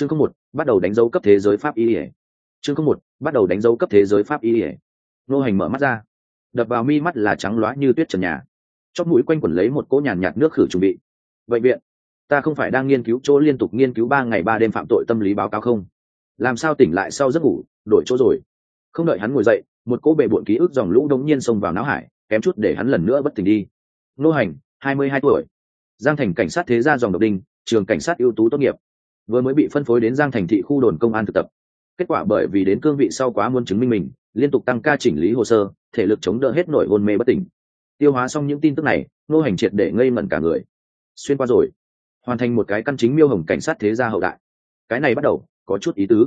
chương không một, bắt đầu đánh dấu cấp thế giới pháp y ỉa chương không một, bắt đầu đánh dấu cấp thế giới pháp y ỉa nô hành mở mắt ra. Đập vào mi mắt là trắng loá như tuyết trần nhà. Chót mũi quanh quẩn lấy một cỗ nhàn nhạt nước khử chuẩn bị. Bệnh viện, ta không phải đang nghiên cứu chỗ liên tục nghiên cứu ba ngày ba đêm phạm tội tâm lý báo cáo không? Làm sao tỉnh lại sau giấc ngủ, đổi chỗ rồi? Không đợi hắn ngồi dậy, một cỗ bệ bộn ký ức dòng lũ đống nhiên xông vào não hải, kém chút để hắn lần nữa bất tỉnh đi. Nô hành, hai mươi hai tuổi. Giang thành cảnh sát thế gia dòng độc đinh, trường cảnh sát ưu tú tốt nghiệp vừa mới bị phân phối đến giang thành thị khu đồn công an thực tập. Kết quả bởi vì đến cương vị sau quá muốn chứng minh mình, liên tục tăng ca chỉnh lý hồ sơ, thể lực chống đỡ hết nổi hôn mê bất tỉnh. Tiêu hóa xong những tin tức này nô hành triệt để ngây mẩn cả người. Xuyên qua rồi, hoàn thành một cái căn chính miêu hồng cảnh sát thế gia hậu đại. Cái này bắt đầu, có chút ý tứ.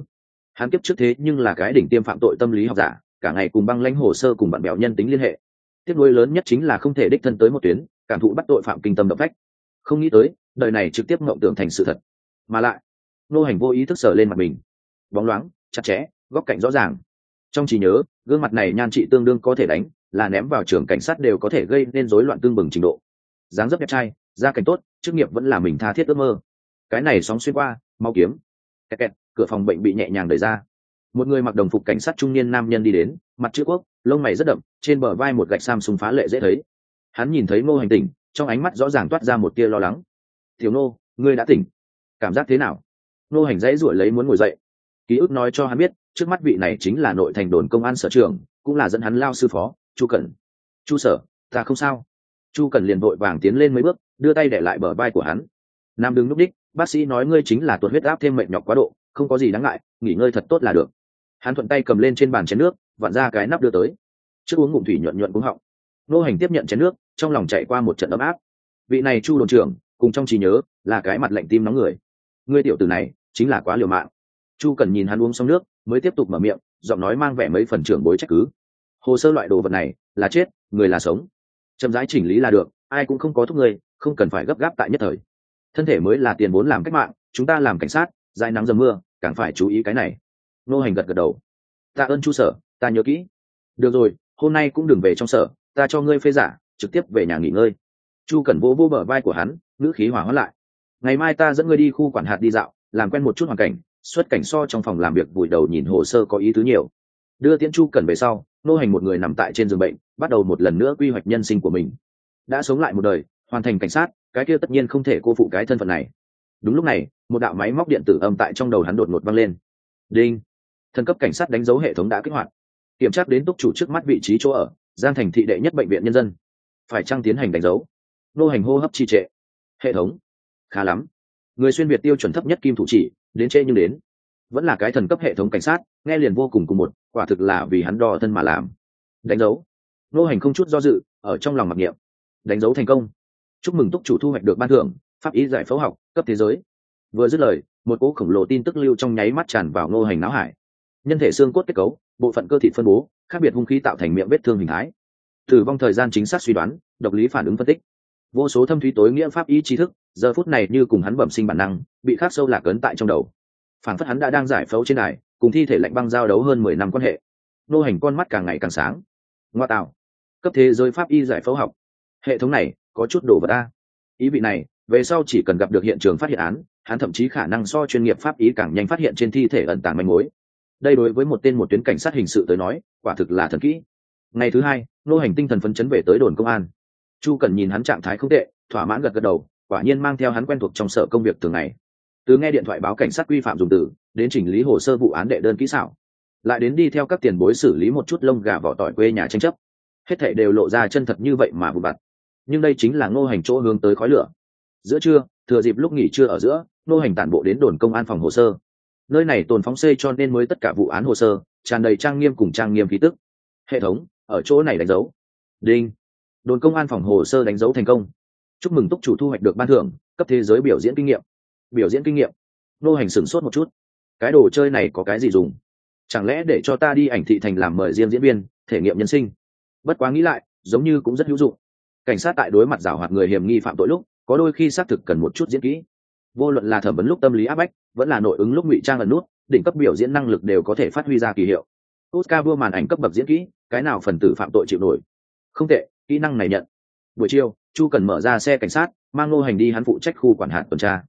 Hắn kiếp trước thế nhưng là cái đỉnh tiêm phạm tội tâm lý học giả, cả ngày cùng băng lãnh hồ sơ cùng bạn bèo nhân tính liên hệ. Tiếc nuôi lớn nhất chính là không thể đích thân tới một tuyến, cảm thụ bắt tội phạm kinh tâm động phách. Không nghĩ tới, đời này trực tiếp mộng tưởng thành sự thật. Mà lại nô hành vô ý thức sờ lên mặt mình. Bóng loáng, chặt chẽ, góc cạnh rõ ràng. Trong trí nhớ, gương mặt này nhan trị tương đương có thể đánh, là ném vào trường cảnh sát đều có thể gây nên rối loạn tương bừng trình độ. Dáng dấp đẹp trai gia cảnh tốt, chức nghiệp vẫn là mình tha thiết ước mơ. Cái này sóng xuyên qua, mau kiếm. Kẹt kẹt, cửa phòng bệnh bị nhẹ nhàng đẩy ra. Một người mặc đồng phục cảnh sát trung niên nam nhân đi đến, mặt chữ quốc, lông mày rất đậm, trên bờ vai một gạch sam súng phá lệ dễ thấy. Hắn nhìn thấy ngô hành tỉnh, trong ánh mắt rõ ràng toát ra một tia lo lắng. Thiếu nô ngươi đã tỉnh. Cảm giác thế nào? Nô hành dãy ruổi lấy muốn ngồi dậy. Ký ức nói cho hắn biết, trước mắt vị này chính là nội thành đồn công an sở trường cũng là dẫn hắn lao sư phó, chu cẩn. Chu sở, ta không sao. Chu cẩn liền vội vàng tiến lên mấy bước, đưa tay để lại bờ vai của hắn. Nam đứng núp đích, bác sĩ nói ngươi chính là tuột huyết áp thêm mệnh nhọc quá độ, không có gì đáng ngại, nghỉ ngơi thật tốt là được. Hắn thuận tay cầm lên trên bàn chén nước, vặn ra cái nắp đưa tới. Trước uống ngụm thủy nhuận nhuận cúng họng. Nô hành tiếp nhận chén nước, trong lòng chạy qua một trận ấm áp. Vị này chu đồn trưởng, cùng trong trí nhớ, là cái mặt lạnh tim nóng người. Ngươi tiểu tử này chính là quá liều mạng. Chu cần nhìn hắn uống xong nước, mới tiếp tục mở miệng, giọng nói mang vẻ mấy phần trưởng bối trách cứ. Hồ sơ loại đồ vật này, là chết, người là sống. Chậm rãi chỉnh lý là được, ai cũng không có thúc người, không cần phải gấp gáp tại nhất thời. Thân thể mới là tiền vốn làm cách mạng, chúng ta làm cảnh sát dài nắng dầm mưa, càng phải chú ý cái này. Nô hành gật gật đầu. Ta ơn chu sở, ta nhớ kỹ. Được rồi, hôm nay cũng đừng về trong sở, ta cho ngươi phê giả, trực tiếp về nhà nghỉ ngơi. Chu cần vỗ vỗ bờ vai của hắn, ngữ khí hỏa hoãn lại. Ngày mai ta dẫn ngươi đi khu quản hạt đi dạo làm quen một chút hoàn cảnh, xuất cảnh so trong phòng làm việc vùi đầu nhìn hồ sơ có ý tứ nhiều. Đưa tiễn chu cần về sau, nô hành một người nằm tại trên giường bệnh, bắt đầu một lần nữa quy hoạch nhân sinh của mình. Đã sống lại một đời, hoàn thành cảnh sát, cái kia tất nhiên không thể cô phụ cái thân phận này. Đúng lúc này, một đạo máy móc điện tử âm tại trong đầu hắn đột ngột văng lên. Đinh! Thần cấp cảnh sát đánh dấu hệ thống đã kích hoạt. Kiểm tra đến túc chủ trước mắt vị trí chỗ ở, giang thành thị đệ nhất bệnh viện nhân dân. Phải trăng tiến hành đánh dấu? Nô hành hô hấp trì trệ. Hệ thống. Khá lắm người xuyên việt tiêu chuẩn thấp nhất kim thủ chỉ, đến trễ nhưng đến. Vẫn là cái thần cấp hệ thống cảnh sát, nghe liền vô cùng cùng một, quả thực là vì hắn đo thân mà làm. Đánh dấu. Nô hành không chút do dự, ở trong lòng mặc niệm. Đánh dấu thành công. Chúc mừng túc chủ thu hoạch được ban thưởng, pháp ý giải phẫu học, cấp thế giới. Vừa dứt lời, một cỗ khổng lồ tin tức lưu trong nháy mắt tràn vào ngô hành não hải. Nhân thể xương cốt kết cấu, bộ phận cơ thị phân bố, khác biệt hung khí tạo thành miệng vết thương hình thái. Tử vong thời gian chính xác suy đoán, độc lý phản ứng phân tích. Vô số thâm thúy tối nghĩa pháp ý tri thức giờ phút này như cùng hắn bẩm sinh bản năng, bị khắc sâu lạc ấn tại trong đầu. Phản phất hắn đã đang giải phẫu trên đài, cùng thi thể lạnh băng giao đấu hơn mười năm quan hệ. Nô hành con mắt càng ngày càng sáng. Ngoa tạo. Cấp thế giới pháp y giải phẫu học. Hệ thống này, có chút đồ vật a. Ý vị này, về sau chỉ cần gặp được hiện trường phát hiện án, hắn thậm chí khả năng so chuyên nghiệp pháp y càng nhanh phát hiện trên thi thể ẩn tàng manh mối. Đây đối với một tên một tuyến cảnh sát hình sự tới nói, quả thực là thần kỹ. Ngày thứ hai, nô hành tinh thần phấn chấn về tới đồn công an. Chu cần nhìn hắn trạng thái không tệ, thỏa mãn gật gật đầu quả nhiên mang theo hắn quen thuộc trong sở công việc thường ngày. Từ nghe điện thoại báo cảnh sát quy phạm dùng từ, đến chỉnh lý hồ sơ vụ án đệ đơn kỹ xảo, lại đến đi theo các tiền bối xử lý một chút lông gà vỏ tỏi quê nhà tranh chấp. Hết thệ đều lộ ra chân thật như vậy mà vụ vặt. Nhưng đây chính là ngô hành chỗ hướng tới khói lửa. Giữa trưa, thừa dịp lúc nghỉ trưa ở giữa, ngô hành tản bộ đến đồn công an phòng hồ sơ. Nơi này tồn phóng xê cho nên mới tất cả vụ án hồ sơ, tràn đầy trang nghiêm cùng trang nghiêm khí tức. Hệ thống, ở chỗ này đánh dấu. Đinh. Đồn công an phòng hồ sơ đánh dấu thành công chúc mừng túc chủ thu hoạch được ban thưởng, cấp thế giới biểu diễn kinh nghiệm. Biểu diễn kinh nghiệm. Nô hành sửng sốt một chút. Cái đồ chơi này có cái gì dùng? Chẳng lẽ để cho ta đi ảnh thị thành làm mời riêng diễn viên, thể nghiệm nhân sinh? Bất quá nghĩ lại, giống như cũng rất hữu dụng. Cảnh sát tại đối mặt giảo hoạt người hiểm nghi phạm tội lúc, có đôi khi xác thực cần một chút diễn kỹ. Vô luận là thẩm vấn lúc tâm lý áp bách, vẫn là nội ứng lúc ngụy trang ẩn nút, đỉnh cấp biểu diễn năng lực đều có thể phát huy ra kỳ hiệu. Oscar vua màn ảnh cấp bậc diễn kỹ, cái nào phần tử phạm tội chịu nổi? Không tệ, kỹ năng này nhận. Buổi chiều chu cần mở ra xe cảnh sát, mang ngô hành đi hắn phụ trách khu quản hạt tuần tra.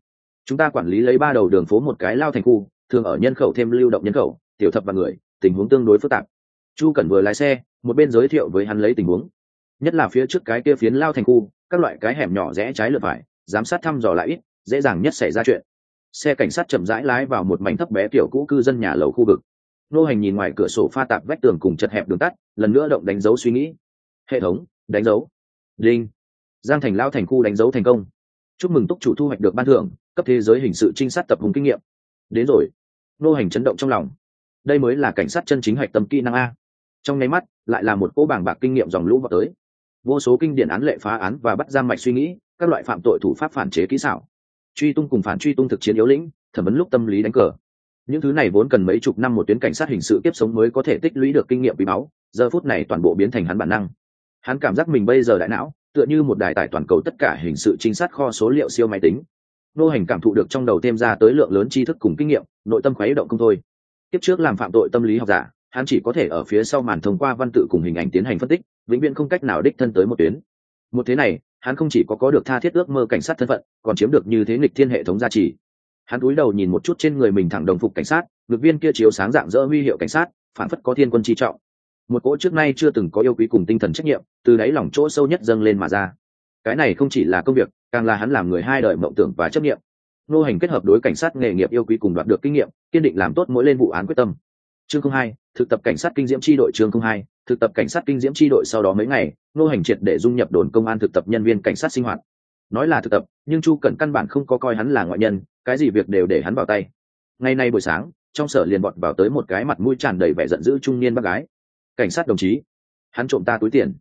Chúng ta quản lý lấy ba đầu đường phố một cái lao thành khu, thường ở nhân khẩu thêm lưu động nhân khẩu, tiểu thập và người, tình huống tương đối phức tạp. Chu cần vừa lái xe, một bên giới thiệu với hắn lấy tình huống. Nhất là phía trước cái kia phiến lao thành khu, các loại cái hẻm nhỏ rẽ trái lượt phải, giám sát thăm dò lại ít, dễ dàng nhất xảy ra chuyện. Xe cảnh sát chậm rãi lái vào một mảnh thấp bé tiểu cũ cư dân nhà lầu khu vực. Nô hành nhìn ngoài cửa sổ pha tạp vách tường cùng chật hẹp đường tắt, lần nữa động đánh dấu suy nghĩ. Hệ thống, đánh dấu. Linh giang thành lao thành khu đánh dấu thành công. Chúc mừng túc chủ thu hoạch được ban thưởng, cấp thế giới hình sự trinh sát tập hùng kinh nghiệm. Đến rồi. Nô hành chấn động trong lòng. Đây mới là cảnh sát chân chính hạch tâm kỹ năng a. Trong nháy mắt, lại là một cỗ bảng bạc kinh nghiệm dòng lũ vào tới. Vô số kinh điển án lệ phá án và bắt giam mạch suy nghĩ, các loại phạm tội thủ pháp phản chế kỹ xảo. Truy tung cùng phản truy tung thực chiến yếu lĩnh, thẩm vấn lúc tâm lý đánh cờ. Những thứ này vốn cần mấy chục năm một tuyến cảnh sát hình sự tiếp sống mới có thể tích lũy được kinh nghiệm bí máu giờ phút này toàn bộ biến thành hắn bản năng. Hắn cảm giác mình bây giờ đại não tựa như một đài tải toàn cầu tất cả hình sự trinh sát kho số liệu siêu máy tính. Nô hành cảm thụ được trong đầu thêm ra tới lượng lớn tri thức cùng kinh nghiệm, nội tâm khuấy động không thôi. Tiếp trước làm phạm tội tâm lý học giả, hắn chỉ có thể ở phía sau màn thông qua văn tự cùng hình ảnh tiến hành phân tích, vĩnh viễn không cách nào đích thân tới một tuyến. Một thế này, hắn không chỉ có có được tha thiết ước mơ cảnh sát thân phận, còn chiếm được như thế nghịch thiên hệ thống gia trì. Hắn cúi đầu nhìn một chút trên người mình thẳng đồng phục cảnh sát ngược viên kia chiếu sáng dạng dỡ huy hiệu cảnh sát, phản phất có thiên quân chi trọng một cỗ trước nay chưa từng có yêu quý cùng tinh thần trách nhiệm, từ đáy lòng chỗ sâu nhất dâng lên mà ra. Cái này không chỉ là công việc, càng là hắn làm người hai đời mộng tưởng và chấp nghiệm nô hành kết hợp đối cảnh sát nghề nghiệp yêu quý cùng đoạt được kinh nghiệm, kiên định làm tốt mỗi lên vụ án quyết tâm. Chương không hai, thực tập cảnh sát kinh diễm tri đội chương không hai, thực tập cảnh sát kinh diễm tri đội sau đó mấy ngày, nô hành triệt để dung nhập đồn công an thực tập nhân viên cảnh sát sinh hoạt. Nói là thực tập, nhưng chu cẩn căn bản không có coi hắn là ngoại nhân, cái gì việc đều để hắn vào tay. Ngày nay buổi sáng, trong sở liền bọt vào tới một cái mặt mũi tràn đầy vẻ giận dữ trung niên bác gái cảnh sát đồng chí, hắn trộm ta túi tiền.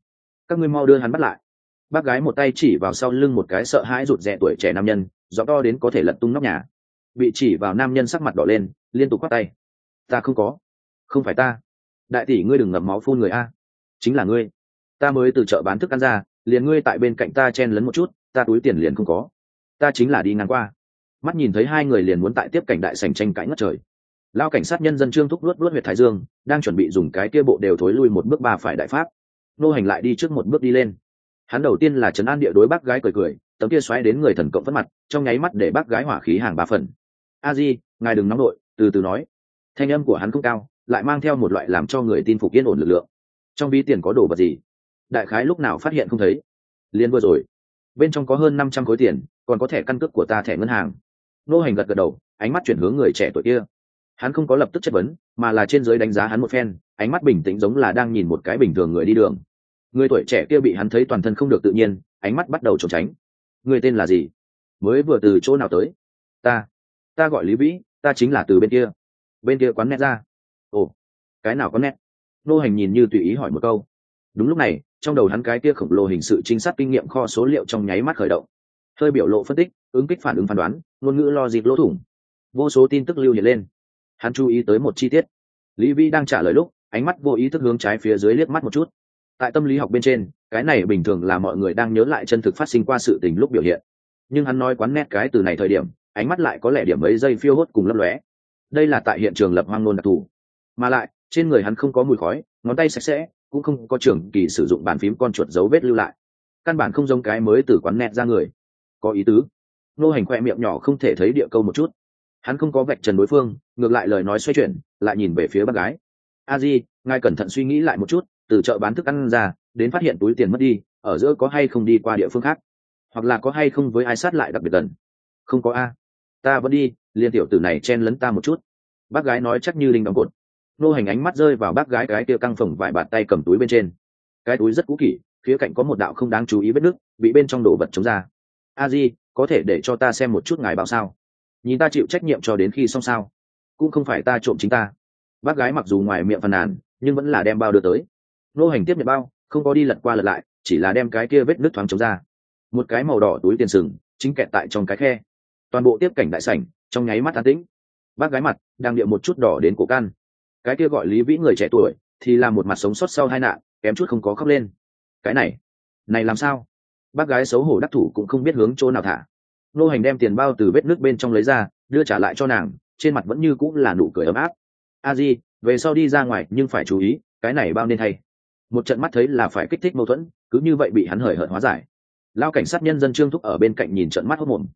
Các ngươi mau đưa hắn bắt lại. Bác gái một tay chỉ vào sau lưng một cái sợ hãi rụt rè tuổi trẻ nam nhân gió to đến có thể lật tung nóc nhà. Bị chỉ vào nam nhân sắc mặt đỏ lên, liên tục quát tay. Ta không có. Không phải ta. Đại tỷ ngươi đừng ngậm máu phun người a. Chính là ngươi. Ta mới từ chợ bán thức ăn ra, liền ngươi tại bên cạnh ta chen lấn một chút, ta túi tiền liền không có. Ta chính là đi ngang qua. Mắt nhìn thấy hai người liền muốn tại tiếp cảnh đại sành tranh cãi ngất trời lao cảnh sát nhân dân trương thúc luốt luốt huyệt thái dương đang chuẩn bị dùng cái kia bộ đều thối lui một bước ba phải đại pháp. Nô hành lại đi trước một bước đi lên. Hắn đầu tiên là trấn an địa đối bác gái cười cười, tấm kia xoáy đến người thần cộng phất mặt, trong nháy mắt để bác gái hỏa khí hàng ba phần. A di, ngài đừng nóng đội từ từ nói. Thanh âm của hắn không cao, lại mang theo một loại làm cho người tin phục yên ổn lực lượng. Trong ví tiền có đồ vật gì? Đại khái lúc nào phát hiện không thấy. Liên vừa rồi, bên trong có hơn năm trăm khối tiền, còn có thẻ căn cước của ta thẻ ngân hàng. Nô hành gật gật đầu, ánh mắt chuyển hướng người trẻ tuổi kia hắn không có lập tức chất vấn, mà là trên giới đánh giá hắn một phen, ánh mắt bình tĩnh giống là đang nhìn một cái bình thường người đi đường. Người tuổi trẻ kia bị hắn thấy toàn thân không được tự nhiên, ánh mắt bắt đầu trốn tránh. Người tên là gì? Mới vừa từ chỗ nào tới? Ta. Ta gọi lý vĩ, ta chính là từ bên kia. Bên kia quán nét ra. Ồ, cái nào có nét nô hành nhìn như tùy ý hỏi một câu. Đúng lúc này, trong đầu hắn cái kia khổng lồ hình sự trinh sát kinh nghiệm kho số liệu trong nháy mắt khởi động. Hơi biểu lộ phân tích, ứng kích phản ứng phán đoán, ngôn ngữ lo dịp lỗ thủng. Vô số tin tức lưu hiện lên hắn chú ý tới một chi tiết. Lý vi đang trả lời lúc, ánh mắt vô ý thức hướng trái phía dưới liếc mắt một chút. Tại tâm lý học bên trên, cái này bình thường là mọi người đang nhớ lại chân thực phát sinh qua sự tình lúc biểu hiện. Nhưng hắn nói quán nét cái từ này thời điểm, ánh mắt lại có lẽ điểm mấy giây phiêu hốt cùng lấp lóe. Đây là tại hiện trường lập hoang nôn đặc thù. Mà lại, trên người hắn không có mùi khói, ngón tay sạch sẽ, cũng không có trường kỳ sử dụng bàn phím con chuột dấu vết lưu lại. Căn bản không giống cái mới từ quán nét ra người. Có ý tứ. Nô hành khoe miệng nhỏ không thể thấy địa câu một chút hắn không có vạch trần đối phương, ngược lại lời nói xoay chuyển, lại nhìn về phía bác gái. A di, ngài cẩn thận suy nghĩ lại một chút, từ chợ bán thức ăn ra, đến phát hiện túi tiền mất đi, ở giữa có hay không đi qua địa phương khác? Hoặc là có hay không với ai sát lại đặc biệt gần? Không có a. Ta vẫn đi liên tiểu tử này chen lấn ta một chút. Bác gái nói chắc như linh đóng cột. Nô hành ánh mắt rơi vào bác gái cái kia căng phồng vài bàn tay cầm túi bên trên. Cái túi rất cũ kỹ phía cạnh có một đạo không đáng chú ý vết nước bị bên trong đổ vật chống ra. A di, có thể để cho ta xem một chút ngài bảo sao? Nhìn ta chịu trách nhiệm cho đến khi xong sao? Cũng không phải ta trộm chính ta. Bác gái mặc dù ngoài miệng phàn nàn, nhưng vẫn là đem bao đưa tới. Nô hành tiếp nhận bao, không có đi lật qua lật lại, chỉ là đem cái kia vết nước thoáng chống ra. Một cái màu đỏ túi tiền sừng, chính kẹt tại trong cái khe. Toàn bộ tiếp cảnh đại sảnh, trong nháy mắt an tĩnh. Bác gái mặt, đang điệu một chút đỏ đến cổ can. Cái kia gọi lý vĩ người trẻ tuổi, thì là một mặt sống sót sau hai nạn, kém chút không có khóc lên. Cái này này làm sao? Bác gái xấu hổ đắc thủ cũng không biết hướng chỗ nào thả nô hành đem tiền bao từ vết nước bên trong lấy ra, đưa trả lại cho nàng, trên mặt vẫn như cũng là nụ cười ấm áp. A di, về sau đi ra ngoài nhưng phải chú ý, cái này bao nên thay. Một trận mắt thấy là phải kích thích mâu thuẫn, cứ như vậy bị hắn hời hợt hóa giải. Lao cảnh sát nhân dân trương thúc ở bên cạnh nhìn trận mắt hốt mồm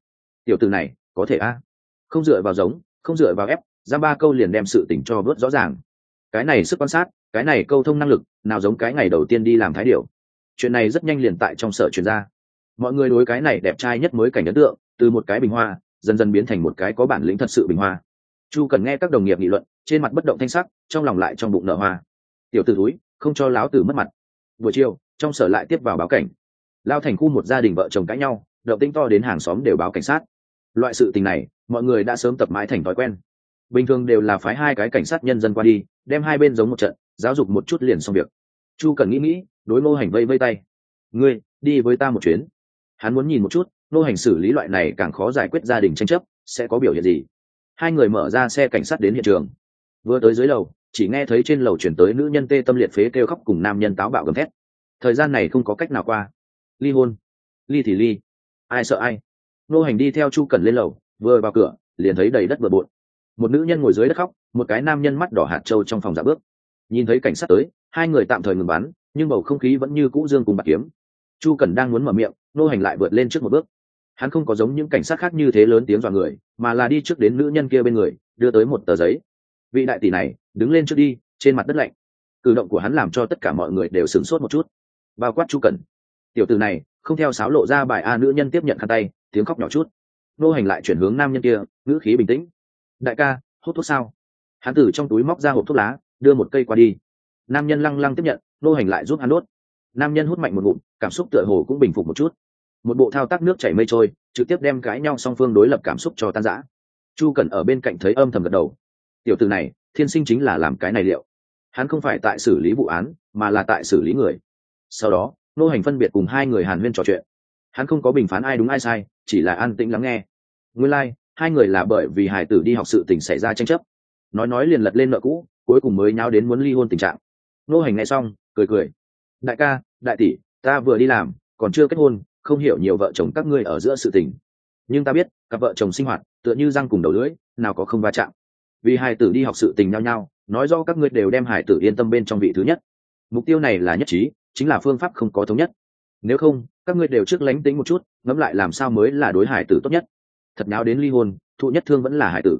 tiểu từ này, có thể a? Không dựa vào giống, không dựa vào ép, giam ba câu liền đem sự tình cho vớt rõ ràng. Cái này sức quan sát, cái này câu thông năng lực, nào giống cái ngày đầu tiên đi làm thái điều chuyện này rất nhanh liền tại trong sở truyền ra mọi người đối cái này đẹp trai nhất mới cảnh ấn tượng, từ một cái bình hoa, dần dần biến thành một cái có bản lĩnh thật sự bình hoa. Chu cần nghe các đồng nghiệp nghị luận, trên mặt bất động thanh sắc, trong lòng lại trong bụng nở hoa. Tiểu t ử túi không cho láo tử mất mặt. Buổi chiều, trong sở lại tiếp vào báo cảnh. Lao thành khu một gia đình vợ chồng cãi nhau, động tĩnh to đến hàng xóm đều báo cảnh sát. Loại sự tình này, mọi người đã sớm tập mãi thành thói quen. Bình thường đều là phái hai cái cảnh sát nhân dân qua đi, đem hai bên giống một trận, giáo dục một chút liền xong việc. Chu cần nghĩ nghĩ, đối ngô hành vây vây tay. Ngươi, đi với ta một chuyến hắn muốn nhìn một chút, nô hành xử lý loại này càng khó giải quyết gia đình tranh chấp, sẽ có biểu hiện gì? Hai người mở ra xe cảnh sát đến hiện trường. Vừa tới dưới lầu, chỉ nghe thấy trên lầu chuyển tới nữ nhân tê tâm liệt phế kêu khóc cùng nam nhân táo bạo gầm thét. Thời gian này không có cách nào qua. Ly hôn. Ly thì ly. Ai sợ ai? Nô hành đi theo chu cần lên lầu, vừa vào cửa, liền thấy đầy đất bừa bộn. Một nữ nhân ngồi dưới đất khóc, một cái nam nhân mắt đỏ hạt trâu trong phòng giả bước. Nhìn thấy cảnh sát tới, hai người tạm thời ngừng bắn, nhưng bầu không khí vẫn như cũ dương cùng bạc kiếm. Chu cần đang muốn mở miệng nô hành lại vượt lên trước một bước. Hắn không có giống những cảnh sát khác như thế lớn tiếng dọa người, mà là đi trước đến nữ nhân kia bên người, đưa tới một tờ giấy. Vị đại tỷ này, đứng lên trước đi, trên mặt đất lạnh. Cử động của hắn làm cho tất cả mọi người đều sửng sốt một chút. Bao quát chu cần tiểu từ này, không theo sáo lộ ra bài a nữ nhân tiếp nhận khăn tay, tiếng khóc nhỏ chút. Nô hành lại chuyển hướng nam nhân kia, ngữ khí bình tĩnh. Đại ca, hút thuốc sao? Hắn từ trong túi móc ra hộp thuốc lá, đưa một cây qua đi. Nam nhân lăng lăng tiếp nhận, nô hành lại giúp hắn đốt nam nhân hút mạnh một ngụm cảm xúc tựa hồ cũng bình phục một chút. Một bộ thao tác nước chảy mây trôi trực tiếp đem cãi nhau song phương đối lập cảm xúc cho tan giã chu cần ở bên cạnh thấy âm thầm gật đầu. Tiểu từ này thiên sinh chính là làm cái này liệu. Hắn không phải tại xử lý vụ án mà là tại xử lý người. Sau đó nô hành phân biệt cùng hai người hàn huyên trò chuyện. Hắn không có bình phán ai đúng ai sai chỉ là an tĩnh lắng nghe. Nguyên lai、like, hai người là bởi vì hải tử đi học sự tình xảy ra tranh chấp. Nói nói liền lật lên nợ cũ cuối cùng mới nháo đến muốn ly hôn tình trạng. Nô hành nghe xong cười cười đại ca, đại tỷ, ta vừa đi làm, còn chưa kết hôn, không hiểu nhiều vợ chồng các ngươi ở giữa sự tình. Nhưng ta biết, cặp vợ chồng sinh hoạt, tựa như răng cùng đầu lưỡi, nào có không va chạm. Vì hải tử đi học sự tình nhau nhau, nói do các ngươi đều đem hải tử yên tâm bên trong vị thứ nhất. Mục tiêu này là nhất trí, chính là phương pháp không có thống nhất. Nếu không, các ngươi đều trước lánh tính một chút, ngẫm lại làm sao mới là đối hải tử tốt nhất. Thật nháo đến ly hôn, thụ nhất thương vẫn là hải tử.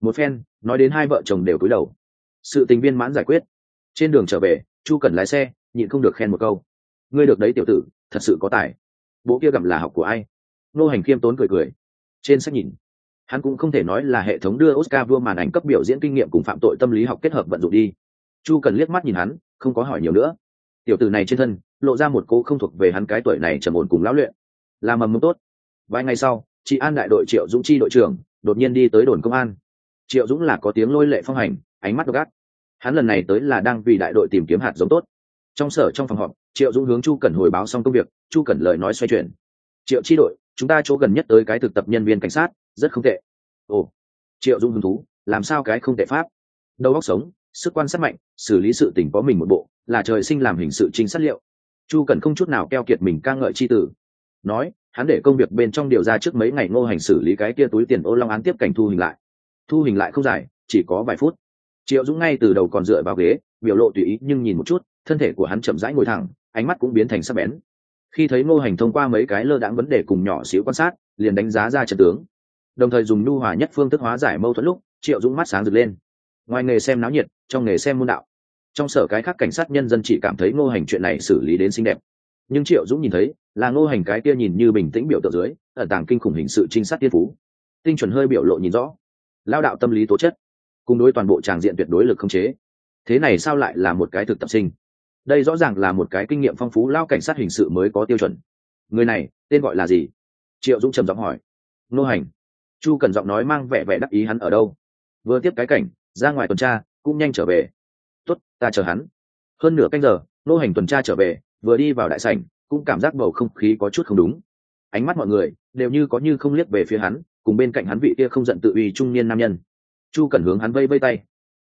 Một phen, nói đến hai vợ chồng đều cúi đầu. Sự tình viên mãn giải quyết. Trên đường trở về, chu cần lái xe nhịn không được khen một câu. Ngươi được đấy tiểu tử thật sự có tài. Bố kia gặm là học của ai? Nô hành khiêm tốn cười cười. Trên sách nhìn hắn cũng không thể nói là hệ thống đưa oscar vua màn ảnh cấp biểu diễn kinh nghiệm cùng phạm tội tâm lý học kết hợp vận dụng đi. Chu cần liếc mắt nhìn hắn không có hỏi nhiều nữa. Tiểu tử này trên thân lộ ra một cô không thuộc về hắn cái tuổi này trầm ổn cùng lão luyện. Là mầm mông tốt. Vài ngày sau chị an đại đội triệu dũng chi đội trưởng đột nhiên đi tới đồn công an. Triệu dũng là có tiếng lôi lệ phong hành ánh mắt gắt, hắn lần này tới là đang vì đại đội tìm kiếm hạt giống tốt trong sở trong phòng họp, triệu dũng hướng chu cần hồi báo xong công việc, chu cần lời nói xoay chuyển. Triệu chi đội, chúng ta chỗ gần nhất tới cái thực tập nhân viên cảnh sát, rất không tệ. Ồ. Triệu dũng hứng thú, làm sao cái không tệ pháp? Đầu óc sống, sức quan sát mạnh, xử lý sự tình có mình một bộ, là trời sinh làm hình sự trinh sát liệu. Chu cần không chút nào keo kiệt mình ca ngợi c h i tử nói, hắn để công việc bên trong điều ra trước mấy ngày ngô hành xử lý cái kia túi tiền ô long án tiếp cảnh thu hình lại. Thu hình lại không dài, chỉ có vài phút. Triệu dũng ngay từ đầu còn dựa vào ghế, biểu lộ tùy ý nhưng nhìn một chút thân thể của hắn chậm rãi ngồi thẳng, ánh mắt cũng biến thành sắc bén. Khi thấy ngô hành thông qua mấy cái lơ đãng vấn đề cùng nhỏ xíu quan sát, liền đánh giá ra trận tướng. Đồng thời dùng nhu hòa nhất phương thức hóa giải mâu thuẫn lúc, triệu dũng mắt sáng rực lên. Ngoài nghề xem náo nhiệt, trong nghề xem môn đạo. Trong sở cái khác cảnh sát nhân dân chỉ cảm thấy ngô hành chuyện này xử lý đến xinh đẹp. Nhưng triệu dũng nhìn thấy, là ngô hành cái kia nhìn như bình tĩnh biểu tượng dưới ở tàng kinh khủng hình sự trinh sát tiên phú. Tinh chuẩn hơi biểu lộ nhìn rõ. Lao đạo tâm lý tố chất. Cùng đối toàn bộ tràng diện tuyệt đối lực không chế. Thế này sao lại là một cái thực tập sinh? Đây rõ ràng là một cái kinh nghiệm phong phú lao cảnh sát hình sự mới có tiêu chuẩn. Người này, tên gọi là gì? Triệu dũng trầm giọng hỏi. Nô hành. Chu cần giọng nói mang vẻ vẻ đắc ý hắn ở đâu? Vừa tiếp cái cảnh, ra ngoài tuần tra, cũng nhanh trở về. Tuất ta chờ hắn. Hơn nửa canh giờ, nô hành tuần tra trở về, vừa đi vào đại sảnh, cũng cảm giác bầu không khí có chút không đúng. Ánh mắt mọi người đều như có như không liếc về phía hắn, cùng bên cạnh hắn vị kia không giận tự uy trung niên nam nhân. Chu cần hướng hắn vây vây tay.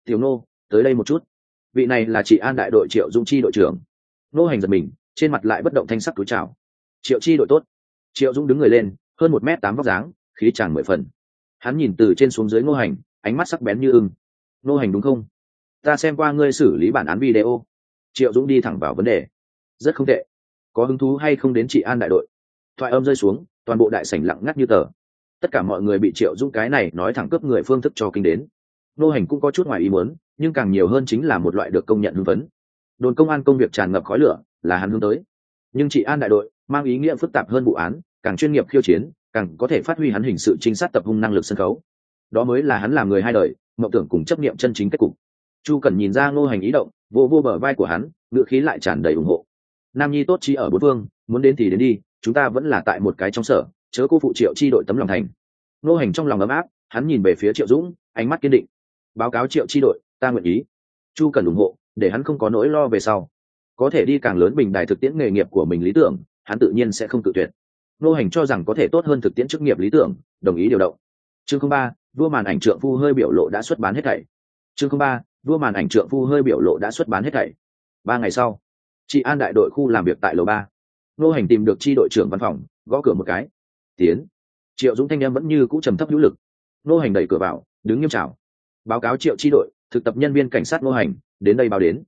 Tiểu nô, tới đây một chút vị này là chị an đại đội triệu dung chi đội trưởng. Nô hành giật mình, trên mặt lại bất động thanh sắc túi chào. Triệu chi đội tốt. Triệu dung đứng người lên, hơn một m tám vóc dáng, khí chàng mười phần. Hắn nhìn từ trên xuống dưới ngô hành, ánh mắt sắc bén như ưng. Nô hành đúng không? Ta xem qua ngươi xử lý bản án video. Triệu dũng đi thẳng vào vấn đề. Rất không tệ. Có hứng thú hay không đến chị an đại đội? Thoại âm rơi xuống, toàn bộ đại sảnh lặng ngắt như tờ. Tất cả mọi người bị triệu dũng cái này nói thẳng cướp người phương thức cho kinh đến. Nô hành cũng có chút ngoài ý muốn nhưng càng nhiều hơn chính là một loại được công nhận hưng phấn. Đồn công an công việc tràn ngập khói lửa là hắn hướng tới. Nhưng chị an đại đội mang ý nghĩa phức tạp hơn vụ án, càng chuyên nghiệp khiêu chiến, càng có thể phát huy hắn hình sự trinh sát tập hung năng lực sân khấu. Đó mới là hắn làm người hai đời, mộng tưởng cùng chấp nghiệm chân chính kết cục. Chu cần nhìn ra ngô hành ý động, vô vô bờ vai của hắn ngựa khí lại tràn đầy ủng hộ. Nam nhi tốt trí ở bốn phương, muốn đến thì đến đi, chúng ta vẫn là tại một cái trong sở, chớ cô phụ triệu chi đội tấm lòng thành. Ngô hành trong lòng ấm áp, hắn nhìn về phía triệu dũng, ánh mắt kiên định. Báo cáo triệu chi đội ta nguyện ý. Chu cần ủng hộ, để hắn không có nỗi lo về sau. Có thể đi càng lớn bình đài thực tiễn nghề nghiệp của mình lý tưởng, hắn tự nhiên sẽ không tự tuyệt. Nô hành cho rằng có thể tốt hơn thực tiễn chức nghiệp lý tưởng, đồng ý điều động. Chương ba, vua màn ảnh trượng phu hơi biểu lộ đã xuất bán hết thảy. Chương ba, vua màn ảnh trượng phu hơi biểu lộ đã xuất bán hết thảy. Ba ngày sau chị an đại đội khu làm việc tại lầu ba. Nô hành tìm được tri đội trưởng văn phòng, gõ cửa một cái. Tiến. Triệu dũng thanh em vẫn như cũ trầm thấp hữu lực. Nô hành đẩy cửa vào, đứng nghiêm trào báo cáo triệu tri đội thực tập nhân viên cảnh sát ngô hành, đến đây báo đến.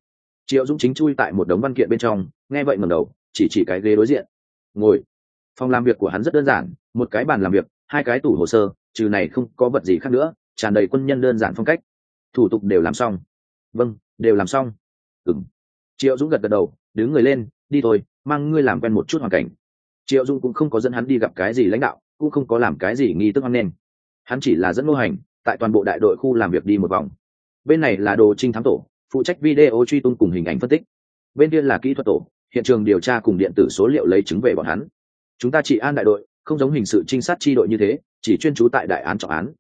Triệu dũng chính chui tại một đống văn kiện bên trong, nghe vậy ngầm đầu, chỉ chỉ cái ghế đối diện. Ngồi. Phòng làm việc của hắn rất đơn giản, một cái bàn làm việc, hai cái tủ hồ sơ, trừ này không có vật gì khác nữa, tràn đầy quân nhân đơn giản phong cách. Thủ tục đều làm xong. Vâng đều làm xong. Ừng triệu dũng gật gật đầu, đứng người lên, đi thôi, mang ngươi làm quen một chút hoàn cảnh. Triệu dũng cũng không có dẫn hắn đi gặp cái gì lãnh đạo, cũng không có làm cái gì nghi tức hoan nên hắn chỉ là dẫn mô hành, tại toàn bộ đại đội khu làm việc đi một vòng bên này là đồ trinh thám tổ, phụ trách video truy tung cùng hình ảnh phân tích. Bên kia là kỹ thuật tổ, hiện trường điều tra cùng điện tử số liệu lấy chứng về bọn hắn. Chúng ta chỉ an đại đội, không giống hình sự trinh sát tri đội như thế, chỉ chuyên trú tại đại án trọng án.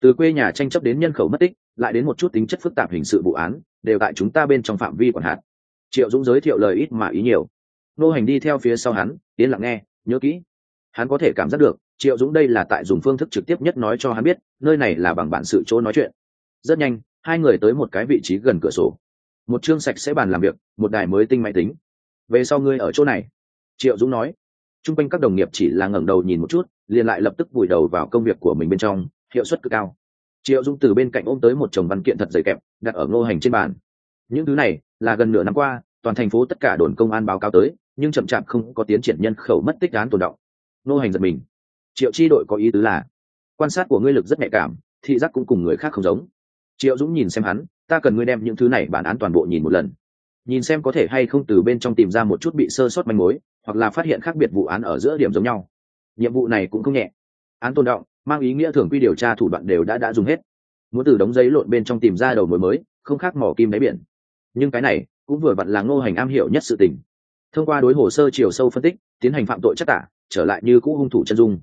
Từ quê nhà tranh chấp đến nhân khẩu mất tích, lại đến một chút tính chất phức tạp hình sự vụ án, đều tại chúng ta bên trong phạm vi quản hạt. Triệu dũng giới thiệu lời ít mà ý nhiều. Nô hành đi theo phía sau hắn tiến lặng nghe, nhớ kỹ. Hắn có thể cảm giác được, triệu dũng đây là tại dùng phương thức trực tiếp nhất nói cho hắn biết, nơi này là bằng bản sự chỗ nói chuyện. Rất nhanh hai người tới một cái vị trí gần cửa sổ. Một chương sạch sẽ bàn làm việc, một đài mới tinh máy tính. Về sau ngươi ở chỗ này. Triệu dũng nói. T r u n g quanh các đồng nghiệp chỉ là ngẩng đầu nhìn một chút, liền lại lập tức vùi đầu vào công việc của mình bên trong, hiệu suất cực cao. Triệu dũng từ bên cạnh ôm tới một chồng văn kiện thật dày kẹp, đặt ở ngô hành trên bàn. Những thứ này là gần nửa năm qua, toàn thành phố tất cả đồn công an báo cáo tới, nhưng chậm chạp không có tiến triển nhân khẩu mất tích án tồn động. Ngô hành giật mình. Triệu chi đội có ý tứ là, quan sát của ngươi lực rất nhạy cảm, thị giác cũng cùng người khác không giống triệu dũng nhìn xem hắn, ta cần ngươi đem những thứ này bản án toàn bộ nhìn một lần. Nhìn xem có thể hay không từ bên trong tìm ra một chút bị sơ sót manh mối, hoặc là phát hiện khác biệt vụ án ở giữa điểm giống nhau. Nhiệm vụ này cũng không nhẹ. Án tồn động, mang ý nghĩa thường quy điều tra thủ đoạn đều đã đã dùng hết. Muốn từ đống giấy lộn bên trong tìm ra đầu mối mới, không khác mỏ kim đáy biển. Nhưng cái này cũng vừa vặn là ngô hành am hiểu nhất sự tình. Thông qua đối hồ sơ chiều sâu phân tích, tiến hành phạm tội chắc tả, trở lại như cũ hung thủ chân dung.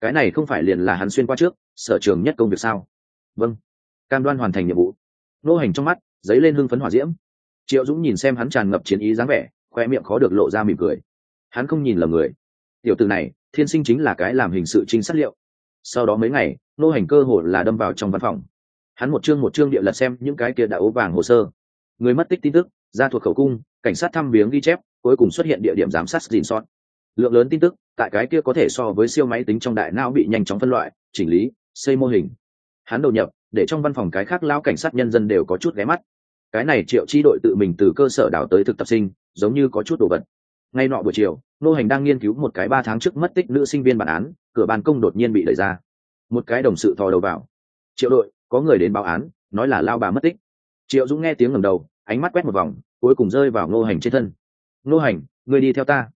Cái này không phải liền là hắn xuyên qua trước, sở trường nhất công việc sao? Vâng cam đoan hoàn thành nhiệm vụ. Nô hành trong mắt, dấy lên hưng phấn hỏa diễm. Triệu dũng nhìn xem hắn tràn ngập chiến ý dáng vẻ, khoe miệng khó được lộ ra mỉm cười. Hắn không nhìn lầm người. Tiểu từ này, thiên sinh chính là cái làm hình sự trinh sát liệu. Sau đó mấy ngày, nô hành cơ hồ là đâm vào trong văn phòng. Hắn một chương một chương địa lật xem những cái kia đã ố vàng hồ sơ. Người mất tích tin tức ra thuộc khẩu cung, cảnh sát thăm viếng ghi chép, cuối cùng xuất hiện địa điểm giám sát dìn sót. Lượng lớn tin tức, tại cái kia có thể so với siêu máy tính trong đại não bị nhanh chóng phân loại, chỉnh lý, xây mô hình. Hắn đầu nhập để trong văn phòng cái khác lao cảnh sát nhân dân đều có chút ghé mắt. Cái này triệu chi đội tự mình từ cơ sở đào tới thực tập sinh, giống như có chút đồ vật. Ngay nọ buổi chiều, nô hành đang nghiên cứu một cái ba tháng trước mất tích nữ sinh viên bản án, cửa ban công đột nhiên bị đẩy ra. Một cái đồng sự thò đầu vào. Triệu đội, có người đến báo án, nói là lao bà mất tích. Triệu dũng nghe tiếng ngầm đầu, ánh mắt quét một vòng, cuối cùng rơi vào nô hành trên thân. Nô hành người đi theo ta.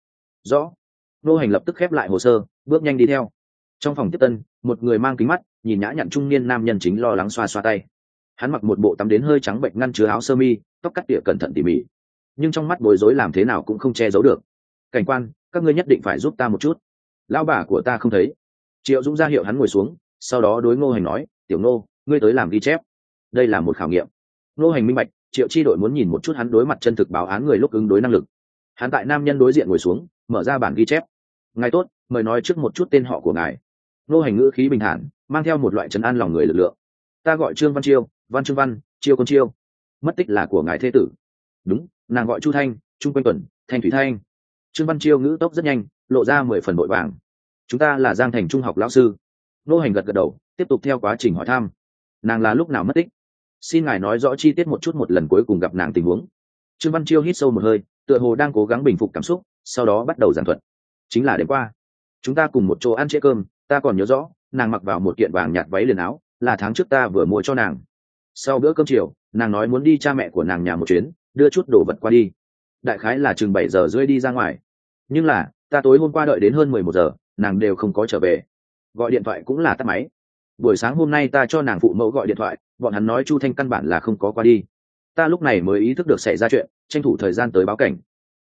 Rõ. Nô hành lập tức khép lại hồ sơ, bước nhanh đi theo trong phòng tiếp tân, một người mang kính mắt, nhìn nhã nhặn trung niên nam nhân chính lo lắng xoa xoa tay. Hắn mặc một bộ tắm đến hơi trắng bệnh ngăn chứa áo sơ mi, tóc cắt tỉa cẩn thận tỉ mỉ. Nhưng trong mắt bối rối làm thế nào cũng không che giấu được. Cảnh quan, các ngươi nhất định phải giúp ta một chút. Lao bà của ta không thấy. Triệu dũng ra hiệu hắn ngồi xuống, sau đó đối ngô hành nói, tiểu ngô, ngươi tới làm ghi chép. Đây là một khảo nghiệm. Ngô hành minh bạch, triệu chi đội muốn nhìn một chút hắn đối mặt chân thực báo án người lúc ứng đối năng lực. Hắn tại nam nhân đối diện ngồi xuống, mở ra bản ghi chép. Ngài tốt, mời nói trước một chút tên họ của ngài nô hành ngữ khí bình thản, mang theo một loại trấn an lòng người lực lượng. Ta gọi trương văn chiêu, văn trương văn, chiêu con chiêu. Mất tích là của ngài thế tử. Đúng, nàng gọi chu thanh, trung quanh tuần, thanh thủy thanh. Trương văn chiêu ngữ tốc rất nhanh, lộ ra mười phần vội vàng. Chúng ta là giang thành trung học lão sư. Nô hành gật gật đầu, tiếp tục theo quá trình hỏi thăm. Nàng là lúc nào mất tích? Xin ngài nói rõ chi tiết một chút một lần cuối cùng gặp nàng tình huống. Trương văn chiêu hít sâu một hơi, tựa hồ đang cố gắng bình phục cảm xúc, sau đó bắt đầu giảng thuật. Chính là đêm qua, chúng ta cùng một chỗ ăn trễ cơm ta còn nhớ rõ, nàng mặc vào một kiện vàng nhạt váy liền áo, là tháng trước ta vừa mua cho nàng. Sau bữa cơm chiều, nàng nói muốn đi cha mẹ của nàng nhà một chuyến, đưa chút đồ vật qua đi. Đại khái là chừng bảy giờ rưỡi đi ra ngoài. Nhưng là, ta tối hôm qua đợi đến hơn mười một giờ, nàng đều không có trở về. Gọi điện thoại cũng là tắt máy. Buổi sáng hôm nay ta cho nàng phụ mẫu gọi điện thoại, bọn hắn nói chu thanh căn bản là không có qua đi. Ta lúc này mới ý thức được xảy ra chuyện, tranh thủ thời gian tới báo cảnh.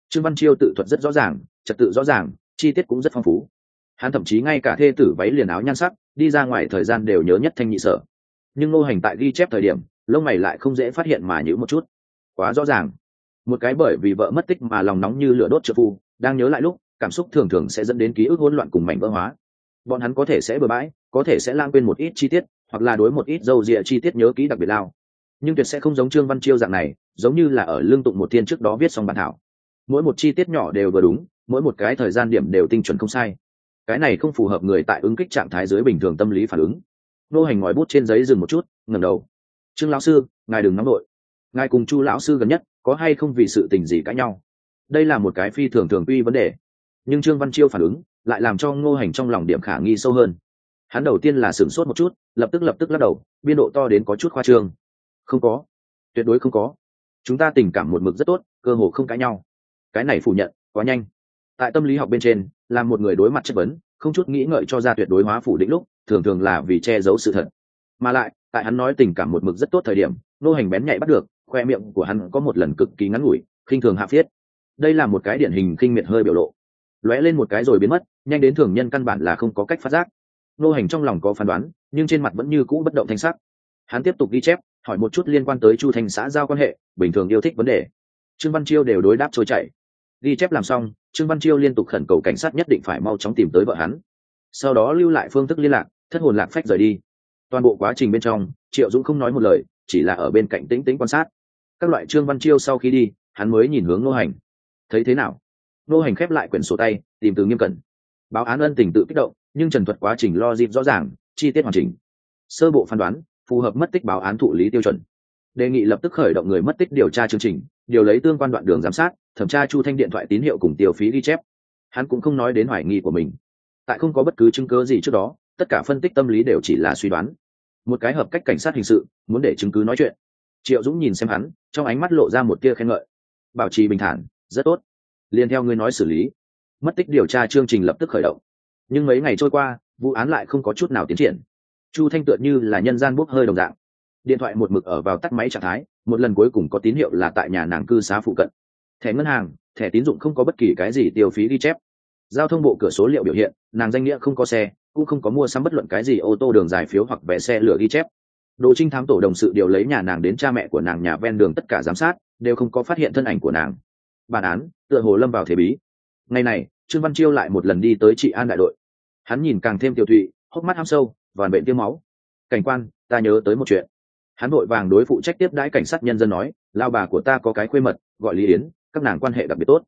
Trương văn chiêu tự thuật rất rõ ràng, trật tự rõ ràng, chi tiết cũng rất phong phú hắn thậm chí ngay cả thê tử váy liền áo nhan sắc, đi ra ngoài thời gian đều nhớ nhất thanh nhị sở. Nhưng ngô hành tại ghi chép thời điểm, lông mày lại không dễ phát hiện mà nhữ một chút. Quá rõ ràng. Một cái bởi vì vợ mất tích mà lòng nóng như lửa đốt trợ phu, đang nhớ lại lúc, cảm xúc thường thường sẽ dẫn đến ký ức hỗn loạn cùng mảnh vỡ hóa. Bọn hắn có thể sẽ bừa bãi, có thể sẽ lãng quên một ít chi tiết, hoặc là đối một ít dâu rịa chi tiết nhớ kỹ đặc biệt lao. Nhưng tuyệt sẽ không giống trương văn chiêu dạng này, giống như là ở lương tụng một thiên trước đó viết xong bản thảo. Mỗi một chi tiết nhỏ đều vừa đúng, mỗi một cái thời gian điểm đều tinh chuẩn không sai cái này không phù hợp người tại ứng kích trạng thái dưới bình thường tâm lý phản ứng. Nô hành ngòi bút trên giấy dừng một chút, ngẩng đầu. Trương lão sư, ngài đừng nóng đội ngài cùng chu lão sư gần nhất, có hay không vì sự tình gì cãi nhau? Đây là một cái phi thường thường quy vấn đề. Nhưng trương văn chiêu phản ứng lại làm cho ngô hành trong lòng điểm khả nghi sâu hơn. Hắn đầu tiên là sửng sốt một chút, lập tức lập tức lắc đầu, biên độ to đến có chút khoa trương. Không có. Tuyệt đối không có. Chúng ta tình cảm một mực rất tốt, cơ hồ không cãi nhau. Cái này phủ nhận, quá nhanh. Tại tâm lý học bên trên là một người đối mặt chất vấn, không chút nghĩ ngợi cho ra tuyệt đối hóa phủ định lúc, thường thường là vì che giấu sự thật. Mà lại, tại hắn nói tình cảm một mực rất tốt thời điểm, nô hành bén nhạy bắt được, khoe miệng của hắn có một lần cực kỳ ngắn ngủi, khinh thường hạ phiết. Đây là một cái điển hình khinh miệt hơi biểu lộ. Lóe lên một cái rồi biến mất, nhanh đến thường nhân căn bản là không có cách phát giác. Nô hành trong lòng có phán đoán, nhưng trên mặt vẫn như cũ bất động thanh sắc. Hắn tiếp tục ghi chép, hỏi một chút liên quan tới chu thành xã giao quan hệ, bình thường yêu thích vấn đề. Trương văn chiêu đều đối đáp trôi chảy ghi chép làm xong, trương văn chiêu liên tục khẩn cầu cảnh sát nhất định phải mau chóng tìm tới vợ hắn. Sau đó lưu lại phương thức liên lạc, thất hồn lạc phách rời đi. Toàn bộ quá trình bên trong, triệu dũng không nói một lời, chỉ là ở bên cạnh tĩnh tĩnh quan sát. Các loại trương văn chiêu sau khi đi, hắn mới nhìn hướng nô hành. Thấy thế nào? Nô hành khép lại quyển sổ tay, tìm từ nghiêm cẩn. Báo án ân tình tự kích động, nhưng trần thuật quá trình lo dịp rõ ràng, chi tiết hoàn chỉnh. Sơ bộ phán đoán, phù hợp mất tích báo án thụ lý tiêu chuẩn. Đề nghị lập tức khởi động người mất tích điều tra chương trình điều lấy tương quan đoạn đường giám sát, thẩm tra chu thanh điện thoại tín hiệu cùng tiêu phí ghi chép. Hắn cũng không nói đến hoài nghi của mình. Tại không có bất cứ chứng cớ gì trước đó, tất cả phân tích tâm lý đều chỉ là suy đoán. Một cái hợp cách cảnh sát hình sự, muốn để chứng cứ nói chuyện. Triệu dũng nhìn xem hắn, trong ánh mắt lộ ra một tia khen ngợi. Bảo trì bình thản, rất tốt. Liền theo ngươi nói xử lý. Mất tích điều tra chương trình lập tức khởi động. Nhưng mấy ngày trôi qua, vụ án lại không có chút nào tiến triển. Chu thanh tựa như là nhân gian bốc hơi đồng dạng. Điện thoại một mực ở vào tắt máy trạng thái một lần cuối cùng có tín hiệu là tại nhà nàng cư xá phụ cận. Thẻ ngân hàng, thẻ tín dụng không có bất kỳ cái gì tiêu phí ghi chép. Giao thông bộ cửa số liệu biểu hiện, nàng danh nghĩa không có xe, cũng không có mua sắm bất luận cái gì ô tô đường dài phiếu hoặc vé xe lửa ghi chép. Đồ trinh thám tổ đồng sự điều lấy nhà nàng đến cha mẹ của nàng nhà ven đường tất cả giám sát, đều không có phát hiện thân ảnh của nàng. Bản án, tựa hồ lâm vào thế bí. Ngày này, trương văn chiêu lại một lần đi tới trị an đại đội. Hắn nhìn càng thêm tiểu thụy hốc mắt ham sâu và bệnh tiêu máu. Cảnh quan, ta nhớ tới một chuyện hắn vội vàng đối phụ trách tiếp đãi cảnh sát nhân dân nói lao bà của ta có cái khuê mật, gọi lý yến, các nàng quan hệ đặc biệt tốt.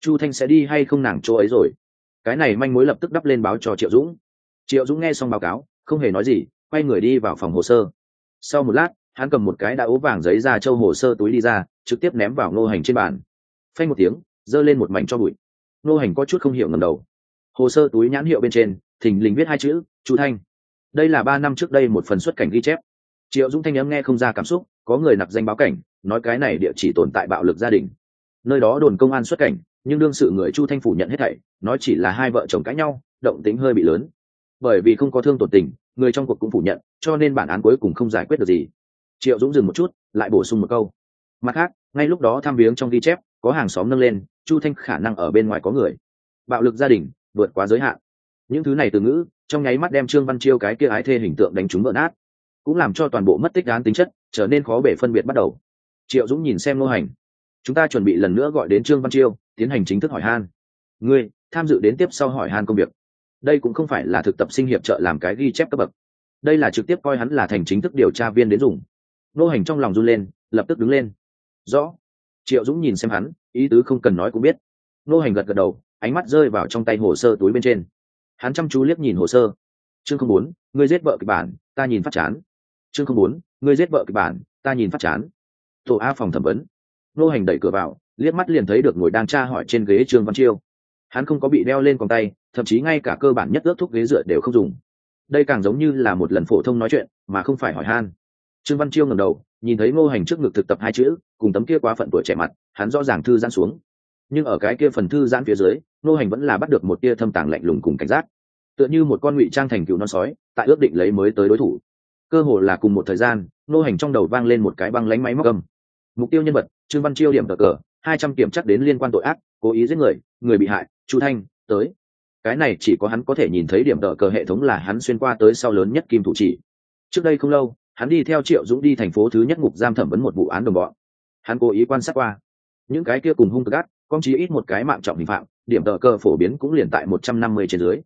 Chu thanh sẽ đi hay không nàng chỗ ấy rồi? Cái này manh mối lập tức đắp lên báo cho triệu dũng. Triệu dũng nghe xong báo cáo, không hề nói gì, quay người đi vào phòng hồ sơ. Sau một lát, hắn cầm một cái đã ố vàng giấy ra châu hồ sơ túi đi ra, trực tiếp ném vào ngô hành trên bàn. Phanh một tiếng, giơ lên một mảnh cho bụi. Ngô hành có chút không hiểu ngầm đầu. Hồ sơ túi nhãn hiệu bên trên, thình lình viết hai chữ, chu thanh. Đây là ba năm trước đây một phần xuất cảnh ghi chép triệu dũng thanh n nghe không ra cảm xúc, có người nạp danh báo cảnh, nói cái này địa chỉ tồn tại bạo lực gia đình. Nơi đó đồn công an xuất cảnh, nhưng đương sự người chu thanh phủ nhận hết thảy, nói chỉ là hai vợ chồng cãi nhau, động tính hơi bị lớn. Bởi vì không có thương tổn tình, người trong cuộc cũng phủ nhận, cho nên bản án cuối cùng không giải quyết được gì. Triệu dũng dừng một chút, lại bổ sung một câu. Mặt khác, ngay lúc đó tham viếng trong ghi chép, có hàng xóm nâng lên, chu thanh khả năng ở bên ngoài có người. Bạo lực gia đình, vượt quá giới hạn. Những thứ này từ ngữ, trong nháy mắt đem trương văn chiêu cái kia ái thê hình tượng đánh trúng vỡ nát cũng làm cho toàn bộ mất tích án tính chất trở nên khó bể phân biệt bắt đầu. Triệu dũng nhìn xem nô hành. Chúng ta chuẩn bị lần nữa gọi đến trương văn chiêu, tiến hành chính thức hỏi han. Ngươi, tham dự đến tiếp sau hỏi han công việc. Đây cũng không phải là thực tập sinh hiệp trợ làm cái ghi chép cấp bậc. Đây là trực tiếp coi hắn là thành chính thức điều tra viên đến dùng. Nô hành trong lòng run lên, lập tức đứng lên. Rõ. Triệu dũng nhìn xem hắn, ý tứ không cần nói cũng biết. Nô hành gật gật đầu, ánh mắt rơi vào trong tay hồ sơ túi bên trên. Hắn chăm chú liếc nhìn hồ sơ. Chương không bốn, ngươi giết vợ kịch bản, ta nhìn phát chán chương không bốn, ngươi giết vợ kịch bản, ta nhìn phát chán. Tổ a phòng thẩm vấn. Nô hành đẩy cửa vào, liếc mắt liền thấy được ngồi đang tra hỏi trên ghế trương văn chiêu. Hắn không có bị đeo lên còn tay, thậm chí ngay cả cơ bản nhất ước thuốc ghế dựa đều không dùng. Đây càng giống như là một lần phổ thông nói chuyện, mà không phải hỏi han. Trương văn chiêu ngẩng đầu, nhìn thấy ngô hành trước ngực thực tập hai chữ, cùng tấm kia quá phận tuổi trẻ mặt, hắn rõ ràng thư giãn xuống. Nhưng ở cái kia phần thư giãn phía dưới, ngô hành vẫn là bắt được một tia thâm tàng lạnh lùng cùng cảnh giác. Tựa như một con ngụy trang thành cựu non sói, tại ước định lấy mới tới đối thủ cơ hồ là cùng một thời gian, nô hành trong đầu vang lên một cái băng lánh máy móc cầm mục tiêu nhân vật, trương văn chiêu điểm cờ cờ, hai trăm kiểm chắc đến liên quan tội ác, cố ý giết người người bị hại, chu thanh, tới. Cái này chỉ có hắn có thể nhìn thấy điểm tờ cờ hệ thống là hắn xuyên qua tới sau lớn nhất kim thủ chỉ. Trước đây không lâu, hắn đi theo triệu dũng đi thành phố thứ nhất ngục giam thẩm vấn một vụ án đồng bọn. Hắn cố ý quan sát qua. Những cái kia cùng hung cực gắt con chí ít một cái mạng trọng hình phạm, điểm tờ cờ phổ biến cũng liền tại một trăm năm mươi trên dưới.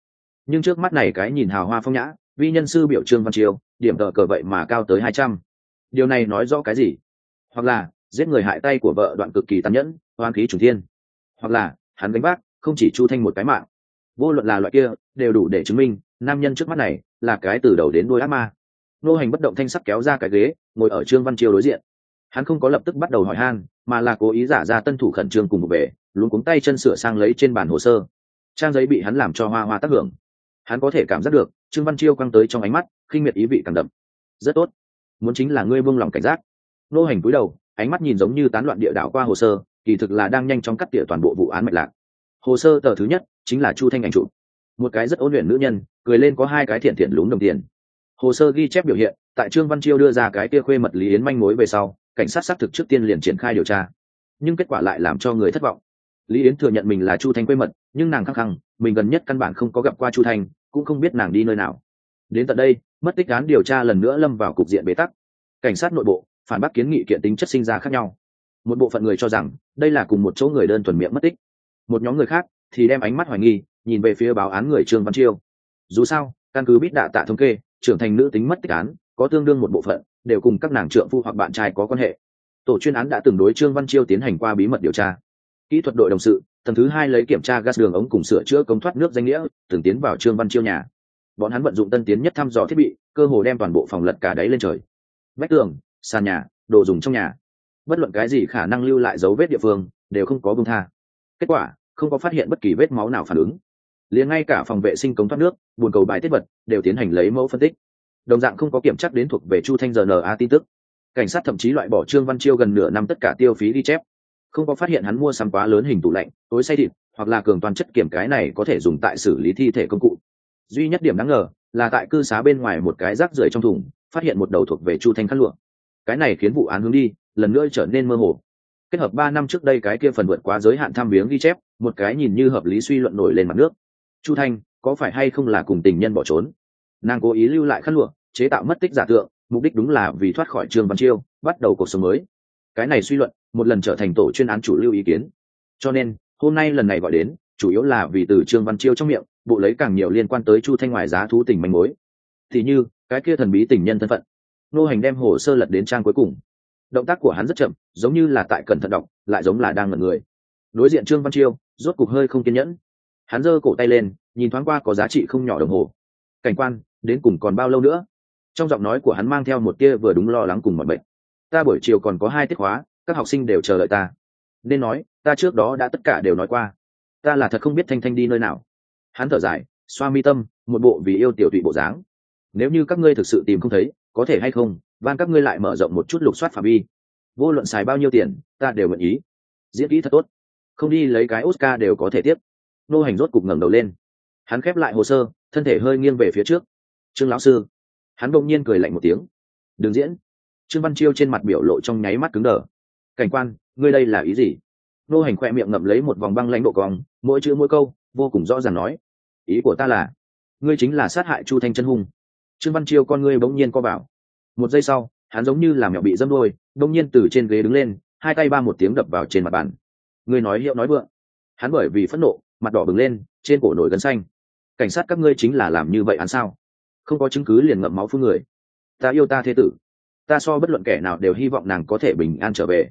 Nhưng trước mắt này cái nhìn hào hoa phong nhã vi nhân sư biểu trương văn triều, điểm tờ cờ vậy mà cao tới hai trăm. Điều này nói rõ cái gì? Hoặc là, giết người hại tay của vợ đoạn cực kỳ tàn nhẫn hoan khí chủ thiên. Hoặc là, hắn gánh bác không chỉ chu thanh một cái mạng. Vô luận là loại kia, đều đủ để chứng minh, nam nhân trước mắt này, là cái từ đầu đến đuôi ác ma. Nô hành bất động thanh sắc kéo ra cái ghế, ngồi ở trương văn chiêu đối diện. Hắn không có lập tức bắt đầu hỏi han, mà là cố ý giả ra tân thủ khẩn trương cùng một về luôn cuống tay chân sửa sang lấy trên bàn hồ sơ. Trang giấy bị hắn làm cho hoa hoa tác hưởng. Hắn có thể cảm giác được trương văn chiêu quăng tới trong ánh mắt, khinh miệt ý vị càng đậm. Rất tốt. Muốn chính là ngươi buông lòng cảnh giác. Nô hành cúi đầu, ánh mắt nhìn giống như tán loạn địa đạo qua hồ sơ, kỳ thực là đang nhanh chóng cắt tỉa toàn bộ vụ án mạch lạc. Hồ sơ tờ thứ nhất chính là chu thanh ảnh chụp. Một cái rất ôn luyện nữ nhân, cười lên có hai cái thiện thiện lún đồng tiền. Hồ sơ ghi chép biểu hiện, tại trương văn chiêu đưa ra cái kia khuê mật lý yến manh mối về sau, cảnh sát xác thực trước tiên liền triển khai điều tra. Nhưng kết quả lại làm cho người thất vọng. Lý yến thừa nhận mình là chu thanh quê mật, nhưng nàng khăng khăng, mình gần nhất căn bản không có gặp qua chu thanh cũng không biết nàng đi nơi nào. Đến tận đây, mất tích án điều tra lần nữa lâm vào cục diện bế tắc. Cảnh sát nội bộ, phản bác kiến nghị kiện tính chất sinh ra khác nhau. Một bộ phận người cho rằng, đây là cùng một chỗ người đơn thuần miệng mất tích. Một nhóm người khác thì đem ánh mắt hoài nghi, nhìn về phía báo án người trương văn chiêu. Dù sao, căn cứ biết đạ tạ thống kê, trưởng thành nữ tính mất tích án, có tương đương một bộ phận, đều cùng các nàng trượng phu hoặc bạn trai có quan hệ. Tổ chuyên án đã từng đối trương văn chiêu tiến hành qua bí mật điều tra kỹ thuật đội đồng sự, tầng thứ hai lấy kiểm tra gas đường ống cùng sửa chữa công thoát nước danh nghĩa, từng tiến vào trương văn chiêu nhà. Bọn hắn vận dụng tân tiến nhất thăm dò thiết bị, cơ hồ đem toàn bộ phòng lật cả đáy lên trời. Vách tường, sàn nhà, đồ dùng trong nhà. Bất luận cái gì khả năng lưu lại dấu vết địa phương, đều không có bông tha. Kết quả, không có phát hiện bất kỳ vết máu nào phản ứng. Liền ngay cả phòng vệ sinh cống thoát nước, buồn cầu bài tiết vật, đều tiến hành lấy mẫu phân tích. Đồng dạng không có kiểm chắc đến thuộc về chu thanh giờ na tin tức. Cảnh sát thậm chí loại bỏ trương văn chiêu gần nửa năm tất cả tiêu phí đi chép không có phát hiện hắn mua sắm quá lớn hình tủ lạnh, tối say thịt, hoặc là cường toàn chất kiểm cái này có thể dùng tại xử lý thi thể công cụ. Duy nhất điểm đáng ngờ là tại cư xá bên ngoài một cái rác rưởi trong thùng, phát hiện một đầu thuộc về chu thanh khăn lụa. Cái này khiến vụ án hướng đi, lần nữa trở nên mơ hồ. Kết hợp ba năm trước đây cái kia phần vượt quá giới hạn tham viếng ghi chép, một cái nhìn như hợp lý suy luận nổi lên mặt nước. Chu thanh, có phải hay không là cùng tình nhân bỏ trốn? Nàng cố ý lưu lại khăn lụa, chế tạo mất tích giả tượng, mục đích đúng là vì thoát khỏi trường văn chiêu, bắt đầu cuộc sống mới. Cái này suy luận một lần trở thành tổ chuyên án chủ lưu ý kiến. Cho nên, hôm nay lần này gọi đến, chủ yếu là vì từ trương văn chiêu trong miệng, bộ lấy càng nhiều liên quan tới chu thanh ngoài giá thú tình manh mối. Thì như, cái kia thần bí tình nhân thân phận. Nô hành đem hồ sơ lật đến trang cuối cùng. Động tác của hắn rất chậm, giống như là tại cẩn thận đọc, lại giống là đang ngẩn người. Đối diện trương văn chiêu, rốt cục hơi không kiên nhẫn. Hắn giơ cổ tay lên, nhìn thoáng qua có giá trị không nhỏ đồng hồ. Cảnh quan, đến cùng còn bao lâu nữa? Trong giọng nói của hắn mang theo một tia vừa đúng lo lắng cùng mọi bệnh ta buổi chiều còn có hai tiết hóa các học sinh đều chờ đợi ta. Nên nói, ta trước đó đã tất cả đều nói qua. Ta là thật không biết thanh thanh đi nơi nào. Hắn thở dài, xoa mi tâm, một bộ vì yêu tiểu tụy bộ dáng. Nếu như các ngươi thực sự tìm không thấy, có thể hay không, van các ngươi lại mở rộng một chút lục soát phạm vi. Vô luận xài bao nhiêu tiền, ta đều nguyện ý. Diễn kỹ thật tốt. Không đi lấy cái oscar đều có thể tiếp. Nô hành rốt cục ngẩng đầu lên. Hắn khép lại hồ sơ, thân thể hơi nghiêng về phía trước. Trương lão sư. Hắn bỗng nhiên cười lạnh một tiếng. Đừng diễn. Trương văn chiêu trên mặt biểu lộ trong nháy mắt cứng đờ cảnh quan, ngươi đây là ý gì? Nô hành khoe miệng ngậm lấy một vòng băng lãnh độ cong, mỗi chữ mỗi câu, vô cùng rõ ràng nói, ý của ta là, ngươi chính là sát hại chu thanh chân hung. Trương văn chiêu con ngươi bỗng nhiên co bảo một giây sau, hắn giống như làm mẹo bị dâm đôi bỗng nhiên từ trên ghế đứng lên, hai tay ba một tiếng đập vào trên mặt bàn. Ngươi nói hiệu nói vượng. Hắn bởi vì phẫn nộ, mặt đỏ bừng lên, trên cổ nổi gân xanh. Cảnh sát các ngươi chính là làm như vậy hắn sao? Không có chứng cứ liền ngậm máu phun người. Ta yêu ta thế tử. Ta so bất luận kẻ nào đều hy vọng nàng có thể bình an trở về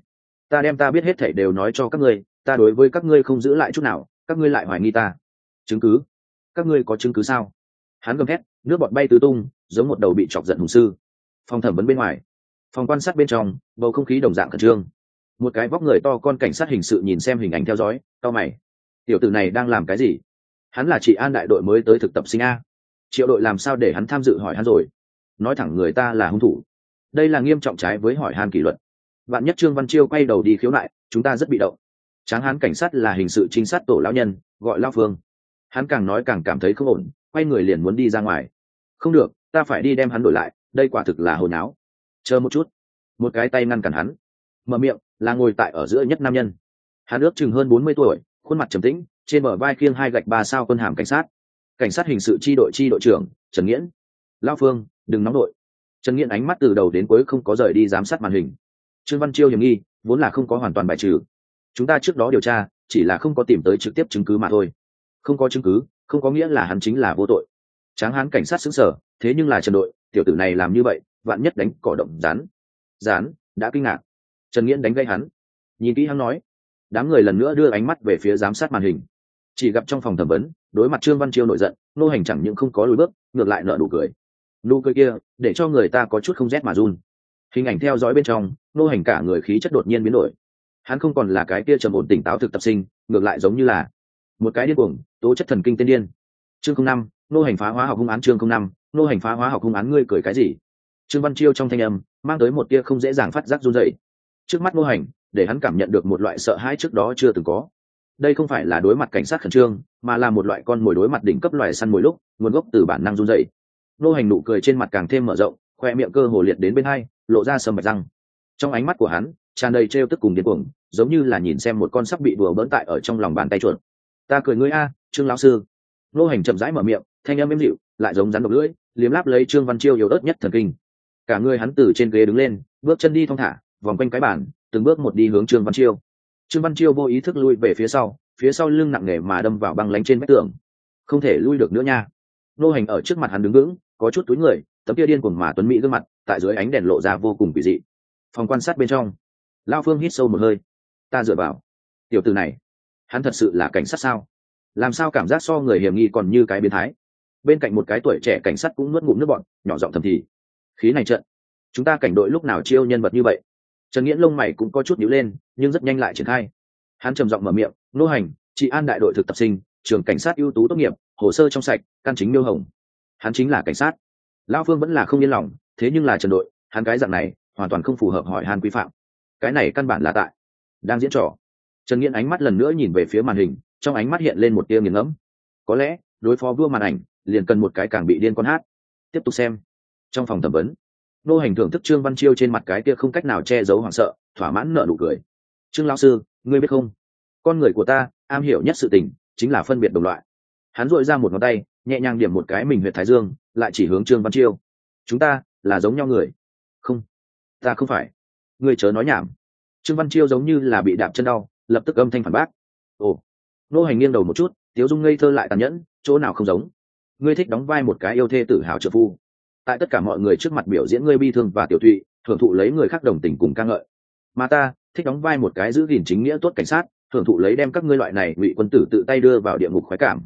ta đem ta biết hết thảy đều nói cho các ngươi, ta đối với các ngươi không giữ lại chút nào, các ngươi lại hoài nghi ta. Chứng cứ? Các ngươi có chứng cứ sao? Hắn gầm thét, nước bọt bay tứ tung, giống một đầu bị chọc giận hùng sư. Phòng thẩm vấn bên ngoài. Phòng quan sát bên trong, bầu không khí đồng dạng khẩn trương. Một cái vóc người to con cảnh sát hình sự nhìn xem hình ảnh theo dõi cao mày. Tiểu tử này đang làm cái gì? Hắn là chị an đại đội mới tới thực tập sinh a. Triệu đội làm sao để hắn tham dự hỏi hắn rồi? Nói thẳng người ta là hung thủ. Đây là nghiêm trọng trái với hỏi han kỷ luật bạn nhất trương văn chiêu quay đầu đi khiếu nại, chúng ta rất bị động. Tráng hán cảnh sát là hình sự trinh sát tổ lão nhân, gọi lao phương. Hắn càng nói càng cảm thấy không ổn, quay người liền muốn đi ra ngoài. Không được, ta phải đi đem hắn đổi lại, đây quả thực là hồi nháo chờ một chút. Một cái tay ngăn cản hắn. Mở miệng, là ngồi tại ở giữa nhất nam nhân. Hắn ước chừng hơn bốn mươi tuổi, khuôn mặt trầm tĩnh, trên bờ vai khiêng hai gạch ba sao quân hàm cảnh sát. Cảnh sát hình sự tri đội tri đội trưởng, trần nghiễn. Lao phương, đừng nóng đội trần nghiễn ánh mắt từ đầu đến cuối không có rời đi giám sát màn hình trương văn chiêu hiểm nghi, vốn là không có hoàn toàn bài trừ. Chúng ta trước đó điều tra, chỉ là không có tìm tới trực tiếp chứng cứ mà thôi. Không có chứng cứ, không có nghĩa là hắn chính là vô tội. Tráng hán cảnh sát xứng sở, thế nhưng là trần đội, tiểu tử này làm như vậy, vạn nhất đánh cỏ động rán rán đã kinh ngạc. Trần nghiễn đánh gây hắn. Nhìn kỹ hắn nói, đám người lần nữa đưa ánh mắt về phía giám sát màn hình. Chỉ gặp trong phòng thẩm vấn, đối mặt trương văn chiêu nổi giận, nô hành chẳng những không có lùi bước, ngược lại nợ nụ cười. Nụ cười kia, để cho người ta có chút không rét mà run. Hình ảnh theo dõi bên trong nô hành cả người khí chất đột nhiên biến đổi. Hắn không còn là cái kia trầm ổn tỉnh táo thực tập sinh, ngược lại giống như là một cái điên cuồng, tố chất thần kinh tiên điên. Chương không năm, nô hành phá hóa học hung án chương không năm, nô hành phá hóa học hung án ngươi cười cái gì? Trương văn chiêu trong thanh âm, mang tới một tia không dễ dàng phát giác run dậy trước mắt nô hành, để hắn cảm nhận được một loại sợ hãi trước đó chưa từng có. Đây không phải là đối mặt cảnh sát khẩn trương, mà là một loại con mồi đối mặt đỉnh cấp loài săn mồi lúc, nguồn gốc từ bản năng run dậy nô hành nụ cười trên mặt càng thêm mở rộng, khoe miệng cơ hồ liệt đến bên hai, lộ ra sầm mạch răng trong ánh mắt của hắn, tràn đầy trêu tức cùng điên cuồng, giống như là nhìn xem một con sắp bị đùa bỡn tại ở trong lòng bàn tay chuột. Ta cười ngươi a, trương lão sư. Nô hành chậm rãi mở miệng, thanh âm êm dịu, lại giống rắn độc lưỡi, liếm láp lấy trương văn chiêu yếu ớt nhất thần kinh. Cả người hắn từ trên ghế đứng lên, bước chân đi thong thả, vòng quanh cái bàn, từng bước một đi hướng trương văn chiêu. Trương văn chiêu vô ý thức lui về phía sau phía sau lưng nặng nề mà đâm vào băng lánh trên vách tường. Không thể lui được nữa nha. Nô hành ở trước mặt hắn đứng vững, có chút túi người, tấm kia điên cuồng mà tuấn mỹ gương mặt, tại dưới ánh đèn lộ ra vô cùng kỳ dị phòng quan sát bên trong. Lao phương hít sâu một hơi. Ta dựa vào. Tiểu từ này, hắn thật sự là cảnh sát sao? Làm sao cảm giác so người hiểm nghi còn như cái biến thái? Bên cạnh một cái tuổi trẻ cảnh sát cũng nuốt ngụm nước bọn nhỏ giọng thầm thì. Khí này trận. Chúng ta cảnh đội lúc nào chiêu nhân vật như vậy? Trần nghĩa lông mày cũng có chút nhíu lên, nhưng rất nhanh lại triển khai. Hắn trầm giọng mở miệng, nô hành, chị an đại đội thực tập sinh trường cảnh sát ưu tú tốt nghiệp, hồ sơ trong sạch, căn chính miêu hồng. Hắn chính là cảnh sát. Lao phương vẫn là không yên lòng, thế nhưng là trần đội, hắn cái dạng này hoàn toàn không phù hợp hỏi han quy phạm. Cái này căn bản là tại đang diễn trò. Trần nghiễn ánh mắt lần nữa nhìn về phía màn hình, trong ánh mắt hiện lên một tia nghiền ngẫm. Có lẽ, đối phó vua màn ảnh, liền cần một cái càng bị điên con hát. Tiếp tục xem. Trong phòng thẩm vấn, nô hành thưởng thức trương văn chiêu trên mặt cái tia không cách nào che giấu hoảng sợ, thỏa mãn nợ nụ cười. Trương lao sư, ngươi biết không? Con người của ta, am hiểu nhất sự tình, chính là phân biệt đồng loại. Hắn dội ra một ngón tay, nhẹ nhàng điểm một cái mình huyện thái dương, lại chỉ hướng trương văn chiêu. Chúng ta là giống nhau người ta không phải. Người chớ nói nhảm. Trương văn chiêu giống như là bị đạp chân đau, lập tức âm thanh phản bác. Ồ. Nô hành nghiêng đầu một chút, tiếu dung ngây thơ lại tàn nhẫn, chỗ nào không giống. Ngươi thích đóng vai một cái yêu thê tự hào trợ phu. Tại tất cả mọi người trước mặt biểu diễn ngươi bi thương và tiểu thụy thưởng thụ lấy người khác đồng tình cùng ca ngợi. Mà ta, thích đóng vai một cái giữ gìn chính nghĩa tốt cảnh sát, thưởng thụ lấy đem các ngươi loại này ngụy quân tử tự tay đưa vào địa ngục khoái cảm.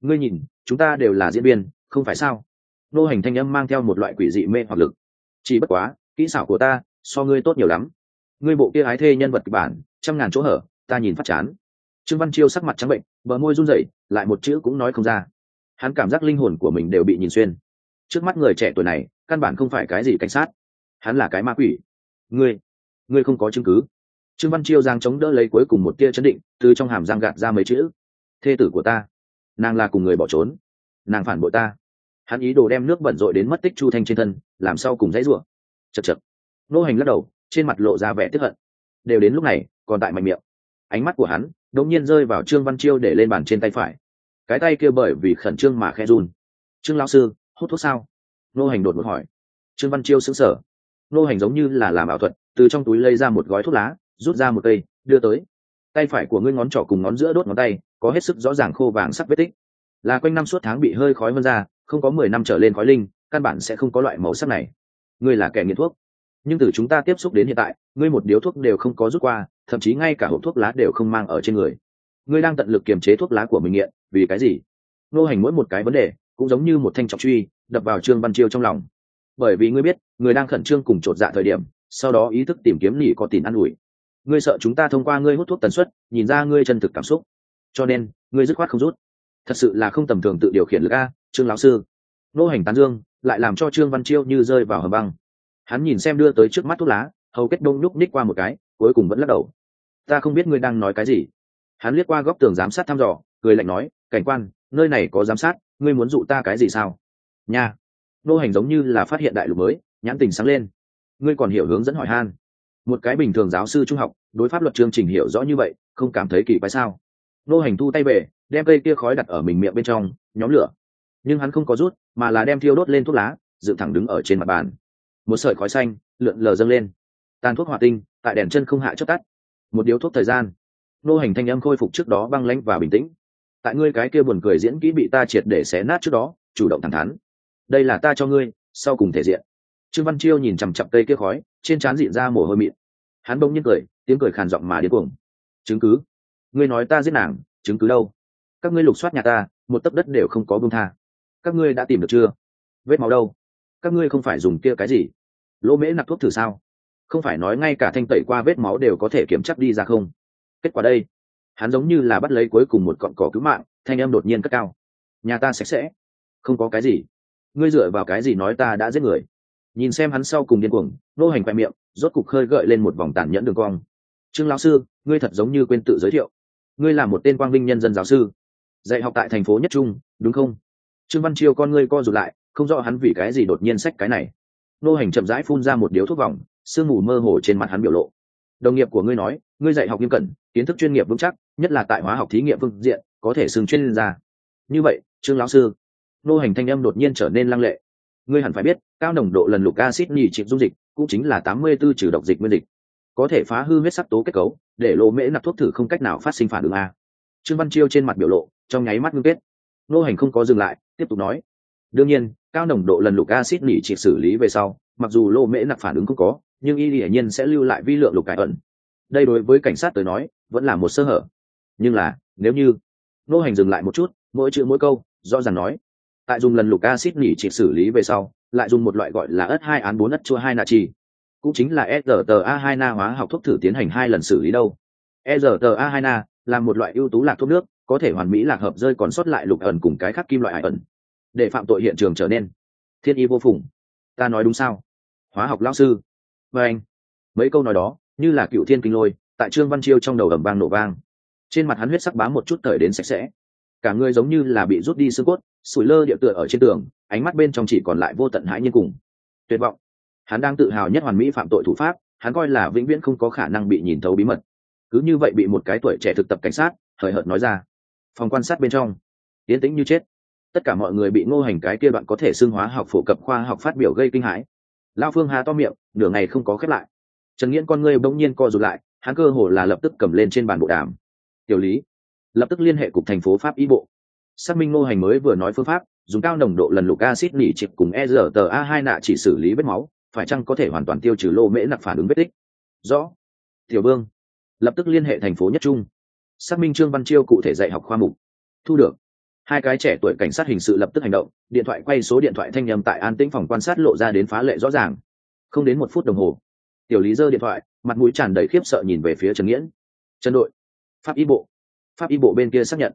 Ngươi nhìn, chúng ta đều là diễn viên, không phải sao? Nô hành thanh âm mang theo một loại quỷ dị mê hoặc lực. Chỉ bất quá kỹ xảo của ta, so ngươi tốt nhiều lắm. Ngươi bộ kia ái thê nhân vật kịch bản, trăm ngàn chỗ hở, ta nhìn phát chán. Trương văn chiêu sắc mặt trắng bệnh, bờ môi run rẩy, lại một chữ cũng nói không ra. Hắn cảm giác linh hồn của mình đều bị nhìn xuyên. Trước mắt người trẻ tuổi này, căn bản không phải cái gì cảnh sát. Hắn là cái ma quỷ. Ngươi ngươi không có chứng cứ. Trương văn chiêu giang chống đỡ lấy cuối cùng một tia chấn định, từ trong hàm giang gạt ra mấy chữ. Thê tử của ta, nàng là cùng người bỏ trốn. Nàng phản bội ta. Hắn ý đồ đem nước bẩn rội đến mất tích chu thanh trên thân, làm sao cùng dãy rủa? Chật chật. Nô hành lắc đầu, trên mặt lộ ra vẻ tiếp hận. Đều đến lúc này, còn tại mạnh miệng. Ánh mắt của hắn đột nhiên rơi vào trương văn chiêu để lên bàn trên tay phải. Cái tay kia bởi vì khẩn trương mà khe run. Trương lão sư, hút thuốc sao? Nô hành đột ngột hỏi. Trương văn chiêu sững sờ. Nô hành giống như là làm ảo thuật, từ trong túi lấy ra một gói thuốc lá, rút ra một cây, đưa tới. Tay phải của ngươi ngón trỏ cùng ngón giữa đốt ngón tay, có hết sức rõ ràng khô vàng sắc vết tích. Là quanh năm suốt tháng bị hơi khói vân ra, không có mười năm trở lên khói linh, căn bản sẽ không có loại màu sắc này ngươi là kẻ nghiện thuốc. Nhưng từ chúng ta tiếp xúc đến hiện tại, ngươi một điếu thuốc đều không có rút qua, thậm chí ngay cả hộp thuốc lá đều không mang ở trên người. Ngươi đang tận lực kiềm chế thuốc lá của mình nghiện, vì cái gì? Nô hành mỗi một cái vấn đề, cũng giống như một thanh trọng truy, đập vào trương văn chiêu trong lòng. Bởi vì ngươi biết, người đang khẩn trương cùng chột dạ thời điểm, sau đó ý thức tìm kiếm nỉ có tìm ă n ủi. Ngươi sợ chúng ta thông qua ngươi hút thuốc tần suất, nhìn ra ngươi chân thực cảm xúc. Cho nên, ngươi dứt khoát không rút. Thật sự là không tầm thường tự điều khiển lực a, trương lão sư. Nô hành tán dương lại làm cho trương văn chiêu như rơi vào hầm băng. Hắn nhìn xem đưa tới trước mắt thuốc lá, hầu kết đông nhúc ních qua một cái, cuối cùng vẫn lắc đầu. Ta không biết ngươi đang nói cái gì. Hắn liếc qua góc tường giám sát thăm dò, cười lạnh nói, cảnh quan, nơi này có giám sát, ngươi muốn dụ ta cái gì sao? Nha. Nô hành giống như là phát hiện đại lục mới, nhãn tình sáng lên. Ngươi còn hiểu hướng dẫn hỏi han? Một cái bình thường giáo sư trung học, đối pháp luật chương trình hiểu rõ như vậy, không cảm thấy kỳ quái sao? Nô hành thu tay về, đem cây kia khói đặt ở mình miệng bên trong, nhóm lửa nhưng hắn không có rút, mà là đem thiêu đốt lên thuốc lá, dựng thẳng đứng ở trên mặt bàn. Một sợi khói xanh lượn lờ dâng lên. Tàn thuốc hỏa tinh tại đèn chân không hạ chất tắt. Một điếu thuốc thời gian. Nô hành thanh âm khôi phục trước đó băng lãnh và bình tĩnh. Tại ngươi cái kia buồn cười diễn kỹ bị ta triệt để xé nát trước đó, chủ động thẳng thắn. Đây là ta cho ngươi, sau cùng thể diện. Trương văn chiêu nhìn chằm chặp cây kia khói, trên trán diện ra mồ hôi mịn. Hắn bỗng nhiên cười, tiếng cười khàn giọng mà điên cuồng. Chứng cứ. Ngươi nói ta giết nàng, chứng cứ đâu? Các ngươi lục soát nhà ta, một tấc đất đều không có bông tha các ngươi đã tìm được chưa? Vết máu đâu? Các ngươi không phải dùng kia cái gì? Lỗ mễ nặc thuốc thử sao? Không phải nói ngay cả thanh tẩy qua vết máu đều có thể kiểm chắc đi ra không? Kết quả đây, hắn giống như là bắt lấy cuối cùng một cọn cỏ cứu mạng, thanh em đột nhiên cất cao. Nhà ta sạch sẽ. Không có cái gì. Ngươi dựa vào cái gì nói ta đã giết người? Nhìn xem hắn sau cùng điên cuồng nô hành khoe miệng, rốt cục khơi gợi lên một vòng tàn nhẫn đường cong. Trương lão sư, ngươi thật giống như quên tự giới thiệu. Ngươi là một tên quang vinh nhân dân giáo sư. Dạy học tại thành phố nhất trung, đúng không? Trương văn chiêu con ngươi co rụt lại, không rõ hắn vì cái gì đột nhiên sách cái này. Nô hành chậm rãi phun ra một điếu thuốc vòng, sương mù mơ hồ trên mặt hắn biểu lộ. Đồng nghiệp của ngươi nói, ngươi dạy học nghiêm cẩn, kiến thức chuyên nghiệp vững chắc, nhất là tại hóa học thí nghiệm phương diện, có thể xưng chuyên gia. Như vậy, trương lão sư, nô hành thanh âm đột nhiên trở nên lăng lệ. Ngươi hẳn phải biết, cao nồng độ lần lục acid nhì chịp dung dịch cũng chính là tám mươi 84 trừ độc dịch nguyên dịch. Có thể phá hư huyết sắc tố kết cấu, để lộ mễ nạp thuốc thử không cách nào phát sinh phản ứng a. Trương văn chiêu trên mặt biểu lộ, trong nháy mắt ngưng kết nô hành không có dừng lại tiếp tục nói. Đương nhiên cao nồng độ lần lục acid nỉ chỉ xử lý về sau mặc dù lô mễ nặc phản ứng không có nhưng y hiển nhiên sẽ lưu lại vi lượng lục cải ẩn. Đây đối với cảnh sát tới nói vẫn là một sơ hở. Nhưng là nếu như nô hành dừng lại một chút mỗi chữ mỗi câu rõ ràng nói. Tại dùng lần lục acid nỉ chỉ xử lý về sau lại dùng một loại gọi là ớt hai án bốn ất chua hai natri cũng chính là SRTA hai na hóa học thuốc thử tiến hành hai lần xử lý đâu. SRTA hai na là một loại ưu tú lạc thuốc nước, có thể hoàn mỹ lạc hợp rơi còn sót lại lục ẩn cùng cái khác kim loại ải ẩn, để phạm tội hiện trường trở nên thiên y vô phùng. Ta nói đúng sao? Hóa học lão sư. Và anh. Mấy câu nói đó, như là cựu thiên kinh lôi, tại Trương Văn Chiêu trong đầu ầm vang nổ vang. Trên mặt hắn huyết sắc bám một chút thời đến sạch sẽ. Cả người giống như là bị rút đi xương cốt, sủi lơ địa tựa ở trên tường, ánh mắt bên trong chỉ còn lại vô tận hãi nhiên cùng tuyệt vọng hắn đang tự hào nhất hoàn mỹ phạm tội thủ pháp hắn coi là vĩnh viễn không có khả năng bị nhìn thấu bí mật cứ như vậy bị một cái tuổi trẻ thực tập cảnh sát hời hợt nói ra phòng quan sát bên trong. Tiến tĩnh như chết. Tất cả mọi người bị ngô hành cái kia đoạn có thể xương hóa học phổ cập khoa học phát biểu gây kinh hãi. Lao phương hà to miệng, nửa ngày không có khép lại. Trần nghiễn con ngươi bỗng nhiên co rụt lại, hắn cơ hồ là lập tức cầm lên trên bàn bộ đàm. Tiểu lý, lập tức liên hệ cục thành phố pháp y bộ. Xác minh ngô hành mới vừa nói phương pháp, dùng cao nồng độ lần lục acid nỉ chịp cùng e rờ tờ a hai nạ chỉ xử lý vết máu, phải chăng có thể hoàn toàn tiêu trừ lô mễ nặc phản ứng vết tích? Rõ. Tiểu vương, lập tức liên hệ thành phố nhất trung xác minh trương văn chiêu cụ thể dạy học khoa mục. Thu được. Hai cái trẻ tuổi cảnh sát hình sự lập tức hành động, điện thoại quay số điện thoại thanh nhầm tại an tĩnh phòng quan sát lộ ra đến phá lệ rõ ràng. Không đến một phút đồng hồ, tiểu lý giơ điện thoại, mặt mũi tràn đầy khiếp sợ nhìn về phía trần nghiễn. Trần đội, pháp y bộ. Pháp y bộ bên kia xác nhận.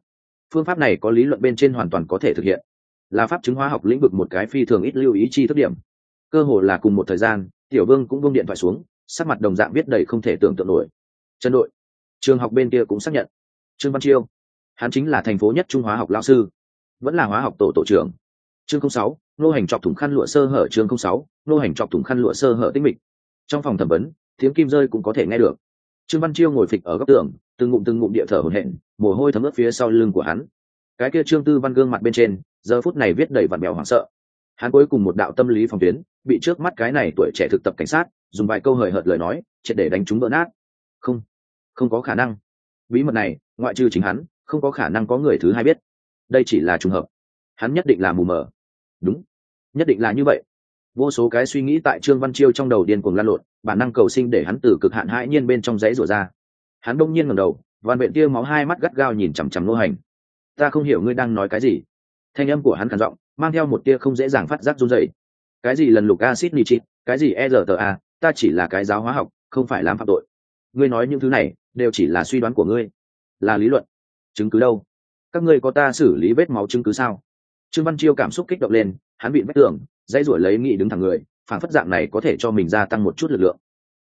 Phương pháp này có lý luận bên trên hoàn toàn có thể thực hiện. Là pháp chứng hóa học lĩnh vực một cái phi thường ít lưu ý chi thức điểm. Cơ hồ là cùng một thời gian, tiểu vương cũng buông điện thoại xuống, sắc mặt đồng dạng viết đầy không thể tưởng tượng nổi. Trần đội trường học bên kia cũng xác nhận. Trương văn chiêu, hắn chính là thành phố nhất trung hóa học lao sư, vẫn là hóa học tổ tổ trưởng. Chương sáu, nô hành chọc thủng khăn lụa sơ hở chương sáu, nô hành chọc thủng khăn lụa sơ hở tinh mịch. Trong phòng thẩm vấn, tiếng kim rơi cũng có thể nghe được. Trương văn chiêu ngồi phịch ở góc tường, từng ngụm từng ngụm địa thở hổn hển, mồ hôi thấm ướt phía sau lưng của hắn. Cái kia trương tư văn gương mặt bên trên, giờ phút này viết đầy vặn mèo hoảng sợ. Hắn cuối cùng một đạo tâm lý phòng tuyến, bị trước mắt cái này tuổi trẻ thực tập cảnh sát, dùng vài câu hời hợt lời nói, triệt để đánh chúng vỡ nát. Không không có khả năng. Bí mật này, ngoại trừ chính hắn, không có khả năng có người thứ hai biết. Đây chỉ là trùng hợp. Hắn nhất định là mù mờ. Đúng. Nhất định là như vậy. Vô số cái suy nghĩ tại trương văn chiêu trong đầu điên cuồng lan lộn, bản năng cầu sinh để hắn từ cực hạn hãi nhiên bên trong dãy rủa ra. Hắn đông nhiên ngầm đầu văn vệ tia máu hai mắt gắt gao nhìn chằm chằm nô hành. Ta không hiểu ngươi đang nói cái gì. Thanh âm của hắn khản giọng, mang theo một tia không dễ dàng phát giác run dậy cái gì lần lục acid nitric, cái gì erta ta chỉ là cái giáo hóa học, không phải làm phạm tội. Ngươi nói những thứ này đều chỉ là suy đoán của ngươi. Là lý luận. Chứng cứ đâu? Các ngươi có ta xử lý vết máu chứng cứ sao? Trương văn chiêu cảm xúc kích động lên, hắn bị vách tường, dãy ruổi lấy nghị đứng thẳng người, phản phất dạng này có thể cho mình gia tăng một chút lực lượng.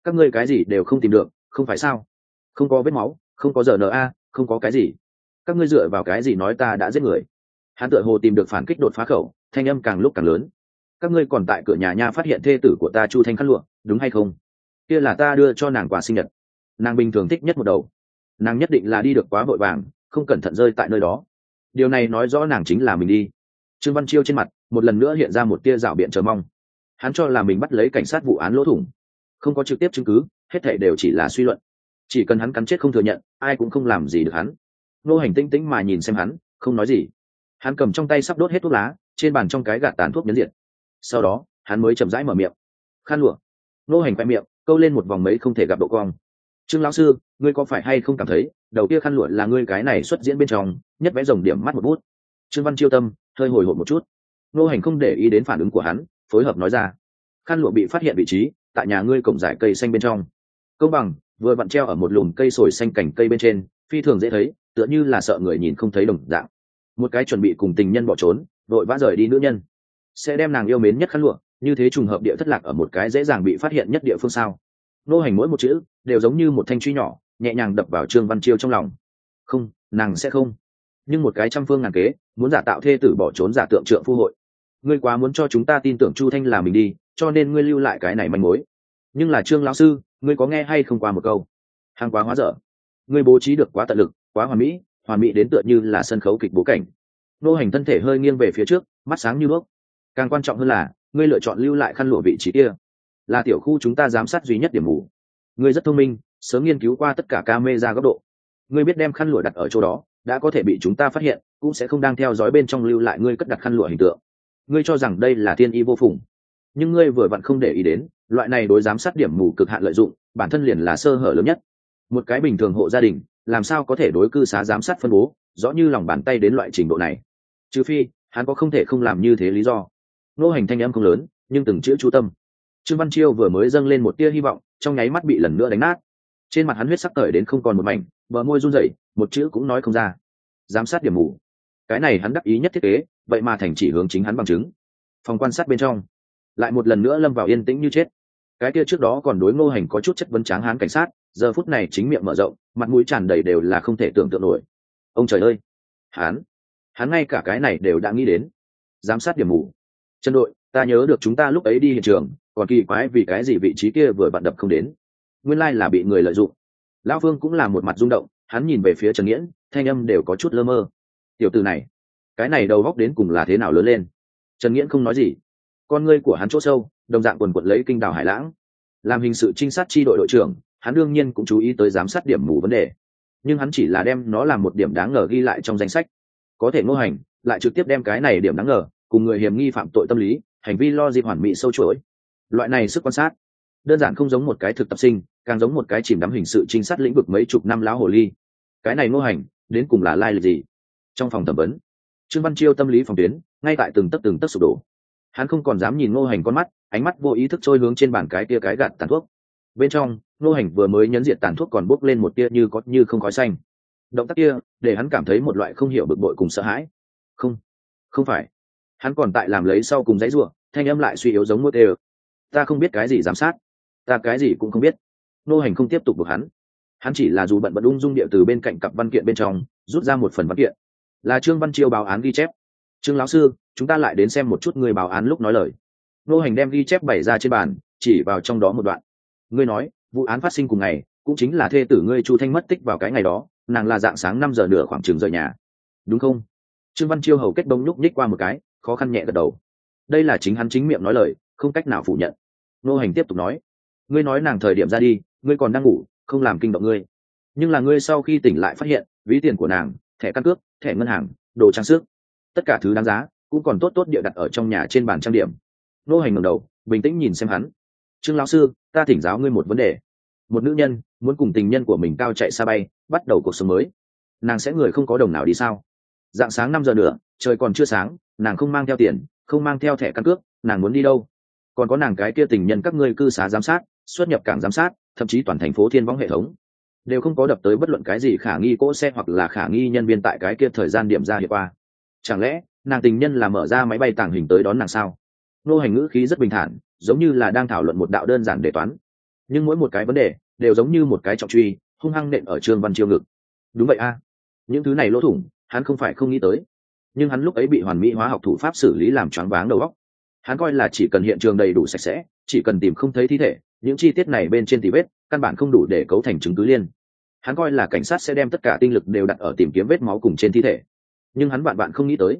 Các ngươi cái gì đều không tìm được, không phải sao? Không có vết máu, không có giờ na không có cái gì. Các ngươi dựa vào cái gì nói ta đã giết người? Hắn tựa hồ tìm được phản kích đột phá khẩu, thanh âm càng lúc càng lớn. Các ngươi còn tại cửa nhà nha phát hiện thê tử của ta chu thanh khăn lụa, đúng hay không? Kia là ta đưa cho nàng quà sinh nhật nàng bình thường thích nhất một đầu. Nàng nhất định là đi được quá vội vàng, không cẩn thận rơi tại nơi đó. Điều này nói rõ nàng chính là mình đi. Trương văn chiêu trên mặt, một lần nữa hiện ra một tia rảo biện chờ mong. Hắn cho là mình bắt lấy cảnh sát vụ án lỗ thủng. Không có trực tiếp chứng cứ, hết thể đều chỉ là suy luận. Chỉ cần hắn cắn chết không thừa nhận, ai cũng không làm gì được hắn. Nô hành tinh tĩnh mà nhìn xem hắn, không nói gì. Hắn cầm trong tay sắp đốt hết thuốc lá, trên bàn trong cái gạt tàn thuốc nhấn diệt. Sau đó, hắn mới chậm rãi mở miệng. Khăn lụa. Nô hành khoe miệng, câu lên một vòng mấy không thể gặp độ cong trương lão sư, ngươi có phải hay không cảm thấy, đầu kia khăn lụa là ngươi cái này xuất diễn bên trong, nhất vẽ rồng điểm mắt một bút? Trương văn chiêu tâm, hơi hồi hộp một chút. Nô hành không để ý đến phản ứng của hắn, phối hợp nói ra. Khăn lụa bị phát hiện vị trí, tại nhà ngươi cổng dải cây xanh bên trong. Công bằng, vừa vặn treo ở một lùm cây sồi xanh cành cây bên trên, phi thường dễ thấy, tựa như là sợ người nhìn không thấy đồng dạng. Một cái chuẩn bị cùng tình nhân bỏ trốn đội vã rời đi nữ nhân. Sẽ đem nàng yêu mến nhất khăn lụa, như thế trùng hợp địa thất lạc ở một cái dễ dàng bị phát hiện nhất địa phương sao? Nô hành mỗi một chữ đều giống như một thanh truy nhỏ, nhẹ nhàng đập vào trương văn chiêu trong lòng. Không, nàng sẽ không. Nhưng một cái trăm phương ngàn kế, muốn giả tạo thê tử bỏ trốn giả tượng trượng phu hội. Ngươi quá muốn cho chúng ta tin tưởng chu thanh là mình đi, cho nên ngươi lưu lại cái này manh mối. Nhưng là trương lão sư, ngươi có nghe hay không qua một câu? Hàng quá hóa dở. Ngươi bố trí được quá tận lực, quá hoàn mỹ hoàn mỹ đến tựa như là sân khấu kịch bố cảnh. Nô hành thân thể hơi nghiêng về phía trước, mắt sáng như bước càng quan trọng hơn là, ngươi lựa chọn lưu lại khăn lụa vị trí kia là tiểu khu chúng ta giám sát duy nhất điểm mù. Ngươi rất thông minh, sớm nghiên cứu qua tất cả ca mê ra góc độ. Ngươi biết đem khăn lụa đặt ở chỗ đó, đã có thể bị chúng ta phát hiện, cũng sẽ không đang theo dõi bên trong lưu lại ngươi cất đặt khăn lụa hình tượng. Ngươi cho rằng đây là thiên y vô phùng. Nhưng ngươi vừa vặn không để ý đến, loại này đối giám sát điểm mù cực hạn lợi dụng, bản thân liền là sơ hở lớn nhất. Một cái bình thường hộ gia đình, làm sao có thể đối cư xá giám sát phân bố, rõ như lòng bàn tay đến loại trình độ này. Trừ phi, hắn có không thể không làm như thế lý do. Nô hành thanh âm không lớn, nhưng từng chữ chú tâm trương văn chiêu vừa mới dâng lên một tia hy vọng, trong nháy mắt bị lần nữa đánh nát. Trên mặt hắn huyết sắc tởi đến không còn một mảnh, bờ môi run rẩy, một chữ cũng nói không ra. Giám sát điểm mù. Cái này hắn đắc ý nhất thiết kế, vậy mà thành chỉ hướng chính hắn bằng chứng. Phòng quan sát bên trong, lại một lần nữa lâm vào yên tĩnh như chết. Cái kia trước đó còn đối ngô hành có chút chất vấn tráng hán cảnh sát, giờ phút này chính miệng mở rộng, mặt mũi tràn đầy đều là không thể tưởng tượng nổi. Ông trời ơi! Hán hắn ngay cả cái này đều đã nghĩ đến. Giám sát điểm mù. Chân đội, ta nhớ được chúng ta lúc ấy đi hiện trường còn kỳ quái vì cái gì vị trí kia vừa bạn đập không đến? Nguyên lai là bị người lợi dụng. Lão phương cũng là một mặt rung động, hắn nhìn về phía trần nghiễn, thanh âm đều có chút lơ mơ. Tiểu từ này, cái này đầu góc đến cùng là thế nào lớn lên? Trần nghiễn không nói gì. Con ngươi của hắn chỗ sâu, đồng dạng quần quật lấy kinh đào hải lãng. Làm hình sự trinh sát tri đội đội trưởng, hắn đương nhiên cũng chú ý tới giám sát điểm mù vấn đề. Nhưng hắn chỉ là đem nó làm một điểm đáng ngờ ghi lại trong danh sách. Có thể ngô hành, lại trực tiếp đem cái này điểm đáng ngờ, cùng người hiểm nghi phạm tội tâm lý, hành vi lo dịp hoàn mỹ sâu chuỗi loại này sức quan sát, đơn giản không giống một cái thực tập sinh, càng giống một cái chìm đắm hình sự trinh sát lĩnh vực mấy chục năm lão hồ ly. Cái này ngô hành, đến cùng là lai lịch gì? Trong phòng thẩm vấn, trương văn chiêu tâm lý phòng tuyến, ngay tại từng tấc từng tấc sụp đổ. Hắn không còn dám nhìn ngô hành con mắt, ánh mắt vô ý thức trôi hướng trên bàn cái tia cái gạt tàn thuốc. Bên trong, ngô hành vừa mới nhấn diện tàn thuốc còn bốc lên một tia như có như không khói xanh. Động tác kia, để hắn cảm thấy một loại không hiểu bực bội cùng sợ hãi. Không không phải. Hắn còn tại làm lấy sau cùng dãy ruộng thanh âm lại suy yếu giống mốt ê ta không biết cái gì giám sát, ta cái gì cũng không biết. Nô hành không tiếp tục buộc hắn. Hắn chỉ là dù bận bận ung dung địa từ bên cạnh cặp văn kiện bên trong, rút ra một phần văn kiện. Là trương văn chiêu báo án ghi chép. Trương lão sư, chúng ta lại đến xem một chút người báo án lúc nói lời. Nô hành đem ghi chép bày ra trên bàn, chỉ vào trong đó một đoạn. Ngươi nói, vụ án phát sinh cùng ngày, cũng chính là thê tử ngươi chu thanh mất tích vào cái ngày đó, nàng là dạng sáng năm giờ nửa khoảng trường rời nhà. Đúng không? Trương văn chiêu hầu kết đông nhúc nhích qua một cái, khó khăn nhẹ gật đầu. Đây là chính hắn chính miệng nói lời không cách nào phủ nhận. Nô hành tiếp tục nói, ngươi nói nàng thời điểm ra đi, ngươi còn đang ngủ, không làm kinh động ngươi. Nhưng là ngươi sau khi tỉnh lại phát hiện, ví tiền của nàng, thẻ căn cước, thẻ ngân hàng, đồ trang sức, tất cả thứ đáng giá, cũng còn tốt tốt địa đặt ở trong nhà trên bàn trang điểm. Nô hành ngầm đầu, bình tĩnh nhìn xem hắn. Trương lão sư, ta thỉnh giáo ngươi một vấn đề. Một nữ nhân muốn cùng tình nhân của mình cao chạy xa bay, bắt đầu cuộc sống mới. Nàng sẽ người không có đồng nào đi sao? Dạng sáng năm giờ nữa trời còn chưa sáng, nàng không mang theo tiền, không mang theo thẻ căn cước, nàng muốn đi đâu? Còn có nàng cái kia tình nhân các ngươi cư xá giám sát, xuất nhập cảng giám sát, thậm chí toàn thành phố thiên võng hệ thống. Đều không có đập tới bất luận cái gì khả nghi cỗ xe hoặc là khả nghi nhân viên tại cái kia thời gian điểm ra hiệu qua. Chẳng lẽ, nàng tình nhân là mở ra máy bay tàng hình tới đón nàng sao? Nô hành ngữ khí rất bình thản, giống như là đang thảo luận một đạo đơn giản đề toán. Nhưng mỗi một cái vấn đề, đều giống như một cái trọng truy, hung hăng nện ở trương văn chiêu ngực. Đúng vậy a. Những thứ này lỗ thủng, hắn không phải không nghĩ tới. Nhưng hắn lúc ấy bị hoàn mỹ hóa học thủ pháp xử lý làm choáng váng đầu óc hắn coi là chỉ cần hiện trường đầy đủ sạch sẽ, chỉ cần tìm không thấy thi thể, những chi tiết này bên trên tì vết, căn bản không đủ để cấu thành chứng cứ liên. Hắn coi là cảnh sát sẽ đem tất cả tinh lực đều đặt ở tìm kiếm vết máu cùng trên thi thể. Nhưng hắn bạn bạn không nghĩ tới,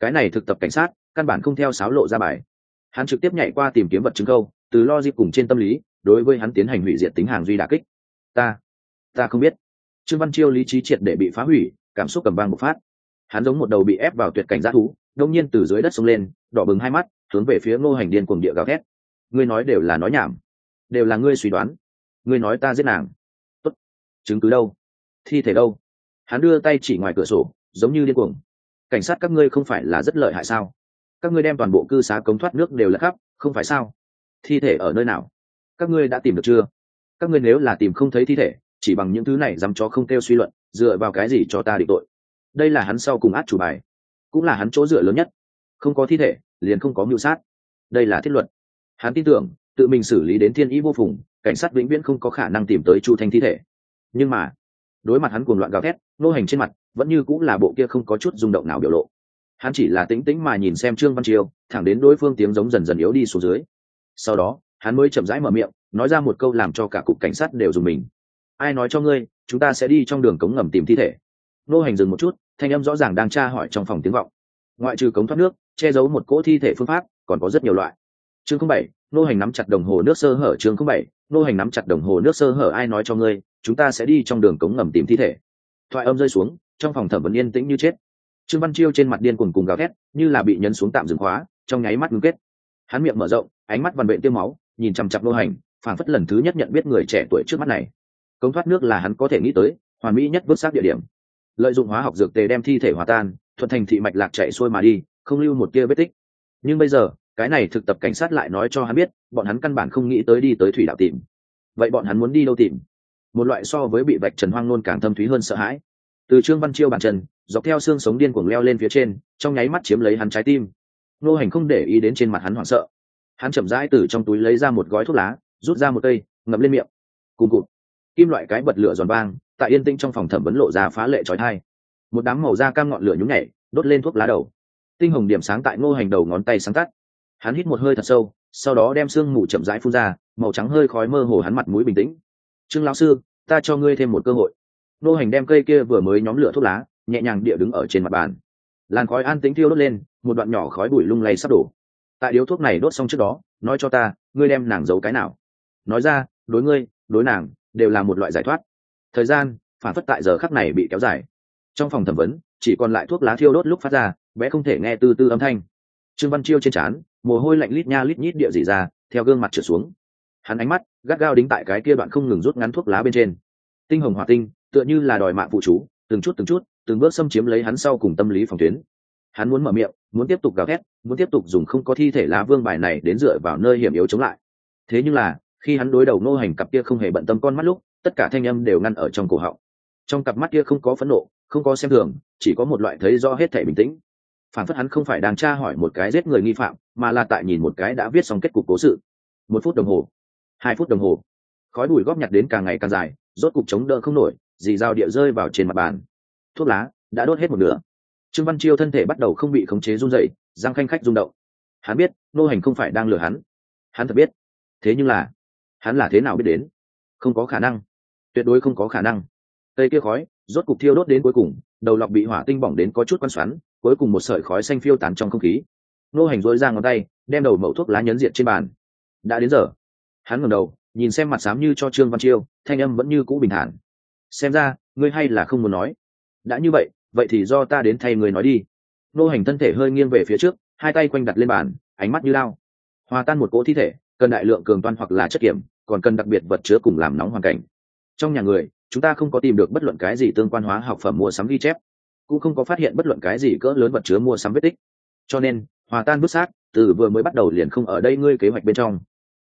cái này thực tập cảnh sát, căn bản không theo sáo lộ ra bài. Hắn trực tiếp nhảy qua tìm kiếm vật chứng câu, từ lo di cùng trên tâm lý, đối với hắn tiến hành hủy diệt tính hàng duy đà kích. Ta ta không biết. Trương văn chiêu lý trí triệt để bị phá hủy, cảm xúc cầm vang một phát. Hắn giống một đầu bị ép vào tuyệt cảnh g thú, đông nhiên từ dưới đất xông lên, đỏ bừng hai mắt hướng về phía ngô hành điên cuồng địa gào thét. Ngươi nói đều là nói nhảm, đều là ngươi suy đoán. Ngươi nói ta giết nàng. Tốt. Chứng cứ đâu? Thi thể đâu? Hắn đưa tay chỉ ngoài cửa sổ, giống như điên cuồng. Cảnh sát các ngươi không phải là rất lợi hại sao? Các ngươi đem toàn bộ cư xá cống thoát nước đều là khắp, không phải sao? Thi thể ở nơi nào? Các ngươi đã tìm được chưa? Các ngươi nếu là tìm không thấy thi thể, chỉ bằng những thứ này dám cho không kêu suy luận, dựa vào cái gì cho ta định tội? Đây là hắn sau cùng át chủ bài. Cũng là hắn chỗ dựa lớn nhất không có thi thể, liền không có mưu sát. Đây là thiết luật. Hắn tin tưởng, tự mình xử lý đến thiên ý vô phùng, cảnh sát vĩnh viễn không có khả năng tìm tới chu thanh thi thể. Nhưng mà, đối mặt hắn cuồng loạn gào thét, nô hành trên mặt vẫn như cũng là bộ kia không có chút rung động nào biểu lộ. Hắn chỉ là tĩnh tĩnh mà nhìn xem trương văn triều, thẳng đến đối phương tiếng giống dần dần yếu đi xuống dưới. Sau đó, hắn mới chậm rãi mở miệng, nói ra một câu làm cho cả cục cảnh sát đều dùng mình. Ai nói cho ngươi, chúng ta sẽ đi trong đường cống ngầm tìm thi thể? Nô hành dừng một chút, thanh âm rõ ràng đang tra hỏi trong phòng tiếng vọng. Ngoại trừ cống thoát nước che giấu một cỗ thi thể phương pháp, còn có rất nhiều loại. Chương không bảy, nô hành nắm chặt đồng hồ nước sơ hở. Chương không bảy, nô hành nắm chặt đồng hồ nước sơ hở. Ai nói cho ngươi, chúng ta sẽ đi trong đường cống ngầm tìm thi thể. Thoại âm rơi xuống, trong phòng thẩm vấn yên tĩnh như chết. Trương văn chiêu trên mặt điên cuồng cùng gào thét, như là bị nhấn xuống tạm dừng khóa, trong nháy mắt ngưng kết. Hắn miệng mở rộng, ánh mắt vằn bệnh tiêu máu, nhìn chằm chặp nô hành, phảng phất lần thứ nhất nhận biết người trẻ tuổi trước mắt này. Cống thoát nước là hắn có thể nghĩ tới, hoàn mỹ nhất vứt xác địa điểm. Lợi dụng hóa học dược tề đem thi thể hòa tan, thuận thành thị mạch lạc chạy xuôi mà đi không lưu một tia vết tích. Nhưng bây giờ, cái này thực tập cảnh sát lại nói cho hắn biết, bọn hắn căn bản không nghĩ tới đi tới thủy đạo tìm. Vậy bọn hắn muốn đi đâu tìm? Một loại so với bị vạch trần hoang nôn càng thâm thúy hơn sợ hãi. Từ trương văn chiêu bàn chân, dọc theo xương sống điên cuồng leo lên phía trên, trong nháy mắt chiếm lấy hắn trái tim. Nô hành không để ý đến trên mặt hắn hoảng sợ. Hắn chậm rãi từ trong túi lấy ra một gói thuốc lá, rút ra một cây, ngậm lên miệng. Cùng cụt. Kim loại cái bật lửa giòn vang, tại yên tĩnh trong phòng thẩm vấn lộ ra phá lệ trói thai. Một đám màu da cam ngọn lửa nhúng nhảy, đốt lên thuốc lá đầu tinh hồng điểm sáng tại ngô hành đầu ngón tay sáng tắt. Hắn hít một hơi thật sâu, sau đó đem sương mù chậm rãi phun ra, màu trắng hơi khói mơ hồ hắn mặt mũi bình tĩnh. Trương lão sư, ta cho ngươi thêm một cơ hội. Ngô hành đem cây kia vừa mới nhóm lửa thuốc lá, nhẹ nhàng địa đứng ở trên mặt bàn. Làn khói an tĩnh thiêu đốt lên, một đoạn nhỏ khói bụi lung lay sắp đổ. Tại điếu thuốc này đốt xong trước đó, nói cho ta, ngươi đem nàng giấu cái nào? Nói ra, đối ngươi, đối nàng, đều là một loại giải thoát. Thời gian, phản phất tại giờ khắc này bị kéo dài. Trong phòng thẩm vấn, chỉ còn lại thuốc lá thiêu đốt lúc phát ra bé không thể nghe từ từ âm thanh. Trương văn chiêu trên trán, mồ hôi lạnh lít nha lít nhít địa dỉ ra, theo gương mặt trở xuống. Hắn ánh mắt gắt gao đính tại cái kia đoạn không ngừng rút ngắn thuốc lá bên trên. Tinh hồng hỏa tinh, tựa như là đòi mạng phụ chú, từng chút từng chút, từng bước xâm chiếm lấy hắn sau cùng tâm lý phòng tuyến. Hắn muốn mở miệng, muốn tiếp tục gào thét, muốn tiếp tục dùng không có thi thể lá vương bài này đến dựa vào nơi hiểm yếu chống lại. Thế nhưng là, khi hắn đối đầu nô hành cặp kia không hề bận tâm con mắt lúc, tất cả thanh âm đều ngăn ở trong cổ họng. Trong cặp mắt kia không có phẫn nộ, không có xem thường, chỉ có một loại thấy do hết thể bình tĩnh phản phất hắn không phải đang tra hỏi một cái giết người nghi phạm, mà là tại nhìn một cái đã viết xong kết cục cố sự. Một phút đồng hồ. Hai phút đồng hồ. Khói bụi góp nhặt đến càng ngày càng dài, rốt cục chống đỡ không nổi, dì dao địa rơi vào trên mặt bàn. Thuốc lá đã đốt hết một nửa. Trương văn chiêu thân thể bắt đầu không bị khống chế run dậy răng khanh khách rung động. Hắn biết, nô hành không phải đang lừa hắn. Hắn thật biết. Thế nhưng là, hắn là thế nào biết đến? Không có khả năng. Tuyệt đối không có khả năng. Cây kia khói, rốt cục thiêu đốt đến cuối cùng, đầu lọc bị hỏa tinh bỏng đến có chút quan xoắn cuối cùng một sợi khói xanh phiêu tán trong không khí. Nô hành dối ra ngón tay, đem đầu mẫu thuốc lá nhấn diện trên bàn. Đã đến giờ. Hắn ngẩng đầu, nhìn xem mặt xám như cho trương văn chiêu, thanh âm vẫn như cũ bình thản. Xem ra, ngươi hay là không muốn nói. Đã như vậy vậy thì do ta đến thay người nói đi. Nô hành thân thể hơi nghiêng về phía trước, hai tay quanh đặt lên bàn, ánh mắt như lao. Hòa tan một cỗ thi thể, cần đại lượng cường toan hoặc là chất kiểm, còn cần đặc biệt vật chứa cùng làm nóng hoàn cảnh. Trong nhà người, chúng ta không có tìm được bất luận cái gì tương quan hóa học phẩm mua sắm ghi chép cũng không có phát hiện bất luận cái gì cỡ lớn vật chứa mua sắm vết tích. Cho nên, hòa tan bức xác, từ vừa mới bắt đầu liền không ở đây ngươi kế hoạch bên trong.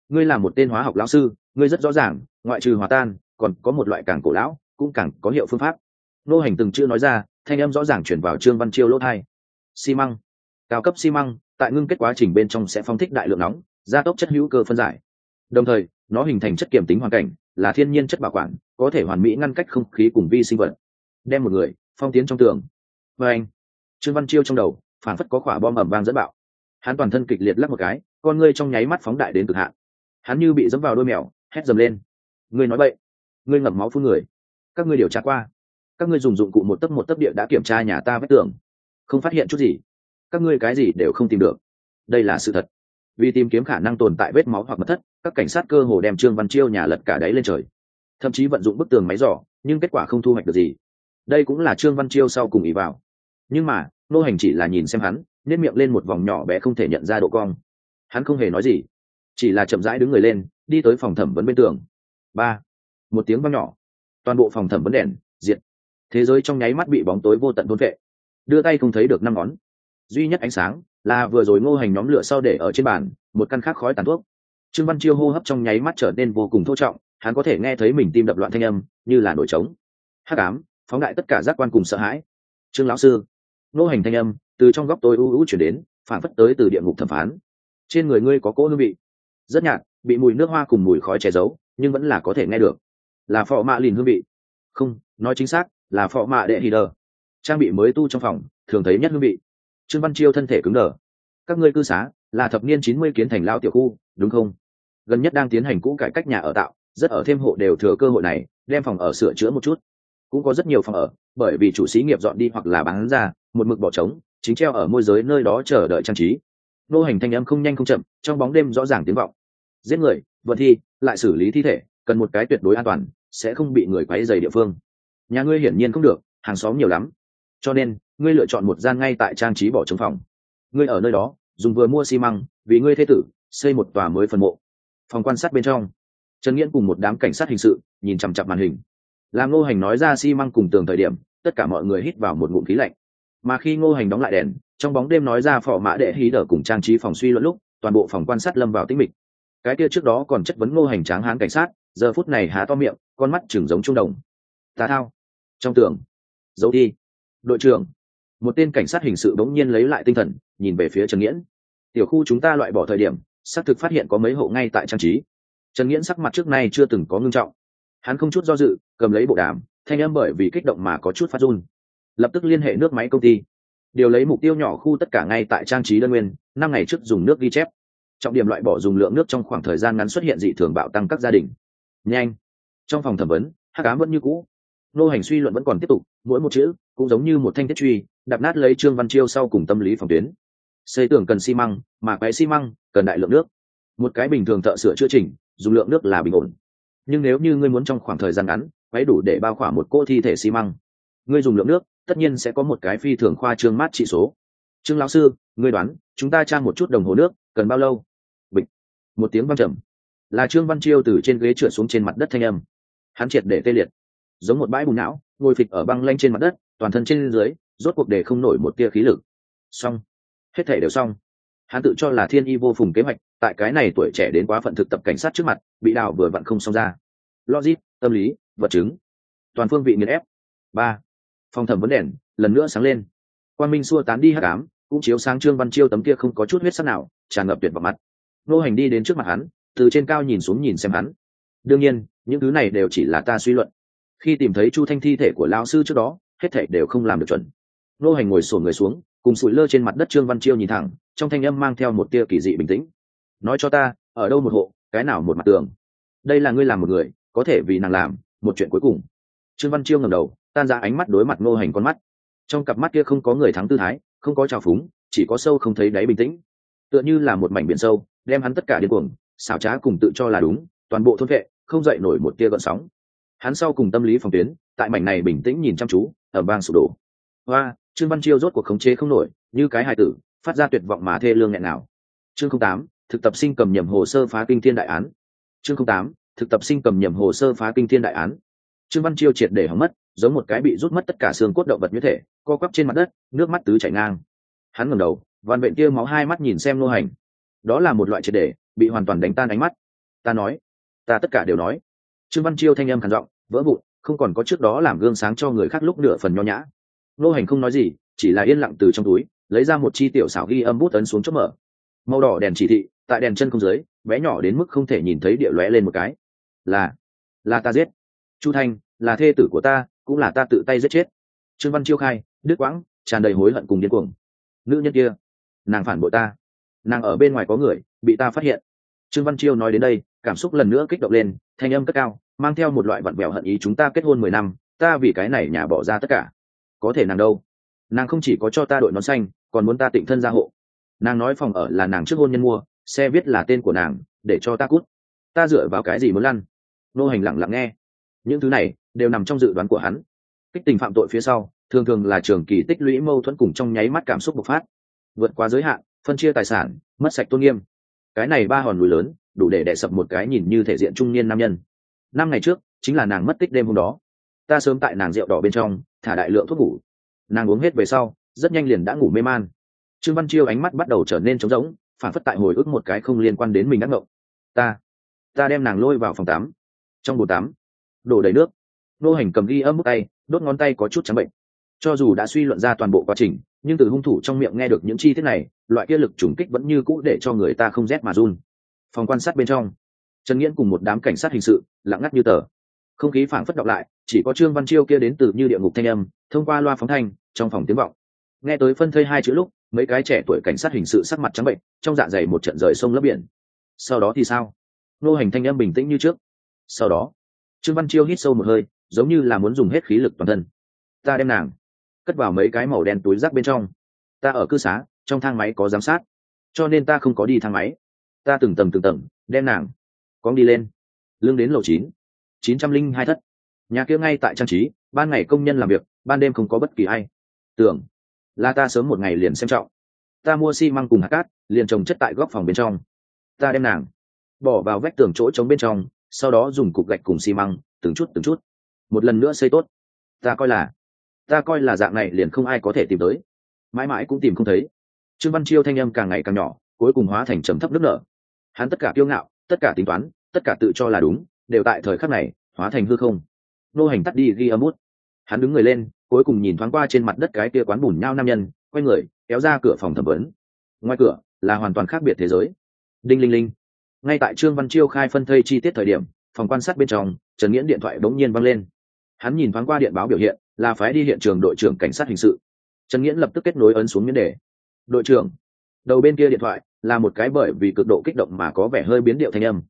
Ngươi là một tên hóa học lão sư, ngươi rất rõ ràng, ngoại trừ hòa tan, còn có một loại càng cổ lão, cũng càng có hiệu phương pháp. Nô hành từng chưa nói ra, thanh âm rõ ràng chuyển vào trương văn chiêu lỗ thai. Xi măng. Cao cấp xi măng, tại ngưng kết quá trình bên trong sẽ phong thích đại lượng nóng, gia tốc chất hữu cơ phân giải. Đồng thời, nó hình thành chất kiểm tính hoàn cảnh, là thiên nhiên chất bảo quản, có thể hoàn mỹ ngăn cách không khí cùng vi sinh vật. Đem một người phong tiến trong tường. Và anh, trương văn chiêu trong đầu phản phất có quả bom ẩm vang dẫn bạo. Hắn toàn thân kịch liệt lắc một cái, con ngươi trong nháy mắt phóng đại đến cực hạn. Hắn như bị dẫm vào đôi mèo, hét dầm lên. Ngươi nói vậy ngươi ngậm máu phun người. Các ngươi điều tra qua, các ngươi dùng dụng cụ một tấc một tấc địa đã kiểm tra nhà ta vết tường. Không phát hiện chút gì. Các ngươi cái gì đều không tìm được. Đây là sự thật. Vì tìm kiếm khả năng tồn tại vết máu hoặc mất thất, các cảnh sát cơ hồ đem trương văn chiêu nhà lật cả đáy lên trời. Thậm chí vận dụng bức tường máy giỏ nhưng kết quả không thu hoạch được gì đây cũng là trương văn chiêu sau cùng ý vào. Nhưng mà, nô hành chỉ là nhìn xem hắn nếp miệng lên một vòng nhỏ bé không thể nhận ra độ cong. Hắn không hề nói gì, chỉ là chậm rãi đứng người lên, đi tới phòng thẩm vấn bên tường. Ba, một tiếng vang nhỏ. Toàn bộ phòng thẩm vấn đèn, diệt. Thế giới trong nháy mắt bị bóng tối vô tận thôn vệ. Đưa tay không thấy được năm ngón. Duy nhất ánh sáng là vừa rồi ngô hành nhóm lửa sau để ở trên bàn, một căn khác khói tàn thuốc. Trương văn chiêu hô hấp trong nháy mắt trở nên vô cùng thô trọng, hắn có thể nghe thấy mình tim đập loạn thanh âm, như là nổi trống. Hắc ám phóng đại tất cả giác quan cùng sợ hãi. Trương lão sư, nô hành thanh âm từ trong góc tôi u u chuyển đến, phản phất tới từ địa ngục thẩm phán. Trên người ngươi có cỗ hương vị. Rất nhạt, bị mùi nước hoa cùng mùi khói che giấu, nhưng vẫn là có thể nghe được. Là phò mạ lìn hương vị. Không, nói chính xác, là phò mạ đệ hì đờ. Trang bị mới tu trong phòng, thường thấy nhất hương vị. Trương văn chiêu thân thể cứng đờ. Các ngươi cư xá, là thập niên chín mươi kiến thành lao tiểu khu, đúng không? Gần nhất đang tiến hành cũ cải cách nhà ở tạo, rất ở thêm hộ đều thừa cơ hội này, đem phòng ở sửa chữa một chút cũng có rất nhiều phòng ở, bởi vì chủ xí nghiệp dọn đi hoặc là bán ra, một mực bỏ trống, chính treo ở môi giới nơi đó chờ đợi trang trí. Nô hành thanh âm không nhanh không chậm, trong bóng đêm rõ ràng tiếng vọng. Giết người, vật thi, lại xử lý thi thể, cần một cái tuyệt đối an toàn, sẽ không bị người quấy dày địa phương. Nhà ngươi hiển nhiên không được, hàng xóm nhiều lắm. Cho nên, ngươi lựa chọn một gian ngay tại trang trí bỏ trống phòng. Ngươi ở nơi đó, dùng vừa mua xi măng, vì ngươi thế tử, xây một tòa mới phần mộ. Phòng quan sát bên trong. Trần nghiễn cùng một đám cảnh sát hình sự, nhìn chằm chặp màn hình làm ngô hành nói ra xi măng cùng tường thời điểm, tất cả mọi người hít vào một ngụm khí lạnh. Mà khi ngô hành đóng lại đèn, trong bóng đêm nói ra phỏ mã đệ hí đờ cùng trang trí phòng suy luận lúc, toàn bộ phòng quan sát lâm vào tĩnh mịch. Cái kia trước đó còn chất vấn ngô hành tráng hán cảnh sát, giờ phút này há to miệng, con mắt chừng giống trung đồng. Tà thao. Trong tường. Giấu đi. Đội trưởng. Một tên cảnh sát hình sự bỗng nhiên lấy lại tinh thần, nhìn về phía trần nghiễn. Tiểu khu chúng ta loại bỏ thời điểm, xác thực phát hiện có mấy hộ ngay tại trang trí. Trần nghiễn sắc mặt trước nay chưa từng có ngưng trọng hắn không chút do dự, cầm lấy bộ đàm, thanh âm bởi vì kích động mà có chút phát run. Lập tức liên hệ nước máy công ty. Điều lấy mục tiêu nhỏ khu tất cả ngay tại trang trí đơn nguyên, năm ngày trước dùng nước ghi chép. Trọng điểm loại bỏ dùng lượng nước trong khoảng thời gian ngắn xuất hiện dị thường bạo tăng các gia đình. Nhanh. Trong phòng thẩm vấn hát cám vẫn như cũ. Nô hành suy luận vẫn còn tiếp tục, mỗi một chữ cũng giống như một thanh thiết truy, đạp nát lấy trương văn chiêu sau cùng tâm lý phòng tuyến. Xây tường cần xi măng, mà quái xi măng, cần đại lượng nước. Một cái bình thường thợ sửa chữa chỉnh, dùng lượng nước là bình ổn nhưng nếu như ngươi muốn trong khoảng thời gian ngắn quái đủ để bao khỏa một cỗ thi thể xi măng, ngươi dùng lượng nước, tất nhiên sẽ có một cái phi thường khoa trương mát trị số. Trương lão sư, ngươi đoán, chúng ta trang một chút đồng hồ nước, cần bao lâu? Bịch. Một tiếng văng trầm. Là trương văn chiêu từ trên ghế trượt xuống trên mặt đất thanh âm. Hắn triệt để tê liệt. Giống một bãi bùng não, ngồi phịch ở băng lanh trên mặt đất, toàn thân trên dưới, rốt cuộc để không nổi một tia khí lực. Xong. Hết thể đều xong. Hắn tự cho là thiên y vô phùng kế hoạch tại cái này tuổi trẻ đến quá phận thực tập cảnh sát trước mặt, bị đào vừa vặn không xong ra. Logic, tâm lý, vật chứng. Toàn phương vị nghiền ép. Ba. Phòng thẩm vấn đèn, lần nữa sáng lên. Quan minh xua tán đi hát cám cũng chiếu sáng trương văn chiêu tấm kia không có chút huyết sắc nào, tràn ngập tuyệt vào mặt. Nô hành đi đến trước mặt hắn, từ trên cao nhìn xuống nhìn xem hắn. Đương nhiên, những thứ này đều chỉ là ta suy luận. Khi tìm thấy chu thanh thi thể của lao sư trước đó, hết thể đều không làm được chuẩn. Nô hành ngồi sổ người xuống, cùng sụi lơ trên mặt đất trương văn chiêu nhìn thẳng, trong thanh âm mang theo một tia kỳ dị bình tĩnh nói cho ta, ở đâu một hộ, cái nào một mặt tường? Đây là ngươi làm một người, có thể vì nàng làm, một chuyện cuối cùng. Trương văn chiêu ngầm đầu, tan ra ánh mắt đối mặt nô hành con mắt. Trong cặp mắt kia không có người thắng tư thái, không có trào phúng, chỉ có sâu không thấy đáy bình tĩnh. Tựa như là một mảnh biển sâu, đem hắn tất cả điên cuồng, xảo trá cùng tự cho là đúng, toàn bộ thôn vệ, không dậy nổi một tia gợn sóng. Hắn sau cùng tâm lý phòng tuyến, tại mảnh này bình tĩnh nhìn chăm chú ở bang sụp đổ. Hoa, trương văn chiêu rốt cuộc khống chế không nổi, như cái hài tử, phát ra tuyệt vọng mà thê lương nghẹn nào chương không tám thực tập sinh cầm nhầm hồ sơ phá kinh thiên đại án. Chương không tám, thực tập sinh cầm nhầm hồ sơ phá kinh thiên đại án. Trương văn chiêu triệt để hỏng mất, giống một cái bị rút mất tất cả xương cốt động vật như thể, co quắp trên mặt đất, nước mắt tứ chảy ngang. Hắn ngẩng đầu văn vện kia máu hai mắt nhìn xem nô hành. Đó là một loại triệt để, bị hoàn toàn đánh tan ánh mắt. Ta nói, ta tất cả đều nói. Trương văn chiêu thanh âm khàn giọng, vỡ vụn, không còn có trước đó làm gương sáng cho người khác lúc nửa phần nho nhã. Nô hành không nói gì, chỉ là yên lặng từ trong túi, lấy ra một chi tiểu xảo ghi âm bút ấn xuống chốt mở. Màu đỏ đèn chỉ thị tại đèn chân không dưới, bé nhỏ đến mức không thể nhìn thấy địa lóe lên một cái. Là là ta giết. Chu thanh, là thê tử của ta, cũng là ta tự tay giết chết. Trương văn chiêu khai, đứt quãng, tràn đầy hối hận cùng điên cuồng. Nữ nhân kia, nàng phản bội ta. Nàng ở bên ngoài có người, bị ta phát hiện. Trương văn chiêu nói đến đây, cảm xúc lần nữa kích động lên, thanh âm cất cao, mang theo một loại vặn vẹo hận ý chúng ta kết hôn mười năm, ta vì cái này nhà bỏ ra tất cả. Có thể nàng đâu? Nàng không chỉ có cho ta đội nón xanh, còn muốn ta tịnh thân gia hộ. Nàng nói phòng ở là nàng trước hôn nhân mua xe viết là tên của nàng, để cho ta cút. Ta dựa vào cái gì muốn lăn? Nô hành lặng lặng nghe. Những thứ này đều nằm trong dự đoán của hắn. Kích tình phạm tội phía sau, thường thường là trường kỳ tích lũy mâu thuẫn cùng trong nháy mắt cảm xúc bộc phát. Vượt qua giới hạn, phân chia tài sản, mất sạch tôn nghiêm. Cái này ba hòn núi lớn, đủ để đè sập một cái nhìn như thể diện trung niên nam nhân. Năm ngày trước, chính là nàng mất tích đêm hôm đó. Ta sớm tại nàng rượu đỏ bên trong, thả đại lượng thuốc ngủ. Nàng uống hết về sau, rất nhanh liền đã ngủ mê man. Trương văn chiêu ánh mắt bắt đầu trở nên trống rỗng phản phất tại hồi ức một cái không liên quan đến mình đắc ngộng ta ta đem nàng lôi vào phòng tắm. Trong bồn tắm, đổ đầy nước. Nô hành cầm ghi âm bức tay, đốt ngón tay có chút trắng bệnh. Cho dù đã suy luận ra toàn bộ quá trình, nhưng từ hung thủ trong miệng nghe được những chi tiết này, loại kia lực trùng kích vẫn như cũ để cho người ta không rét mà run. Phòng quan sát bên trong, trần nghiễn cùng một đám cảnh sát hình sự, lặng ngắt như tờ. Không khí phảng phất đọc lại, chỉ có trương văn chiêu kia đến từ như địa ngục thanh âm, thông qua loa phóng thanh, trong phòng tiếng vọng. Nghe tới phân thây hai chữ lúc mấy cái trẻ tuổi cảnh sát hình sự sắc mặt trắng bệnh, trong dạ dày một trận rời sông lấp biển. Sau đó thì sao? Nô hành thanh em bình tĩnh như trước. Sau đó, trương văn chiêu hít sâu một hơi, giống như là muốn dùng hết khí lực toàn thân. Ta đem nàng cất vào mấy cái màu đen túi rác bên trong. Ta ở cư xá, trong thang máy có giám sát. Cho nên ta không có đi thang máy. Ta từng tầng từng tầng, đem nàng cóng đi lên. Lương đến lầu chín chín trăm linh hai thất. Nhà kia ngay tại trang trí, ban ngày công nhân làm việc, ban đêm không có bất kỳ ai. Tưởng là ta sớm một ngày liền xem trọng. Ta mua xi măng cùng hạt cát, liền trồng chất tại góc phòng bên trong. Ta đem nàng bỏ vào vách tường chỗ trống bên trong, sau đó dùng cục gạch cùng xi măng, từng chút từng chút. Một lần nữa xây tốt. Ta coi là, ta coi là dạng này liền không ai có thể tìm tới. Mãi mãi cũng tìm không thấy. Trương văn chiêu thanh âm càng ngày càng nhỏ, cuối cùng hóa thành trầm thấp nước nở. Hắn tất cả kiêu ngạo, tất cả tính toán, tất cả tự cho là đúng, đều tại thời khắc này hóa thành hư không. Nô hành tắt đi ghi âm út hắn đứng người lên cuối cùng nhìn thoáng qua trên mặt đất cái kia quán bùn nhau nam nhân, quay người, kéo ra cửa phòng thẩm vấn. Ngoài cửa, là hoàn toàn khác biệt thế giới. Đinh linh linh. Ngay tại trương văn chiêu khai phân thây chi tiết thời điểm, phòng quan sát bên trong, trần nghiễn điện thoại bỗng nhiên văng lên. Hắn nhìn thoáng qua điện báo biểu hiện, là phái đi hiện trường đội trưởng cảnh sát hình sự. Trần nghiễn lập tức kết nối ấn xuống miễn đề. Đội trưởng. Đầu bên kia điện thoại, là một cái bởi vì cực độ kích động mà có vẻ hơi biến điệu thanh âm.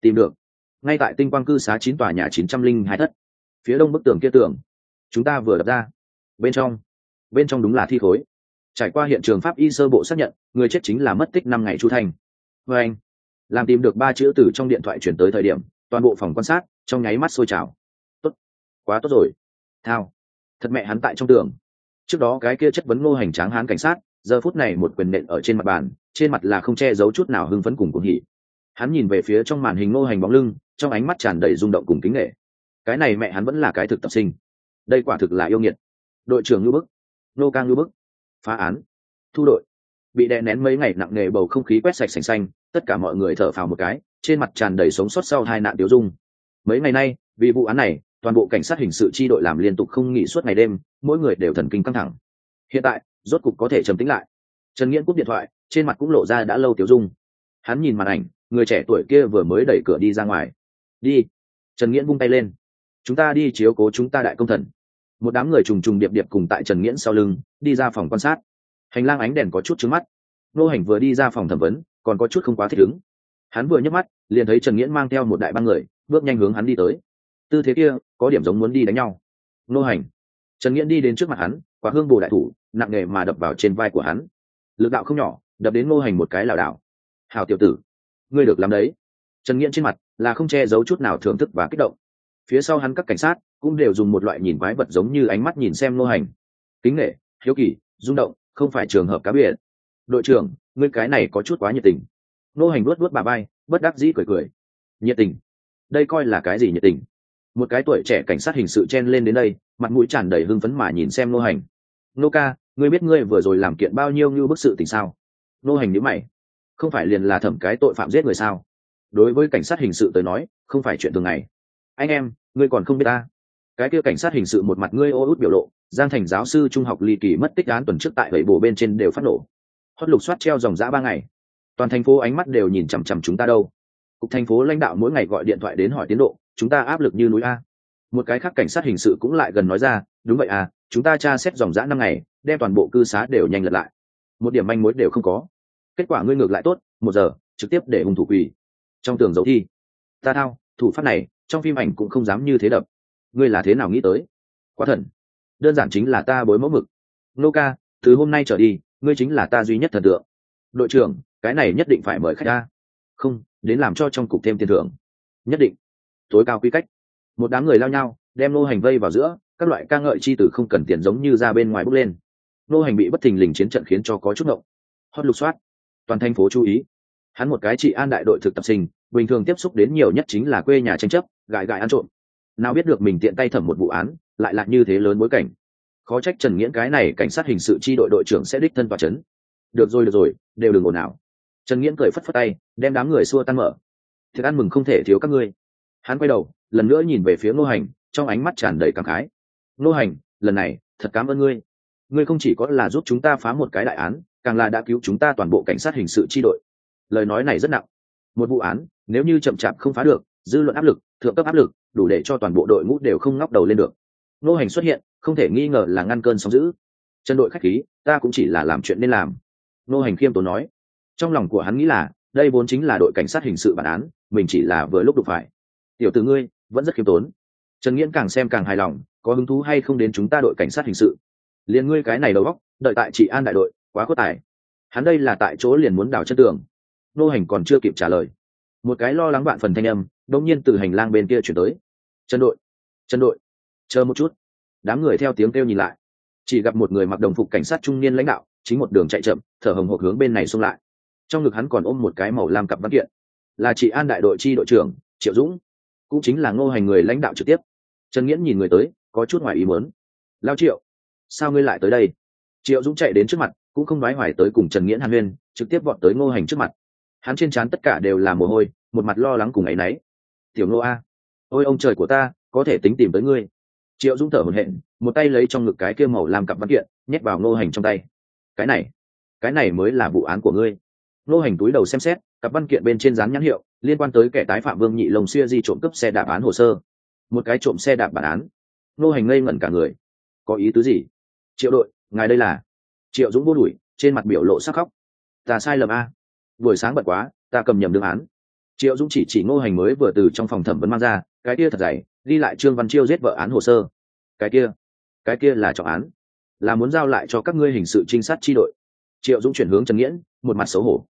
Tìm được. Ngay tại tinh quang cư xá chín tòa nhà chín trăm linh hai thất. Phía đông bức tường kia tường chúng ta vừa đập ra. Bên trong bên trong đúng là thi khối. Trải qua hiện trường pháp y sơ bộ xác nhận, người chết chính là mất tích năm ngày chu thành. Vê anh, làm tìm được ba chữ từ trong điện thoại chuyển tới thời điểm, toàn bộ phòng quan sát, trong nháy mắt sôi trào. Tốt, quá tốt rồi. Thao, thật mẹ hắn tại trong tường. Trước đó cái kia chất vấn ngô hành tráng hán cảnh sát, giờ phút này một quyền nện ở trên mặt bàn, trên mặt là không che giấu chút nào hưng phấn cùng cuồng hỉ. Hắn nhìn về phía trong màn hình ngô hành bóng lưng, trong ánh mắt tràn đầy rung động cùng kính nghệ cái này mẹ hắn vẫn là cái thực tập sinh đây quả thực là yêu nghiệt. Đội trưởng ngưu bức. Nô ca ngưu bức. Phá án. Thu đội. Bị đè nén mấy ngày nặng nề bầu không khí quét sạch sành xanh, tất cả mọi người thở phào một cái, trên mặt tràn đầy sống sót sau hai nạn tiêu dung. Mấy ngày nay, vì vụ án này, toàn bộ cảnh sát hình sự chi đội làm liên tục không nghỉ suốt ngày đêm, mỗi người đều thần kinh căng thẳng. Hiện tại, rốt cục có thể trầm tính lại. Trần nghiễn cúp điện thoại, trên mặt cũng lộ ra đã lâu tiêu dung. Hắn nhìn màn ảnh, người trẻ tuổi kia vừa mới đẩy cửa đi ra ngoài. Đi. Trần nghiễn vung tay lên. Chúng ta đi chiếu cố chúng ta đại công thần một đám người trùng trùng điệp điệp cùng tại trần nghiễn sau lưng, đi ra phòng quan sát. Hành lang ánh đèn có chút trứng mắt. Nô hành vừa đi ra phòng thẩm vấn, còn có chút không quá thích ứng. Hắn vừa nhấc mắt, liền thấy trần nghiễn mang theo một đại băng người, bước nhanh hướng hắn đi tới. Tư thế kia, có điểm giống muốn đi đánh nhau. Nô hành. Trần nghiễn đi đến trước mặt hắn, quả hương bồ đại thủ, nặng nề mà đập vào trên vai của hắn. Lực đạo không nhỏ, đập đến nô hành một cái lảo đảo. Hào tiểu tử, ngươi được làm đấy. Trần nghiễn trên mặt là không che giấu chút nào thưởng thức và kích động phía sau hắn các cảnh sát cũng đều dùng một loại nhìn quái vật giống như ánh mắt nhìn xem nô hành. Kính nghệ hiếu kỳ, rung động, không phải trường hợp cá biệt. Đội trưởng, ngươi cái này có chút quá nhiệt tình. Nô hành luốt luốt bà bay bất đắc dĩ cười cười. Nhiệt tình? Đây coi là cái gì nhiệt tình? Một cái tuổi trẻ cảnh sát hình sự chen lên đến đây, mặt mũi tràn đầy hưng phấn mà nhìn xem nô hành. Nô ca, ngươi biết ngươi vừa rồi làm kiện bao nhiêu như bức sự tình sao? Nô hành nhữ mày. Không phải liền là thẩm cái tội phạm giết người sao? Đối với cảnh sát hình sự tới nói, không phải chuyện thường ngày anh em, ngươi còn không biết ta. Cái kia cảnh sát hình sự một mặt ngươi ô út biểu lộ, giang thành giáo sư trung học ly kỳ mất tích án tuần trước tại bảy bồ bên trên đều phát nổ. Hót lục soát treo dòng dã ba ngày. Toàn thành phố ánh mắt đều nhìn chằm chằm chúng ta đâu. Cục thành phố lãnh đạo mỗi ngày gọi điện thoại đến hỏi tiến độ, chúng ta áp lực như núi a. Một cái khác cảnh sát hình sự cũng lại gần nói ra, đúng vậy à chúng ta tra xét dòng dã năm ngày, đem toàn bộ cư xá đều nhanh lật lại. Một điểm manh mối đều không có. Kết quả ngươi ngược lại tốt, một giờ, trực tiếp để hung thủ quỳ. Trong tường dấu thi. Ta thao, thủ pháp này trong phim ảnh cũng không dám như thế đập. Ngươi là thế nào nghĩ tới? Quá thần. Đơn giản chính là ta bối mẫu mực. Nô ca, từ hôm nay trở đi, ngươi chính là ta duy nhất thần tượng. Đội trưởng, cái này nhất định phải mời khách ta. Không, đến làm cho trong cục thêm tiền thưởng. Nhất định. Tối cao quy cách. Một đám người lao nhau, đem nô hành vây vào giữa, các loại ca ngợi chi tử không cần tiền giống như ra bên ngoài bước lên. Nô hành bị bất thình lình chiến trận khiến cho có chút ngộng. Hót lục soát. Toàn thành phố chú ý. Hắn một cái trị an đại đội thực tập sinh bình thường tiếp xúc đến nhiều nhất chính là quê nhà tranh chấp gại gại ăn trộm. Nào biết được mình tiện tay thẩm một vụ án, lại là như thế lớn bối cảnh. Khó trách trần nghiễn cái này cảnh sát hình sự chi đội đội trưởng sẽ đích thân vào c được rồi được rồi, đều đừng ồn ào. Trần nghiễn cười phất phất tay, đem đám người xua tan mở. Thiệt ăn mừng không thể thiếu các ngươi. Hắn quay đầu, lần nữa nhìn về phía ngô hành, trong ánh mắt tràn đầy cảm khái. Ngô hành, lần này, thật cảm ơn ngươi. Ngươi không chỉ có là giúp chúng ta phá một cái đại án, càng là đã cứu chúng ta toàn bộ cảnh sát hình sự chi đội. Lời nói này rất nặng. Một vụ án nếu như chậm chạp không phá được, dư luận áp lực, thượng cấp áp lực, đủ để cho toàn bộ đội ngũ đều không ngóc đầu lên được. Nô hành xuất hiện, không thể nghi ngờ là ngăn cơn sóng giữ chân đội khách khí, ta cũng chỉ là làm chuyện nên làm. Nô hành khiêm tốn nói. Trong lòng của hắn nghĩ là, đây vốn chính là đội cảnh sát hình sự bản án, mình chỉ là vừa lúc đụng phải. Tiểu tử ngươi, vẫn rất khiêm tốn. Trần nghiễn càng xem càng hài lòng, có hứng thú hay không đến chúng ta đội cảnh sát hình sự? Liền ngươi cái này đầu góc đợi tại chị an đại đội, quá có tài. Hắn đây là tại chỗ liền muốn đảo chân tường. Nô hành còn chưa kịp trả lời một cái lo lắng bạn phần thanh âm đông nhiên từ hành lang bên kia chuyển tới. Chân đội chân đội, chờ một chút. Đám người theo tiếng kêu nhìn lại. Chỉ gặp một người mặc đồng phục cảnh sát trung niên lãnh đạo, chính một đường chạy chậm, thở hồng hộc hướng bên này xông lại. Trong ngực hắn còn ôm một cái màu lam cặp văn kiện. Là chị an đại đội chi đội trưởng, triệu dũng. Cũng chính là ngô hành người lãnh đạo trực tiếp. Trần nghiễn nhìn người tới, có chút ngoài ý muốn. Lao triệu, sao ngươi lại tới đây? Triệu dũng chạy đến trước mặt, cũng không nói hoài tới cùng trần nghiễn hàn huyên, trực tiếp vọt tới ngô hành trước mặt. Hắn trên trán tất cả đều là mồ hôi một mặt lo lắng cùng ấ y náy. Tiểu ngô a, ôi ông trời của ta, có thể tính tìm tới ngươi. Triệu dũng thở hồn hện một tay lấy trong ngực cái kia màu làm cặp văn kiện, nhét vào ngô hành trong tay. Cái này cái này mới là vụ án của ngươi. Ngô hành túi đầu xem xét, cặp văn kiện bên trên dán nhãn hiệu, liên quan tới kẻ tái phạm vương nhị lồng xuya di trộm cắp xe đạp án hồ sơ. Một cái trộm xe đạp bản án. Ngô hành ngây ngẩn cả người. Có ý tứ gì? Triệu đội, ngài đây là triệu dũng vô đuổi, trên mặt biểu lộ sắc khóc. Ta sai lầm a. Buổi sáng bật quá, ta cầm nhầm đương án triệu dũng chỉ chỉ ngô hành mới vừa từ trong phòng thẩm vấn mang ra, cái kia thật dày, ghi lại trương văn chiêu giết vợ án hồ sơ. Cái kia cái kia là trọng án, là muốn giao lại cho các ngươi hình sự trinh sát tri đội. Triệu dũng chuyển hướng trần nghiễn, một mặt xấu hổ.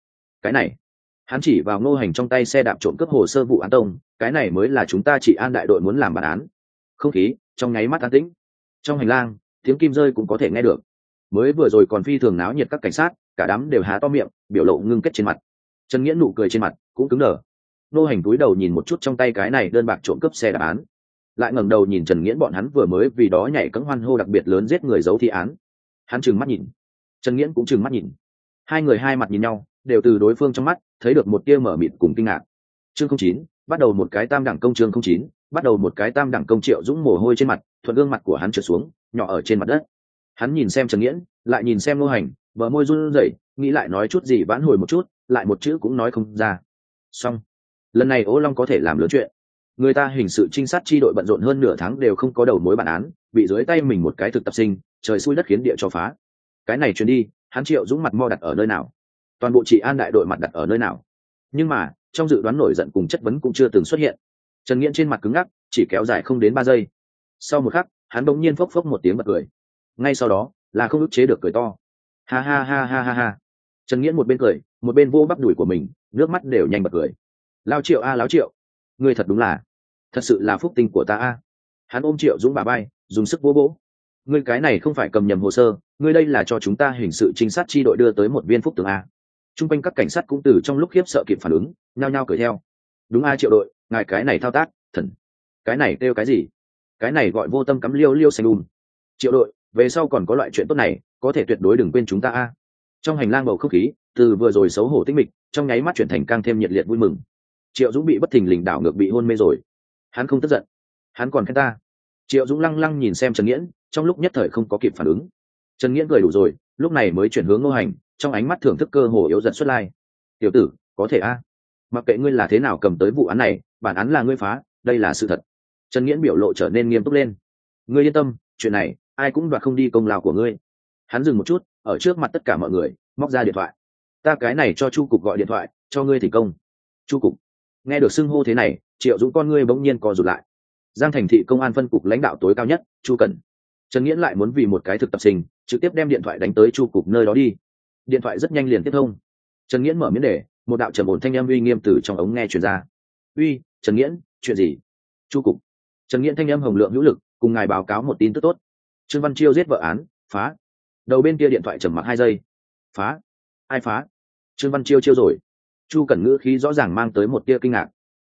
Cái này, hắn chỉ vào ngô hành trong tay xe đạp trộm cướp hồ sơ vụ án tông, cái này mới là chúng ta chỉ an đại đội muốn làm bản án. Không khí, trong nháy mắt an tĩnh. Trong hành lang, tiếng kim rơi cũng có thể nghe được. Mới vừa rồi còn phi thường náo nhiệt các cảnh sát, cả đám đều há to miệng, biểu lộ ngưng kết trên mặt. Trần nghĩa nụ cười trên mặt, cũng cứng đờ nô hành túi đầu nhìn một chút trong tay cái này đơn bạc trộm cướp xe đạp án. Lại ngẩng đầu nhìn trần nghiễn bọn hắn vừa mới vì đó nhảy cấm hoan hô đặc biệt lớn giết người giấu thi án. Hắn trừng mắt nhìn. Trần nghiễn cũng trừng mắt nhìn. Hai người hai mặt nhìn nhau, đều từ đối phương trong mắt thấy được một tia mở mịt cùng kinh ngạc. Chương không chín, bắt đầu một cái tam đẳng công chương không chín, bắt đầu một cái tam đẳng công triệu dũng mồ hôi trên mặt, thuận gương mặt của hắn trượt xuống, nhỏ ở trên mặt đất. Hắn nhìn xem trần nghiễn, lại nhìn xem nô hành vợ môi run rẩy, nghĩ lại nói chút gì vãn hồi một chút, lại một chữ cũng nói không ra. Xong lần này ô long có thể làm lớn chuyện. Người ta hình sự trinh sát chi đội bận rộn hơn nửa tháng đều không có đầu mối bản án, bị dưới tay mình một cái thực tập sinh, trời xui đất khiến địa cho phá. Cái này truyền đi, hắn triệu dũng mặt mo đặt ở nơi nào? Toàn bộ trị an đại đội mặt đặt ở nơi nào? Nhưng mà, trong dự đoán nổi giận cùng chất vấn cũng chưa từng xuất hiện. Trần nghiễn trên mặt cứng ngắc, chỉ kéo dài không đến ba giây. Sau một khắc, hắn bỗng nhiên phốc phốc một tiếng bật cười. Ngay sau đó, là không ức chế được cười to. Ha ha ha ha ha ha. Trần nghiễn một bên cười, một bên vô bắp đùi của mình, nước mắt đều nhanh bật cười lao triệu a à, lao triệu. Ngươi thật đúng là thật sự là phúc tinh của ta a. Hắn ôm triệu dũng bà bay dùng sức vô bỗ ngươi cái này không phải cầm nhầm hồ sơ ngươi đây là cho chúng ta hình sự trinh sát chi đội đưa tới một viên phúc tường a. T r u n g quanh các cảnh sát cũng từ trong lúc khiếp sợ kịp phản ứng nhao nhao cười theo. Đúng a triệu đội ngài cái này thao tác thần. Cái này kêu cái gì? Cái này gọi vô tâm cắm liêu liêu xanh đùm. Triệu đội về sau còn có loại chuyện tốt này có thể tuyệt đối đừng quên chúng ta a. Trong hành lang bầu không khí từ vừa rồi xấu hổ tích mịch trong nháy mắt chuyển thành càng thêm nhiệt liệt vui mừng triệu dũng bị bất thình lình đảo ngược bị hôn mê rồi. Hắn không tức giận. Hắn còn khen ta. Triệu dũng lăng lăng nhìn xem trần nghiễn, trong lúc nhất thời không có kịp phản ứng. Trần nghiễn cười đủ rồi, lúc này mới chuyển hướng ngô hành, trong ánh mắt thưởng thức cơ hồ yếu dần xuất lai. Tiểu tử, có thể a? Mặc kệ ngươi là thế nào cầm tới vụ án này, bản án là ngươi phá, đây là sự thật. Trần nghiễn biểu lộ trở nên nghiêm túc lên. Ngươi yên tâm, chuyện này, ai cũng đoạt không đi công lao của ngươi. Hắn dừng một chút, ở trước mặt tất cả mọi người, móc ra điện thoại. Ta cái này cho chu cục gọi điện thoại, cho ngươi thì công. Chu cục? Nghe được xưng hô thế này triệu dũng con ngươi bỗng nhiên co rụt lại. Giang thành thị công an phân cục lãnh đạo tối cao nhất chu cần trần nghiễn lại muốn vì một cái thực tập sinh trực tiếp đem điện thoại đánh tới chu cục nơi đó đi. Điện thoại rất nhanh liền tiếp thông. Trần nghiễn mở miếng để, một đạo trầm ổn thanh em uy nghiêm từ trong ống nghe truyền ra. Uy trần nghiễn chuyện gì? Chu cục. Trần nghiễn thanh âm hồng lượng hữu lực cùng ngài báo cáo một tin tức tốt. Trương văn chiêu giết vợ án phá. Đầu bên kia điện thoại trầm mặc hai giây. Phá ai phá? Trương văn chiêu chiêu rồi chu cẩn ngữ khí rõ ràng mang tới một tia kinh ngạc.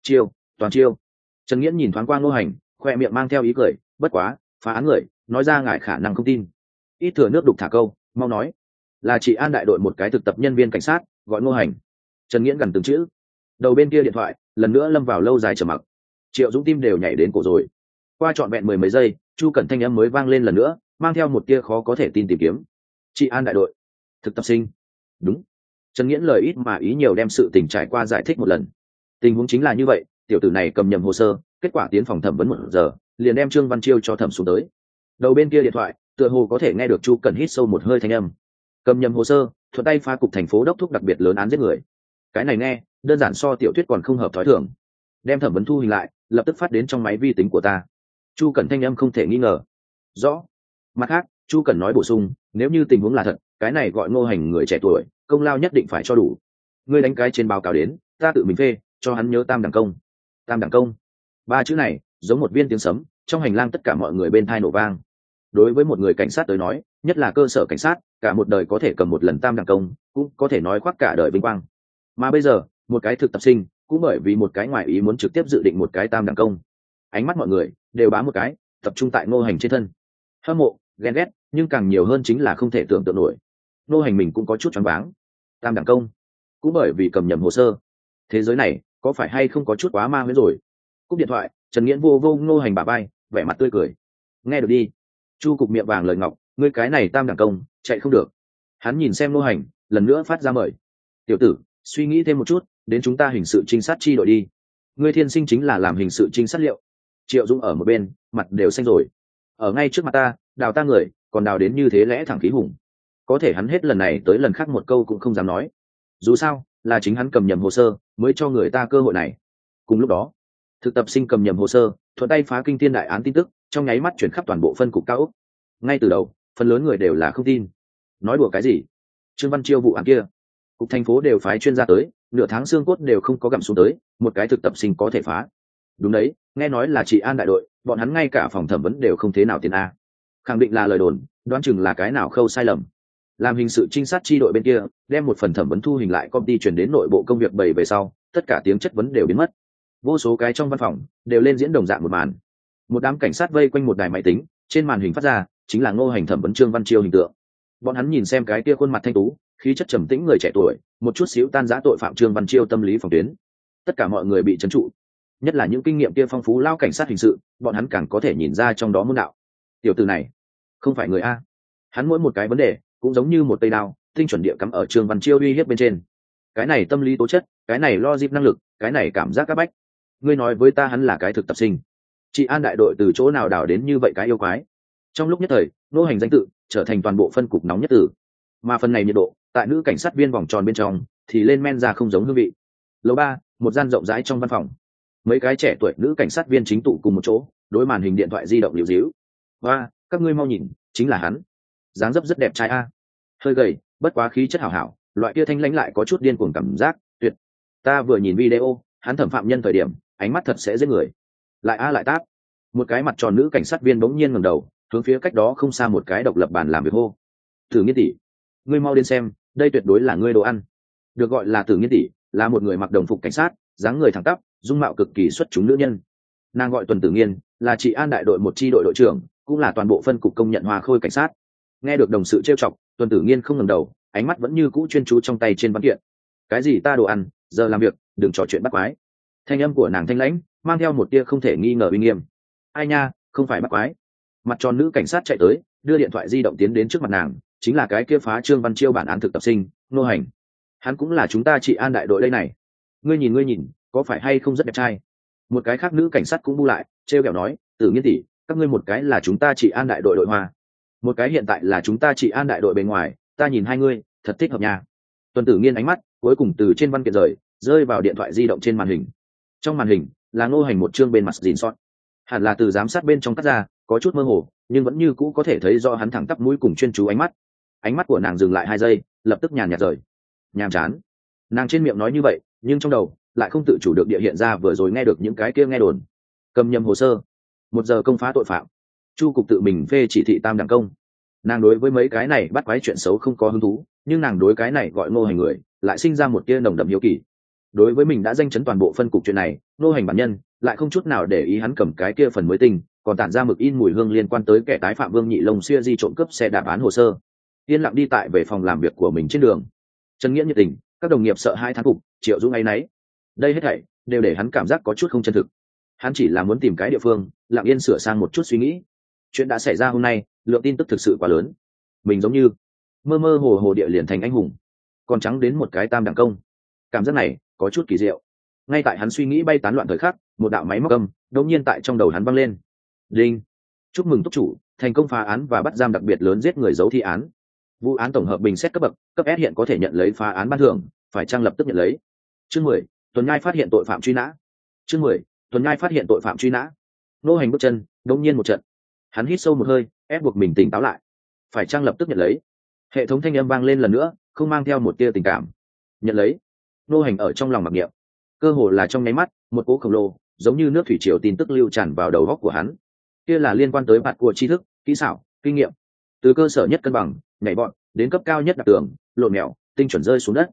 Chiêu, toàn chiêu. Trần nghiễn nhìn thoáng qua ngô hành, khoe miệng mang theo ý cười, bất quá, phá án người, nói ra ngại khả năng không tin. Ít thừa nước đục thả câu, mau nói. Là chị an đại đội một cái thực tập nhân viên cảnh sát, gọi ngô hành. Trần nghiễn gần từng chữ. Đầu bên kia điện thoại, lần nữa lâm vào lâu dài trầm mặc. Triệu dũng tim đều nhảy đến cổ rồi. Qua trọn vẹn mười mấy giây, chu cẩn thanh âm mới vang lên lần nữa, mang theo một tia khó có thể tin tìm kiếm. Chị an đại đội, thực tập sinh. Đúng trần nghiễn lời ít mà ý nhiều đem sự tình trải qua giải thích một lần. Tình huống chính là như vậy, tiểu tử này cầm nhầm hồ sơ, kết quả tiến phòng thẩm vấn một giờ, liền đem trương văn chiêu cho thẩm xuống tới. Đầu bên kia điện thoại, tựa hồ có thể nghe được chu cần hít sâu một hơi thanh âm. Cầm nhầm hồ sơ, thuận tay pha cục thành phố đốc thúc đặc biệt lớn án giết người. Cái này nghe, đơn giản so tiểu thuyết còn không hợp thói thường. Đem thẩm vấn thu hình lại, lập tức phát đến trong máy vi tính của ta. Chu cần thanh âm không thể nghi ngờ. Rõ. Mặt khác, chu cần nói bổ sung, nếu như tình huống là thật cái này gọi ngô hành người trẻ tuổi, công lao nhất định phải cho đủ. Ngươi đánh cái trên báo cáo đến, ta tự mình phê, cho hắn nhớ tam đẳng công. Tam đẳng công. Ba chữ này, giống một viên tiếng sấm, trong hành lang tất cả mọi người bên thai nổ vang. Đối với một người cảnh sát tới nói, nhất là cơ sở cảnh sát, cả một đời có thể cầm một lần tam đẳng công, cũng có thể nói khoác cả đời vinh quang. Mà bây giờ, một cái thực tập sinh, cũng bởi vì một cái ngoại ý muốn trực tiếp dự định một cái tam đẳng công. Ánh mắt mọi người đều bám một cái, tập trung tại ngô hành trên thân. Hâm mộ, ghen ghét, nhưng càng nhiều hơn chính là không thể tưởng tượng nổi nô hành mình cũng có chút choáng váng. Tam đẳng công, cũng bởi vì cầm nhầm hồ sơ. Thế giới này, có phải hay không có chút quá ma huyễn rồi? Cúp điện thoại, trần nghiễn vô vô nô hành bà bay vẻ mặt tươi cười. Nghe được đi. Chu cục miệng vàng lời ngọc, ngươi cái này tam đẳng công, chạy không được. Hắn nhìn xem nô hành, lần nữa phát ra mời. Tiểu tử, suy nghĩ thêm một chút, đến chúng ta hình sự trinh sát chi đội đi. Ngươi thiên sinh chính là làm hình sự trinh sát liệu. Triệu dũng ở một bên, mặt đều xanh rồi. Ở ngay trước mặt ta, đào ta người, còn đào đến như thế lẽ thẳng khí hùng có thể hắn hết lần này tới lần khác một câu cũng không dám nói. Dù sao, là chính hắn cầm nhầm hồ sơ, mới cho người ta cơ hội này. Cùng lúc đó, thực tập sinh cầm nhầm hồ sơ, thuận tay phá kinh tiên đại án tin tức, trong nháy mắt chuyển khắp toàn bộ phân cục cao úc ngay từ đầu, phần lớn người đều là không tin. Nói đùa cái gì? Trương văn chiêu vụ án kia. Cục thành phố đều phái chuyên gia tới, nửa tháng xương cốt đều không có gặm xuống tới, một cái thực tập sinh có thể phá. Đúng đấy, nghe nói là chị an đại đội, bọn hắn ngay cả phòng thẩm vấn đều không thế nào tiền a. Khẳng định là lời đồn, đoán chừng là cái nào khâu sai lầm làm hình sự trinh sát tri đội bên kia, đem một phần thẩm vấn thu hình lại công ty chuyển đến nội bộ công việc bảy về sau, tất cả tiếng chất vấn đều biến mất. Vô số cái trong văn phòng đều lên diễn đồng dạng một màn. Một đám cảnh sát vây quanh một đài máy tính, trên màn hình phát ra chính là ngô hành thẩm vấn trương văn chiêu hình tượng. Bọn hắn nhìn xem cái kia khuôn mặt thanh tú, khí chất trầm tĩnh người trẻ tuổi, một chút xíu tan giã tội phạm trương văn chiêu tâm lý phòng tuyến. Tất cả mọi người bị trấn trụ. Nhất là những kinh nghiệm kia phong phú lao cảnh sát hình sự, bọn hắn càng có thể nhìn ra trong đó môn đạo. Tiểu từ này, không phải người a. Hắn mỗi một cái vấn đề cũng giống như một cây đao, tinh chuẩn địa cắm ở trương văn chiêu uy hiếp bên trên. Cái này tâm lý tố chất, cái này lo dịp năng lực, cái này cảm giác áp bách. Ngươi nói với ta hắn là cái thực tập sinh. Chị an đại đội từ chỗ nào đảo đến như vậy cái yêu quái? Trong lúc nhất thời, nô hành danh tự trở thành toàn bộ phân cục nóng nhất tử. Mà phần này nhiệt độ, tại nữ cảnh sát viên vòng tròn bên trong, thì lên men ra không giống hương vị. Lầu ba, một gian rộng rãi trong văn phòng. Mấy cái trẻ tuổi nữ cảnh sát viên chính tụ cùng một chỗ, đối màn hình điện thoại di động liều díu. Và các ngươi mau nhìn, chính là hắn. Dáng dấp rất đẹp trai a hơi gầy, bất quá khí chất hảo hảo, loại kia thanh lãnh lại có chút điên cuồng cảm giác, tuyệt. Ta vừa nhìn video, hắn thẩm phạm nhân thời điểm, ánh mắt thật sẽ giết người. Lại a lại táp một cái mặt tròn nữ cảnh sát viên bỗng nhiên ngầm đầu, hướng phía cách đó không xa một cái độc lập bàn làm việc hô. Thử nghiên tỷ, ngươi mau đến xem, đây tuyệt đối là ngươi đồ ăn. Được gọi là tử nghiên tỷ, là một người mặc đồng phục cảnh sát, dáng người thẳng tắp, dung mạo cực kỳ xuất chúng nữ nhân. Nàng gọi tuần tử nghiên, là chị an đại đội một tri đội đội trưởng, cũng là toàn bộ phân cục công nhận hòa khôi cảnh sát. Nghe được đồng sự trêu chọc tuần tử nghiên không ngẩng đầu, ánh mắt vẫn như cũ chuyên chú trong tay trên văn kiện. Cái gì ta đồ ăn, giờ làm việc, đừng trò chuyện bắt quái. Thanh âm của nàng thanh lãnh, mang theo một tia không thể nghi ngờ uy nghiêm. Ai nha, không phải bắt quái. Mặt tròn nữ cảnh sát chạy tới, đưa điện thoại di động tiến đến trước mặt nàng, chính là cái kia phá trương văn chiêu bản án thực tập sinh nô hành. Hắn cũng là chúng ta trị an đại đội đây này. Ngươi nhìn ngươi nhìn, có phải hay không rất đẹp trai? Một cái khác nữ cảnh sát cũng bu lại, trêu kẹo nói tự nhiên tỷ, các ngươi một cái là chúng ta trị an đại đội đội hoa một cái hiện tại là chúng ta trị an đại đội bên ngoài, ta nhìn hai ngươi, thật thích hợp nhà tuần tử nghiên ánh mắt, cuối cùng từ trên văn kiện rời, rơi vào điện thoại di động trên màn hình. Trong màn hình, là ngô hành một chương bên mặt dìn sót hẳn là từ giám sát bên trong cắt ra, có chút mơ hồ, nhưng vẫn như cũ có thể thấy do hắn thẳng tắp mũi cùng chuyên chú ánh mắt. Ánh mắt của nàng dừng lại hai giây, lập tức nhàn nhạt rời. Nhàm chán. Nàng trên miệng nói như vậy, nhưng trong đầu, lại không tự chủ được địa hiện ra vừa rồi nghe được những cái kia nghe đồn. Cầm nhầm hồ sơ. Một giờ công phá tội phạm chu cục tự mình phê chỉ thị tam đẳng công. Nàng đối với mấy cái này bắt quái chuyện xấu không có hứng thú, nhưng nàng đối cái này gọi ngô hành người, lại sinh ra một tia nồng đậm hiếu kỳ. Đối với mình đã danh chấn toàn bộ phân cục chuyện này, ngô hành bản nhân lại không chút nào để ý hắn cầm cái kia phần mới tinh, còn tản ra mực in mùi hương liên quan tới kẻ tái phạm vương nhị lông xuya di trộm cướp xe đạp án hồ sơ. Yên lặng đi tại về phòng làm việc của mình trên đường. Trần nghĩa nhiệt tình, các đồng nghiệp sợ hai thán phục, triệu dũng ấy nấy. Đây hết thảy đều để hắn cảm giác có chút không chân thực. Hắn chỉ là muốn tìm cái địa phương, lặng yên sửa sang một chút suy nghĩ chuyện đã xảy ra hôm nay, lượng tin tức thực sự quá lớn. Mình giống như mơ mơ hồ hồ địa liền thành anh hùng, còn trắng đến một cái tam đẳng công. Cảm giác này có chút kỳ diệu. Ngay tại hắn suy nghĩ bay tán loạn thời khắc, một đạo máy móc âm đột nhiên tại trong đầu hắn văng lên. Đinh! Chúc mừng túc chủ, thành công phá án và bắt giam đặc biệt lớn giết người giấu thi án. Vụ án tổng hợp bình xét cấp bậc, cấp s hiện có thể nhận lấy phá án ban thưởng, phải trang lập tức nhận lấy? Chương mười, tuần ngai phát hiện tội phạm truy nã. Chương mười, tuần ngai phát hiện tội phạm truy nã. Nô hành bước chân, đột nhiên một trận hắn hít sâu một hơi, ép buộc mình tỉnh táo lại. Phải trang lập tức nhận lấy? Hệ thống thanh âm vang lên lần nữa, không mang theo một tia tình cảm. Nhận lấy. Nô hành ở trong lòng mặc niệm. Cơ hồ là trong nháy mắt, một cỗ khổng lồ, giống như nước thủy triều tin tức lưu tràn vào đầu góc của hắn. Kia là liên quan tới bạn của tri thức, kỹ xảo, kinh nghiệm. Từ cơ sở nhất cân bằng, nhảy bọn, đến cấp cao nhất đặc tường, lộn mèo, tinh chuẩn rơi xuống đất.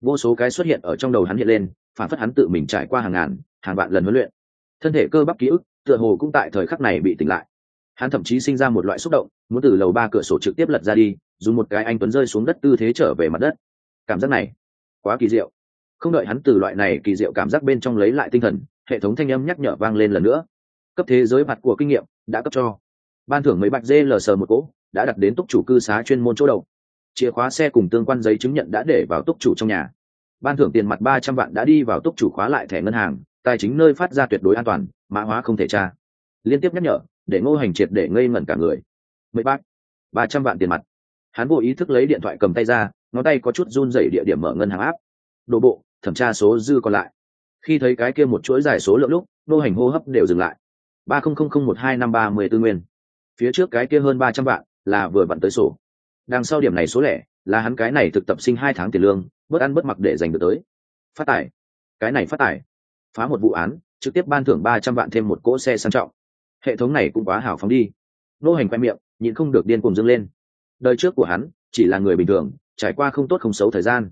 Vô số cái xuất hiện ở trong đầu hắn hiện lên, phản phất hắn tự mình trải qua hàng ngàn, hàng vạn lần huấn luyện. Thân thể cơ bắp ký ức, tựa hồ cũng tại thời khắc này bị tỉnh lại hắn thậm chí sinh ra một loại xúc động, muốn từ lầu ba cửa sổ trực tiếp lật ra đi, dùng một cái anh tuấn rơi xuống đất tư thế trở về mặt đất. Cảm giác này, quá kỳ diệu. Không đợi hắn từ loại này kỳ diệu cảm giác bên trong lấy lại tinh thần, hệ thống thanh âm nhắc nhở vang lên lần nữa. Cấp thế giới mặt của kinh nghiệm, đã cấp cho. Ban thưởng mấy bạch dê lờ sờ một cỗ, đã đặt đến túc chủ cư xá chuyên môn chỗ đầu. Chìa khóa xe cùng tương quan giấy chứng nhận đã để vào túc chủ trong nhà. Ban thưởng tiền mặt ba trăm vạn đã đi vào túc chủ khóa lại thẻ ngân hàng, tài chính nơi phát ra tuyệt đối an toàn, mã hóa không thể tra. Liên tiếp nhắc nhở để ngô hành triệt để ngây ngẩn cả người. Mấy bác, ba trăm vạn tiền mặt. Hắn vô ý thức lấy điện thoại cầm tay ra, ngón tay có chút run rẩy địa điểm mở ngân hàng áp đổ bộ, thẩm tra số dư còn lại. Khi thấy cái kia một chuỗi dài số lượng lúc, ngô hành hô hấp đều dừng lại. Ba không không không một hai năm ba mươi tư nguyên. Phía trước cái kia hơn ba trăm vạn là vừa vặn tới sổ. Đằng sau điểm này số lẻ là hắn cái này thực tập sinh hai tháng tiền lương, bớt ăn bớt mặc để dành được tới. Phát tài. Cái này phát tài. Phá một vụ án, trực tiếp ban thưởng ba trăm vạn thêm một cỗ xe sang trọng hệ thống này cũng quá hào phóng đi. Nô hành quay miệng, nhịn không được điên cùng dâng lên. Đời trước của hắn, chỉ là người bình thường, trải qua không tốt không xấu thời gian.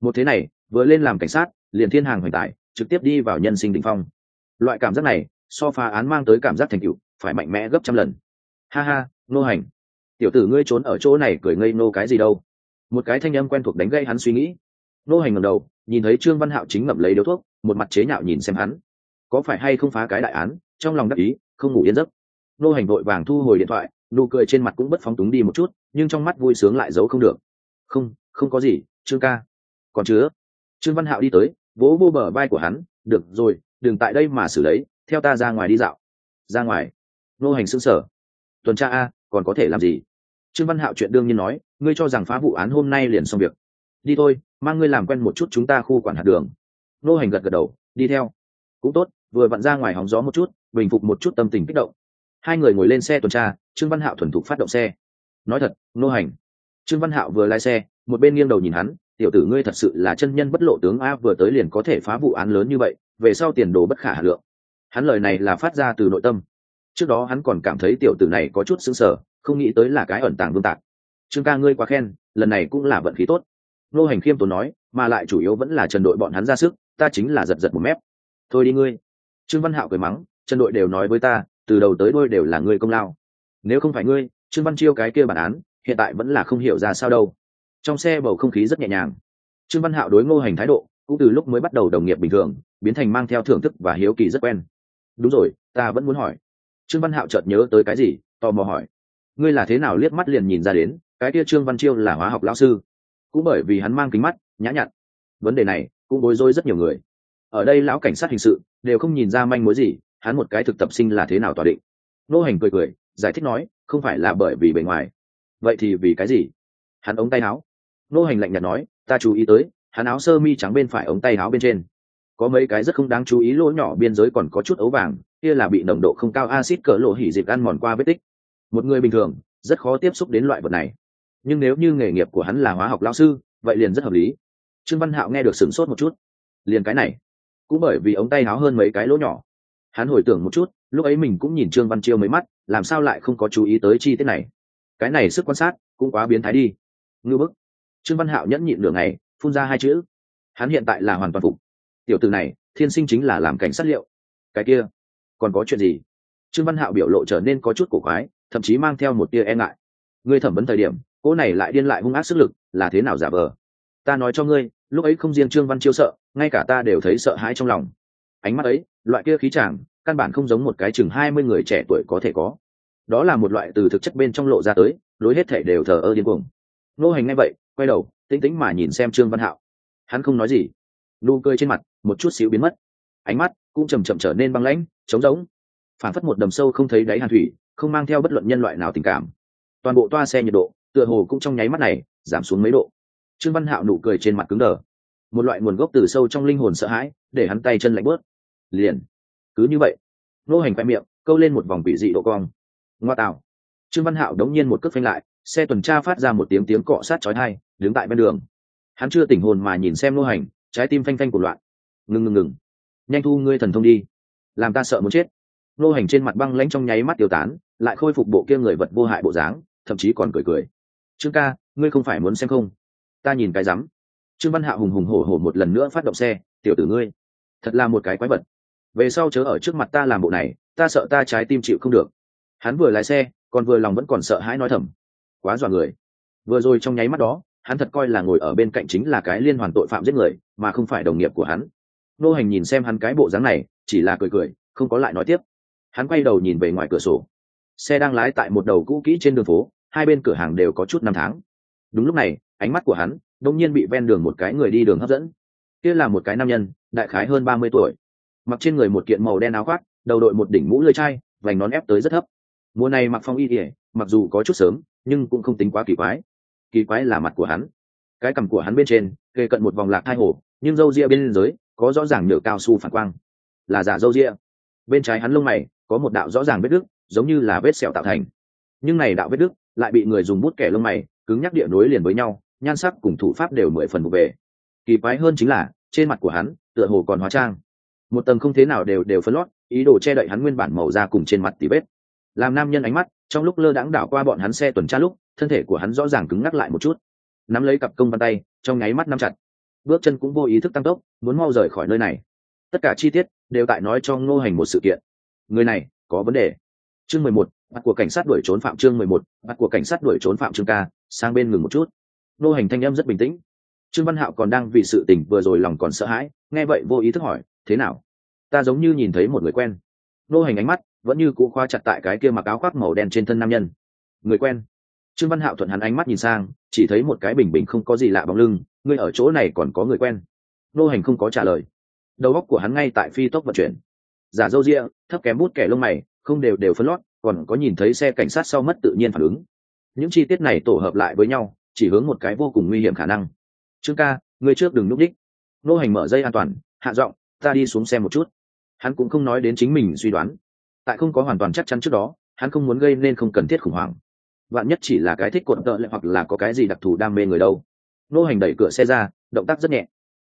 Một thế này, vừa lên làm cảnh sát, liền thiên hàng hoành tải trực tiếp đi vào nhân sinh đ ỉ n h phong. Loại cảm giác này, so phá án mang tới cảm giác thành cựu phải mạnh mẽ gấp trăm lần. Ha ha, nô hành. Tiểu tử ngươi trốn ở chỗ này cười ngây nô cái gì đâu. Một cái thanh âm quen thuộc đánh gây hắn suy nghĩ. Nô hành ngầm đầu, nhìn thấy trương văn hạo chính ngậm lấy điếu thuốc, một mặt chế nhạo nhìn xem hắn. Có phải hay không phá cái đại án, trong lòng đắc ý không ngủ yên giấc. Nô hành vội vàng thu hồi điện thoại, nụ cười trên mặt cũng bất phóng túng đi một chút, nhưng trong mắt vui sướng lại giấu không được. Không không có gì, trương ca. Còn chứa trương văn hạo đi tới, vỗ vô bờ vai của hắn, được rồi, đừng tại đây mà xử lấy, theo ta ra ngoài đi dạo. Ra ngoài? Nô hành xứng sở tuần tra a, còn có thể làm gì? Trương văn hạo chuyện đương nhiên nói, ngươi cho rằng phá vụ án hôm nay liền xong việc. Đi thôi, mang ngươi làm quen một chút chúng ta khu quản hạt đường. Nô hành gật gật đầu, đi theo. Cũng tốt, vừa vặn ra ngoài hóng gió một chút bình phục một chút tâm tình kích động. Hai người ngồi lên xe tuần tra, trương văn hạo thuần thục phát động xe. Nói thật, nô hành. Trương văn hạo vừa lái xe, một bên nghiêng đầu nhìn hắn, tiểu tử ngươi thật sự là chân nhân bất lộ tướng a, vừa tới liền có thể phá vụ án lớn như vậy, về sau tiền đồ bất khả hà lượng. Hắn lời này là phát ra từ nội tâm. Trước đó hắn còn cảm thấy tiểu tử này có chút xứng sở không nghĩ tới là cái ẩn tàng vương tạc. Trương ca ngươi quá khen, lần này cũng là vận khí tốt. Nô hành khiêm tốn nói, mà lại chủ yếu vẫn là trần đội bọn hắn ra sức, ta chính là giật giật một mép. Thôi đi ngươi. Trương văn hạo cười mắng trần đội đều nói với ta, từ đầu tới đôi đều là ngươi công lao. Nếu không phải ngươi, trương văn chiêu cái kia bản án, hiện tại vẫn là không hiểu ra sao đâu. Trong xe bầu không khí rất nhẹ nhàng. Trương văn hạo đối ngô hành thái độ, cũng từ lúc mới bắt đầu đồng nghiệp bình thường, biến thành mang theo thưởng thức và hiếu kỳ rất quen. Đúng rồi, ta vẫn muốn hỏi. Trương văn hạo chợt nhớ tới cái gì, tò mò hỏi. Ngươi là thế nào liếc mắt liền nhìn ra đến, cái kia trương văn chiêu là hóa học lão sư. Cũng bởi vì hắn mang kính mắt, nhã nhặn. Vấn đề này, cũng bối rối rất nhiều người. Ở đây lão cảnh sát hình sự, đều không nhìn ra manh mối gì hắn một cái thực tập sinh là thế nào tòa định? Nô hành cười cười, giải thích nói, không phải là bởi vì bề ngoài. Vậy thì vì cái gì? Hắn ống tay áo. Nô hành lạnh nhạt nói, ta chú ý tới, hắn áo sơ mi trắng bên phải ống tay áo bên trên. Có mấy cái rất không đáng chú ý lỗ nhỏ biên giới còn có chút ấu vàng, kia là bị nồng độ không cao acid cỡ lộ hỉ dịp ăn mòn qua vết tích. Một người bình thường, rất khó tiếp xúc đến loại vật này. Nhưng nếu như nghề nghiệp của hắn là hóa học lao sư, vậy liền rất hợp lý. Trương văn hạo nghe được sửng sốt một chút. Liền cái này. Cũng bởi vì ống tay áo hơn mấy cái lỗ nhỏ hắn hồi tưởng một chút, lúc ấy mình cũng nhìn trương văn chiêu mấy mắt, làm sao lại không có chú ý tới chi tiết này. Cái này sức quan sát cũng quá biến thái đi. Ngư bức. Trương văn hạo nhẫn nhịn nửa ngày, phun ra hai chữ. Hắn hiện tại là hoàn toàn phục. Tiểu từ này, thiên sinh chính là làm cảnh sát liệu. Cái kia, còn có chuyện gì? Trương văn hạo biểu lộ trở nên có chút cổ quái, thậm chí mang theo một tia e ngại. Ngươi thẩm vấn thời điểm, cô này lại điên lại hung ác sức lực, là thế nào giả vờ? Ta nói cho ngươi, lúc ấy không riêng trương văn chiêu sợ, ngay cả ta đều thấy sợ hãi trong lòng ánh mắt ấy, loại kia khí chàng, căn bản không giống một cái chừng hai mươi người trẻ tuổi có thể có. Đó là một loại từ thực chất bên trong lộ ra tới lối hết thể đều thờ ơ điên cuồng. Nô hành ngay vậy, quay đầu, tĩnh tĩnh mà nhìn xem trương văn hạo. Hắn không nói gì. Nụ cười trên mặt, một chút xíu biến mất. Ánh mắt cũng chầm chậm trở nên băng lãnh, trống rỗng. Phản phất một đầm sâu không thấy đáy hàn thủy, không mang theo bất luận nhân loại nào tình cảm. Toàn bộ toa xe nhiệt độ, tựa hồ cũng trong nháy mắt này, giảm xuống mấy độ. Trương văn hạo nụ cười trên mặt cứng đờ. Một loại nguồn gốc từ sâu trong linh hồn sợ hãi, để hắn tay chân lạnh bớt liền. Cứ như vậy nô hành khoe miệng, câu lên một vòng quỷ dị độ cong. Ngoa tạo. Trương văn hạo đống nhiên một cước phanh lại, xe tuần tra phát ra một tiếng tiếng cọ sát chói tai, đứng tại bên đường. Hắn chưa tỉnh hồn mà nhìn xem nô hành, trái tim phanh phanh của loạn. Ngừng ngừng ngừng. Nhanh thu ngươi thần thông đi. Làm ta sợ muốn chết. Nô hành trên mặt băng lãnh trong nháy mắt tiêu tán, lại khôi phục bộ kia người vật vô hại bộ dáng, thậm chí còn cười cười. Trương ca, ngươi không phải muốn xem không? Ta nhìn cái rắm. Trương văn hạ hùng hùng hổ hổ một lần nữa phát động xe, tiểu tử ngươi, thật là một cái quái vật về sau chớ ở trước mặt ta làm bộ này, ta sợ ta trái tim chịu không được. Hắn vừa lái xe, còn vừa lòng vẫn còn sợ hãi nói thầm. Quá dọa người. Vừa rồi trong nháy mắt đó, hắn thật coi là ngồi ở bên cạnh chính là cái liên hoàn tội phạm giết người, mà không phải đồng nghiệp của hắn. Nô hành nhìn xem hắn cái bộ dáng này, chỉ là cười cười, không có lại nói tiếp. Hắn quay đầu nhìn về ngoài cửa sổ. Xe đang lái tại một đầu cũ kỹ trên đường phố, hai bên cửa hàng đều có chút năm tháng. Đúng lúc này, ánh mắt của hắn đông nhiên bị ven đường một cái người đi đường hấp dẫn. Kia là một cái nam nhân, đại khái hơn ba mươi tuổi mặc trên người một kiện màu đen áo khoác, đầu đội một đỉnh mũ lưỡi chai, vành nón ép tới rất thấp. Mùa này mặc phong y ỉa mặc dù có chút sớm, nhưng cũng không tính quá kỳ quái. Kỳ quái là mặt của hắn. Cái cằm của hắn bên trên, kề cận một vòng lạc thai hồ nhưng râu ria bên dưới, có rõ ràng nhựa cao su phản quang. Là giả râu ria. Bên trái hắn lông mày, có một đạo rõ ràng vết đứt, giống như là vết sẹo tạo thành. Nhưng này đạo vết đứt, lại bị người dùng bút kẻ lông mày, cứng nhắc địa nối liền với nhau, nhan sắc cùng thủ pháp đều mười phần vụ về. Kỳ quái hơn chính là, trên mặt của hắn, tựa hồ còn hóa trang một tầng không thế nào đều đều phân lót, ý đồ che đậy hắn nguyên bản màu da cùng trên mặt tỉ vết. Làm nam nhân ánh mắt, trong lúc lơ đãng đảo qua bọn hắn xe tuần tra lúc, thân thể của hắn rõ ràng cứng ngắc lại một chút. Nắm lấy cặp công văn tay, trong nháy mắt nắm chặt. Bước chân cũng vô ý thức tăng tốc, muốn mau rời khỏi nơi này. Tất cả chi tiết đều tại nói cho ngô hành một sự kiện. Người này, có vấn đề. Chương mười một mặt của cảnh sát đuổi trốn phạm chương mười một mặt của cảnh sát đuổi trốn phạm trương ca, sang bên ngừng một chút. Ngô hành thanh em rất bình tĩnh. Trương văn hạo còn đang vì sự tình vừa rồi lòng còn sợ hãi, nghe vậy vô ý thức hỏi thế nào? Ta giống như nhìn thấy một người quen. Nô hành ánh mắt vẫn như cũ khoa chặt tại cái kia mặc áo khoác màu đen trên thân nam nhân. Người quen. Trương văn hạo thuận hắn ánh mắt nhìn sang, chỉ thấy một cái bình bình không có gì lạ bóng lưng ngươi ở chỗ này còn có người quen. Nô hành không có trả lời. Đầu óc của hắn ngay tại phi tốc vận chuyển. Giả dâu ria, thấp kém bút kẻ lông mày, không đều đều phân lót, còn có nhìn thấy xe cảnh sát sau mất tự nhiên phản ứng. Những chi tiết này tổ hợp lại với nhau, chỉ hướng một cái vô cùng nguy hiểm khả năng. Trương ca ngươi trước đừng núp đích. Nô hành mở dây an toàn, hạ giọng ta đi xuống xem một chút. Hắn cũng không nói đến chính mình suy đoán. Tại không có hoàn toàn chắc chắn trước đó, hắn không muốn gây nên không cần thiết khủng hoảng. Vạn nhất chỉ là cái thích cuộn tợ lại hoặc là có cái gì đặc thù đam mê người đâu. Nô hành đẩy cửa xe ra, động tác rất nhẹ.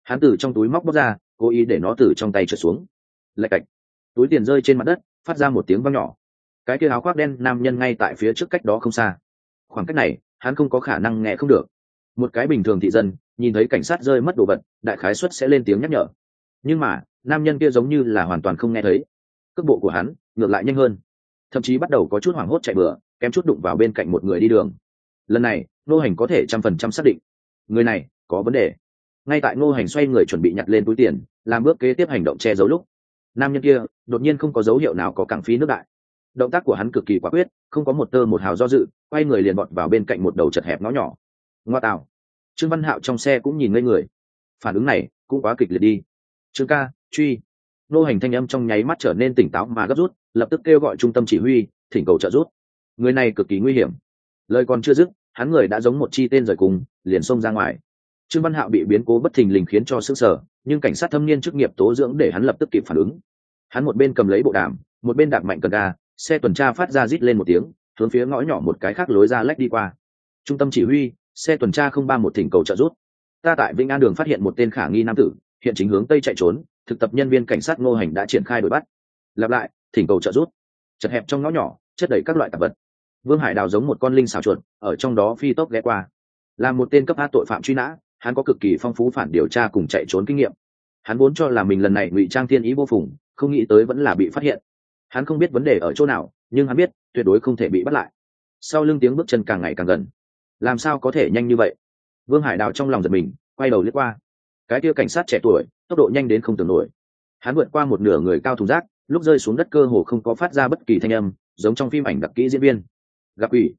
Hắn từ trong túi móc bóc ra, cố ý để nó từ trong tay trượt xuống. Lạch cạch. Túi tiền rơi trên mặt đất, phát ra một tiếng văng nhỏ. Cái kia áo khoác đen nam nhân ngay tại phía trước cách đó không xa. Khoảng cách này, hắn không có khả năng nghe không được. Một cái bình thường thị dân, nhìn thấy cảnh sát rơi mất đồ vật, đại khái xuất sẽ lên tiếng nhắc nhở nhưng mà, nam nhân kia giống như là hoàn toàn không nghe thấy. Cước bộ của hắn ngược lại nhanh hơn. Thậm chí bắt đầu có chút hoảng hốt chạy bừa, kém chút đụng vào bên cạnh một người đi đường. Lần này nô hành có thể trăm phần trăm xác định. Người này có vấn đề. Ngay tại nô hành xoay người chuẩn bị nhặt lên túi tiền, làm bước kế tiếp hành động che giấu lúc, nam nhân kia đột nhiên không có dấu hiệu nào có cảng phí nước đại. Động tác của hắn cực kỳ quả quyết, không có một tơ một hào do dự, quay người liền bọt vào bên cạnh một đầu chật hẹp ngõ nhỏ. Ngoa tạo. Trương văn hạo trong xe cũng nhìn ngây người. Phản ứng này cũng quá kịch liệt đi trương ca, truy. Nô hành thanh âm trong nháy mắt trở nên tỉnh táo mà gấp rút, lập tức kêu gọi trung tâm chỉ huy, thỉnh cầu trợ giúp. Người này cực kỳ nguy hiểm. Lời còn chưa dứt, hắn người đã giống một chi tên rời cùng, liền xông ra ngoài. Trương văn hạo bị biến cố bất thình lình khiến cho sức sở nhưng cảnh sát thâm niên chức nghiệp tố dưỡng để hắn lập tức kịp phản ứng. Hắn một bên cầm lấy bộ đàm, một bên đạp mạnh cần ga, xe tuần tra phát ra rít lên một tiếng, hướng phía ngõ nhỏ một cái khác lối ra lách đi qua. Trung tâm chỉ huy, xe tuần tra không ba một thỉnh cầu trợ giúp. Ta tại vĩnh an đường phát hiện một tên khả nghi nam tử hiện chính hướng tây chạy trốn, thực tập nhân viên cảnh sát ngô hành đã triển khai đuổi bắt. Lặp lại, thỉnh cầu trợ giúp. Chật hẹp trong ngõ nhỏ, chất đầy các loại tạp vật. Vương hải đào giống một con linh xào chuột, ở trong đó phi tốc ghé qua. Là một tên cấp a tội phạm truy nã, hắn có cực kỳ phong phú phản điều tra cùng chạy trốn kinh nghiệm. Hắn vốn cho là mình lần này ngụy trang thiên ý vô phùng, không nghĩ tới vẫn là bị phát hiện. Hắn không biết vấn đề ở chỗ nào, nhưng hắn biết, tuyệt đối không thể bị bắt lại. Sau lưng tiếng bước chân càng ngày càng gần. Làm sao có thể nhanh như vậy? Vương hải đào trong lòng giật mình, quay đầu lướt qua cái kia cảnh sát trẻ tuổi, tốc độ nhanh đến không tưởng nổi. Hắn vượt qua một nửa người cao thùng rác lúc rơi xuống đất cơ hồ không có phát ra bất kỳ thanh âm, giống trong phim ảnh đặc kỹ diễn viên. Gặp ủy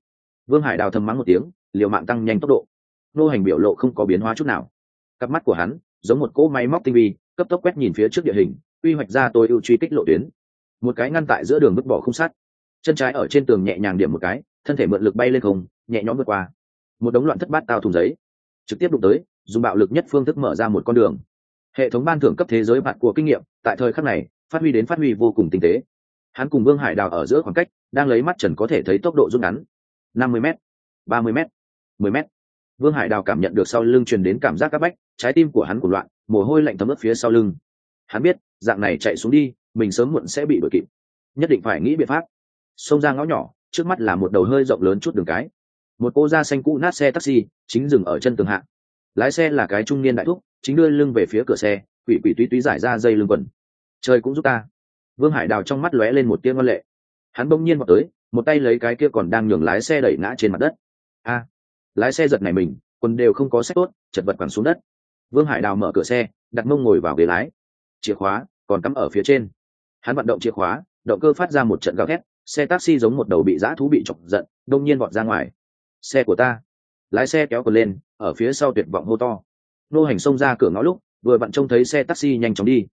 vương hải đào thầm mắng một tiếng, liều mạng tăng nhanh tốc độ. Nô hành biểu lộ không có biến hóa chút nào. Cặp mắt của hắn, giống một cỗ máy móc tinh vi, cấp tốc quét nhìn phía trước địa hình, quy hoạch ra tôi ưu truy kích lộ tuyến. Một cái ngăn tại giữa đường vứt bỏ không sát chân trái ở trên tường nhẹ nhàng điểm một cái, thân thể mượn lực bay lên không, nhẹ nhõm vượt qua. Một đống loạn thất bát tao thùng giấy. Trực tiếp đụng tới dùng bạo lực nhất phương thức mở ra một con đường. Hệ thống ban thưởng cấp thế giới bạn của kinh nghiệm, tại thời khắc này, phát huy đến phát huy vô cùng tinh tế. Hắn cùng vương hải đào ở giữa khoảng cách, đang lấy mắt trần có thể thấy tốc độ rút ngắn. năm mươi m ba mươi m mười m vương hải đào cảm nhận được sau lưng truyền đến cảm giác c áp bách, trái tim của hắn cuộn loạn, mồ hôi lạnh thấm ướt phía sau lưng. Hắn biết, dạng này chạy xuống đi, mình sớm muộn sẽ bị đuổi kịp. Nhất định phải nghĩ biện pháp. Xông ra ngõ nhỏ, trước mắt là một đầu hơi rộng lớn chút đường cái. Một cô da xanh cũ nát xe taxi, chính dừng ở chân tường hạ lái xe là cái trung niên đại thúc, chính đưa lưng về phía cửa xe, quỷ quỷ túy túy giải ra dây lưng quần. Trời cũng giúp ta. Vương hải đào trong mắt lóe lên một tiếng văn lệ. Hắn bỗng nhiên vào tới, một tay lấy cái kia còn đang nhường lái xe đẩy ngã trên mặt đất. A, lái xe giật này mình, quần đều không có sách tốt, chật vật quẳng xuống đất. Vương hải đào mở cửa xe, đặt mông ngồi vào ghế lái. Chìa khóa còn cắm ở phía trên. Hắn vận động chìa khóa, động cơ phát ra một trận gào thét, xe taxi giống một đầu bị dã thú bị chọc giận, đông nhiên vọt ra ngoài. Xe của ta lái xe kéo cờ lên, ở phía sau tuyệt vọng hô to. Nô hành xông ra cửa ngõ lúc, vừa bạn trông thấy xe taxi nhanh chóng đi.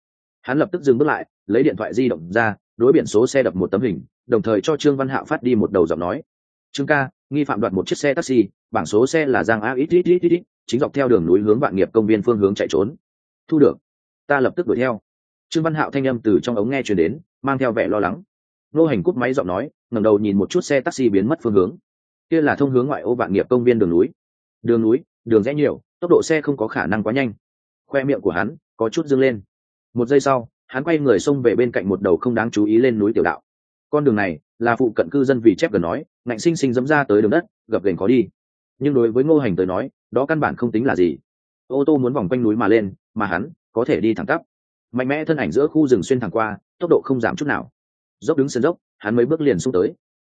Hắn lập tức dừng bước lại, lấy điện thoại di động ra, đối biển số xe đập một tấm hình, đồng thời cho trương văn hạo phát đi một đầu giọng nói. Trương ca, nghi phạm đoạt một chiếc xe taxi, bảng số xe là giang a ít ít ít ít chính dọc theo đường núi hướng vạn nghiệp công viên phương hướng chạy trốn. Thu được, ta lập tức đuổi theo. Trương văn hạo thanh âm từ trong ống nghe chuyển đến, mang theo vẻ lo lắng. Nô hành cúp máy giọng nói, ngẩng đầu nhìn một chút xe taxi biến mất phương hướng kia là thông hướng ngoại ô vạn nghiệp công viên đường núi. Đường núi, đường rẽ nhiều, tốc độ xe không có khả năng quá nhanh. Khoe miệng của hắn có chút dâng lên. Một giây sau, hắn quay người xông về bên cạnh một đầu không đáng chú ý lên núi tiểu đạo. Con đường này là phụ cận cư dân vì chép gần nói, ngạnh sinh sinh dẫm ra tới đường đất, gập gành có đi. Nhưng đối với ngô hành tới nói, đó căn bản không tính là gì. Ô tô muốn vòng quanh núi mà lên, mà hắn có thể đi thẳng tắp. Mạnh mẽ thân ảnh giữa khu rừng xuyên thẳng qua, tốc độ không giảm chút nào. Dốc đứng sân dốc, hắn mấy bước liền xuống tới.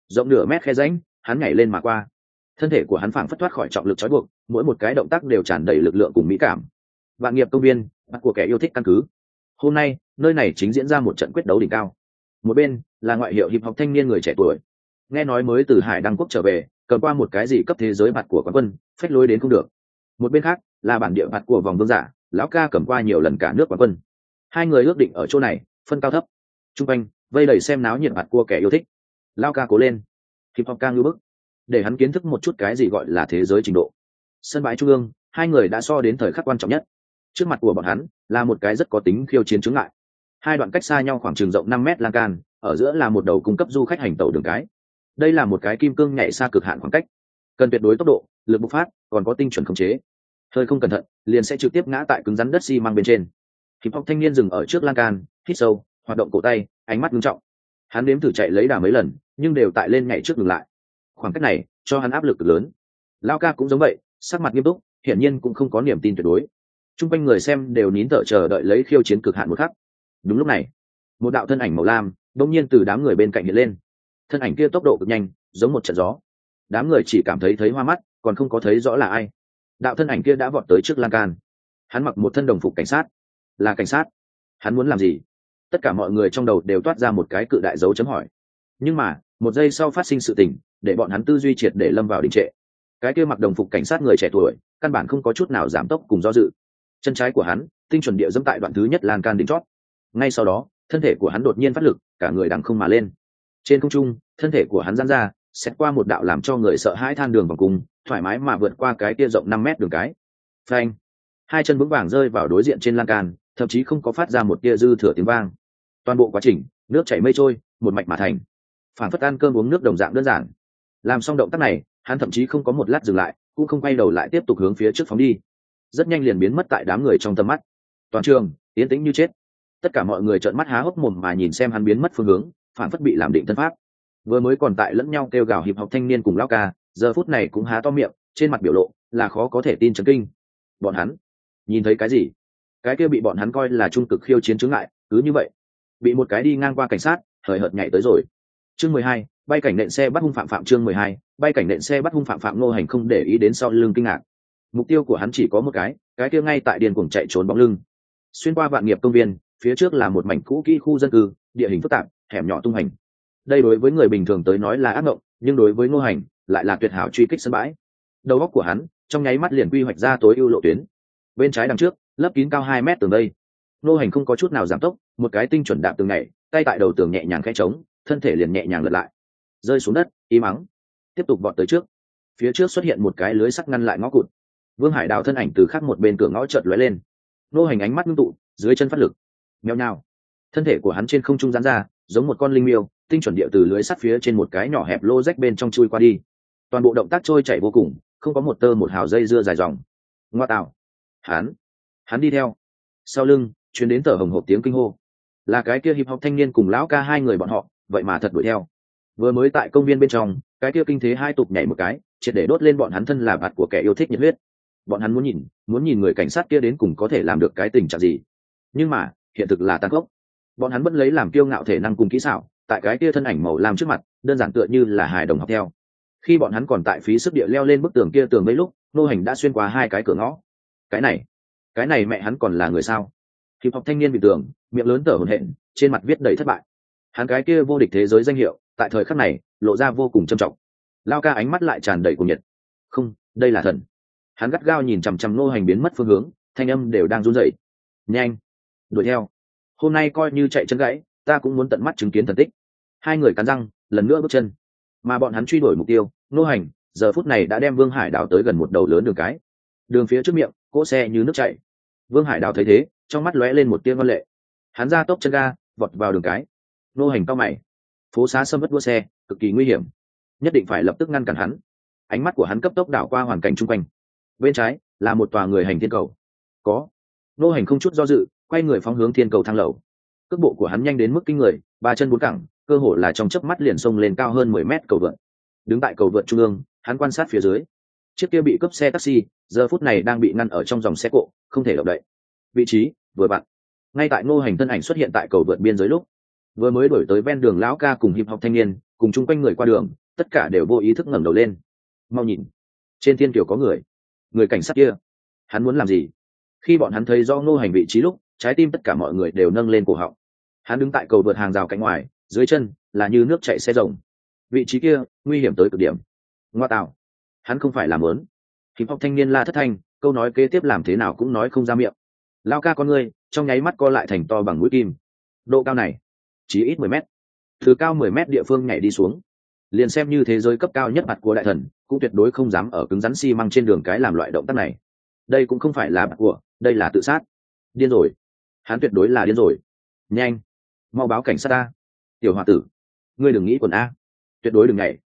Rộng nửa mét khe ránh hắn nhảy lên mà qua. Thân thể của hắn phảng phất thoát khỏi trọng lực trói buộc, mỗi một cái động tác đều tràn đầy lực lượng cùng mỹ cảm. Vạn nghiệp công viên, bắt của kẻ yêu thích căn cứ. Hôm nay, nơi này chính diễn ra một trận quyết đấu đỉnh cao. Một bên, là ngoại hiệu hiệp học thanh niên người trẻ tuổi. Nghe nói mới từ hải đăng quốc trở về, cầm qua một cái gì cấp thế giới mặt của quán quân, phách lối đến không được. Một bên khác, là bản địa mặt của vòng vương giả, lão ca cầm qua nhiều lần cả nước quán quân. Hai người ước định ở chỗ này, phân cao thấp. T r u n g quanh, vây đầy xem náo nhiệt mặt của kẻ yêu thích. Lao ca cố lên hip học ca ngư bức. Để hắn kiến thức một chút cái gì gọi là thế giới trình độ. Sân bãi trung ương, hai người đã so đến thời khắc quan trọng nhất. Trước mặt của bọn hắn, là một cái rất có tính khiêu chiến chướng ngại. Hai đoạn cách xa nhau khoảng trường rộng năm mét lan can, ở giữa là một đầu cung cấp du khách hành tàu đường cái. Đây là một cái kim cương nhảy xa cực hạn khoảng cách. Cần tuyệt đối tốc độ, lực bộc phát, còn có tinh chuẩn khống chế. Hơi không cẩn thận, liền sẽ trực tiếp ngã tại cứng rắn đất xi măng bên trên. Hip hop thanh niên dừng ở trước lan can, hít sâu, hoạt động cổ tay, ánh mắt nghiêm trọng. Hắn đếm thử chạy lấy đà mấy lần nhưng đều tại lên nhảy trước ngừng lại. Khoảng cách này, cho hắn áp lực cực lớn. Lao ca cũng giống vậy, sắc mặt nghiêm túc, hiển nhiên cũng không có niềm tin tuyệt đối. T r u n g quanh người xem đều nín thở chờ đợi lấy khiêu chiến cực hạn một khắc. Đúng lúc này, một đạo thân ảnh màu lam đ ỗ n g nhiên từ đám người bên cạnh hiện lên. Thân ảnh kia tốc độ cực nhanh, giống một trận gió. Đám người chỉ cảm thấy thấy hoa mắt, còn không có thấy rõ là ai. Đạo thân ảnh kia đã vọt tới trước lan can. Hắn mặc một thân đồng phục cảnh sát. Là cảnh sát. Hắn muốn làm gì? Tất cả mọi người trong đầu đều toát ra một cái cự đại dấu chấm hỏi. Nhưng mà một giây sau phát sinh sự tình, để bọn hắn tư duy triệt để lâm vào đình trệ. Cái kia mặc đồng phục cảnh sát người trẻ tuổi, căn bản không có chút nào giảm tốc cùng do dự. Chân trái của hắn, tinh chuẩn địa dẫm tại đoạn thứ nhất lan can đỉnh chót. Ngay sau đó, thân thể của hắn đột nhiên phát lực, cả người đằng không mà lên. Trên không trung, thân thể của hắn giãn ra xét qua một đạo làm cho người sợ hãi than đường vòng cùng thoải mái mà vượt qua cái kia rộng năm mét đường cái. Phanh! Hai chân vững vàng rơi vào đối diện trên lan can, thậm chí không có phát ra một tia dư thừa tiếng vang. Toàn bộ quá trình, nước chảy mây trôi, một mạch mà thành phản phất ăn cơm uống nước đồng dạng đơn giản. Làm xong động tác này, hắn thậm chí không có một lát dừng lại, cũng không quay đầu lại tiếp tục hướng phía trước phóng đi. Rất nhanh liền biến mất tại đám người trong tầm mắt. Toàn trường yến tĩnh như chết. Tất cả mọi người trợn mắt há hốc mồm mà nhìn xem hắn biến mất phương hướng phản phất bị làm định thân pháp. Vừa mới còn tại lẫn nhau kêu gào hiệp học thanh niên cùng lao ca, giờ phút này cũng há to miệng, trên mặt biểu lộ là khó có thể tin chấn kinh. Bọn hắn nhìn thấy cái gì? Cái kia bị bọn hắn coi là trung cực khiêu chiến chứng ngại, cứ như vậy, bị một cái đi ngang qua cảnh sát, hời hợt nhảy tới rồi chương mười hai, bay cảnh nện xe bắt hung phạm phạm chương mười hai, bay cảnh nện xe bắt hung phạm phạm ngô hành không để ý đến sau lưng kinh ngạc. Mục tiêu của hắn chỉ có một cái cái kia ngay tại điền cuồng chạy trốn bóng lưng. Xuyên qua vạn nghiệp công viên, phía trước là một mảnh cũ kỹ khu dân cư, địa hình phức tạp, hẻm nhỏ tung hành. Đây đối với người bình thường tới nói là ác mộng, nhưng đối với ngô hành, lại là tuyệt hảo truy kích sân bãi. Đầu óc của hắn, trong nháy mắt liền quy hoạch ra tối ưu lộ tuyến. Bên trái đằng trước lấp kín cao hai mét tường đây. Ngô hành không có chút nào giảm tốc, một cái tinh chuẩn đạp tường ngày tay tại đầu tường nhẹ nhàng khẽ trống thân thể liền nhẹ nhàng lật lại. Rơi xuống đất im mắng. Tiếp tục vọt tới trước. Phía trước xuất hiện một cái lưới sắt ngăn lại ngõ cụt. Vương hải đào thân ảnh từ khắc một bên cửa ngõ chợt lóe lên. Nô hành ánh mắt ngưng tụ, dưới chân phát lực. Nheo nhào thân thể của hắn trên không trung gián ra, giống một con linh miêu, tinh chuẩn địa từ lưới sắt phía trên một cái nhỏ hẹp lô rách bên trong chui qua đi. Toàn bộ động tác trôi chảy vô cùng, không có một tơ một hào dây dưa dài dòng. Ngoa tạo. Hắn. Hắn đi theo. Sau lưng chuyến đến tờ hồng hộp tiếng kinh hô. Là cái kia hiệp học thanh niên cùng lão ca hai người bọn họ vậy mà thật đuổi theo. Vừa mới tại công viên bên trong, cái kia kinh thế hai tục nhảy một cái, triệt để đốt lên bọn hắn thân là bạt của kẻ yêu thích nhiệt huyết. Bọn hắn muốn nhìn muốn nhìn người cảnh sát kia đến cùng có thể làm được cái tình trạng gì. Nhưng mà, hiện thực là tăng gốc bọn hắn vẫn lấy làm kiêu ngạo thể năng cùng kỹ xảo, tại cái kia thân ảnh màu làm trước mặt, đơn giản tựa như là hài đồng học theo. Khi bọn hắn còn tại phí sức địa leo lên bức tường kia tường mấy lúc, nô hành đã xuyên qua hai cái cửa ngõ. Cái này cái này mẹ hắn còn là người sao? Hiệp học thanh niên bị tường, miệng lớn tở hồn hện trên mặt viết đầy thất bại hắn cái kia vô địch thế giới danh hiệu, tại thời khắc này, lộ ra vô cùng trầm trọng. Lao ca ánh mắt lại tràn đầy cuồng nhiệt. Không, đây là thần. Hắn gắt gao nhìn chằm chằm nô hành biến mất phương hướng, thanh âm đều đang run rẩy. Nhanh, đuổi theo. Hôm nay coi như chạy chân gãy, ta cũng muốn tận mắt chứng kiến thần tích. Hai người cắn răng, lần nữa bước chân. Mà bọn hắn truy đuổi mục tiêu nô hành, giờ phút này đã đem vương hải đào tới gần một đầu lớn đường cái. Đường phía trước miệng, cỗ xe như nước chảy. Vương hải đào thấy thế, trong mắt lóe lên một tia văn lệ. Hắn ra tốc chân ga, vọt vào đường cái nô hành cao mày. Phố xá sâm mất đua xe cực kỳ nguy hiểm. Nhất định phải lập tức ngăn cản hắn. Ánh mắt của hắn cấp tốc đảo qua hoàn cảnh chung quanh. Bên trái là một tòa người hành thiên cầu. Có. Nô hành không chút do dự quay người phóng hướng thiên cầu thang lầu. Cước bộ của hắn nhanh đến mức kinh người ba chân bốn cẳng cơ hồ là trong chớp mắt liền xông lên cao hơn mười mét cầu vượt. Đứng tại cầu vượt trung ương hắn quan sát phía dưới. Chiếc kia bị cướp xe taxi giờ phút này đang bị ngăn ở trong dòng xe cộ không thể động đậy. Vị trí vừa bạn, ngay tại ngô hành thân ảnh xuất hiện tại cầu vượt biên giới lúc vừa mới đổi tới ven đường lão ca cùng hiệp học thanh niên, cùng chung quanh người qua đường, tất cả đều vô ý thức ngẩng đầu lên. Mau nhìn, trên thiên kiều có người. Người cảnh sát kia, hắn muốn làm gì? Khi bọn hắn thấy do ngô hành vị trí lúc, trái tim tất cả mọi người đều nâng lên cổ họng. Hắn đứng tại cầu vượt hàng rào cạnh ngoài, dưới chân là như nước chạy xe rồng. Vị trí kia, nguy hiểm tới cực điểm. Ngoa tạo, hắn không phải làm lớn. Hiệp học thanh niên la thất thanh, câu nói kế tiếp làm thế nào cũng nói không ra miệng. Lao ca con ngươi, trong nháy mắt co lại thành to bằng mũi kim. Độ cao này chỉ ít mười mét. Từ cao mười mét địa phương nhảy đi xuống. Liền xem như thế giới cấp cao nhất mặt của đại thần, cũng tuyệt đối không dám ở cứng rắn xi măng trên đường cái làm loại động tác này. Đây cũng không phải là bạc của, đây là tự sát. Điên rồi. Hắn tuyệt đối là điên rồi. Nhanh. Mau báo cảnh sát ta. Tiểu h o a tử. Ngươi đừng nghĩ quần a. Tuyệt đối đừng nhảy.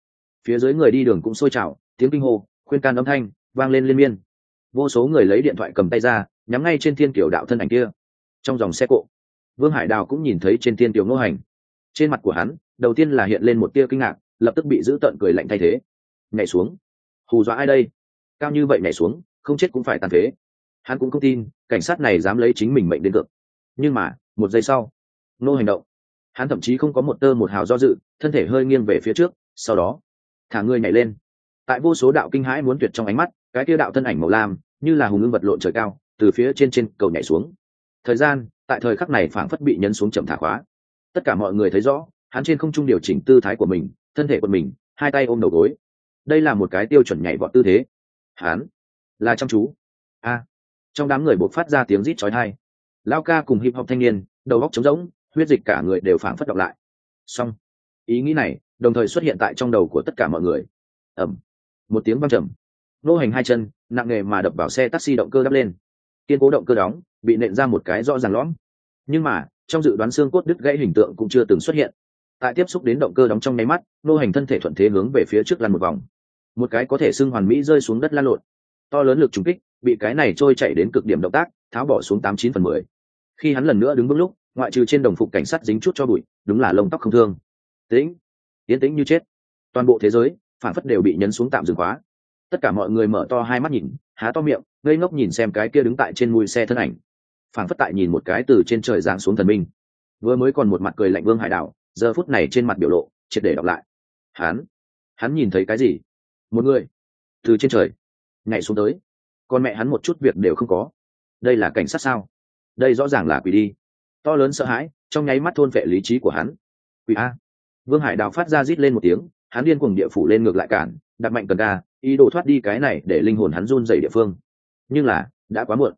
Phía dưới người đi đường cũng sôi trào, tiếng kinh hô, khuyên can âm thanh, vang lên liên miên. Vô số người lấy điện thoại cầm tay ra, nhắm ngay trên thiên kiểu đạo thân ảnh kia. Trong dòng xe cộ vương hải đào cũng nhìn thấy trên thiên tiểu ngô hành. Trên mặt của hắn, đầu tiên là hiện lên một tia kinh ngạc, lập tức bị giữ tợn cười lạnh thay thế. Nhảy xuống. Hù dọa ai đây? Cao như vậy nhảy xuống, không chết cũng phải tàn phế. Hắn cũng không tin, cảnh sát này dám lấy chính mình mệnh đến cực. nhưng mà, một giây sau nô hành động. Hắn thậm chí không có một tơ một hào do dự, thân thể hơi nghiêng về phía trước, sau đó, thả người nhảy lên. Tại vô số đạo kinh hãi muốn tuyệt trong ánh mắt, cái kia đạo thân ảnh màu lam, như là hùng ưng vật lộn trời cao, từ phía trên trên cầu nhảy xuống thời gian, tại thời khắc này phảng phất bị nhấn xuống chậm thả khóa. Tất cả mọi người thấy rõ, hắn trên không trung điều chỉnh tư thái của mình, thân thể của mình, hai tay ôm đầu gối. Đây là một cái tiêu chuẩn nhảy vọt tư thế. Hắn là chăm chú. A. Trong đám người buộc phát ra tiếng rít chói tai. Lao ca cùng hip hop thanh niên, đầu góc trống rỗng, huyết dịch cả người đều phảng phất động lại. Xong. Ý nghĩ này, đồng thời xuất hiện tại trong đầu của tất cả mọi người. Ẩm một tiếng văng trầm. Nô hành hai chân, nặng nề mà đập vào xe taxi động cơ đắp lên kiên cố động cơ đóng, bị nện ra một cái rõ ràng lõm. Nhưng mà, trong dự đoán xương cốt đứt gãy hình tượng cũng chưa từng xuất hiện. Tại tiếp xúc đến động cơ đóng trong nháy mắt, nô hành thân thể thuận thế hướng về phía trước lăn một vòng. Một cái có thể xưng hoàn mỹ rơi xuống đất lan lộn. To lớn lực trùng kích, bị cái này trôi chạy đến cực điểm động tác, tháo bỏ xuống tám chín phần mười. Khi hắn lần nữa đứng bước lúc, ngoại trừ trên đồng phục cảnh sát dính chút cho bụi, đúng là lông tóc không thương. Tĩnh yến tĩnh như chết. Toàn bộ thế giới, phản phất đều bị nhấn xuống tạm dừng khóa tất cả mọi người mở to hai mắt nhìn, há to miệng, ngây ngốc nhìn xem cái kia đứng tại trên mùi xe thân ảnh. Phảng phất tại nhìn một cái từ trên trời giáng xuống thần minh. Vừa mới còn một mặt cười lạnh vương hải đảo, giờ phút này trên mặt biểu lộ, triệt để đọc lại. Hắn hắn nhìn thấy cái gì? Một người, từ trên trời, nhảy xuống tới. Con mẹ hắn một chút việc đều không có. Đây là cảnh sát sao? Đây rõ ràng là quỷ đi. To lớn sợ hãi, trong nháy mắt thôn vệ lý trí của hắn. Quỷ a. Vương hải đào phát ra rít lên một tiếng, hắn điên cùng địa phủ lên ngược lại cản đặt mạnh cần ca ý đồ thoát đi cái này để linh hồn hắn run dày địa phương. Nhưng là, đã quá muộn.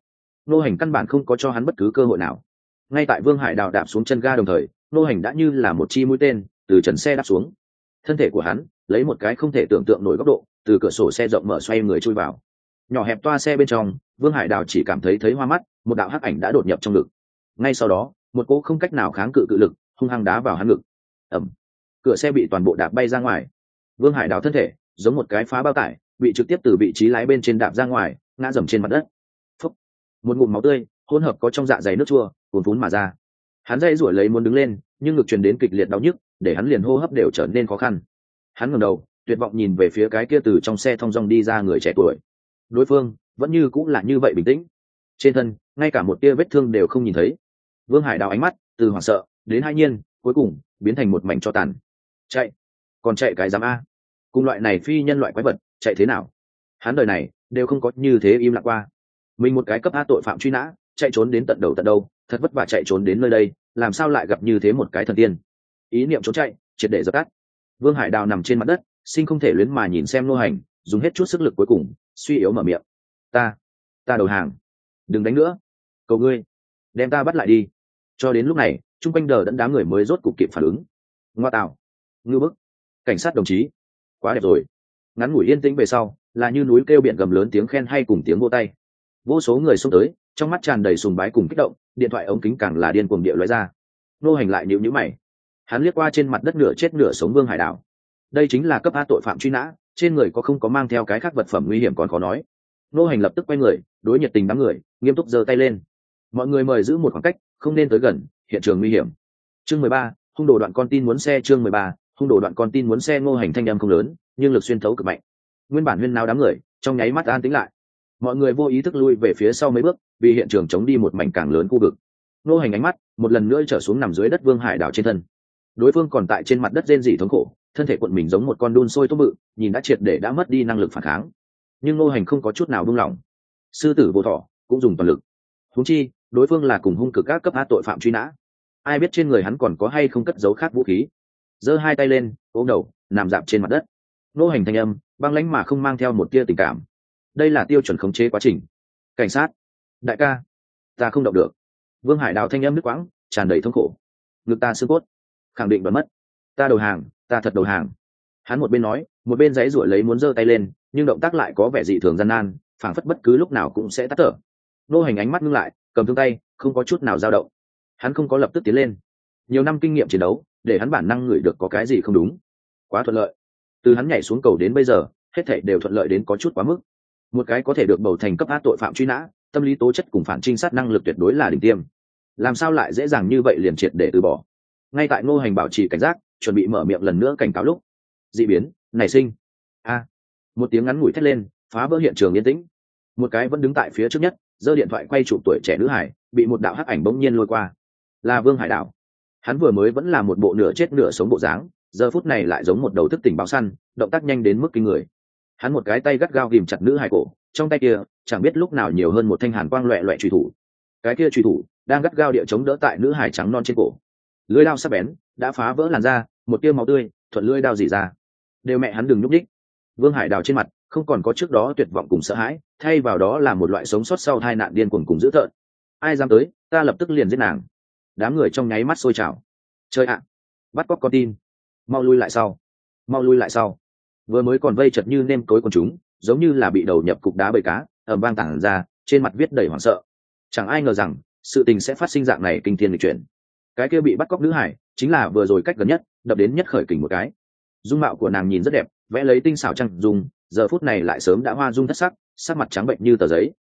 Nô hành căn bản không có cho hắn bất cứ cơ hội nào. Ngay tại vương hải đào đạp xuống chân ga đồng thời, nô hành đã như là một chi mũi tên, từ trần xe đáp xuống. Thân thể của hắn, lấy một cái không thể tưởng tượng nổi góc độ, từ cửa sổ xe rộng mở xoay người chui vào. Nhỏ hẹp toa xe bên trong, vương hải đào chỉ cảm thấy thấy hoa mắt, một đạo hắc ảnh đã đột nhập trong ngực. Ngay sau đó, một cỗ không cách nào kháng cự cự lực, hung hăng đá vào hắn ngực. Ẩm cửa xe bị toàn bộ đạp bay ra ngoài. Vương hải đào thân thể giống một cái phá bao tải, bị trực tiếp từ vị trí lái bên trên đạp ra ngoài, ngã dầm trên mặt đất. Phúc. một ngụm máu tươi, hỗn hợp có trong dạ dày nước chua, cuồn vốn mà ra. Hắn dây rủi lấy muốn đứng lên, nhưng ngực truyền đến kịch liệt đau nhức, để hắn liền hô hấp đều trở nên khó khăn. Hắn ngẩng đầu, tuyệt vọng nhìn về phía cái kia từ trong xe thong dong đi ra người trẻ tuổi. Đối phương, vẫn như cũng là như vậy bình tĩnh. Trên thân, ngay cả một tia vết thương đều không nhìn thấy. Vương hải đào ánh mắt, từ hoảng sợ, đến hai nhiên, cuối cùng, biến thành một mảnh cho tàn. Chạy. Còn chạy cái dám a cùng loại này phi nhân loại quái vật, chạy thế nào? Hắn đời này, đều không có như thế im lặng qua. Mình một cái cấp a tội phạm truy nã, chạy trốn đến tận đầu tận đâu, thật vất vả chạy trốn đến nơi đây, làm sao lại gặp như thế một cái thần tiên? Ý niệm trốn chạy, triệt để dập tắt. Vương hải đào nằm trên mặt đất, sinh không thể luyến mà nhìn xem nô hành, dùng hết chút sức lực cuối cùng, suy yếu mở miệng. Ta ta đầu hàng. Đừng đánh nữa. Cầu ngươi, đem ta bắt lại đi. Cho đến lúc này, chung quanh đờ đẫn đám người mới rốt cục kịp phản ứng. Ngoa tạo. Ngư bức. Cảnh sát đồng chí quá đẹp rồi. Ngắn ngủi yên tĩnh về sau, là như núi kêu biển gầm lớn tiếng khen hay cùng tiếng vô tay. Vô số người xông tới, trong mắt tràn đầy sùng bái cùng kích động, điện thoại ống kính càng là điên cuồng địa lóe ra. Nô hành lại nhịu nhữ mày. Hắn liếc qua trên mặt đất nửa chết nửa sống vương hải đảo. Đây chính là cấp a tội phạm truy nã, trên người có không có mang theo cái khác vật phẩm nguy hiểm còn khó nói. Nô hành lập tức quay người, đối nhiệt tình đám người, nghiêm túc giơ tay lên. Mọi người mời giữ một khoảng cách, không nên tới gần, hiện trường nguy hiểm. Chương mười ba, hung đồ đoạn con tin muốn xe chương mười ba hung đồ đoạn con tin muốn xe ngô hành thanh em không lớn, nhưng lực xuyên thấu cực mạnh. Nguyên bản huyên nào đám người, trong nháy mắt an tính lại. Mọi người vô ý thức lui về phía sau mấy bước, vì hiện trường chống đi một mảnh càng lớn khu vực. Ngô hành ánh mắt, một lần nữa trở xuống nằm dưới đất vương hải đảo trên thân. Đối phương còn tại trên mặt đất rên dị thống khổ, thân thể quận mình giống một con đun sôi tốt bự, nhìn đã triệt để đã mất đi năng lực phản kháng. Nhưng ngô hành không có chút nào buông lỏng. Sư tử vô thọ cũng dùng toàn lực. Húng chi, đối phương là cùng hung cực các cấp á tội phạm truy nã. Ai biết trên người hắn còn có hay không cất giấu khác vũ khí giơ hai tay lên, ôm đầu, nằm dạp trên mặt đất. Nô hành thanh âm, băng lãnh mà không mang theo một tia tình cảm. Đây là tiêu chuẩn khống chế quá trình. Cảnh sát, đại ca, ta không động được. Vương hải đào thanh âm nước quãng, tràn đầy thống khổ. Ngực ta xương cốt, khẳng định vẫn mất. Ta đầu hàng, ta thật đầu hàng. Hắn một bên nói, một bên giấy ruổi lấy muốn giơ tay lên, nhưng động tác lại có vẻ dị thường gian nan, phảng phất bất cứ lúc nào cũng sẽ tắt thở. Nô hành ánh mắt ngưng lại, cầm thương tay, không có chút nào dao động. Hắn không có lập tức tiến lên. Nhiều năm kinh nghiệm chiến đấu để hắn bản năng ngửi được có cái gì không đúng. Quá thuận lợi. Từ hắn nhảy xuống cầu đến bây giờ, hết thảy đều thuận lợi đến có chút quá mức. Một cái có thể được bầu thành cấp át tội phạm truy nã, tâm lý tố chất cùng phản trinh sát năng lực tuyệt đối là đỉnh tiêm. Làm sao lại dễ dàng như vậy liền triệt để từ bỏ? Ngay tại ngô hành bảo trì cảnh giác, chuẩn bị mở miệng lần nữa cảnh cáo lúc. D ị biến, nảy sinh. A. Một tiếng ngắn ngủi thét lên, phá vỡ hiện trường yên tĩnh. Một cái vẫn đứng tại phía trước nhất, giơ điện thoại quay chụp tuổi trẻ nữ hải, bị một đạo hắc ảnh bỗng nhiên lôi qua. Là vương hải Đạo hắn vừa mới vẫn là một bộ nửa chết nửa sống bộ dáng, giờ phút này lại giống một đầu thức tỉnh báo săn, động tác nhanh đến mức kinh người. Hắn một cái tay gắt gao ghìm chặt nữ hai cổ, trong tay kia, chẳng biết lúc nào nhiều hơn một thanh hàn quang loẹ loẹ truy thủ. Cái kia truy thủ, đang gắt gao địa chống đỡ tại nữ hải trắng non trên cổ. Lưới lao sắp bén, đã phá vỡ làn da, một tia máu tươi, thuận lưỡi đao dỉ ra. Đều mẹ hắn đừng nhúc đích vương hải đào trên mặt, không còn có trước đó tuyệt vọng cùng sợ hãi, thay vào đó là một loại sống sót sau hai nạn điên cuồng cùng dữ thợn ai dám tới, ta lập tức liền giết nàng đám người trong nháy mắt sôi trào. Chơi ạ. Bắt cóc con tin. Mau lui lại sau. Mau lui lại sau. Vừa mới còn vây chật như nêm cối con chúng, giống như là bị đầu nhập cục đá bầy cá ẩm vang tảng ra, trên mặt viết đầy hoảng sợ. Chẳng ai ngờ rằng, sự tình sẽ phát sinh dạng này kinh thiên lịch chuyển. Cái kia bị bắt cóc nữ hải, chính là vừa rồi cách gần nhất, đập đến nhất khởi kình một cái. Dung mạo của nàng nhìn rất đẹp, vẽ lấy tinh xảo trăng dung, giờ phút này lại sớm đã hoa dung thất sắc sắc mặt trắng bệnh như tờ giấy.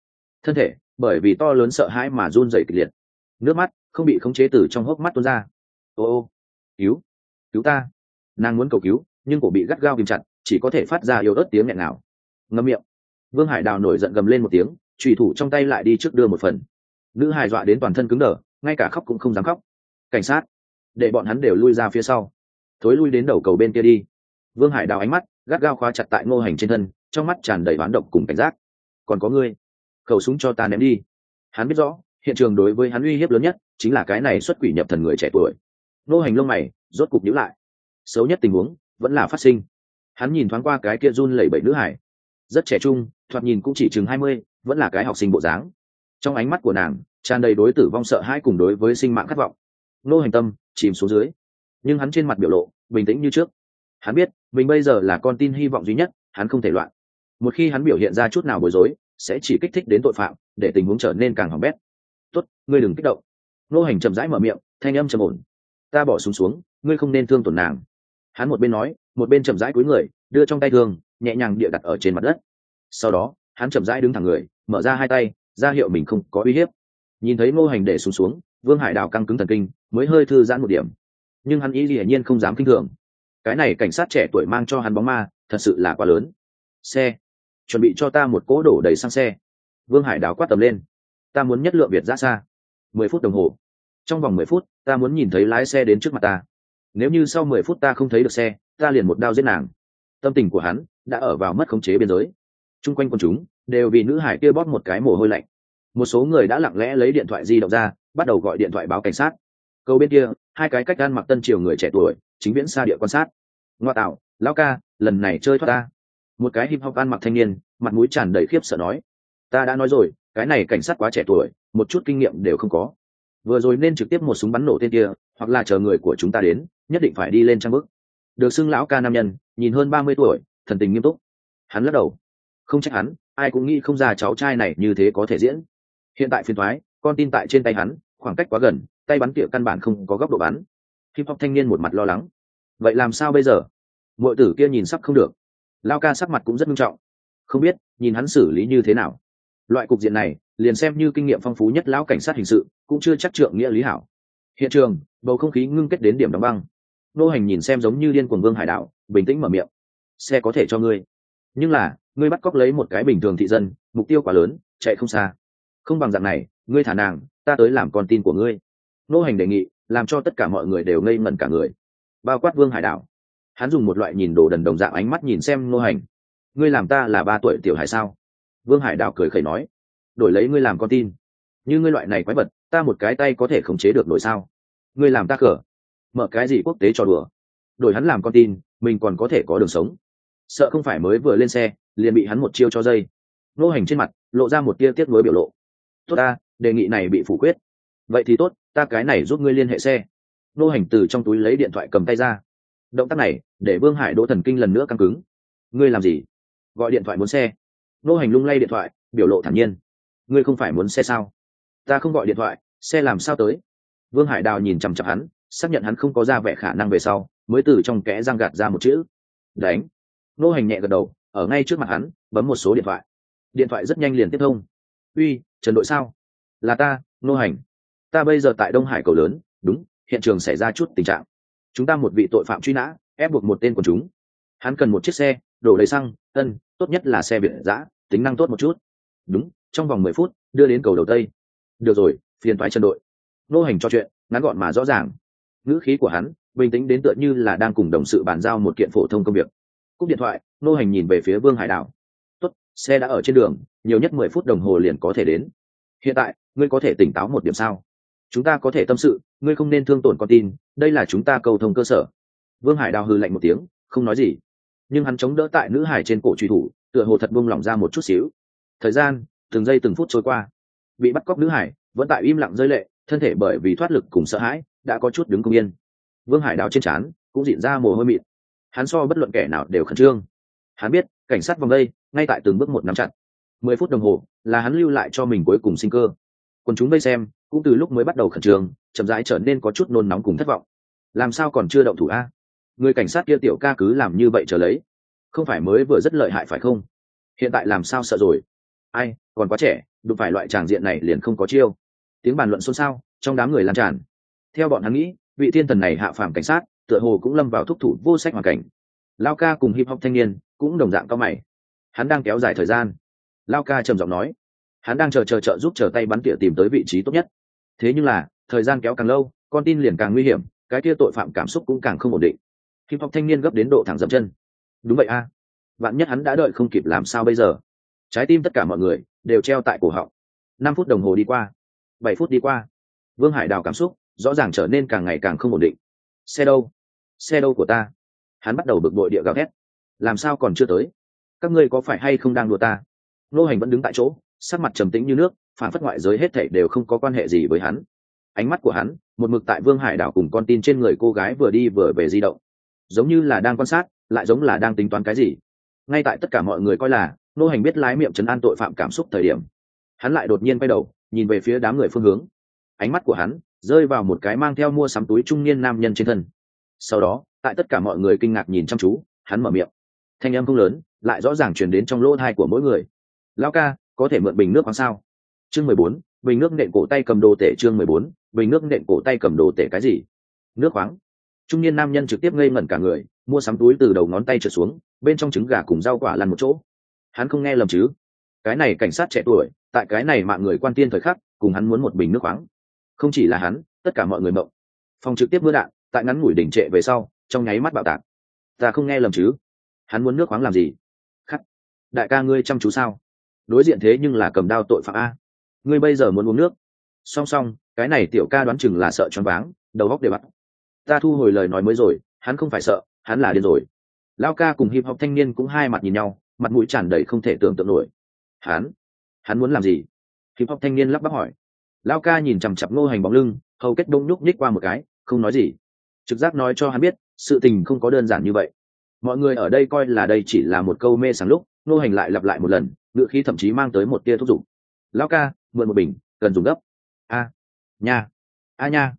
Thân thể, bởi vì to lớn sợ hãi mà run dày kịch liệt. Nước mắt không bị khống chế từ trong hốc mắt tuôn ra. Ô ô, cứu cứu ta. Nàng muốn cầu cứu, nhưng cổ bị gắt gao kìm chặt, chỉ có thể phát ra yếu ớt tiếng nghẹn nào ngâm miệng. Vương hải đào nổi giận gầm lên một tiếng, trùy thủ trong tay lại đi trước đưa một phần. Nữ hài dọa đến toàn thân cứng đờ, ngay cả khóc cũng không dám khóc. Cảnh sát, để bọn hắn đều lui ra phía sau. Thối lui đến đầu cầu bên kia đi. Vương hải đào ánh mắt gắt gao khóa chặt tại ngô hành trên thân, trong mắt tràn đầy bán độc cùng cảnh giác. Còn có ngươi, khẩu súng cho ta ném đi. Hắn biết rõ hiện trường đối với hắn uy hiếp lớn nhất chính là cái này xuất quỷ nhập thần người trẻ tuổi. Nô hành lông mày, rốt cục nhíu lại. Xấu nhất tình huống, vẫn là phát sinh. Hắn nhìn thoáng qua cái kia run lẩy bẩy nữ hải. Rất trẻ trung, thoạt nhìn cũng chỉ chừng hai mươi, vẫn là cái học sinh bộ dáng. Trong ánh mắt của nàng, tràn đầy đối tử vong sợ hãi cùng đối với sinh mạng khát vọng. Nô hành tâm, chìm xuống dưới. Nhưng hắn trên mặt biểu lộ, bình tĩnh như trước. Hắn biết, mình bây giờ là con tin hy vọng duy nhất, hắn không thể loạn. Một khi hắn biểu hiện ra chút nào bối rối, sẽ chỉ kích thích đến tội phạm, để tình huống trở nên càng hỏng bét tốt, ngươi đừng kích động. Nô hành chậm rãi mở miệng, thanh âm trầm ổn. Ta bỏ xuống xuống, ngươi không nên thương tổn nàng. Hắn một bên nói, một bên chậm rãi cúi người, đưa trong tay thương, nhẹ nhàng địa đặt ở trên mặt đất. Sau đó, hắn chậm rãi đứng thẳng người, mở ra hai tay, ra hiệu mình không có uy hiếp. Nhìn thấy ngô hành để xuống xuống, vương hải đào căng cứng thần kinh, mới hơi thư giãn một điểm. Nhưng hắn ý hiển nhiên không dám kinh thường. Cái này cảnh sát trẻ tuổi mang cho hắn bóng ma, thật sự là quá lớn. Xe, chuẩn bị cho ta một cỗ đổ đầy sang xe. Vương hải đào quát tầm lên ta muốn nhất lượng việt ra xa. Mười phút đồng hồ. Trong vòng mười phút, ta muốn nhìn thấy lái xe đến trước mặt ta. Nếu như sau mười phút ta không thấy được xe, ta liền một đao giết nàng. Tâm tình của hắn đã ở vào mất khống chế biên giới. Chung quanh quần chúng đều vì nữ hải kia bóp một cái mồ hôi lạnh. Một số người đã lặng lẽ lấy điện thoại di động ra, bắt đầu gọi điện thoại báo cảnh sát. Câu bên kia, hai cái cách ăn mặc tân triều người trẻ tuổi, chính viễn xa địa quan sát. Ngoa tạo lao ca, lần này chơi thoát ta. Một cái hip hop ăn mặc thanh niên, mặt mũi tràn đầy khiếp sợ nói. Ta đã nói rồi cái này cảnh sát quá trẻ tuổi, một chút kinh nghiệm đều không có. Vừa rồi nên trực tiếp một súng bắn nổ tên kia, hoặc là chờ người của chúng ta đến, nhất định phải đi lên trang bức. Được xưng lão ca nam nhân, nhìn hơn ba mươi tuổi, thần tình nghiêm túc. Hắn lắc đầu. Không trách hắn, ai cũng nghĩ không ra cháu trai này như thế có thể diễn. Hiện tại phiền thoái con tin tại trên tay hắn, khoảng cách quá gần, tay bắn tỉa căn bản không có góc độ bắn. Hip hop thanh niên một mặt lo lắng. Vậy làm sao bây giờ? Mọi tử kia nhìn sắp không được. Lao ca sắc mặt cũng rất nghiêm trọng. Không biết, nhìn hắn xử lý như thế nào loại cục diện này, liền xem như kinh nghiệm phong phú nhất lão cảnh sát hình sự, cũng chưa chắc trượng nghĩa lý hảo. Hiện trường, bầu không khí ngưng kết đến điểm đóng băng. Nô hành nhìn xem giống như điên cuồng vương hải đạo, bình tĩnh mở miệng. Xe có thể cho ngươi. Nhưng là, ngươi bắt cóc lấy một cái bình thường thị dân, mục tiêu quá lớn, chạy không xa. Không bằng dạng này, ngươi thả nàng, ta tới làm con tin của ngươi. Nô hành đề nghị, làm cho tất cả mọi người đều ngây ngẩn cả người. Bao quát vương hải Đạo. hắn dùng một loại nhìn đồ đần đồng dạng ánh mắt nhìn xem nô hành. Ngươi làm ta là ba tuổi tiểu hải sao? Vương hải đảo cười khẩy nói, đổi lấy ngươi làm con tin. Như ngươi loại này quái vật, ta một cái tay có thể khống chế được nổi sao? Ngươi làm ta cờ. Mở cái gì quốc tế cho đùa. Đổi hắn làm con tin, mình còn có thể có đường sống. Sợ không phải mới vừa lên xe, liền bị hắn một chiêu cho dây. Nô hành trên mặt lộ ra một tia tiếc nuối biểu lộ. Tốt ta, đề nghị này bị phủ quyết. Vậy thì tốt, ta cái này giúp ngươi liên hệ xe. Nô hành từ trong túi lấy điện thoại cầm tay ra. Động tác này để vương hải đỗ thần kinh lần nữa căng cứng. Ngươi làm gì? Gọi điện thoại muốn xe nô hành lung lay điện thoại, biểu lộ thản nhiên. Ngươi không phải muốn xe sao? Ta không gọi điện thoại, xe làm sao tới? Vương hải đào nhìn chằm chặp hắn, xác nhận hắn không có ra vẻ khả năng về sau, mới từ trong kẽ răng gạt ra một chữ. Đánh. Nô hành nhẹ gật đầu, ở ngay trước mặt hắn, bấm một số điện thoại. Điện thoại rất nhanh liền tiếp thông. Uy, trần đội sao? Là ta, nô hành. Ta bây giờ tại đông hải cầu lớn, đúng, hiện trường xảy ra chút tình trạng. Chúng ta một vị tội phạm truy nã, ép buộc một tên của chúng. Hắn cần một chiếc xe, đổ đầy xăng, ân, tốt nhất là xe biển giã tính năng tốt một chút. Đúng, trong vòng mười phút, đưa đến cầu đầu tây. Được rồi, phiền thoái chân đội. Nô hành cho chuyện, ngắn gọn mà rõ ràng. Ngữ khí của hắn, bình tĩnh đến tựa như là đang cùng đồng sự bàn giao một kiện phổ thông công việc. Cúp điện thoại, nô hành nhìn về phía vương hải đảo. Tốt, xe đã ở trên đường, nhiều nhất mười phút đồng hồ liền có thể đến. Hiện tại, ngươi có thể tỉnh táo một điểm sao? Chúng ta có thể tâm sự, ngươi không nên thương tổn con tin, đây là chúng ta cầu thông cơ sở. Vương hải đào hư lạnh một tiếng, không nói gì. Nhưng hắn chống đỡ tại nữ hải trên cổ truy thủ tựa hồ thật buông lỏng ra một chút xíu. Thời gian, từng giây từng phút trôi qua. Bị bắt cóc nữ hải, vẫn tại im lặng rơi lệ, thân thể bởi vì thoát lực cùng sợ hãi, đã có chút đứng không yên. Vương hải đào trên trán, cũng diễn ra mồ hôi mịt hắn so bất luận kẻ nào đều khẩn trương. Hắn biết, cảnh sát vòng đây, ngay tại từng bước một nắm chặt. Mười phút đồng hồ, là hắn lưu lại cho mình cuối cùng sinh cơ. Còn chúng vây xem, cũng từ lúc mới bắt đầu khẩn trương, chậm rãi trở nên có chút nôn nóng cùng thất vọng. Làm sao còn chưa động thủ a? Người cảnh sát kia tiểu ca cứ làm như vậy trở lấy không phải mới vừa rất lợi hại phải không? Hiện tại làm sao sợ rồi? Ai, còn quá trẻ, đụng phải loại tràng diện này liền không có chiêu. Tiếng bàn luận xôn xao, trong đám người lan tràn. Theo bọn hắn nghĩ, vị thiên thần này hạ phàm cảnh sát, tựa hồ cũng lâm vào thúc thủ vô sách hoàn cảnh. Lao ca cùng hip hop thanh niên cũng đồng dạng cao mày. Hắn đang kéo dài thời gian. Lao ca trầm giọng nói. Hắn đang chờ chờ trợ giúp chờ tay bắn tỉa tìm tới vị trí tốt nhất. Thế nhưng là, thời gian kéo càng lâu, con tin liền càng nguy hiểm, cái kia tội phạm cảm xúc cũng càng không ổn định. Hip hop thanh niên gấp đến độ thẳng dậm chân đúng vậy a. À. bạn nhất hắn đã đợi không kịp làm sao bây giờ? Trái tim tất cả mọi người đều treo tại cổ họng. Năm phút đồng hồ đi qua, bảy phút đi qua, vương hải đào cảm xúc rõ ràng trở nên càng ngày càng không ổn định. Xe đâu? Xe đâu của ta? Hắn bắt đầu bực bội địa gào thét. Làm sao còn chưa tới? Các ngươi có phải hay không đang đùa ta? Nô hành vẫn đứng tại chỗ, sắc mặt trầm tĩnh như nước, phản phất ngoại giới hết thảy đều không có quan hệ gì với hắn. Ánh mắt của hắn, một mực tại vương hải đảo cùng con tin trên người cô gái vừa đi vừa về di động. Giống như là đang quan sát lại giống là đang tính toán cái gì. Ngay tại tất cả mọi người coi là, nô hành biết lái miệng chấn an tội phạm cảm xúc thời điểm. Hắn lại đột nhiên quay đầu, nhìn về phía đám người phương hướng. Ánh mắt của hắn rơi vào một cái mang theo mua sắm túi trung niên nam nhân trên thân. Sau đó, tại tất cả mọi người kinh ngạc nhìn chăm chú, hắn mở miệng. Thanh âm không lớn, lại rõ ràng chuyển đến trong lỗ thai của mỗi người. Lao ca, có thể mượn bình nước khoáng sao? Chương mười bốn, bình nước nện cổ tay cầm đồ tể chương mười bốn, bình nước nện cổ tay cầm đồ tể cái gì? Nước khoáng. Trung niên nam nhân trực tiếp ngây ngẩn cả người mua sắm túi từ đầu ngón tay trượt xuống, bên trong trứng gà cùng rau quả lăn một chỗ. Hắn không nghe lầm chứ? Cái này cảnh sát trẻ tuổi, tại cái này mạng người quan tiên thời khắc, cùng hắn muốn một bình nước khoáng. Không chỉ là hắn, tất cả mọi người mộng. Phòng trực tiếp mưa đạn, tại ngắn ngủi đỉnh trệ về sau, trong nháy mắt bạo tạc. Ta không nghe lầm chứ? Hắn muốn nước khoáng làm gì? Khắc. Đại ca ngươi chăm chú sao? Đối diện thế nhưng là cầm đao tội phạm a. Ngươi bây giờ muốn uống nước. Song song, cái này tiểu ca đoán chừng là sợ choáng váng, đầu góc để bắt ta thu hồi lời nói mới rồi, hắn không phải sợ hắn là điên rồi. Lao ca cùng hip hop thanh niên cũng hai mặt nhìn nhau, mặt mũi tràn đầy không thể tưởng tượng nổi. Hắn? Hắn muốn làm gì? Hip hop thanh niên lắp bắp hỏi. Lao ca nhìn chằm chặp ngô hành bóng lưng, hầu kết đông nhúc nhích qua một cái, không nói gì. Trực giác nói cho hắn biết, sự tình không có đơn giản như vậy. Mọi người ở đây coi là đây chỉ là một câu mê sáng lúc, ngô hành lại lặp lại một lần ngựa khí thậm chí mang tới một tia thúc giục. Lao ca, mượn một bình, cần dùng gấp. A, nha. A nha.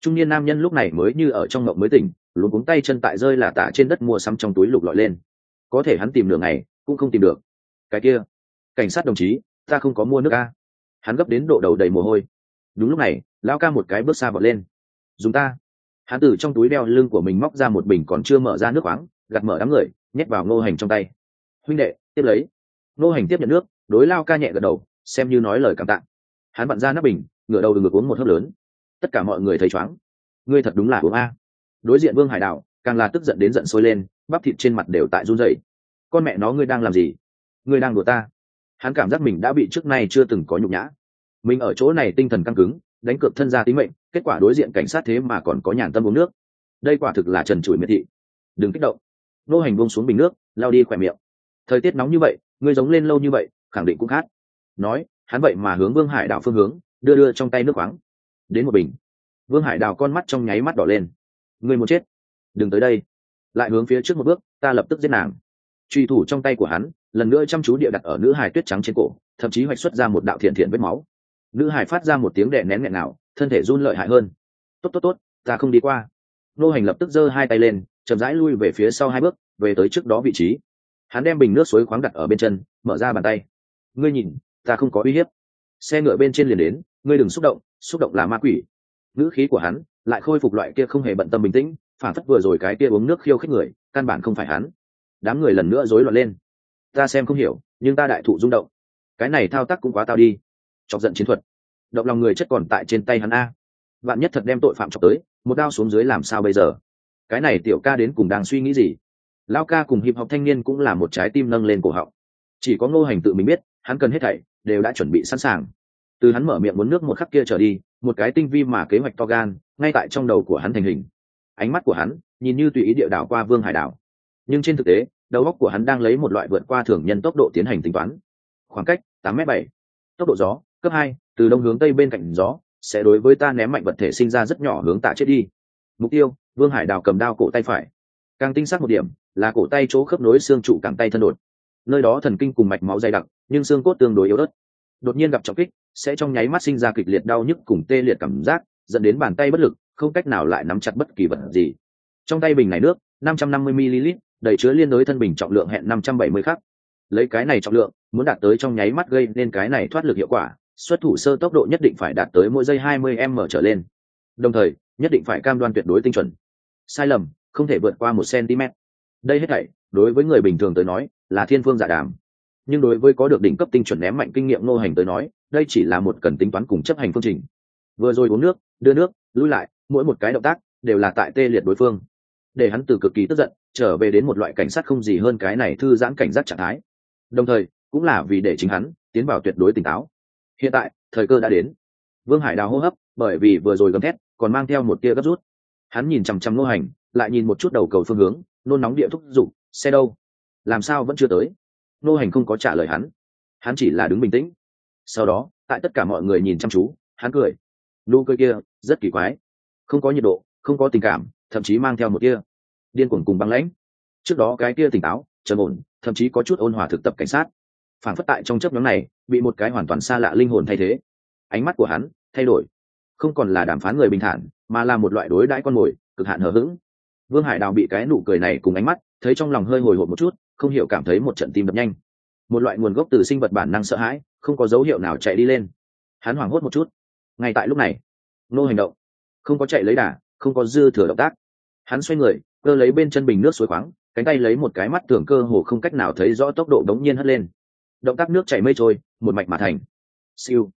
Trung niên nam nhân lúc này mới như ở trong mộng mới tỉnh luôn cuống tay chân tại rơi là tả trên đất mua sắm trong túi lục lọi lên. Có thể hắn tìm đường này cũng không tìm được. Cái kia, cảnh sát đồng chí, ta không có mua nước a. Hắn gấp đến độ đầu đầy mồ hôi. Đúng lúc này, lão ca một cái bước xa vọt lên. Dùng ta. Hắn từ trong túi đeo lưng của mình móc ra một bình còn chưa mở ra nước khoáng gặt mở đám người, nhét vào ngô hành trong tay. Huynh đệ, tiếp lấy. Ngô hành tiếp nhận nước, đối lao ca nhẹ gật đầu, xem như nói lời cảm tạ. Hắn bận ra nắp bình, ngửa đầu ngược uống một hớp lớn. Tất cả mọi người thấy chóng ngươi thật đúng là uống a đối diện vương hải đạo càng là tức giận đến giận sôi lên, bắp thịt trên mặt đều tại run rẩy. Con mẹ nó ngươi đang làm gì? Ngươi đang đùa ta? Hắn cảm giác mình đã bị trước nay chưa từng có nhục nhã. Mình ở chỗ này tinh thần căng cứng, đánh cược thân gia tính mệnh, kết quả đối diện cảnh sát thế mà còn có nhàn tâm uống nước. Đây quả thực là trần trụi miệt thị. Đừng kích động. Nô hành buông xuống bình nước lao đi khỏe miệng. Thời tiết nóng như vậy, ngươi giống lên lâu như vậy, khẳng định cũng khát. Nói, hắn vậy mà hướng vương hải đảo phương hướng, đưa đưa trong tay nước khoáng. Đến một bình. Vương hải đào con mắt trong nháy mắt đỏ lên ngươi muốn chết. Đừng tới đây. Lại hướng phía trước một bước, ta lập tức giết nàng. Truy thủ trong tay của hắn, lần nữa chăm chú địa đặt ở nữ hải tuyết trắng trên cổ, thậm chí hoạch xuất ra một đạo thiện thiện vết máu. Nữ hải phát ra một tiếng đệ nén nghẹn nào thân thể run lợi hại hơn. Tốt tốt tốt, ta không đi qua. Nô hành lập tức giơ hai tay lên, chậm rãi lui về phía sau hai bước, về tới trước đó vị trí. Hắn đem bình nước suối khoáng đặt ở bên chân, mở ra bàn tay. Ngươi nhìn, ta không có uy hiếp. Xe ngựa bên trên liền đến, ngươi đừng xúc động xúc động là ma quỷ. Ngữ khí của hắn lại khôi phục loại kia không hề bận tâm bình tĩnh, phản phất vừa rồi cái kia uống nước khiêu khích người, căn bản không phải hắn. Đám người lần nữa rối loạn lên. Ta xem không hiểu, nhưng ta đại thụ rung động. Cái này thao tác cũng quá tao đi. Chọc giận chiến thuật. Động lòng người chất còn tại trên tay hắn a. Bạn nhất thật đem tội phạm chọc tới, một đao xuống dưới làm sao bây giờ? Cái này tiểu ca đến cùng đang suy nghĩ gì? Lao ca cùng hiệp học thanh niên cũng là một trái tim nâng lên cổ họng. Chỉ có ngô hành tự mình biết, hắn cần hết thảy, đều đã chuẩn bị sẵn sàng. Từ hắn mở miệng muốn nước một khắc kia trở đi, một cái tinh vi mà kế hoạch to gan ngay tại trong đầu của hắn thành hình. Ánh mắt của hắn nhìn như tùy ý địa đảo qua vương hải đảo. Nhưng trên thực tế, đầu óc của hắn đang lấy một loại vượt qua thường nhân tốc độ tiến hành tính toán. Khoảng cách 8 m 7 tốc độ gió, cấp hai, từ đông hướng tây bên cạnh gió, sẽ đối với ta ném mạnh vật thể sinh ra rất nhỏ hướng tạ chết đi. Mục tiêu, vương hải đào cầm đao cổ tay phải. Càng tinh xác một điểm, là cổ tay chỗ khớp nối xương trụ cẳng tay thân đột. Nơi đó thần kinh cùng mạch máu dày đặc, nhưng xương cốt tương đối yếu ớt. Đột nhiên gặp trọng kích, sẽ trong nháy mắt sinh ra kịch liệt đau nhức cùng tê liệt cảm giác dẫn đến bàn tay bất lực, không cách nào lại nắm chặt bất kỳ vật gì. Trong tay bình này nước 550 ml, đầy chứa liên đối thân bình trọng lượng hẹn 570 khắc. Lấy cái này trọng lượng, muốn đạt tới trong nháy mắt gây nên cái này thoát lực hiệu quả, xuất thủ sơ tốc độ nhất định phải đạt tới mỗi giây 20 m trở lên. Đồng thời, nhất định phải cam đoan tuyệt đối tinh chuẩn. Sai lầm, không thể vượt qua một cm đây hết thảy, đối với người bình thường tới nói, là thiên phương giả đàm. Nhưng đối với có được đỉnh cấp tinh chuẩn ném mạnh kinh nghiệm nô hành tới nói, đây chỉ là một cần tính toán cùng chấp hành phương trình vừa rồi uống nước, đưa nước, lui lại, mỗi một cái động tác đều là tại tê liệt đối phương. Để hắn từ cực kỳ tức giận, trở về đến một loại cảnh sát không gì hơn cái này thư giãn cảnh giác trạng thái. Đồng thời, cũng là vì để chính hắn tiến vào tuyệt đối tỉnh táo. Hiện tại, thời cơ đã đến. Vương hải đào hô hấp, bởi vì vừa rồi gầm thét, còn mang theo một tia gấp rút. Hắn nhìn chằm chằm nô hành, lại nhìn một chút đầu cầu phương hướng, nôn nóng địa thúc giục, xe đâu? Làm sao vẫn chưa tới? Nô hành không có trả lời hắn. Hắn chỉ là đứng bình tĩnh. Sau đó, tại tất cả mọi người nhìn chăm chú, hắn cười nụ cười kia, rất kỳ quái. Không có nhiệt độ, không có tình cảm, thậm chí mang theo một kia điên cuồng cùng băng lãnh. Trước đó cái kia tỉnh táo, trầm ổn, thậm chí có chút ôn hòa thực tập cảnh sát. Phản phất tại trong chấp nhóm này, bị một cái hoàn toàn xa lạ linh hồn thay thế. Ánh mắt của hắn thay đổi. Không còn là đàm phán người bình thản, mà là một loại đối đãi con mồi, cực hạn hờ hững. Vương hải đào bị cái nụ cười này cùng ánh mắt, thấy trong lòng hơi hồi hộp một chút, không hiểu cảm thấy một trận tim đập nhanh. Một loại nguồn gốc từ sinh vật bản năng sợ hãi, không có dấu hiệu nào chạy đi lên. Hắn hoảng hốt một chút ngay tại lúc này nô hành động, không có chạy lấy đà, không có dư thừa động tác. Hắn xoay người, cơ lấy bên chân bình nước suối khoáng, cánh tay lấy một cái mắt tưởng cơ hồ không cách nào thấy rõ tốc độ đống nhiên hất lên. Động tác nước chảy mây trôi, một mạch mà thành. Siêu.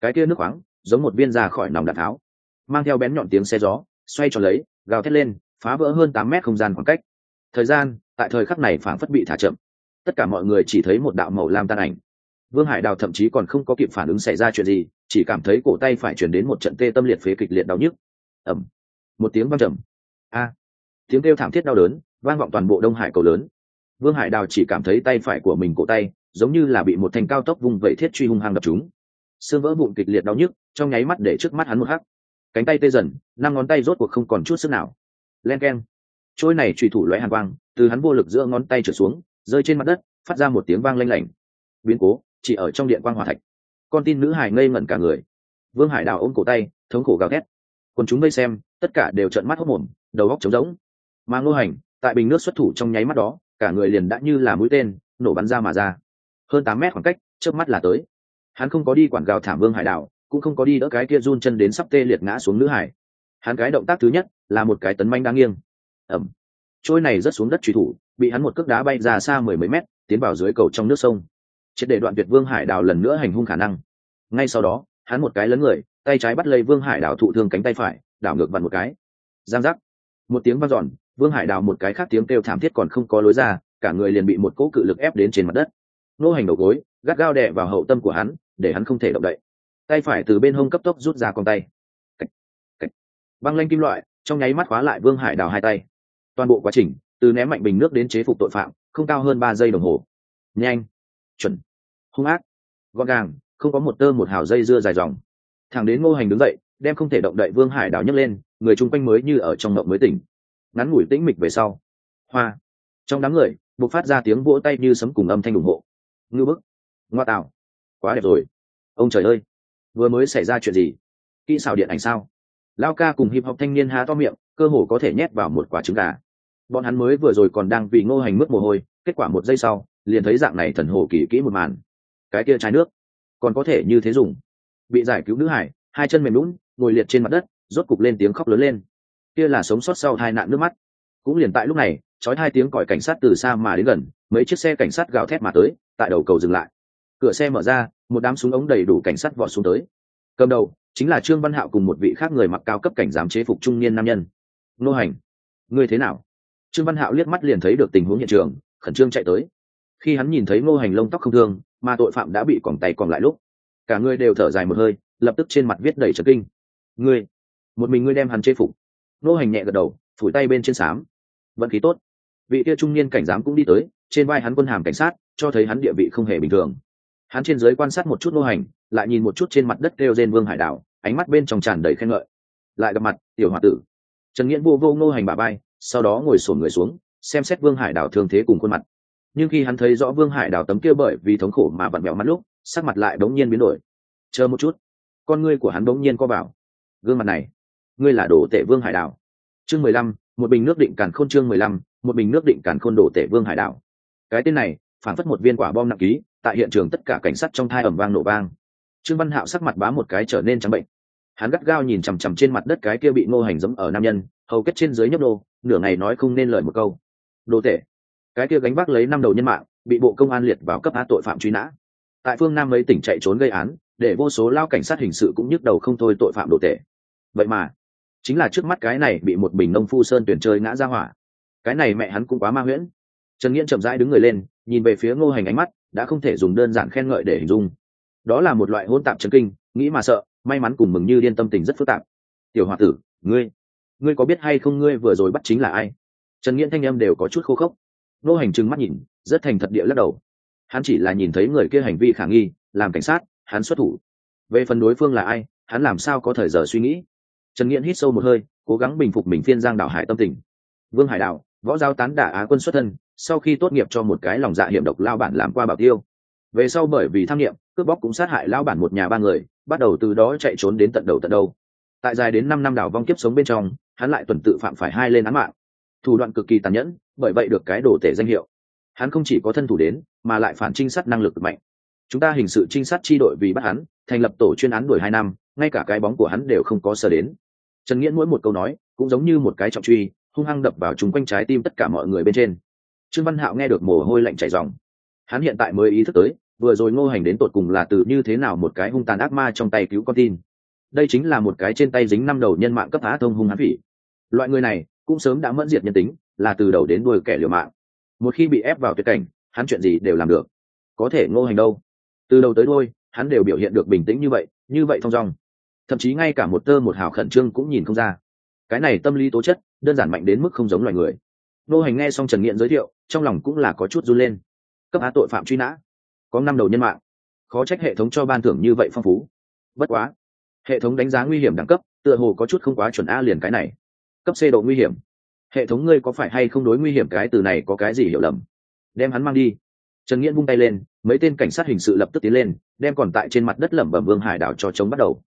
Cái kia nước khoáng, giống một viên ra khỏi nòng đạn tháo. Mang theo bén nhọn tiếng xe gió, xoay tròn lấy, gào thét lên, phá vỡ hơn tám mét không gian khoảng cách. Thời gian, tại thời khắc này phảng phất bị thả chậm. Tất cả mọi người chỉ thấy một đạo màu lam tan ảnh vương hải đào thậm chí còn không có kịp phản ứng xảy ra chuyện gì, chỉ cảm thấy cổ tay phải chuyển đến một trận tê tâm liệt phế kịch liệt đau nhức. Ẩm một tiếng vang trầm. A. Tiếng kêu thảm thiết đau đớn, vang vọng toàn bộ đông hải cầu lớn. Vương hải đào chỉ cảm thấy tay phải của mình cổ tay, giống như là bị một thành cao tốc vùng vẫy thiết truy hung hăng đập chúng xương vỡ bụng kịch liệt đau nhức, trong nháy mắt để trước mắt hắn một hắc. Cánh tay tê dần, năm ngón tay rốt cuộc không còn chút sức nào. Len k e n trôi này trùy thủ lóe hàn quang, từ hắn vô lực giữa ngón tay trở xuống, rơi trên mặt đất, phát ra một tiếng vang lanh lảnh. Biến cố chỉ ở trong điện quang hòa thạch. Con tin nữ hải ngây ngẩn cả người. Vương hải đào ôm cổ tay, thống khổ gào thét. Còn chúng vây xem, tất cả đều trợn mắt hốc mồm đầu góc trống rỗng. Mà ngô hành, tại bình nước xuất thủ trong nháy mắt đó, cả người liền đã như là mũi tên, nổ bắn ra mà ra. Hơn tám mét khoảng cách trước mắt là tới. Hắn không có đi quản gào thảm vương hải đảo cũng không có đi đỡ cái kia run chân đến sắp tê liệt ngã xuống nữ hải hắn cái động tác thứ nhất là một cái tấn manh đang nghiêng. Ẩm trôi này rớt xuống đất truy thủ, bị hắn một cước đá bay ra xa mười mấy mét, tiến vào dưới cầu trong nước sông triệt để đoạn tuyệt vương hải đào lần nữa hành hung khả năng. Ngay sau đó, hắn một cái lấn người, tay trái bắt lấy vương hải đào thụ thương cánh tay phải, đảo ngược vặn một cái. Giang giác. Một tiếng vang dọn, vương hải đào một cái khác tiếng kêu thảm thiết còn không có lối ra, cả người liền bị một cỗ cự lực ép đến trên mặt đất. Nô hành đầu gối, gắt gao đè vào hậu tâm của hắn, để hắn không thể động đậy. Tay phải từ bên hông cấp tốc rút ra con tay. Cách. Cách. băng lanh kim loại, trong nháy mắt khóa lại vương hải đào hai tay. Toàn bộ quá trình, từ ném mạnh bình nước đến chế phục tội phạm, không cao hơn ba giây đồng hồ. Nhanh chuẩn. Hung ác. Gọn gàng, không có một tơ một hào dây dưa dài dòng. Thằng đến ngô hành đứng dậy, đem không thể động đậy vương hải đào nhấc lên, người chung quanh mới như ở trong mộng mới tỉnh. Ngắn ngủi tĩnh mịch về sau, hoa. Trong đám người buộc phát ra tiếng vỗ tay như sấm cùng âm thanh ủng hộ. Ngư bức. Ngoa tạo. Quá đẹp rồi. Ông trời ơi. Vừa mới xảy ra chuyện gì? Kỹ xảo điện ảnh sao? Lao ca cùng hiệp học thanh niên há to miệng, cơ hồ có thể nhét vào một quả trứng gà. Bọn hắn mới vừa rồi còn đang vì ngô hành mất mồ hôi, kết quả một giây sau liền thấy dạng này thần hồ kỳ kỹ một màn. Cái kia trái nước, còn có thể như thế dùng. Bị giải cứu nữ hải, hai chân mềm lún ngồi liệt trên mặt đất, rốt cục lên tiếng khóc lớn lên. Kia là sống sót sau hai nạn nước mắt. Cũng liền tại lúc này trói hai tiếng còi cảnh sát từ xa mà đến gần, mấy chiếc xe cảnh sát gào thét mà tới, tại đầu cầu dừng lại. Cửa xe mở ra, một đám súng ống đầy đủ cảnh sát vọt xuống tới. Cầm đầu, chính là trương văn hạo cùng một vị khác người mặc cao cấp cảnh giám chế phục trung niên nam nhân. Nô hành, ngươi thế nào? Trương văn hạo liếc mắt liền thấy được tình huống hiện trường, khẩn trương chạy tới khi hắn nhìn thấy ngô hành lông tóc không thương, mà tội phạm đã bị quòng tay còn lại lúc, cả người đều thở dài một hơi, lập tức trên mặt viết đầy trật kinh. Ngươi, một mình ngươi đem hắn chế phục. Ngô hành nhẹ gật đầu, phủi tay bên trên xám vận khí tốt. Vị kia trung niên cảnh giám cũng đi tới, trên vai hắn quân hàm cảnh sát, cho thấy hắn địa vị không hề bình thường. Hắn trên giới quan sát một chút Ngô hành, lại nhìn một chút trên mặt đất kêu trên vương hải đảo, ánh mắt bên trong tràn đầy khen ngợi. Lại gặp mặt, tiểu h o a tử. Trần nghiễn vô vô ngô hành bà bay sau đó ngồi sổn người xuống, xem xét vương hải đảo thường thế cùng khuôn mặt nhưng khi hắn thấy rõ vương hải đào tấm kia bởi vì thống khổ mà vặn mẹo mắt lúc, sắc mặt lại bỗng nhiên biến đổi. Chờ một chút, con ngươi của hắn bỗng nhiên co vào. Gương mặt này, ngươi là đồ tể vương hải đào. Chương mười lăm, một bình nước định càn khôn chương mười lăm, một bình nước định càn khôn đồ tể vương hải đào. Cái tên này, phản phất một viên quả bom nặng ký, tại hiện trường tất cả cảnh sát trong thai ẩm vang nổ vang. Trương văn hạo sắc mặt bá một cái trở nên trắng bệnh. Hắn gắt gao nhìn chằm chằm trên mặt đất cái kia bị ngô hành giấm ở nam nhân, hầu kết trên dưới nhấp đô nửa ngày nói không nên lời một câu. Đồ tể cái kia gánh vác lấy năm đầu nhân mạng, bị bộ công an liệt vào cấp á tội phạm truy nã. Tại phương nam mấy tỉnh chạy trốn gây án, để vô số lao cảnh sát hình sự cũng nhức đầu không thôi tội phạm đồ tệ. vậy mà, chính là trước mắt cái này bị một bình nông phu sơn tuyển chơi ngã ra hỏa. Cái này mẹ hắn cũng quá ma nguyễn. trần nghiễn chậm rãi đứng người lên, nhìn về phía ngô hành ánh mắt, đã không thể dùng đơn giản khen ngợi để hình dung. Đó là một loại hôn tạp chấn kinh, nghĩ mà sợ, may mắn cùng mừng như điên tâm tình rất phức tạp. Tiểu h o a tử, ngươi ngươi có biết hay không ngươi vừa rồi bắt chính là ai? Trần nghiễn thanh em đều có chút khô khốc nô hành trừng mắt nhìn, rất thành thật địa lắc đầu. Hắn chỉ là nhìn thấy người kia hành vi khả nghi, làm cảnh sát, hắn xuất thủ. Về phần đối phương là ai, hắn làm sao có thời giờ suy nghĩ. Trần nghiễn hít sâu một hơi, cố gắng bình phục mình phiên giang đảo hải tâm tình. Vương hải đạo võ giao tán đả á quân xuất thân, sau khi tốt nghiệp cho một cái lòng dạ hiểm độc lao bản làm qua bảo tiêu. Về sau bởi vì tham nghiệm, cướp bóc cũng sát hại lao bản một nhà ba người, bắt đầu từ đó chạy trốn đến tận đầu tận đâu tại dài đến năm năm đảo vong kiếp sống bên trong, hắn lại tuần tự phạm phải hai lên án mạng thủ đoạn cực kỳ tàn nhẫn, bởi vậy được cái đồ tể danh hiệu. Hắn không chỉ có thân thủ đến, mà lại phản trinh sát năng lực mạnh. Chúng ta hình sự trinh sát chi đội vì bắt hắn, thành lập tổ chuyên án đuổi hai năm, ngay cả cái bóng của hắn đều không có sờ đến. Trần nghĩa mỗi một câu nói, cũng giống như một cái trọng truy, hung hăng đập vào chúng quanh trái tim tất cả mọi người bên trên. Trương văn hạo nghe được mồ hôi lạnh chảy dòng hắn hiện tại mới ý thức tới, vừa rồi ngô hành đến tột cùng là từ như thế nào một cái hung tàn ác ma trong tay cứu con tin. Đây chính là một cái trên tay dính năm đầu nhân mạng cấp á thông hung hãn vị. Loại người này cũng sớm đã mẫn diệt nhân tính, là từ đầu đến đuôi kẻ liều mạng. Một khi bị ép vào tuyệt cảnh, hắn chuyện gì đều làm được. Có thể ngô hành đâu? Từ đầu tới đôi hắn đều biểu hiện được bình tĩnh như vậy như vậy thong dong. Thậm chí ngay cả một tơ một hào khẩn trương cũng nhìn không ra. Cái này tâm lý tố chất, đơn giản mạnh đến mức không giống loài người. Nô hành nghe xong trần nghiện giới thiệu, trong lòng cũng là có chút run lên. Cấp á tội phạm truy nã. Có năm đầu nhân mạng. Khó trách hệ thống cho ban thưởng như vậy phong phú. Bất quá, hệ thống đánh giá nguy hiểm đẳng cấp, tựa hồ có chút không quá chuẩn a liền cái này cấp c độ nguy hiểm. Hệ thống ngươi có phải hay không đối nguy hiểm cái từ này có cái gì hiểu lầm? Đem hắn mang đi. Trần nghiễn vung tay lên, mấy tên cảnh sát hình sự lập tức tiến lên, đem còn tại trên mặt đất lẩm bẩm vương hải đảo cho chống bắt đầu.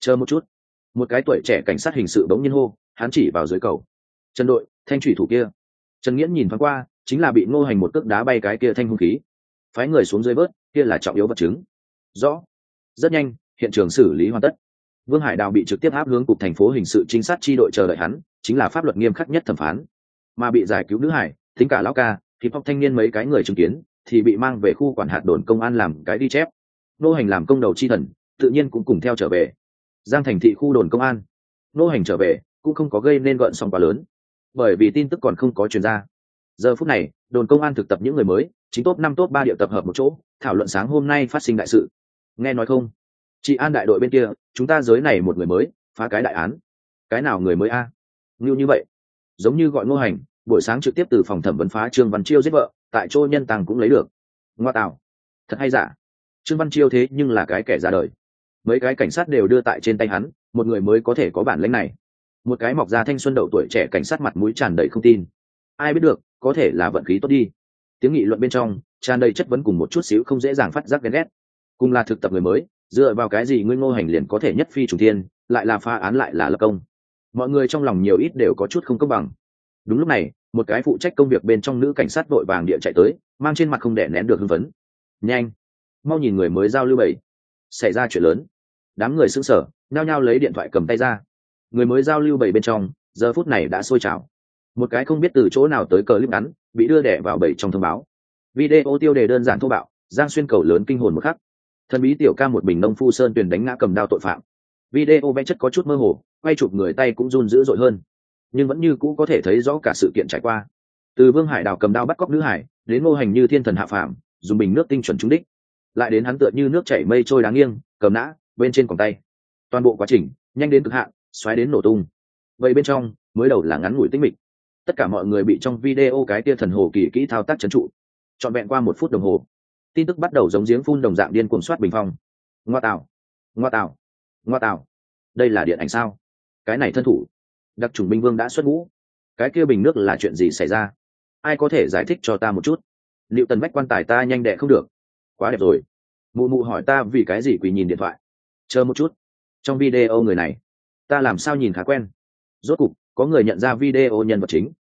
Chờ một chút. Một cái tuổi trẻ cảnh sát hình sự bỗng nhiên hô, hắn chỉ vào dưới cầu. Trần đội, thanh thủy thủ kia. Trần nghiễn nhìn thoáng qua, chính là bị ngô hành một cước đá bay cái kia thanh hung khí. Phái người xuống dưới bớt kia là trọng yếu vật chứng. Rõ. Rất nhanh, hiện trường xử lý hoàn tất vương hải đào bị trực tiếp áp hướng cục thành phố hình sự trinh sát tri đội chờ đợi hắn, chính là pháp luật nghiêm khắc nhất thẩm phán. Mà bị giải cứu nữ hải, tính cả lão ca, thì phong thanh niên mấy cái người chứng kiến, thì bị mang về khu quản hạt đồn công an làm cái đi chép. Nô hành làm công đầu tri thần, tự nhiên cũng cùng theo trở về. Giang thành thị khu đồn công an. Nô hành trở về, cũng không có gây nên gợn sóng quá lớn. Bởi vì tin tức còn không có chuyển ra. Giờ phút này, đồn công an thực tập những người mới, chính top năm, top ba điệu tập hợp một chỗ, thảo luận sáng hôm nay phát sinh đại sự. Nghe nói không? Chị an đại đội bên kia, chúng ta giới này một người mới, phá cái đại án. Cái nào người mới a? À? ngưu như vậy. Giống như gọi ngô hành, buổi sáng trực tiếp từ phòng thẩm vấn phá trương văn chiêu giết vợ, tại chỗ nhân tàng cũng lấy được. Ngoa tạo. Thật hay giả? Trương văn chiêu thế nhưng là cái kẻ ra đời. Mấy cái cảnh sát đều đưa tại trên tay hắn, một người mới có thể có bản lĩnh này. Một cái mọc ra thanh xuân đậu tuổi trẻ cảnh sát mặt mũi tràn đầy không tin. Ai biết được, có thể là vận khí tốt đi. Tiếng nghị luận bên trong, tràn đầy chất vấn cùng một chút xíu không dễ dàng phát giác ghen ghét. Cùng là thực tập người mới dựa vào cái gì ngươi ngô hành liền có thể nhất phi chủ thiên, lại là phá án lại là lập công? Mọi người trong lòng nhiều ít đều có chút không công bằng. Đúng lúc này, một cái phụ trách công việc bên trong nữ cảnh sát vội vàng địa chạy tới, mang trên mặt không đẻ nén được hưng phấn. Nhanh, mau nhìn người mới giao lưu bảy. Xảy ra chuyện lớn. Đám người sững sờ, nhao nhao lấy điện thoại cầm tay ra. Người mới giao lưu bảy bên trong, giờ phút này đã sôi trào. Một cái không biết từ chỗ nào tới cờ clip ngắn, bị đưa đẻ vào bảy trong thông báo. Video tiêu đề đơn giản thô bạo, giang xuyên cầu lớn kinh hồn một khắc thần bí tiểu ca một bình nông phu sơn tuyền đánh ngã cầm đao tội phạm. Video vẽ chất có chút mơ hồ, quay chụp người tay cũng run dữ dội hơn. Nhưng vẫn như cũ có thể thấy rõ cả sự kiện trải qua. Từ vương hải đào cầm đao bắt cóc nữ hải, đến ngô hành như thiên thần hạ phạm dùng bình nước tinh chuẩn trúng đích. Lại đến hắn tựa như nước chảy mây trôi đáng nghiêng, cầm nã, bên trên còng tay. Toàn bộ quá trình, nhanh đến cực hạn, xoáy đến nổ tung. Vậy bên trong, mới đầu là ngắn ngủi tinh mịch. Tất cả mọi người bị trong video cái tia thần hồ kỳ kỹ thao tác trấn trụ. Trọn vẹn qua một phút đồng hồ tin tức bắt đầu giống giếng phun đồng dạng điên cuồng soát bình phong. Ngoa tạo ngoa tạo ngoa tạo. Đây là điện ảnh sao? Cái này thân thủ. Đặc trùng binh vương đã xuất ngũ. Cái kia bình nước là chuyện gì xảy ra? Ai có thể giải thích cho ta một chút? Liệu tần bách quan tài ta nhanh đẻ không được? Quá đẹp rồi. Mụ mụ hỏi ta vì cái gì quỳ nhìn điện thoại. Chờ một chút. Trong video người này, ta làm sao nhìn khá quen? Rốt cục, có người nhận ra video nhân vật chính.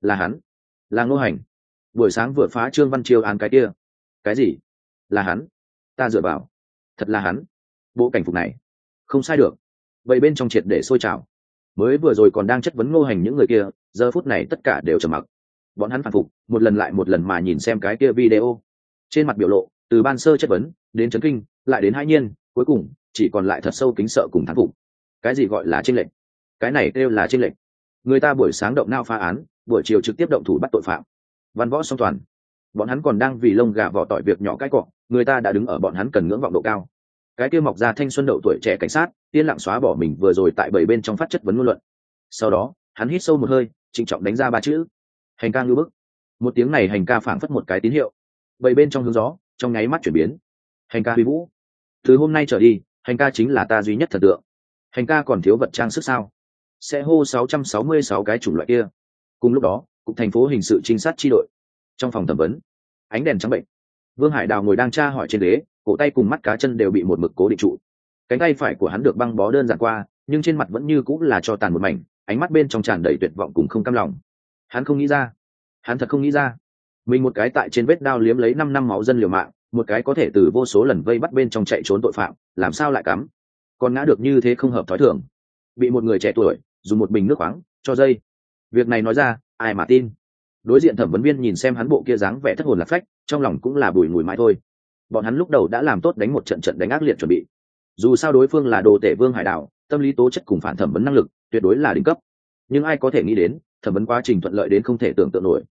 Là hắn. Là ngô hành. Buổi sáng vừa phá trương văn chiêu án cái kia cái gì? Là hắn. Ta dựa vào. Thật là hắn. Bộ cảnh phục này. Không sai được. Vậy bên trong triệt để sôi trào. Mới vừa rồi còn đang chất vấn ngô hành những người kia, giờ phút này tất cả đều trầm mặc. Bọn hắn phản phục, một lần lại một lần mà nhìn xem cái kia video. Trên mặt biểu lộ, từ ban sơ chất vấn, đến chấn kinh, lại đến hai nhiên, cuối cùng, chỉ còn lại thật sâu kính sợ cùng thán phục. Cái gì gọi là tranh lệch? Cái này kêu là tranh lệch. Người ta buổi sáng động nao phá án, buổi chiều trực tiếp động thủ bắt tội phạm. Văn võ song toàn bọn hắn còn đang vì lông gà vỏ tỏi việc nhỏ cái cọ, người ta đã đứng ở bọn hắn cần ngưỡng vọng độ cao. Cái kia mọc ra thanh xuân đậu tuổi trẻ cảnh sát tiên lặng xóa bỏ mình vừa rồi tại bảy bên trong phát chất vấn ngôn luận. Sau đó, hắn hít sâu một hơi, trịnh trọng đánh ra ba chữ. Hành ca ngư bức. Một tiếng này hành ca phảng phất một cái tín hiệu. Bảy bên trong hướng gió, trong nháy mắt chuyển biến. Hành ca huy vũ. Từ hôm nay trở đi, hành ca chính là ta duy nhất thần tượng. Hành ca còn thiếu vật trang sức sao? Sẽ hô 666 cái chủng loại kia. Cùng lúc đó, cục thành phố hình sự trinh sát tri đội trong phòng thẩm vấn. Ánh đèn trắng bệnh. Vương hải đào ngồi đang tra hỏi trên ghế, cổ tay cùng mắt cá chân đều bị một mực cố định trụ. Cánh tay phải của hắn được băng bó đơn giản qua, nhưng trên mặt vẫn như cũng là cho tàn một mảnh, ánh mắt bên trong tràn đầy tuyệt vọng cùng không cam lòng. Hắn không nghĩ ra. Hắn thật không nghĩ ra. Mình một cái tại trên vết đao liếm lấy năm năm máu dân liều mạng, một cái có thể từ vô số lần vây bắt bên trong chạy trốn tội phạm, làm sao lại cắm? Còn ngã được như thế không hợp thói thường. Bị một người trẻ tuổi, dùng một bình nước khoáng, cho dây. Việc này nói ra, ai mà tin? Đối diện thẩm vấn viên nhìn xem hắn bộ kia dáng vẻ thất hồn lạc phách, trong lòng cũng là bùi ngùi mãi thôi. Bọn hắn lúc đầu đã làm tốt đánh một trận trận đánh ác liệt chuẩn bị. Dù sao đối phương là đồ tể vương hải đảo, tâm lý tố chất cùng phản thẩm vấn năng lực, tuyệt đối là đỉnh cấp. Nhưng ai có thể nghĩ đến, thẩm vấn quá trình thuận lợi đến không thể tưởng tượng nổi.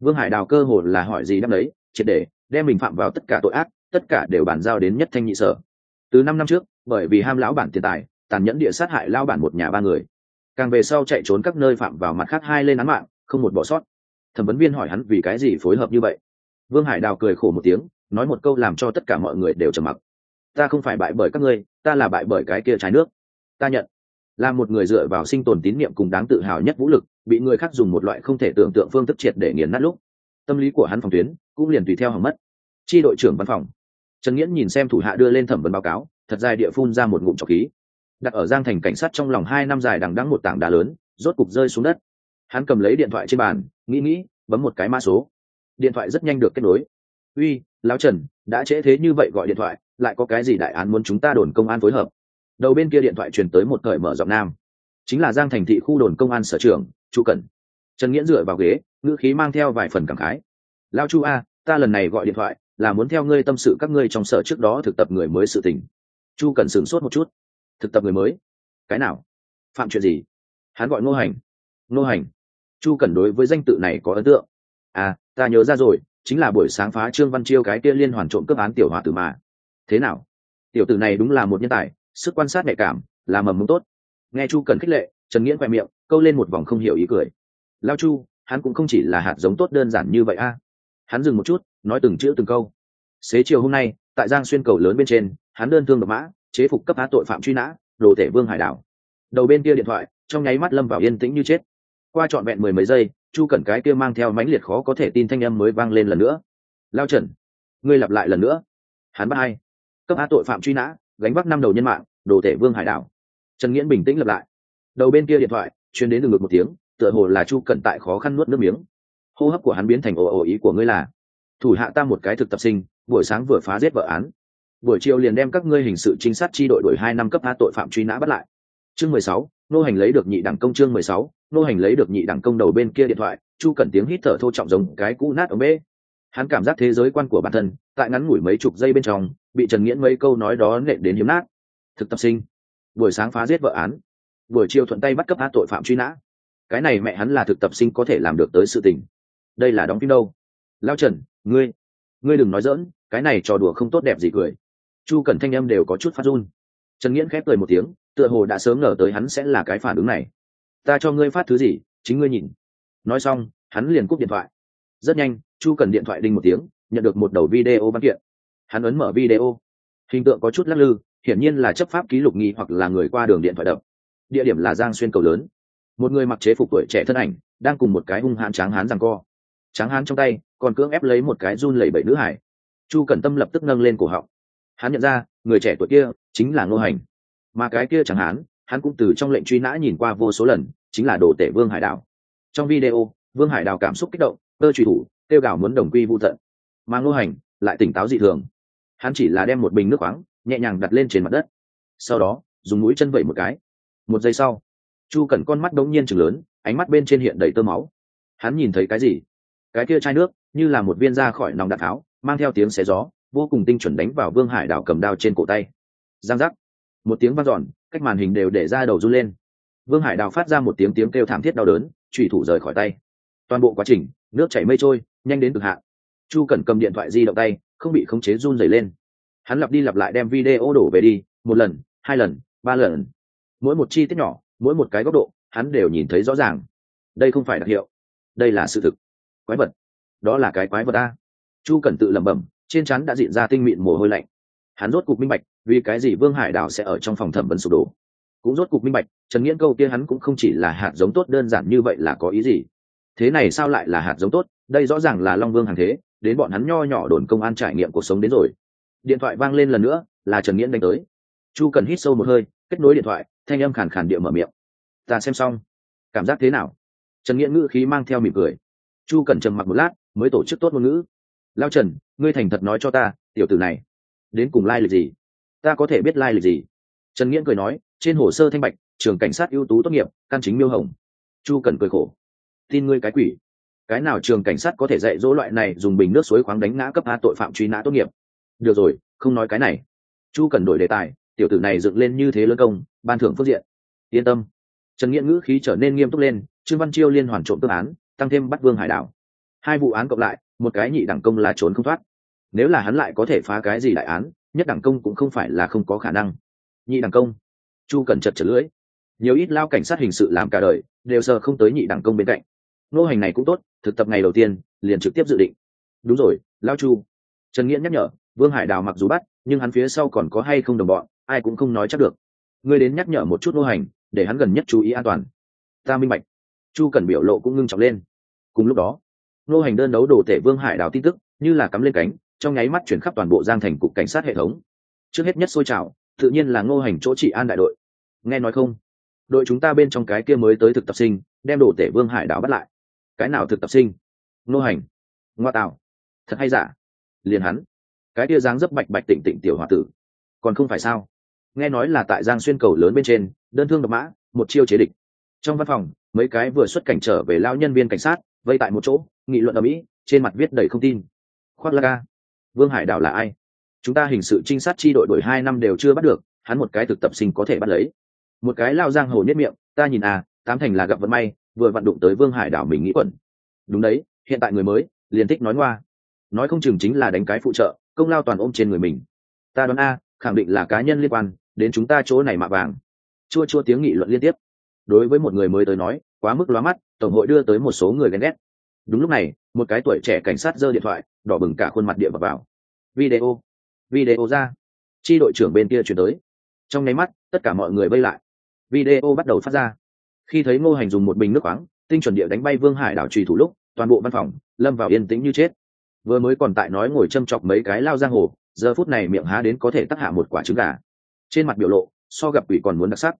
Vương hải đào cơ hồ là hỏi gì đáp đấy triệt để đem mình phạm vào tất cả tội ác, tất cả đều bàn giao đến nhất thanh nhị sở. Từ năm năm trước, bởi vì ham lão bản tiền tài, tàn nhẫn địa sát hại lao bản một nhà ba người. Càng về sau chạy trốn các nơi phạm vào mặt khác hai lên án mạng, không một bỏ sót thẩm vấn viên hỏi hắn vì cái gì phối hợp như vậy. Vương hải đào cười khổ một tiếng, nói một câu làm cho tất cả mọi người đều trầm mặc. Ta không phải bại bởi các ngươi, ta là bại bởi cái kia trái nước. Ta nhận, là một người dựa vào sinh tồn tín nhiệm cùng đáng tự hào nhất vũ lực, bị người khác dùng một loại không thể tưởng tượng phương thức triệt để nghiền nát lúc. Tâm lý của hắn phòng tuyến cũng liền tùy theo hỏng mất. Chi đội trưởng văn phòng. Trần nghiễn nhìn xem thủ hạ đưa lên thẩm vấn báo cáo, thật dài địa phun ra một ngụm trọc khí. Đặt ở giang thành cảnh sát trong lòng hai năm dài đằng đắng một tảng đá lớn, rốt cục rơi xuống đất. Hắn cầm lấy điện thoại trên bàn nghĩ nghĩ, bấm một cái mã số. Điện thoại rất nhanh được kết nối. Uy, lão trần, đã trễ thế như vậy gọi điện thoại, lại có cái gì đại án muốn chúng ta đồn công an phối hợp? Đầu bên kia điện thoại truyền tới một thời mở giọng nam. Chính là giang thành thị khu đồn công an sở trưởng, chu cẩn. Trần nghiễn dựa vào ghế, ngữ khí mang theo vài phần cảm khái. Lao chu a, ta lần này gọi điện thoại, là muốn theo ngươi tâm sự các ngươi trong sở trước đó thực tập người mới sự tình. Chu cần sửng sốt một chút. Thực tập người mới? Cái nào? Phạm chuyện gì? Hắn gọi ngô hành. Ngô hành chu cần đối với danh tự này có ấn tượng. À ta nhớ ra rồi, chính là buổi sáng phá trương văn chiêu cái kia liên hoàn trộm cướp án tiểu hòa tử mà. Thế nào? Tiểu tử này đúng là một nhân tài, sức quan sát nhạy cảm, là mầm mông tốt. Nghe chu cần khích lệ, trần nghiễn khoe miệng, câu lên một vòng không hiểu ý cười. Lao chu, hắn cũng không chỉ là hạt giống tốt đơn giản như vậy a. Hắn dừng một chút, nói từng chữ từng câu. Xế chiều hôm nay, tại giang xuyên cầu lớn bên trên, hắn đơn thương độc mã, chế phục cấp á tội phạm truy nã, đồ thể vương hải đảo. Đầu bên kia điện thoại, trong nháy mắt lâm vào yên tĩnh như chết qua trọn vẹn mười mấy giây, chu cẩn cái kia mang theo mãnh liệt khó có thể tin thanh âm mới vang lên lần nữa. Lao trần, ngươi lặp lại lần nữa. Hắn bắt hai. Cấp A tội phạm truy nã, gánh vác năm đầu nhân mạng, đồ thể vương hải đảo. Trần nghiễn bình tĩnh lặp lại. Đầu bên kia điện thoại chuyên đến đường ngược một tiếng, tựa hồ là chu cẩn tại khó khăn nuốt nước miếng. Hô hấp của hắn biến thành ồ ồ ý của ngươi là, thủ hạ ta một cái thực tập sinh, buổi sáng vừa phá giết vợ án. Buổi chiều liền đem các ngươi hình sự trinh sát chi đội đổi hai năm cấp a tội phạm truy nã bắt lại. Chương mười sáu, nô hành lấy được nhị đẳng công chương mười sáu nô hành lấy được nhị đẳng công đầu bên kia điện thoại, chu cần tiếng hít thở thô trọng giống cái cũ nát ở bê. Hắn cảm giác thế giới quan của bản thân, tại ngắn ngủi mấy chục giây bên trong, bị trần nghiễn mấy câu nói đó nện đến hiếm nát. Thực tập sinh, buổi sáng phá giết vợ án. Buổi chiều thuận tay bắt cấp a tội phạm truy nã. Cái này mẹ hắn là thực tập sinh có thể làm được tới sự tình. Đây là đóng phim đâu? Lao trần, ngươi ngươi đừng nói dỡn cái này trò đùa không tốt đẹp gì cười. Chu cẩn thanh em đều có chút phát run. Trần nghiễn khép cười một tiếng, tựa hồ đã sớm ngờ tới hắn sẽ là cái phản ứng này ta cho ngươi phát thứ gì, chính ngươi nhìn. Nói xong, hắn liền cúp điện thoại. Rất nhanh, chu cần điện thoại đinh một tiếng, nhận được một đầu video văn kiện. Hắn ấn mở video. Hình tượng có chút lắc lư, hiển nhiên là chấp pháp ký lục nghi hoặc là người qua đường điện thoại đập. Địa điểm là giang xuyên cầu lớn. Một người mặc chế phục tuổi trẻ thân ảnh, đang cùng một cái hung hãn tráng hán rằng co. Tráng hán trong tay, còn cưỡng ép lấy một cái run lẩy bẩy nữ hải. Chu cẩn tâm lập tức nâng lên cổ họng. Hắn nhận ra, người trẻ tuổi kia chính là ngô hành. Mà cái kia chẳng hán hắn cũng từ trong lệnh truy nã nhìn qua vô số lần, chính là đồ tể vương hải đảo. Trong video, vương hải đảo cảm xúc kích động, cơ truy thủ, kêu gào muốn đồng quy vô tận. Mà ngô hành lại tỉnh táo dị thường. Hắn chỉ là đem một bình nước khoáng, nhẹ nhàng đặt lên trên mặt đất. Sau đó, dùng mũi chân vẩy một cái. Một giây sau, chu cẩn con mắt đống nhiên chừng lớn, ánh mắt bên trên hiện đầy tơ máu. Hắn nhìn thấy cái gì? Cái kia chai nước, như là một viên ra khỏi nòng đạn tháo, mang theo tiếng xé gió, vô cùng tinh chuẩn đánh vào vương hải đảo cầm đao trên cổ tay. Giang giác. Một tiếng vang dọn cách màn hình đều để ra đầu run lên. Vương hải đào phát ra một tiếng tiếng kêu thảm thiết đau đớn trùy thủ rời khỏi tay. Toàn bộ quá trình, nước chảy mây trôi, nhanh đến cực hạn. Chu cần cầm điện thoại di động tay, không bị khống chế run dày lên. Hắn lặp đi lặp lại đem video đổ về đi, một lần, hai lần, ba lần. Mỗi một chi tiết nhỏ, mỗi một cái góc độ, hắn đều nhìn thấy rõ ràng. Đây không phải đặc hiệu. Đây là sự thực. Quái vật. Đó là cái quái vật a. Chu cần tự lẩm bẩm, trên chắn đã diện ra tinh mịn mồ hôi lạnh. Hắn rốt cục minh bạch vì cái gì vương hải đảo sẽ ở trong phòng thẩm vấn sụp đổ? Cũng rốt cục minh bạch, trần nghiễn câu kia hắn cũng không chỉ là hạt giống tốt đơn giản như vậy là có ý gì. Thế này sao lại là hạt giống tốt? Đây rõ ràng là long vương hàng thế, đến bọn hắn nho nhỏ đồn công an trải nghiệm cuộc sống đến rồi. Điện thoại vang lên lần nữa, là trần nghiễn đánh tới. Chu cần hít sâu một hơi, kết nối điện thoại, thanh âm khàn khàn địa mở miệng. Ta xem xong. Cảm giác thế nào? Trần nghiễn ngữ khí mang theo mỉm cười. Chu cần trầm mặc một lát, mới tổ chức tốt ngôn ngữ. Lao trần, ngươi thành thật nói cho ta, tiểu tử này, đến cùng lai、like、lịch gì? Ta có thể biết lai、like、lịch gì? Trần nghiễn cười nói, trên hồ sơ thanh bạch, trường cảnh sát ưu tú tốt nghiệp, căn chính miêu hồng. Chu cần cười khổ. Tin ngươi cái quỷ. Cái nào trường cảnh sát có thể dạy dỗ loại này dùng bình nước suối khoáng đánh ngã cấp a tội phạm truy nã tốt nghiệp? Được rồi, không nói cái này. Chu cần đổi đề tài, tiểu tử này dựng lên như thế lớn công, ban thưởng phương diện. Yên tâm. Trần nghĩa ngữ khí trở nên nghiêm túc lên, trương văn chiêu liên hoàn trộm tương án, tăng thêm bắt vương hải đảo. Hai vụ án cộng lại, một cái nhị đẳng công là trốn không thoát. Nếu là hắn lại có thể phá cái gì đại án nhất đẳng công cũng không phải là không có khả năng. Nhị đẳng công, chu cần chật chật lưỡi. Nhiều ít lao cảnh sát hình sự làm cả đời, đều sờ không tới nhị đẳng công bên cạnh. Nô hành này cũng tốt, thực tập ngày đầu tiên, liền trực tiếp dự định. Đúng rồi, lao chu. Trần nghĩa nhắc nhở, vương hải đào mặc dù bắt, nhưng hắn phía sau còn có hay không đồng bọn, ai cũng không nói chắc được. Ngươi đến nhắc nhở một chút nô hành, để hắn gần nhất chú ý an toàn. Ta minh bạch. Chu cần biểu lộ cũng ngưng trọng lên. Cùng lúc đó, nô hành đơn đấu đồ tể vương hải đào tin tức, như là cắm lên cánh trong nháy mắt chuyển khắp toàn bộ giang thành cục cảnh sát hệ thống. Trước hết nhất sôi trào, tự nhiên là ngô hành chỗ trị an đại đội. Nghe nói không? Đội chúng ta bên trong cái kia mới tới thực tập sinh, đem đồ tể vương hải đảo bắt lại. Cái nào thực tập sinh? Ngô hành. Ngoa tạo. Thật hay giả? Liền hắn. Cái kia dáng dấp bạch bạch tỉnh tỉnh tiểu h o a tử. Còn không phải sao? Nghe nói là tại giang xuyên cầu lớn bên trên, đơn thương độc mã, một chiêu chế địch. Trong văn phòng, mấy cái vừa xuất cảnh trở về lao nhân viên cảnh sát, vây tại một chỗ, nghị luận ở mỹ, trên mặt viết đầy không tin. Khoác la ca vương hải đảo là ai? Chúng ta hình sự trinh sát chi đội đổi hai năm đều chưa bắt được, hắn một cái thực tập sinh có thể bắt lấy. Một cái lao giang hồ nhất miệng, ta nhìn à tám thành là gặp vận may, vừa vận đụng tới vương hải đảo mình nghĩ quẩn. Đúng đấy, hiện tại người mới, liền thích nói ngoa. Nói không chừng chính là đánh cái phụ trợ, công lao toàn ôm trên người mình. Ta đoán a, khẳng định là cá nhân liên quan, đến chúng ta chỗ này mạ vàng. Chua chua tiếng nghị luận liên tiếp. Đối với một người mới tới nói, quá mức lóa mắt, tổng hội đưa tới một số người ghen ghét. Đúng lúc này, một cái tuổi trẻ cảnh sát giơ điện thoại đỏ bừng cả khuôn mặt địa vào, vào. video. Video ra. Chi đội trưởng bên kia chuyển tới. Trong nháy mắt tất cả mọi người vây lại. Video bắt đầu phát ra. Khi thấy ngô hành dùng một bình nước khoáng tinh chuẩn địa đánh bay vương hải đảo trùy thủ lúc toàn bộ văn phòng lâm vào yên tĩnh như chết. Vừa mới còn tại nói ngồi châm chọc mấy cái lao giang hồ giờ phút này miệng há đến có thể tắc hạ một quả trứng gà. Trên mặt biểu lộ so gặp quỷ còn muốn đặc sắc.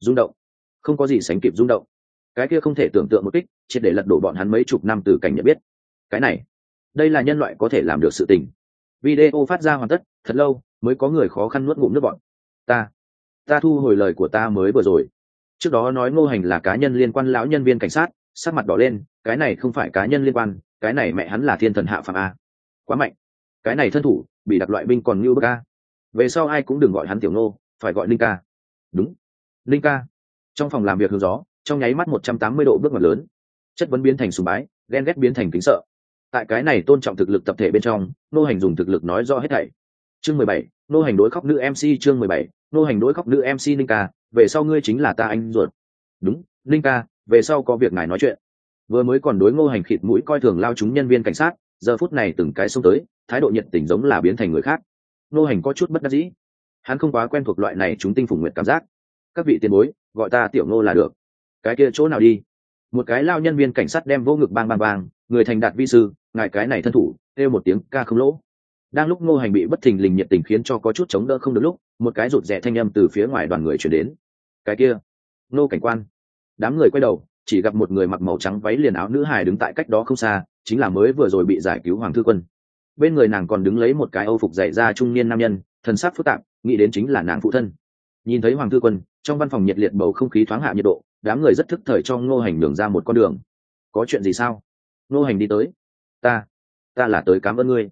Rung động. Không có gì sánh kịp rung động. Cái kia không thể tưởng tượng một kích triệt để lật đổ bọn hắn mấy chục năm từ cảnh nhận biết. Cái này đây là nhân loại có thể làm được sự tình. Video phát ra hoàn tất, thật lâu, mới có người khó khăn nuốt ngụm nước bọn ta ta thu hồi lời của ta mới vừa rồi. Trước đó nói ngô hành là cá nhân liên quan lão nhân viên cảnh sát, sắc mặt đỏ lên, cái này không phải cá nhân liên quan, cái này mẹ hắn là thiên thần hạ phạm a. Quá mạnh. Cái này thân thủ, bị đặc loại binh còn như bức a. Về sau ai cũng đừng gọi hắn tiểu nô phải gọi linh ca. Đúng. Linh ca. Trong phòng làm việc hướng gió, trong nháy mắt một trăm tám mươi độ bước ngoặt lớn. Chất vấn biến thành sùng bái, ghen ghét biến thành kính sợ tại cái này tôn trọng thực lực tập thể bên trong nô hành dùng thực lực nói rõ hết thảy. Chương mười bảy nô hành đối khóc nữ mc chương mười bảy nô hành đối khóc nữ mc ninh ca, về sau ngươi chính là ta anh ruột. Đúng linh ca, về sau có việc ngài nói chuyện. Vừa mới còn đối ngô hành khịt mũi coi thường lao chúng nhân viên cảnh sát, giờ phút này từng cái xông tới, thái độ nhiệt tình giống là biến thành người khác. Ngô hành có chút bất đắc dĩ. Hắn không quá quen thuộc loại này chúng tinh phủ nguyện cảm giác. Các vị tiền bối, gọi ta tiểu ngô là được. Cái kia chỗ nào đi? Một cái lao nhân viên cảnh sát đem vô ngực bang bang bang, người thành đạt vi sư ngài cái này thân thủ, kêu một tiếng, ca không lỗ. Đang lúc ngô hành bị bất thình lình nhiệt tình khiến cho có chút chống đỡ không được lúc, một cái rụt rè thanh â m từ phía ngoài đoàn người chuyển đến. Cái kia, ngô cảnh quan. Đám người quay đầu, chỉ gặp một người mặc màu trắng váy liền áo nữ hài đứng tại cách đó không xa, chính là mới vừa rồi bị giải cứu hoàng thư quân. Bên người nàng còn đứng lấy một cái âu phục dạy ra trung niên nam nhân thần sắc phức tạp, nghĩ đến chính là nàng phụ thân. Nhìn thấy hoàng thư quân, trong văn phòng nhiệt liệt bầu không khí thoáng hạ nhiệt độ, đám người rất thức thời cho ngô hành đường ra một con đường. Có chuyện gì sao? Ngô hành đi tới ta ta là tới cám ơn ngươi.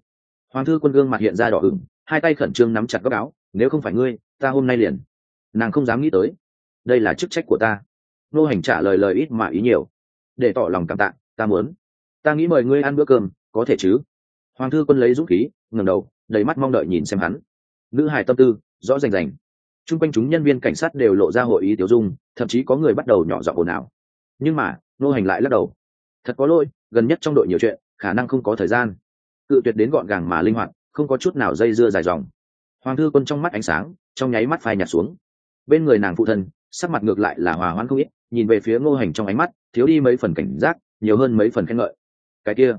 Hoàng thư quân gương mặt hiện ra đỏ ửng, hai tay khẩn trương nắm chặt góc áo, nếu không phải ngươi, ta hôm nay liền. Nàng không dám nghĩ tới, đây là chức trách của ta. Nô hành trả lời lời ít mà ý nhiều. Để tỏ lòng cảm tạ, ta muốn. Ta nghĩ mời ngươi ăn bữa cơm, có thể chứ? Hoàng thư quân lấy dũng khí, ngẩng đầu, đầy mắt mong đợi nhìn xem hắn. Nữ hài tâm tư, rõ rành rành. T r u n g quanh chúng nhân viên cảnh sát đều lộ ra hội ý tiểu dung, thậm chí có người bắt đầu nhỏ giọng ồn ào. Nhưng mà, nô hành lại lắc đầu. Thật có lỗi gần nhất trong đội nhiều chuyện, khả năng không có thời gian. Cự tuyệt đến gọn gàng mà linh hoạt, không có chút nào dây dưa dài dòng. Hoàng thư quân trong mắt ánh sáng, trong nháy mắt phai nhạt xuống. Bên người nàng phụ thân, sắc mặt ngược lại là hòa hoãn không ít, nhìn về phía ngô hành trong ánh mắt, thiếu đi mấy phần cảnh giác, nhiều hơn mấy phần khen ngợi. Cái kia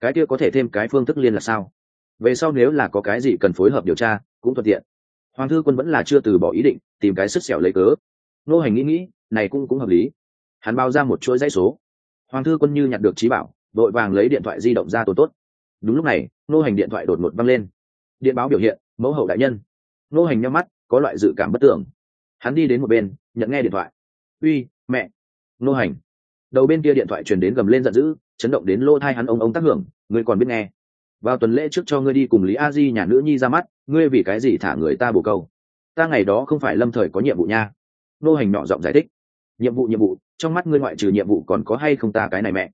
cái kia có thể thêm cái phương thức liên là sao? Về sau nếu là có cái gì cần phối hợp điều tra, cũng thuận tiện. Hoàng thư quân vẫn là chưa từ bỏ ý định, tìm cái sức xẻo lấy cớ. Nô hành nghĩ nghĩ, này cũng cũng hợp lý. Hắn bao ra một chuỗi dãy số hoàng thư quân như nhặt được trí bảo, đội vàng lấy điện thoại di động ra tồn tốt. Đúng lúc này, nô hành điện thoại đột ngột văng lên. Điện báo biểu hiện, mẫu hậu đại nhân. Nô hành nhắm mắt, có loại dự cảm bất tưởng hắn đi đến một bên, nhận nghe điện thoại. Uy, mẹ. Nô hành. Đầu bên kia điện thoại truyền đến gầm lên giận dữ, chấn động đến lô thai hắn ông ông tác hưởng, ngươi còn biết nghe. Vào tuần lễ trước cho ngươi đi cùng lý a di nhà nữ nhi ra mắt, ngươi vì cái gì thả người ta bồ câu? Ta ngày đó không phải lâm thời có nhiệm vụ nha. Nô hành nọ giọng giải thích. Nhiệm vụ nhiệm vụ trong mắt ngươi ngoại trừ nhiệm vụ còn có hay không ta cái này mẹ?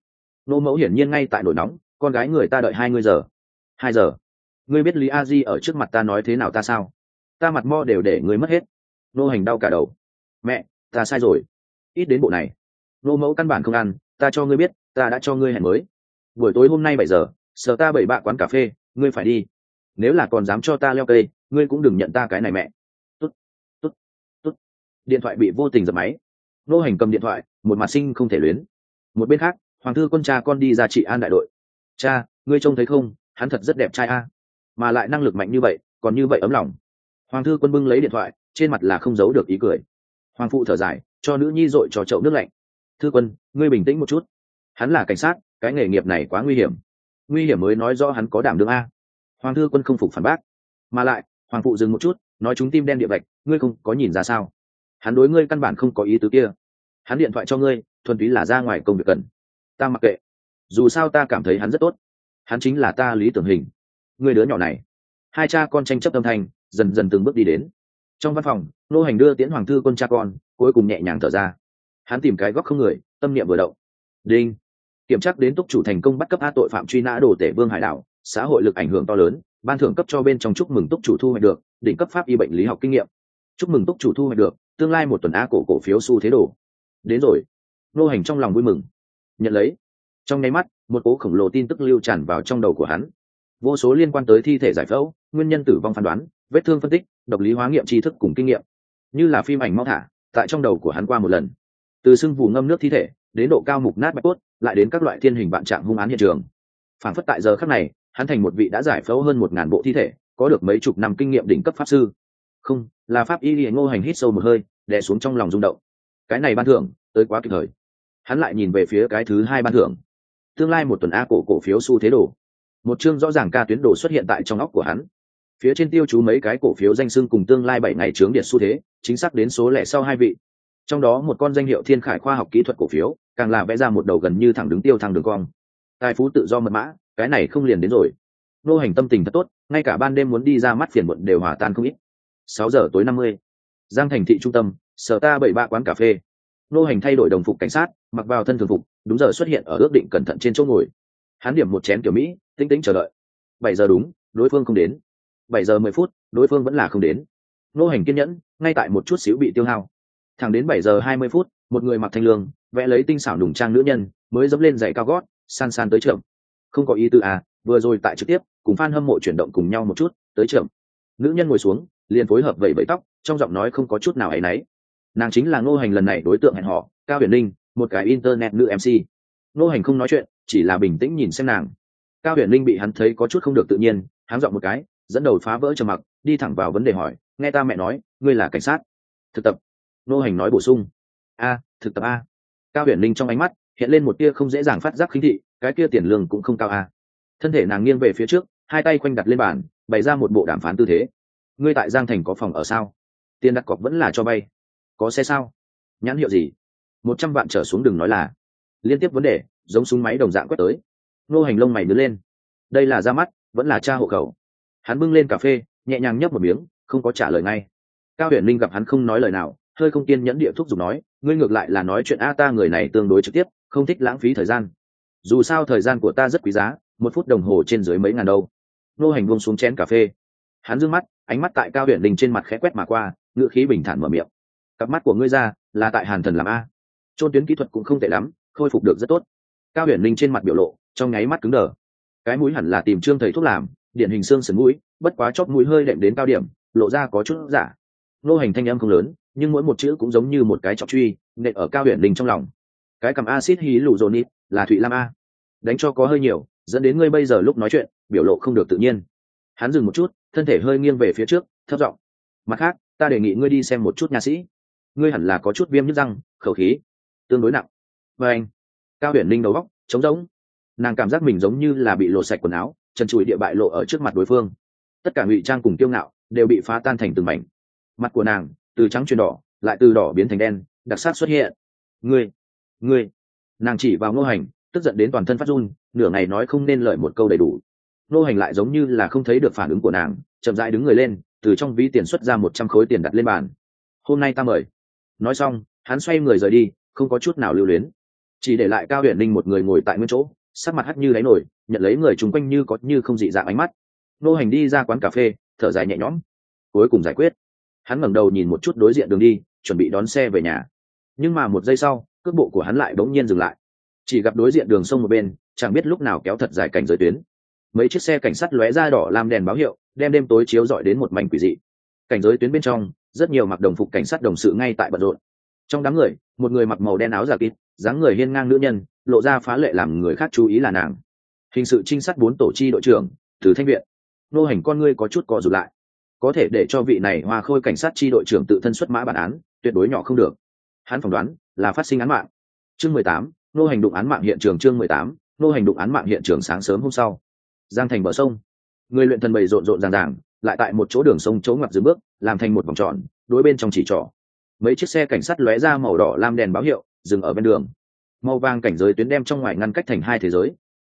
Nô mẫu hiển nhiên ngay tại nổi nóng, con gái người ta đợi hai mươi giờ. Hai giờ. Ngươi biết lý a di ở trước mặt ta nói thế nào ta sao? Ta mặt mo đều để ngươi mất hết. Nô hành đau cả đầu. Mẹ, ta sai rồi. Ít đến bộ này. Nô mẫu căn bản không ăn, ta cho ngươi biết, ta đã cho ngươi hẹn mới. Buổi tối hôm nay bảy giờ, sở ta bảy bạ quán cà phê, ngươi phải đi. Nếu là còn dám cho ta leo cây, ngươi cũng đừng nhận ta cái này mẹ. Tốt tốt tốt điện thoại bị vô tình dập máy. Nô hành cầm điện thoại một mặt sinh không thể luyến. Một bên khác, hoàng thư quân cha con đi ra trị an đại đội. Cha, ngươi trông thấy không, hắn thật rất đẹp trai a. Mà lại năng lực mạnh như vậy, còn như vậy ấm lòng. Hoàng thư quân bưng lấy điện thoại, trên mặt là không giấu được ý cười. Hoàng phụ thở dài, cho nữ nhi dội cho chậu nước lạnh. Thư quân, ngươi bình tĩnh một chút. Hắn là cảnh sát, cái nghề nghiệp này quá nguy hiểm. Nguy hiểm mới nói rõ hắn có đảm đương a. Hoàng thư quân không phục phản bác. Mà lại, hoàng phụ dừng một chút, nói chúng tim đen địa vạch ngươi không có nhìn ra sao? Hắn đối ngươi căn bản không có ý tứ kia hắn điện thoại cho ngươi, thuần túy là ra ngoài công việc cần. Ta mặc kệ. Dù sao ta cảm thấy hắn rất tốt. Hắn chính là ta lý tưởng hình. Người đứa nhỏ này. Hai cha con tranh chấp âm thanh, dần dần từng bước đi đến. Trong văn phòng nô hành đưa tiễn hoàng thư quân cha con, cuối cùng nhẹ nhàng thở ra. Hắn tìm cái góc không người, tâm niệm vừa động. Đinh. Kiểm tra đến túc chủ thành công bắt cấp a tội phạm truy nã đồ tể vương hải đảo, xã hội lực ảnh hưởng to lớn, ban thưởng cấp cho bên trong chúc mừng túc chủ thu hoạch được, đỉnh cấp pháp y bệnh lý học kinh nghiệm. Chúc mừng túc chủ thu hoạch được, tương lai một tuần a cổ cổ phiếu xu thế đồ đến rồi. Nô hành trong lòng vui mừng. Nhận lấy. Trong nháy mắt, một cố khổng lồ tin tức lưu tràn vào trong đầu của hắn. Vô số liên quan tới thi thể giải phẫu, nguyên nhân tử vong phán đoán, vết thương phân tích, độc lý hóa nghiệm tri thức cùng kinh nghiệm. Như là phim ảnh mau thả, tại trong đầu của hắn qua một lần. Từ sưng vù ngâm nước thi thể, đến độ cao mục nát bạch cốt, lại đến các loại thiên hình vạn trạng hung án hiện trường. Phản phất tại giờ khắc này, hắn thành một vị đã giải phẫu hơn một ngàn bộ thi thể, có được mấy chục năm kinh nghiệm đỉnh cấp pháp sư. Không, là pháp y liền ngô hành hít sâu một hơi, đè xuống trong lòng rung động cái này ban thưởng, tới quá kịp thời. Hắn lại nhìn về phía cái thứ hai ban thưởng. Tương lai một tuần a cổ cổ phiếu xu thế đồ một chương rõ ràng ca tuyến đồ xuất hiện tại trong óc của hắn. Phía trên tiêu chú mấy cái cổ phiếu danh sưng cùng tương lai bảy ngày trướng điện xu thế, chính xác đến số lẻ sau hai vị. Trong đó một con danh hiệu thiên khải khoa học kỹ thuật cổ phiếu, càng là vẽ ra một đầu gần như thẳng đứng tiêu thẳng đường cong. Tài phú tự do mật mã, cái này không liền đến rồi. Nô hành tâm tình thật tốt, ngay cả ban đêm muốn đi ra mắt phiền muộn đều hòa tan không ít. Sáu giờ tối năm mươi. Giang thành thị trung tâm sở ta bảy ba quán cà phê. Nô hành thay đổi đồng phục cảnh sát, mặc vào thân thường phục, đúng giờ xuất hiện ở ước định cẩn thận trên chỗ ngồi. Hắn điểm một chén kiểu mỹ tinh tĩnh chờ đợi. Bảy giờ đúng, đối phương không đến. Bảy giờ mười phút, đối phương vẫn là không đến. Nô hành kiên nhẫn, ngay tại một chút xíu bị tiêu hao. Thẳng đến bảy giờ hai mươi phút, một người mặc thanh lương, vẽ lấy tinh xảo đùng trang nữ nhân, mới dẫm lên giày cao gót, san san tới trường không có ý tư à vừa rồi tại trực tiếp, cùng f a n hâm mộ chuyển động cùng nhau một chút, tới trường nữ nhân ngồi xuống, liền phối hợp vẩy vẩy tóc, trong giọng nói không có chút nào áy náy nàng chính là ngô hành lần này đối tượng hẹn họ cao huyền linh một cái internet nữ mc ngô hành không nói chuyện, chỉ là bình tĩnh nhìn xem nàng. Cao huyền linh bị hắn thấy có chút không được tự nhiên hắn dọn một cái, dẫn đầu phá vỡ trầm mặc, đi thẳng vào vấn đề hỏi, nghe ta mẹ nói, ngươi là cảnh sát? Thực tập. Ngô hành nói bổ sung, a, thực tập a. Cao huyền linh trong ánh mắt, hiện lên một tia không dễ dàng phát giác khinh thị, cái kia tiền lương cũng không cao a. Thân thể nàng nghiêng về phía trước, hai tay quanh đặt lên bàn, bày ra một bộ đàm phán tư thế. Ngươi tại giang thành có phòng ở sao? Tiền đặt cọc vẫn là cho bay có xe sao? Nhãn hiệu gì? Một trăm vạn trở xuống đừng nói là. Liên tiếp vấn đề, giống súng máy đồng dạng quét tới. Nô hành lông mày nứa lên. Đây là ra mắt, vẫn là cha hộ khẩu. Hắn bưng lên cà phê, nhẹ nhàng nhấp một miếng, không có trả lời ngay. Cao huyền linh gặp hắn không nói lời nào, hơi không kiên nhẫn địa thuốc dùng nói, ngươi ngược lại là nói chuyện a, ta người này tương đối trực tiếp, không thích lãng phí thời gian. Dù sao thời gian của ta rất quý giá, một phút đồng hồ trên dưới mấy ngàn đâu. Nô hành buông xuống chén cà phê. Hắn d ư ơ n g mắt, ánh mắt tại cao huyền linh trên mặt khẽ quét mà qua ngựa khí bình thản mở miệng cặp mắt của ngươi ra là tại hàn thần làm a. Trôn tuyến kỹ thuật cũng không tệ lắm, khôi phục được rất tốt. Cao huyền linh trên mặt biểu lộ trong nháy mắt cứng đờ. Cái mũi hẳn là tìm trương thầy thuốc làm, điển hình xương sườn mũi, bất quá chóp mũi hơi đệm đến cao điểm, lộ ra có chút giả. Nô hành thanh âm không lớn, nhưng mỗi một chữ cũng giống như một cái chọc truy, nện ở cao huyền linh trong lòng. Cái cầm acid hí lụ dồn ít là thụy lam a. Đánh cho có hơi nhiều, dẫn đến ngươi bây giờ lúc nói chuyện, biểu lộ không được tự nhiên. Hắn dừng một chút, thân thể hơi nghiêng về phía trước, thấp giọng. Mặt khác, ta đề nghị ngươi đi xem một chút nha sĩ ngươi hẳn là có chút viêm nhức răng, khẩu khí tương đối nặng. Và anh, cao huyền linh đầu góc, trống rỗng. Nàng cảm giác mình giống như là bị lộ sạch quần áo, trần trụi địa bại lộ ở trước mặt đối phương. Tất cả ngụy trang cùng kiêu ngạo đều bị phá tan thành từng mảnh. Mặt của nàng, từ trắng chuyển đỏ, lại từ đỏ biến thành đen, đặc sắc xuất hiện. Ngươi ngươi. Nàng chỉ vào ngô hành, tức giận đến toàn thân phát run, nửa ngày nói không nên lời một câu đầy đủ. Ngô hành lại giống như là không thấy được phản ứng của nàng, chậm rãi đứng người lên, từ trong ví tiền xuất ra một trăm khối tiền đặt lên bàn. Hôm nay ta mời nói xong, hắn xoay người rời đi, không có chút nào lưu luyến. Chỉ để lại cao huyền ninh một người ngồi tại nguyên chỗ, sắc mặt hắt như đáy nổi, nhận lấy người chung quanh như có như không dị dạng ánh mắt. Nô hành đi ra quán cà phê, thở dài nhẹ nhõm. Cuối cùng giải quyết. Hắn ngẩng đầu nhìn một chút đối diện đường đi, chuẩn bị đón xe về nhà. Nhưng mà một giây sau, cước bộ của hắn lại bỗng nhiên dừng lại. Chỉ gặp đối diện đường sông một bên, chẳng biết lúc nào kéo thật dài cảnh giới tuyến. Mấy chiếc xe cảnh sát lóe ra đỏ làm đèn báo hiệu, đem đêm tối chiếu dọi đến một mảnh quỷ dị. Cảnh giới tuyến bên trong rất nhiều mặc đồng phục cảnh sát đồng sự ngay tại bận rộn. Trong đám người, một người mặc màu đen áo giả kít dáng người hiên ngang nữ nhân, lộ ra phá lệ làm người khác chú ý là nàng. Hình sự trinh sát bốn tổ chi đội trưởng, từ thanh viện. Nô hành, con ngươi có chút co rụt lại. Có thể để cho vị này hoa khôi cảnh sát chi đội trưởng tự thân xuất mã bản án, tuyệt đối nhỏ không được. Hắn phỏng đoán là phát sinh án mạng. Chương mười tám, nô hành đụng án mạng hiện trường chương mười tám, nô hành đụng án mạng hiện trường sáng sớm hôm sau. Giang thành bờ sông. Người luyện thần bầy rộn rộn ràng ràng lại tại một chỗ đường sông chỗ ngoặt dưới bước làm thành một vòng tròn đối bên trong chỉ trỏ. Mấy chiếc xe cảnh sát lóe ra màu đỏ lam đèn báo hiệu dừng ở bên đường. Màu vàng cảnh giới tuyến đem trong ngoài ngăn cách thành hai thế giới.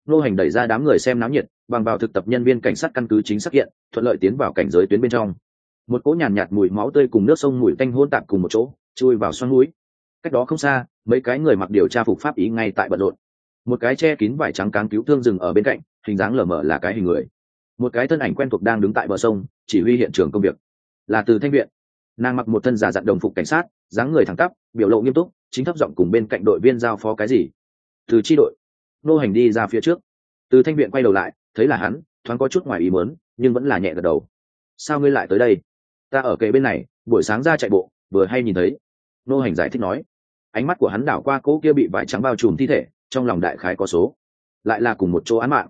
Nô hành đẩy ra đám người xem náo nhiệt bằng vào thực tập nhân viên cảnh sát căn cứ chính xác hiện thuận lợi tiến vào cảnh giới tuyến bên trong. Một cỗ nhàn nhạt, nhạt mùi máu tươi cùng nước sông mùi tanh hôn tạp cùng một chỗ chui vào xoắn núi. Cách đó không xa mấy cái người mặc điều tra phục pháp ý ngay tại bận rộn. Một cái che kín vải trắng cáng cứu thương rừng ở bên cạnh hình dáng lở mở là cái hình người một cái thân ảnh quen thuộc đang đứng tại bờ sông, chỉ huy hiện trường công việc. Là từ thanh viện. Nàng mặc một thân giả dặn đồng phục cảnh sát, dáng người thẳng tắp, biểu lộ nghiêm túc, chính thấp giọng cùng bên cạnh đội viên giao phó cái gì. Từ tri đội. Nô hành đi ra phía trước. Từ thanh viện quay đầu lại, thấy là hắn, thoáng có chút ngoài ý mớn nhưng vẫn là nhẹ gật đầu. Sao ngươi lại tới đây? Ta ở kề bên này, buổi sáng ra chạy bộ, vừa hay nhìn thấy. Nô hành giải thích nói. Ánh mắt của hắn đảo qua cỗ kia bị vải trắng bao trùm thi thể, trong lòng đại khái có số. Lại là cùng một chỗ án mạng.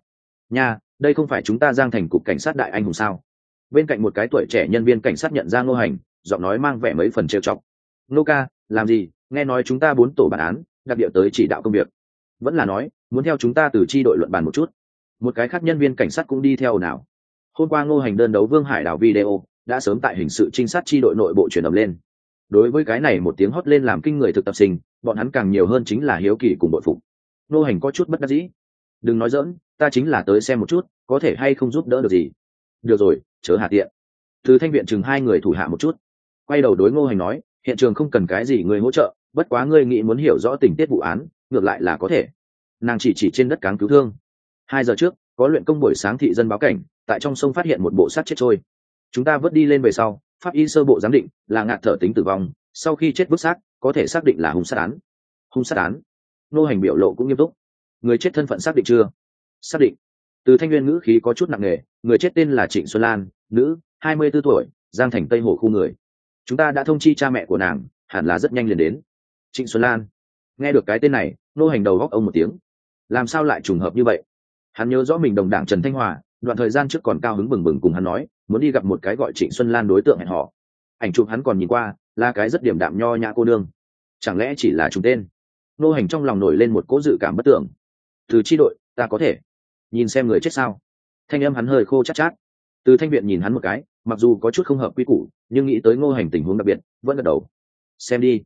Nha đây không phải chúng ta giang thành cục cảnh sát đại anh hùng sao? Bên cạnh một cái tuổi trẻ nhân viên cảnh sát nhận ra ngô hành, giọng nói mang vẻ mấy phần trêu chọc. Nô ca, làm gì? Nghe nói chúng ta bốn tổ bản án, đặc địa tới chỉ đạo công việc. Vẫn là nói, muốn theo chúng ta từ chi đội luận bàn một chút. Một cái khác nhân viên cảnh sát cũng đi theo nào. Hôm qua ngô hành đơn đấu vương hải đảo video, đã sớm tại hình sự trinh sát chi đội nội bộ chuyển ầm lên. Đối với cái này một tiếng hót lên làm kinh người thực tập sinh, bọn hắn càng nhiều hơn chính là hiếu kỳ cùng bội phục. Ngô hành có chút bất đắc dĩ. Đừng nói dỡn ta chính là tới xem một chút, có thể hay không giúp đỡ được gì? Được rồi, chớ hạ tiện. Từ thanh viện chừng hai người thủ hạ một chút. Quay đầu đối ngô hành nói, hiện trường không cần cái gì người hỗ trợ, bất quá ngươi nghĩ muốn hiểu rõ tình tiết vụ án, ngược lại là có thể. Nàng chỉ chỉ trên đất cáng cứu thương. Hai giờ trước, có luyện công buổi sáng thị dân báo cảnh, tại trong sông phát hiện một bộ sát chết trôi. Chúng ta vớt đi lên về sau, pháp y sơ bộ giám định, là ngạt thở tính tử vong, sau khi chết vứt xác, có thể xác định là hung sát án. Hung sát án. Nô hành biểu lộ cũng nghiêm túc. Người chết thân phận xác định chưa? Xác định. Từ thanh nguyên ngữ khí có chút nặng nề, người chết tên là trịnh xuân lan, nữ, hai mươi b ố tuổi, giang thành tây hồ khu người. Chúng ta đã thông chi cha mẹ của nàng, hẳn là rất nhanh liền đến. Trịnh xuân lan. Nghe được cái tên này, nô hành đầu góc ông một tiếng. Làm sao lại trùng hợp như vậy? Hắn nhớ rõ mình đồng đảng trần thanh hòa, đoạn thời gian trước còn cao hứng bừng bừng cùng hắn nói, muốn đi gặp một cái gọi trịnh xuân lan đối tượng hẹn họ ảnh chụp hắn còn nhìn qua, là cái rất điểm đạm nho nhã cô nương. Chẳng lẽ chỉ là trùng tên? Nô hành trong lòng nổi lên một cỗ dự cảm bất tưởng. Từ chi đội, ta có thể nhìn xem người chết sao? Thanh âm hắn hơi khô chát, chát. Từ thanh viện nhìn hắn một cái mặc dù có chút không hợp quy củ nhưng nghĩ tới ngô hành tình huống đặc biệt vẫn gật đầu. Xem đi.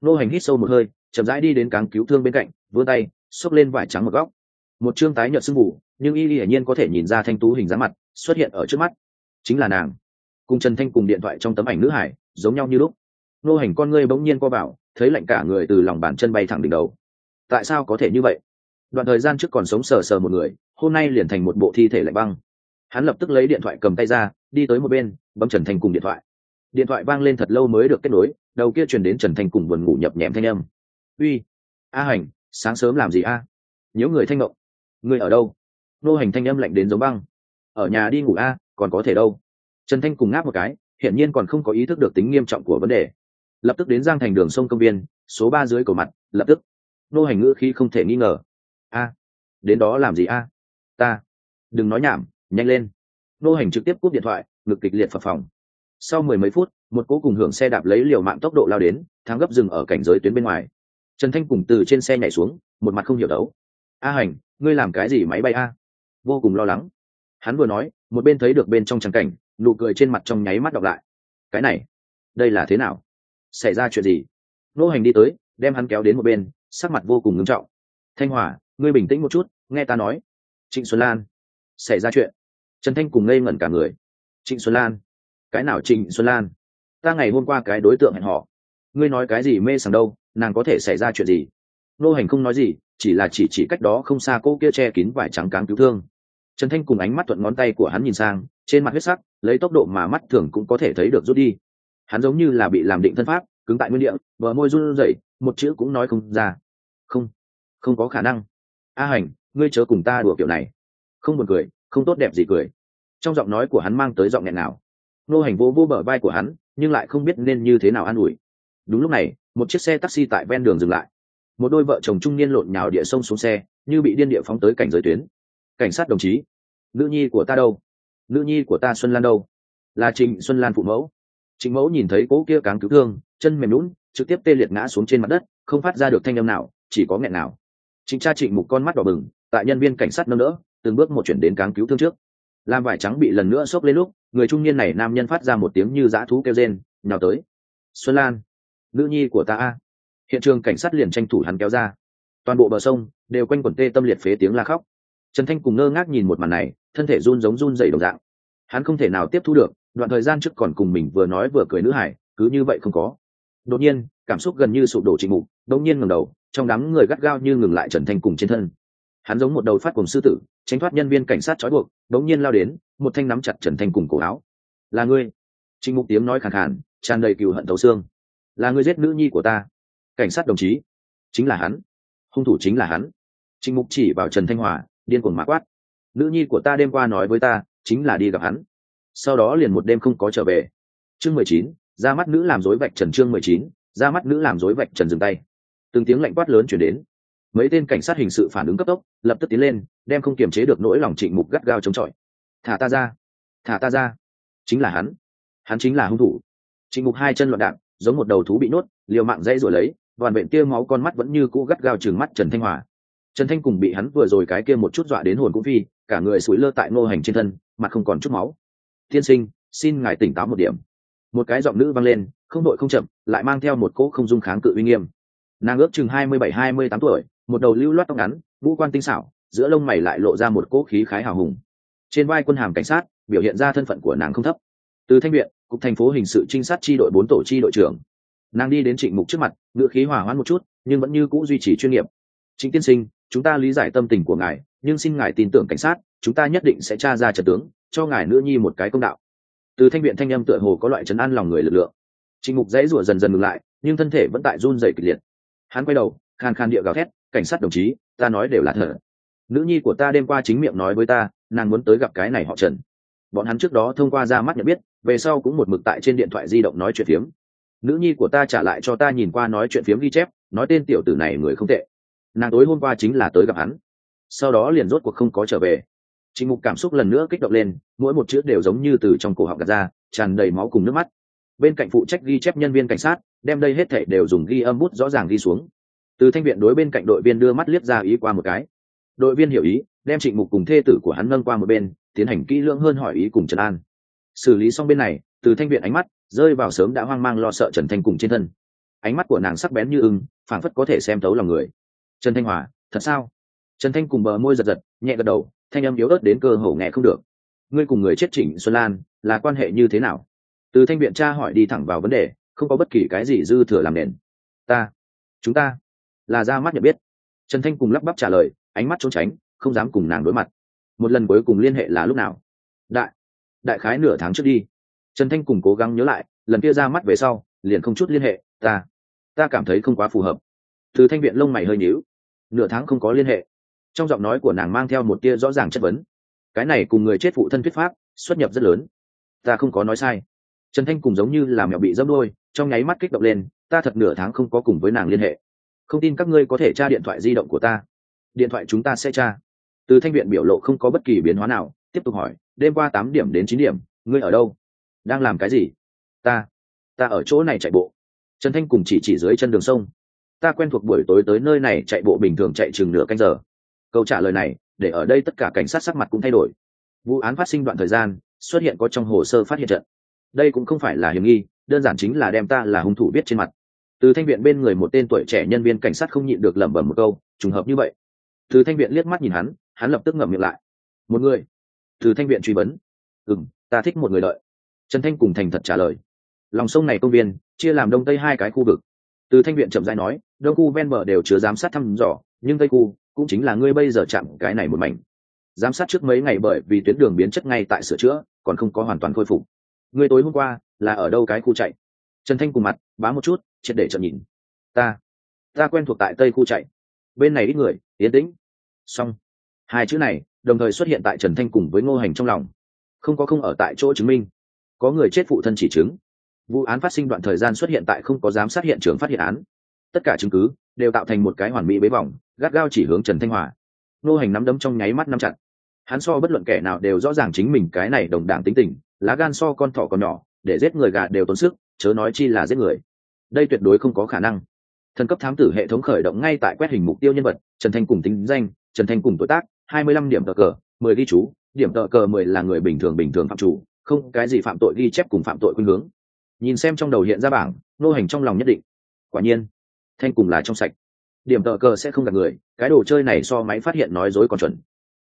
Ngô hành hít sâu một hơi chậm rãi đi đến cáng cứu thương bên cạnh vươn tay xốc lên vải trắng một góc. Một chương tái nhợt sưng mù nhưng y hiển nhiên có thể nhìn ra thanh tú hình dáng mặt xuất hiện ở trước mắt. Chính là nàng. Cùng trần thanh cùng điện thoại trong tấm ảnh nữ hải giống nhau như lúc. Ngô hành con ngươi bỗng nhiên co vào thấy lạnh cả người từ lòng bàn chân bay thẳng đỉnh đầu. Tại sao có thể như vậy? Đoạn thời gian trước còn sống sờ sờ một người, hôm nay liền thành một bộ thi thể lạnh băng. Hắn lập tức lấy điện thoại cầm tay ra, đi tới một bên, bấm trần thanh cùng điện thoại. Điện thoại vang lên thật lâu mới được kết nối, đầu kia truyền đến trần thanh cùng buồn ngủ nhập nhẹm thanh âm. Uy, a hành, sáng sớm làm gì a? À? nhớ người thanh ngộng. Người ở đâu? Nô hành thanh âm lạnh đến giống băng. Ở nhà đi ngủ a, còn có thể đâu? Trần thanh cùng ngáp một cái, hiển nhiên còn không có ý thức được tính nghiêm trọng của vấn đề. Lập tức đến giang thành đường sông công viên, số ba dưới cầu mặt, lập tức. Nô hành ngữ khi không thể nghi ngờ a, đến đó làm gì a? Ta, đừng nói nhảm, nhanh lên. Nô hành trực tiếp cúp điện thoại, ngực kịch liệt phập phòng sau mười mấy phút, một cố cùng hưởng xe đạp lấy liều mạng tốc độ lao đến thang gấp dừng ở cảnh giới tuyến bên ngoài. Trần thanh cùng từ trên xe nhảy xuống, một mặt không hiểu đấu. A hành, ngươi làm cái gì máy bay a? Vô cùng lo lắng. Hắn vừa nói, một bên thấy được bên trong trắng cảnh, nụ cười trên mặt trong nháy mắt đọc lại. Cái này, đây là thế nào? Xảy ra chuyện gì? Nô hành đi tới, đem hắn kéo đến một bên, sắc mặt vô cùng ngưng trọng. Thanh hòa ngươi bình tĩnh một chút, nghe ta nói. Trịnh xuân lan, xảy ra chuyện. Trần thanh cùng ngây ngẩn cả người. Trịnh xuân lan, cái nào trịnh xuân lan? Ta ngày hôm qua cái đối tượng hẹn họ. Ngươi nói cái gì mê sảng đâu, nàng có thể xảy ra chuyện gì? Nô hành không nói gì, chỉ là chỉ chỉ cách đó không xa cô kia che kín vải trắng cáng cứu thương. Trần thanh cùng ánh mắt thuận ngón tay của hắn nhìn sang, trên mặt huyết sắc, lấy tốc độ mà mắt thường cũng có thể thấy được rút đi. Hắn giống như là bị làm định thân pháp, cứng tại nguyên địa, bờ môi run rẩy, một chữ cũng nói không ra. Không không có khả năng a hành, ngươi chớ cùng ta đùa kiểu này. Không buồn cười, không tốt đẹp gì cười. Trong giọng nói của hắn mang tới giọng nghẹn nào nô hành vô vô bờ vai của hắn, nhưng lại không biết nên như thế nào an ủi. Đúng lúc này, một chiếc xe taxi tại ven đường dừng lại. Một đôi vợ chồng trung niên lộn nhào địa sông xuống xe, như bị điên địa phóng tới cảnh giới tuyến. Cảnh sát đồng chí, nữ nhi của ta đâu? Nữ nhi của ta xuân lan đâu? Là trịnh xuân lan phụ mẫu. Trịnh mẫu nhìn thấy cỗ kia cáng cứu thương, chân mềm lún trực tiếp tê liệt ngã xuống trên mặt đất, không phát ra được thanh âm nào, chỉ có nghẹn nào chính cha trịnh mục con mắt đỏ bừng, tại nhân viên cảnh sát nâng đỡ, từng bước một chuyển đến cáng cứu thương trước. Lam vải trắng bị lần nữa xốc lên lúc, người trung niên này nam nhân phát ra một tiếng như dã thú kêu rên, nhào tới! Xuân lan! Nữ nhi của ta a! Hiện trường cảnh sát liền tranh thủ hắn kéo ra. Toàn bộ bờ sông, đều quanh quẩn tê tâm liệt phế tiếng la khóc. Trần thanh cùng ngơ ngác nhìn một màn này, thân thể run giống run dày đồng dạng. Hắn không thể nào tiếp thu được, đoạn thời gian trước còn cùng mình vừa nói vừa cười nữ hải, cứ như vậy không có. Đột nhiên, cảm xúc gần như sụp đổ trịnh mục, đột nhiên ngẩng đầu trong đám người gắt gao như ngừng lại trần thanh cùng trên thân. Hắn giống một đầu phát cùng sư tử, tránh thoát nhân viên cảnh sát trói buộc, đống nhiên lao đến, một thanh nắm chặt trần thanh cùng cổ áo. Là ngươi? Trịnh mục tiếng nói khàn khàn, tràn đầy cừu hận thấu xương. Là ngươi giết nữ nhi của ta. Cảnh sát đồng chí. Chính là hắn. Hung thủ chính là hắn. Trịnh mục chỉ vào trần thanh hòa, điên cuồng mã quát. Nữ nhi của ta đêm qua nói với ta, chính là đi gặp hắn. Sau đó liền một đêm không có trở về. Chương mười chín, ra mắt nữ làm dối vạch trần chương mười chín, ra mắt nữ làm dối vạch trần dừng tay từng tiếng lạnh quát lớn chuyển đến. Mấy tên cảnh sát hình sự phản ứng cấp tốc, lập tức tiến lên, đem không kiềm chế được nỗi lòng trịnh mục gắt gao chống chọi. Thả ta ra! Thả ta ra! Chính là hắn! Hắn chính là hung thủ! Trịnh mục hai chân loạn đạn, giống một đầu thú bị nuốt liều mạng dây rồi lấy đoàn bệnh tia máu con mắt vẫn như cũ gắt gao trừng mắt trần thanh hòa. Trần thanh cùng bị hắn vừa rồi cái kia một chút dọa đến hồn cũng phi, cả người sủi lơ tại ngô hành trên thân, mặt không còn chút máu. Tiên sinh, xin ngài tỉnh táo một điểm. Một cái giọng nữ vang lên, không đội không chậm, lại mang theo một cỗ không dung kháng cự uy nghiêm nàng ước chừng hai mươi bảy, hai mươi tám tuổi, một đầu lưu loát tóc ngắn vũ quan tinh xảo, giữa lông mày lại lộ ra một cỗ khí khái hào hùng. Trên vai quân hàm cảnh sát, biểu hiện ra thân phận của nàng không thấp. Từ thanh viện, cục thành phố hình sự trinh sát tri đội bốn tổ tri đội trưởng. Nàng đi đến trịnh mục trước mặt, ngữ khí hỏa hoãn một chút, nhưng vẫn như c ũ duy trì chuyên nghiệp. Chính tiên sinh, chúng ta lý giải tâm tình của ngài, nhưng xin ngài tin tưởng cảnh sát, chúng ta nhất định sẽ tra ra trật tướng, cho ngài nữ nhi một cái công đạo. Từ thanh viện thanh âm tựa hồ có loại trấn an lòng người lực lượng. Trịnh mục dãy rủa dần dần ngừng lại, nhưng thân thể vẫn tại run rẩy kịch liệt hắn quay đầu, khan khan địa gào thét, cảnh sát đồng chí, ta nói đều là thật. Nữ nhi của ta đêm qua chính miệng nói với ta, nàng muốn tới gặp cái này họ trần. Bọn hắn trước đó thông qua ra mắt nhận biết, về sau cũng một mực tại trên điện thoại di động nói chuyện phiếm. Nữ nhi của ta trả lại cho ta nhìn qua nói chuyện phiếm ghi chép, nói tên tiểu tử này người không tệ. Nàng tối hôm qua chính là tới gặp hắn. Sau đó liền rốt cuộc không có trở về. Trịnh mục cảm xúc lần nữa kích động lên, mỗi một chữ đều giống như từ trong cổ họng gạt ra, tràn đầy máu cùng nước mắt. Bên cạnh phụ trách ghi chép nhân viên cảnh sát đem đây hết thảy đều dùng ghi âm bút rõ ràng ghi xuống. Từ thanh viện đối bên cạnh đội viên đưa mắt liếc ra ý qua một cái. Đội viên hiểu ý, đem trịnh mục cùng thê tử của hắn nâng qua một bên, tiến hành kỹ lưỡng hơn hỏi ý cùng trần an. Xử lý xong bên này, từ thanh viện ánh mắt rơi vào sớm đã hoang mang lo sợ trần thanh cùng trên thân. Ánh mắt của nàng sắc bén như ưng, phảng phất có thể xem tấu lòng người. Trần thanh hòa, thật sao? Trần thanh cùng bờ môi giật giật, nhẹ gật đầu, thanh âm yếu ớt đến cơ hồ nghe không được. Ngươi cùng người chết trịnh xuân lan, là quan hệ như thế nào? Từ thanh viện tra hỏi đi thẳng vào vấn đề không có bất kỳ cái gì dư thừa làm nền. Ta, chúng ta, là ra mắt nhận biết. Trần thanh cùng lắp bắp trả lời, ánh mắt trốn tránh, không dám cùng nàng đối mặt. Một lần cuối cùng liên hệ là lúc nào? Đại đại khái nửa tháng trước đi. Trần thanh cùng cố gắng nhớ lại, lần kia ra mắt về sau, liền không chút liên hệ, ta ta cảm thấy không quá phù hợp. Từ thanh viện lông mày hơi nhíu. Nửa tháng không có liên hệ. Trong giọng nói của nàng mang theo một tia rõ ràng chất vấn. Cái này cùng người chết phụ thân thuyết pháp, xuất nhập rất lớn. Ta không có nói sai. Trần thanh cùng giống như là mèo bị dâm đôi trong nháy mắt kích động lên, ta thật nửa tháng không có cùng với nàng liên hệ. Không tin các ngươi có thể tra điện thoại di động của ta. Điện thoại chúng ta sẽ tra. Từ thanh viện biểu lộ không có bất kỳ biến hóa nào, tiếp tục hỏi, đêm qua tám điểm đến chín điểm, ngươi ở đâu? Đang làm cái gì? Ta ta ở chỗ này chạy bộ. Trần thanh cùng chỉ chỉ dưới chân đường sông. Ta quen thuộc buổi tối tới nơi này chạy bộ bình thường chạy chừng nửa canh giờ. Câu trả lời này, để ở đây tất cả cảnh sát sắc mặt cũng thay đổi. Vụ án phát sinh đoạn thời gian, xuất hiện có trong hồ sơ phát hiện trận. Đây cũng không phải là hiểm nghi đơn giản chính là đem ta là hung thủ biết trên mặt. Từ thanh viện bên người một tên tuổi trẻ nhân viên cảnh sát không nhịn được lẩm bẩm một câu, trùng hợp như vậy. Từ thanh viện liếc mắt nhìn hắn hắn lập tức ngậm miệng lại. Một người. Từ thanh viện truy vấn. Ừ m ta thích một người đợi. Trần thanh cùng thành thật trả lời. Lòng sông này công viên, chia làm đông tây hai cái khu vực. Từ thanh viện chậm rãi nói, đông khu ven bờ đều chứa giám sát thăm dò, nhưng tây khu cũng chính là ngươi bây giờ chạm cái này một mảnh. Giám sát trước mấy ngày bởi vì tuyến đường biến chất ngay tại sửa chữa, còn không có hoàn toàn khôi phục. Ngươi tối hôm qua là ở đâu cái khu chạy? Trần thanh cùng mặt, bá một chút, triệt để chậm nhìn. Ta ta quen thuộc tại tây khu chạy. Bên này ít người, yên tĩnh. Xong. Hai chữ này, đồng thời xuất hiện tại trần thanh cùng với ngô hành trong lòng. Không có không ở tại chỗ chứng minh. Có người chết phụ thân chỉ chứng. Vụ án phát sinh đoạn thời gian xuất hiện tại không có giám sát hiện trường phát hiện án. Tất cả chứng cứ đều tạo thành một cái hoàn mỹ bế vòng gắt gao chỉ hướng trần thanh hòa. Ngô hành nắm đấm trong nháy mắt nắm chặt. Hắn so bất luận kẻ nào đều rõ ràng chính mình cái này đồng đảng tính tình, lá gan so con thỏ còn nhỏ để giết người gà đều tốn sức, chớ nói chi là giết người. Đây tuyệt đối không có khả năng. Thần cấp thám tử hệ thống khởi động ngay tại quét hình mục tiêu nhân vật, trần thanh cùng tính danh, trần thanh cùng tuổi tác, hai mươi lăm điểm tờ cờ, mười ghi chú, điểm tờ cờ mười là người bình thường bình thường phạm chủ, không cái gì phạm tội ghi chép cùng phạm tội khuyên hướng. Nhìn xem trong đầu hiện ra bảng, nô hành trong lòng nhất định. Quả nhiên, thanh cùng là trong sạch. Điểm tờ cờ sẽ không gặp người, cái đồ chơi này so máy phát hiện nói dối còn chuẩn.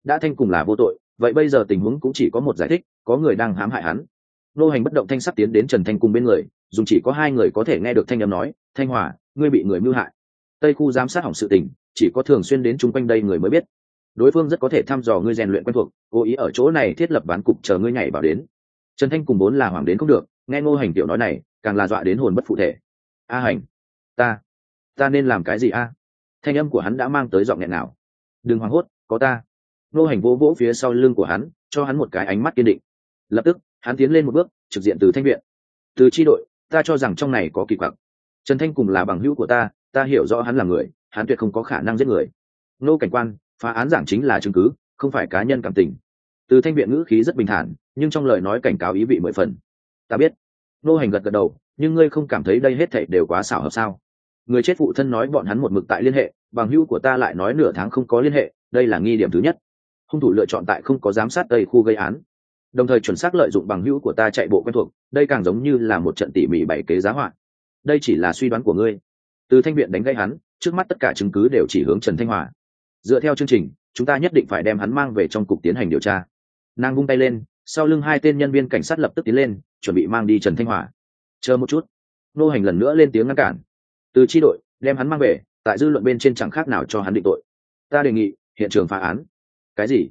Đã thanh cùng là vô tội, vậy bây giờ tình huống cũng chỉ có một giải thích, có người đang hãm hại hắn nô hành bất động thanh sắc tiến đến trần thanh Cung bên người, dùng chỉ có hai người có thể nghe được thanh âm nói, thanh hòa, ngươi bị người mưu hại. Tây khu giám sát hỏng sự tình, chỉ có thường xuyên đến chung quanh đây người mới biết. Đối phương rất có thể thăm dò ngươi rèn luyện quen thuộc, cố ý ở chỗ này thiết lập ván cục chờ ngươi nhảy vào đến. Trần thanh cùng vốn là hoàng đến không được, nghe ngô hành tiểu nói này, càng là dọa đến hồn bất phụ thể. A hành, ta ta nên làm cái gì a? Thanh âm của hắn đã mang tới giọng nghẹn nào đừng hoảng hốt, có ta. Ngô hành vỗ vỗ phía sau lưng của hắn, cho hắn một cái ánh mắt kiên định. Lập tức hắn tiến lên một bước, trực diện từ thanh viện. Từ tri đội, ta cho rằng trong này có kỳ quặc. Trần thanh cùng là bằng hữu của ta ta hiểu rõ hắn là người, hắn tuyệt không có khả năng giết người. Nô cảnh quan, phá án giảng chính là chứng cứ, không phải cá nhân cảm tình. Từ thanh viện ngữ khí rất bình thản, nhưng trong lời nói cảnh cáo ý vị mười phần. Ta biết. Nô hành gật gật đầu, nhưng ngươi không cảm thấy đây hết thảy đều quá xảo hợp sao? Người chết phụ thân nói bọn hắn một mực tại liên hệ, bằng hữu của ta lại nói nửa tháng không có liên hệ, đây là nghi điểm thứ nhất. Hung thủ lựa chọn tại không có giám sát tây khu gây án đồng thời chuẩn xác lợi dụng bằng hữu của ta chạy bộ quen thuộc, đây càng giống như là một trận tỉ mỉ bảy kế giá họa. Đây chỉ là suy đoán của ngươi. Từ thanh viện đánh gây hắn, trước mắt tất cả chứng cứ đều chỉ hướng trần thanh hòa. Dựa theo chương trình, chúng ta nhất định phải đem hắn mang về trong cục tiến hành điều tra. Nàng vung tay lên, sau lưng hai tên nhân viên cảnh sát lập tức tiến lên, chuẩn bị mang đi trần thanh hòa. Chờ một chút. Nô hành lần nữa lên tiếng ngăn cản. Từ tri đội, đem hắn mang về, tại dư luận bên trên chẳng khác nào cho hắn định tội. Ta đề nghị, hiện trường phá án. Cái gì?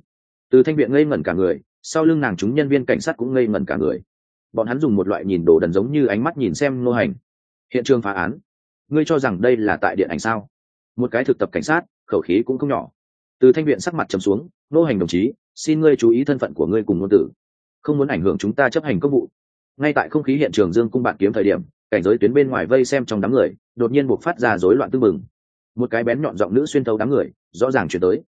Từ thanh viện ngây ngẩn cả người sau lưng nàng chúng nhân viên cảnh sát cũng ngây ngẩn cả người. Bọn hắn dùng một loại nhìn đồ đần giống như ánh mắt nhìn xem nô hành. Hiện trường phá án. Ngươi cho rằng đây là tại điện ảnh sao? Một cái thực tập cảnh sát, khẩu khí cũng không nhỏ. Từ thanh viện sắc mặt trầm xuống nô hành đồng chí, xin ngươi chú ý thân phận của ngươi cùng ngôn tử. Không muốn ảnh hưởng chúng ta chấp hành công vụ. Ngay tại không khí hiện trường dương cung bạn kiếm thời điểm, cảnh giới tuyến bên ngoài vây xem trong đám người, đột nhiên buộc phát ra rối loạn tưng bừng. Một cái bén nhọn giọng nữ xuyên thấu đám người, rõ ràng chuyển tới.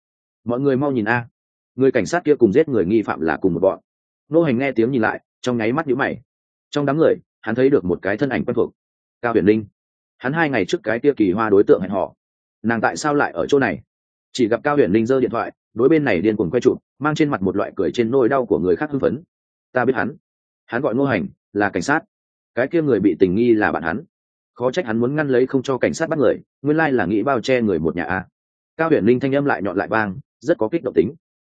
Mọi người mau nhìn a người cảnh sát kia cùng giết người nghi phạm là cùng một bọn. Nô hành nghe tiếng nhìn lại, trong nháy mắt nhíu mày. Trong đám người, hắn thấy được một cái thân ảnh quen thuộc, cao huyền linh hắn hai ngày trước cái kia kỳ hoa đối tượng hẹn họ nàng tại sao lại ở chỗ này? Chỉ gặp cao huyền linh giơ điện thoại, đối bên này điên cuồng quay chụp, mang trên mặt một loại cười trên nỗi đau của người khác hưng phấn. Ta biết hắn. Hắn gọi ngô hành, là cảnh sát. Cái kia người bị tình nghi là bạn hắn. Khó trách hắn muốn ngăn lấy không cho cảnh sát bắt người, nguyên lai là nghĩ bao che người một nhà a. Cao huyền linh thanh âm lại nhọn lại vang, rất có kích động tính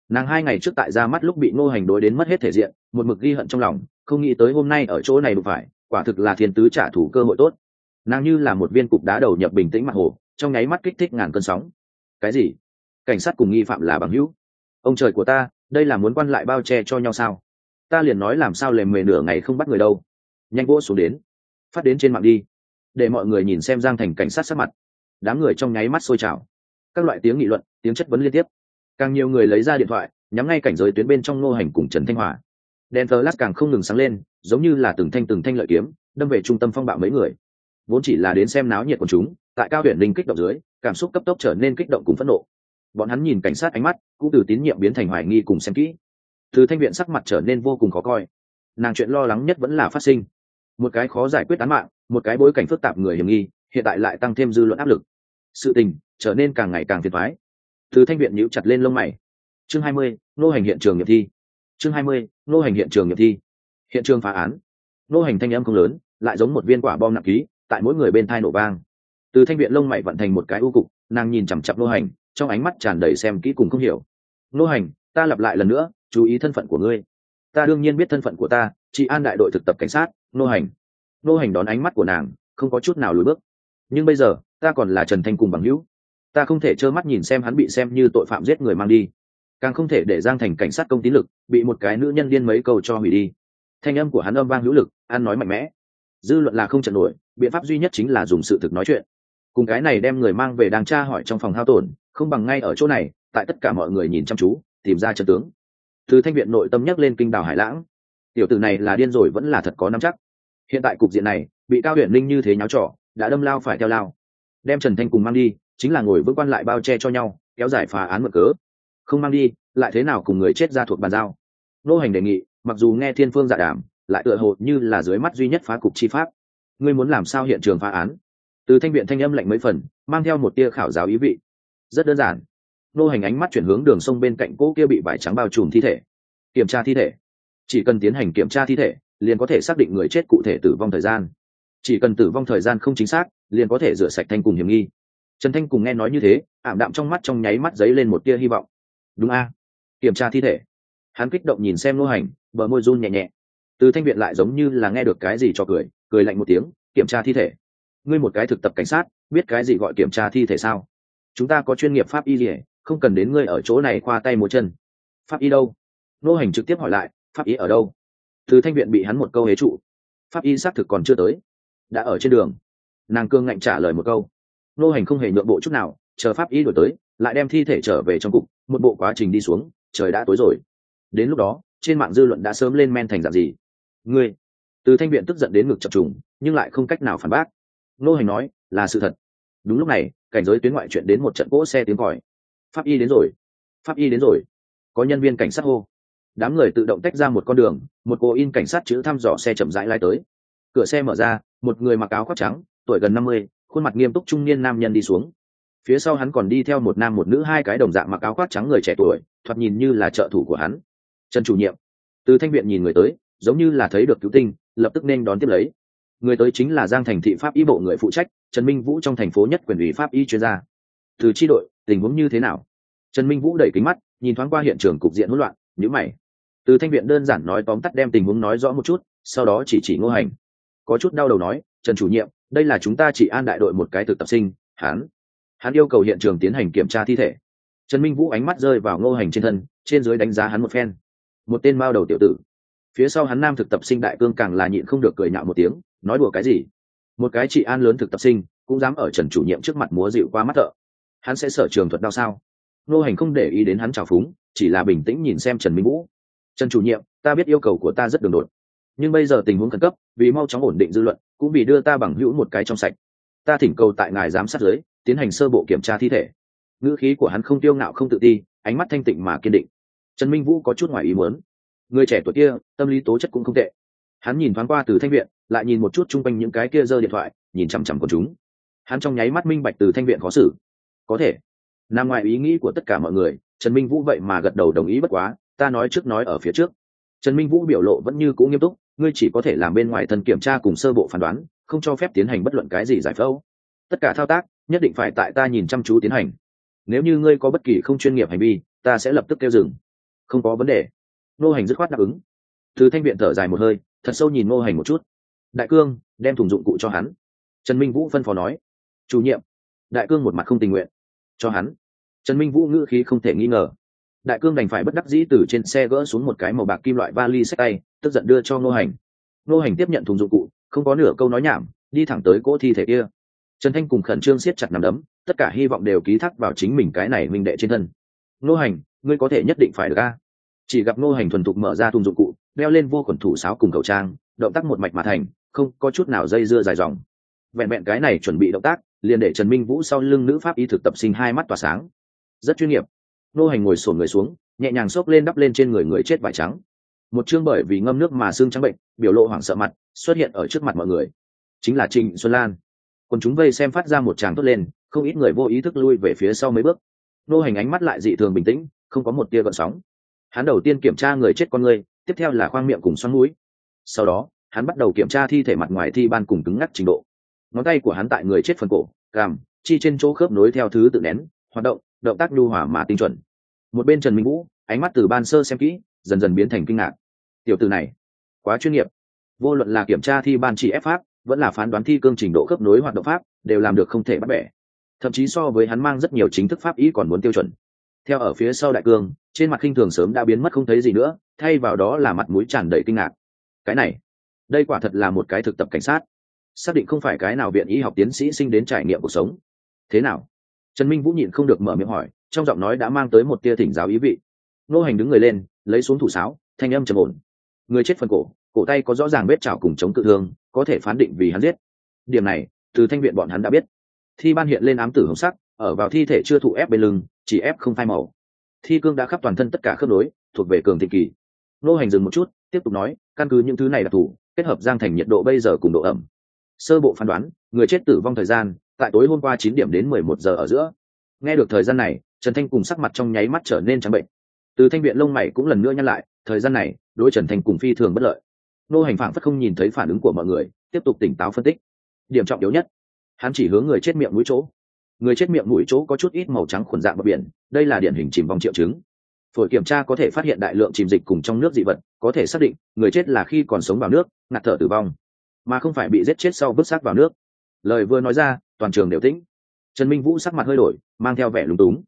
nàng hai ngày trước tại ra mắt lúc bị ngô hành đối đến mất hết thể diện, một mực ghi hận trong lòng, không nghĩ tới hôm nay ở chỗ này đụng phải, quả thực là thiên tứ trả thù cơ hội tốt. Nàng như là một viên cục đá đầu nhập bình tĩnh mặt hồ, trong nháy mắt kích thích ngàn cơn sóng. Cái gì? Cảnh sát cùng nghi phạm là bằng hữu? Ông trời của ta, đây là muốn quan lại bao che cho nhau sao? Ta liền nói làm sao lề mề nửa ngày không bắt người đâu. Nhanh vỗ xuống đến. Phát đến trên mạng đi. Để mọi người nhìn xem giang thành cảnh sát sắc mặt. Đám người trong nháy mắt sôi trào. Các loại tiếng nghị luận, tiếng chất vấn liên tiếp càng nhiều người lấy ra điện thoại, nhắm ngay cảnh giới tuyến bên trong Ngô hành cùng trần thanh hòa. Đèn thờ lát càng không ngừng sáng lên, giống như là từng thanh từng thanh lợi kiếm, đâm về trung tâm phong bạo mấy người. Vốn chỉ là đến xem náo nhiệt của chúng, tại cao huyện linh kích động dưới, cảm xúc cấp tốc trở nên kích động cùng phẫn nộ. Bọn hắn nhìn cảnh sát ánh mắt, cũng từ tín nhiệm biến thành hoài nghi cùng xem kỹ. Từ thanh viện sắc mặt trở nên vô cùng khó coi. Nàng chuyện lo lắng nhất vẫn là phát sinh. Một cái khó giải quyết án mạng, một cái bối cảnh phức tạp người hiểm nghi, hiện tại lại tăng thêm dư luận áp lực. Sự tình trở nên càng ngày càng phiền thoái từ thanh viện nhíu chặt lên lông mày. Chương hai mươi, nô hành hiện trường nghiệm thi. Chương hai mươi, nô hành hiện trường nghiệm thi. Hiện trường phá án. Nô hành thanh âm không lớn, lại giống một viên quả bom nặng ký, tại mỗi người bên thai nổ vang. Từ thanh viện lông mày vận thành một cái u cục, nàng nhìn chằm chặp nô hành, trong ánh mắt tràn đầy xem kỹ cùng không hiểu. Nô hành, ta lặp lại lần nữa, chú ý thân phận của ngươi. Ta đương nhiên biết thân phận của ta chị an đại đội thực tập cảnh sát, nô hành. Nô hành đón ánh mắt của nàng, không có chút nào lùi bước. Nhưng bây giờ, ta còn là trần thanh cùng bằng hữu ta không thể trơ mắt nhìn xem hắn bị xem như tội phạm giết người mang đi. Càng không thể để giang thành cảnh sát công tín lực bị một cái nữ nhân điên mấy câu cho hủy đi. Thanh âm của hắn âm vang hữu lực, ăn nói mạnh mẽ. Dư luận là không trận nổi, biện pháp duy nhất chính là dùng sự thực nói chuyện. Cùng cái này đem người mang về đang tra hỏi trong phòng hao tổn, không bằng ngay ở chỗ này, tại tất cả mọi người nhìn chăm chú, tìm ra trận tướng. Từ thanh viện nội tâm nhắc lên kinh đảo hải lãng. Tiểu tử này là điên rồi vẫn là thật có nắm chắc. Hiện tại cục diện này, bị cao huyện linh như thế nháo trỏ đã đâm lao phải theo lao. Đem trần thanh cùng mang đi chính là ngồi vững quan lại bao che cho nhau, kéo giải phá án mở cớ. Không mang đi, lại thế nào cùng người chết ra thuộc bàn giao? Nô hành đề nghị, mặc dù nghe thiên phương dạ đảm lại tựa hồ như là dưới mắt duy nhất phá cục chi pháp. Ngươi muốn làm sao hiện trường phá án? Từ thanh viện thanh âm lạnh mấy phần, mang theo một tia khảo giáo ý vị. Rất đơn giản. Nô hành ánh mắt chuyển hướng đường sông bên cạnh cỗ kia bị vải trắng bao trùm thi thể. Kiểm tra thi thể. Chỉ cần tiến hành kiểm tra thi thể, liền có thể xác định người chết cụ thể tử vong thời gian. Chỉ cần tử vong thời gian không chính xác, liền có thể rửa sạch thanh cùng hiểm nghi trần thanh cùng nghe nói như thế, ảm đạm trong mắt trong nháy mắt dấy lên một tia hy vọng. Đúng a. Kiểm tra thi thể. Hắn kích động nhìn xem nô hành, bờ môi run nhẹ nhẹ. Từ thanh viện lại giống như là nghe được cái gì cho cười cười lạnh một tiếng, kiểm tra thi thể. Ngươi một cái thực tập cảnh sát, biết cái gì gọi kiểm tra thi thể sao? Chúng ta có chuyên nghiệp pháp y gì không cần đến ngươi ở chỗ này khoa tay một chân. Pháp y đâu? Nô hành trực tiếp hỏi lại, pháp y ở đâu? Từ thanh viện bị hắn một câu hế trụ. Pháp y xác thực còn chưa tới, đã ở trên đường. Nàng cương ngạnh trả lời một câu nô hành không hề nhượng bộ chút nào, chờ pháp y đổi tới, lại đem thi thể trở về trong cục, một bộ quá trình đi xuống, trời đã tối rồi. Đến lúc đó, trên mạng dư luận đã sớm lên men thành dạng gì? Ngươi, từ thanh viện tức giận đến ngực chập trùng, nhưng lại không cách nào phản bác. Nô hành nói, là sự thật. Đúng lúc này, cảnh giới tuyến ngoại chuyện đến một trận cỗ xe tiếng còi. Pháp y đến rồi. Pháp y đến rồi. Có nhân viên cảnh sát hô. Đám người tự động tách ra một con đường, một cô in cảnh sát chữ thăm dò xe chậm rãi lai tới. Cửa xe mở ra, một người mặc áo khoác trắng, tuổi gần năm mươi khuôn mặt nghiêm túc trung niên nam nhân đi xuống. Phía sau hắn còn đi theo một nam một nữ hai cái đồng dạng mặc áo khoác trắng người trẻ tuổi, thoạt nhìn như là trợ thủ của hắn. Trần chủ nhiệm, từ thanh viện nhìn người tới, giống như là thấy được cứu tinh, lập tức nên đón tiếp lấy. Người tới chính là giang thành thị pháp y bộ người phụ trách, trần minh vũ trong thành phố nhất quyền ủy pháp y chuyên gia. Từ tri đội, tình huống như thế nào? Trần minh vũ đẩy kính mắt, nhìn thoáng qua hiện trường cục diện hỗn loạn nhữ mày. Từ thanh viện đơn giản nói tóm tắt đem tình huống nói rõ một chút, sau đó chỉ chỉ ngô hành. Có chút đau đầu nói, trần chủ nhiệm đây là chúng ta chỉ an đại đội một cái thực tập sinh, hắn hắn yêu cầu hiện trường tiến hành kiểm tra thi thể. Trần minh vũ ánh mắt rơi vào ngô hành trên thân, trên dưới đánh giá hắn một phen. Một tên mao đầu tiểu tử. Phía sau hắn nam thực tập sinh đại cương càng là nhịn không được cười nhạo một tiếng, nói đùa cái gì? Một cái chị an lớn thực tập sinh, cũng dám ở trần chủ nhiệm trước mặt múa dịu qua mắt thợ. Hắn sẽ sở trường thuật đau sao? Ngô hành không để ý đến hắn trào phúng, chỉ là bình tĩnh nhìn xem trần minh vũ. Trần chủ nhiệm, ta biết yêu cầu của ta rất đường đột. Nhưng bây giờ tình huống khẩn cấp, vì mau chóng ổn định dư luận cũng vì đưa ta bằng hữu một cái trong sạch. Ta thỉnh cầu tại ngài giám sát giới, tiến hành sơ bộ kiểm tra thi thể. Ngữ khí của hắn không tiêu ngạo, không tự ti, ánh mắt thanh tịnh mà kiên định. Trần minh vũ có chút ngoài ý muốn. Người trẻ tuổi kia, tâm lý tố chất cũng không tệ. Hắn nhìn thoáng qua từ thanh viện, lại nhìn một chút chung quanh những cái kia giơ điện thoại, nhìn chằm chằm của chúng. Hắn trong nháy mắt minh bạch từ thanh viện khó xử. Có thể, nằm ngoài ý nghĩ của tất cả mọi người, trần minh vũ vậy mà gật đầu đồng ý bất quá, ta nói trước nói ở phía trước. Trần minh vũ biểu lộ vẫn như cũ nghiêm túc ngươi chỉ có thể làm bên ngoài thân kiểm tra cùng sơ bộ phán đoán, không cho phép tiến hành bất luận cái gì giải phẫu. Tất cả thao tác, nhất định phải tại ta nhìn chăm chú tiến hành. Nếu như ngươi có bất kỳ không chuyên nghiệp hành vi, ta sẽ lập tức kêu dừng. Không có vấn đề. Nô hành dứt khoát đáp ứng. Từ thanh viện thở dài một hơi, thật sâu nhìn nô hành một chút. Đại cương, đem thùng dụng cụ cho hắn. Trần minh vũ phân phó nói. Chủ nhiệm, đại cương một mặt không tình nguyện. Cho hắn. Trần minh vũ ngữ khí không thể nghi ngờ đại cương đành phải bất đắc dĩ từ trên xe gỡ xuống một cái màu bạc kim loại vali sách tay, tức giận đưa cho Ngô hành. Ngô hành tiếp nhận thùng dụng cụ, không có nửa câu nói nhảm, đi thẳng tới cỗ thi thể kia. Trần thanh cùng khẩn trương siết chặt nằm đấm, tất cả hy vọng đều ký thác vào chính mình cái này minh đệ trên thân. Ngô hành, ngươi có thể nhất định phải được ca chỉ gặp Ngô hành thuần thục mở ra thùng dụng cụ, đeo lên vô khuẩn thủ sáo cùng khẩu trang, động tác một mạch mà thành, không có chút nào dây dưa dài dòng. Vẹn vẹn cái này chuẩn bị động tác, liền để trần minh vũ sau lưng nữ pháp y thực tập sinh hai mắt tỏa sáng. Rất chuyên nghiệp nô hành ngồi sổn người xuống, nhẹ nhàng xốc lên đắp lên trên người người chết vải trắng. Một chương bởi vì ngâm nước mà xương trắng bệnh, biểu lộ hoảng sợ mặt, xuất hiện ở trước mặt mọi người. Chính là trịnh xuân lan. Còn chúng vây xem phát ra một tràng tốt lên, không ít người vô ý thức lui về phía sau mấy bước. Nô hành ánh mắt lại dị thường bình tĩnh, không có một tia gợn sóng. Hắn đầu tiên kiểm tra người chết con người, tiếp theo là khoang miệng cùng xoắn mũi. Sau đó, hắn bắt đầu kiểm tra thi thể mặt ngoài thi ban cùng cứng ngắc trình độ. Ngón tay của hắn tại người chết phần cổ cằm chi trên chỗ khớp nối theo thứ tự nén, hoạt động động tác lưu hỏa mà tinh chuẩn. Một bên trần minh vũ, ánh mắt từ ban sơ xem kỹ, dần dần biến thành kinh ngạc. Tiểu từ này, quá chuyên nghiệp. Vô luận là kiểm tra thi ban chỉ ép pháp, vẫn là phán đoán thi cương trình độ khớp nối hoạt động pháp, đều làm được không thể bắt bẻ. Thậm chí so với hắn mang rất nhiều chính thức pháp ý còn muốn tiêu chuẩn. Theo ở phía sau đại cương, trên mặt khinh thường sớm đã biến mất không thấy gì nữa, thay vào đó là mặt mũi tràn đầy kinh ngạc. Cái này, đây quả thật là một cái thực tập cảnh sát. Xác định không phải cái nào viện y học tiến sĩ sinh đến trải nghiệm cuộc sống. Thế nào? Trần minh vũ nhịn không được mở miệng hỏi, trong giọng nói đã mang tới một tia thỉnh giáo ý vị. Nô hành đứng người lên, lấy xuống thủ sáo, thanh âm trầm ổn. Người chết phần cổ cổ tay có rõ ràng vết chảo cùng chống cự thương, có thể phán định vì hắn giết. Điểm này, từ thanh viện bọn hắn đã biết. Thi ban hiện lên ám tử hồng sắc, ở vào thi thể chưa thụ ép bên lưng, chỉ ép không phai màu. Thi cương đã khắp toàn thân tất cả khớp nối, thuộc về cường thịnh kỳ. Nô hành dừng một chút, tiếp tục nói, căn cứ những thứ này là thủ, kết hợp giang thành nhiệt độ bây giờ cùng độ ẩm. Sơ bộ phán đoán, người chết tử vong thời gian tại tối hôm qua chín điểm đến mười một giờ ở giữa. Nghe được thời gian này, trần thanh cùng sắc mặt trong nháy mắt trở nên trắng bệnh. Từ thanh viện lông mày cũng lần nữa nhăn lại, thời gian này, đối trần thanh cùng phi thường bất lợi. Nô hành phản phất không nhìn thấy phản ứng của mọi người, tiếp tục tỉnh táo phân tích. Điểm trọng yếu nhất, hắn chỉ hướng người chết miệng mũi chỗ. Người chết miệng mũi chỗ có chút ít màu trắng khuẩn dạng bờ biển, đây là điển hình chìm vòng triệu chứng. Phổi kiểm tra có thể phát hiện đại lượng chìm dịch cùng trong nước dị vật, có thể xác định người chết là khi còn sống vào nước, ngạt thở tử vong, mà không phải bị giết chết sau vứt xác vào nước lời vừa nói ra, toàn trường đều tĩnh. Trần minh vũ sắc mặt hơi đổi, mang theo vẻ lúng túng.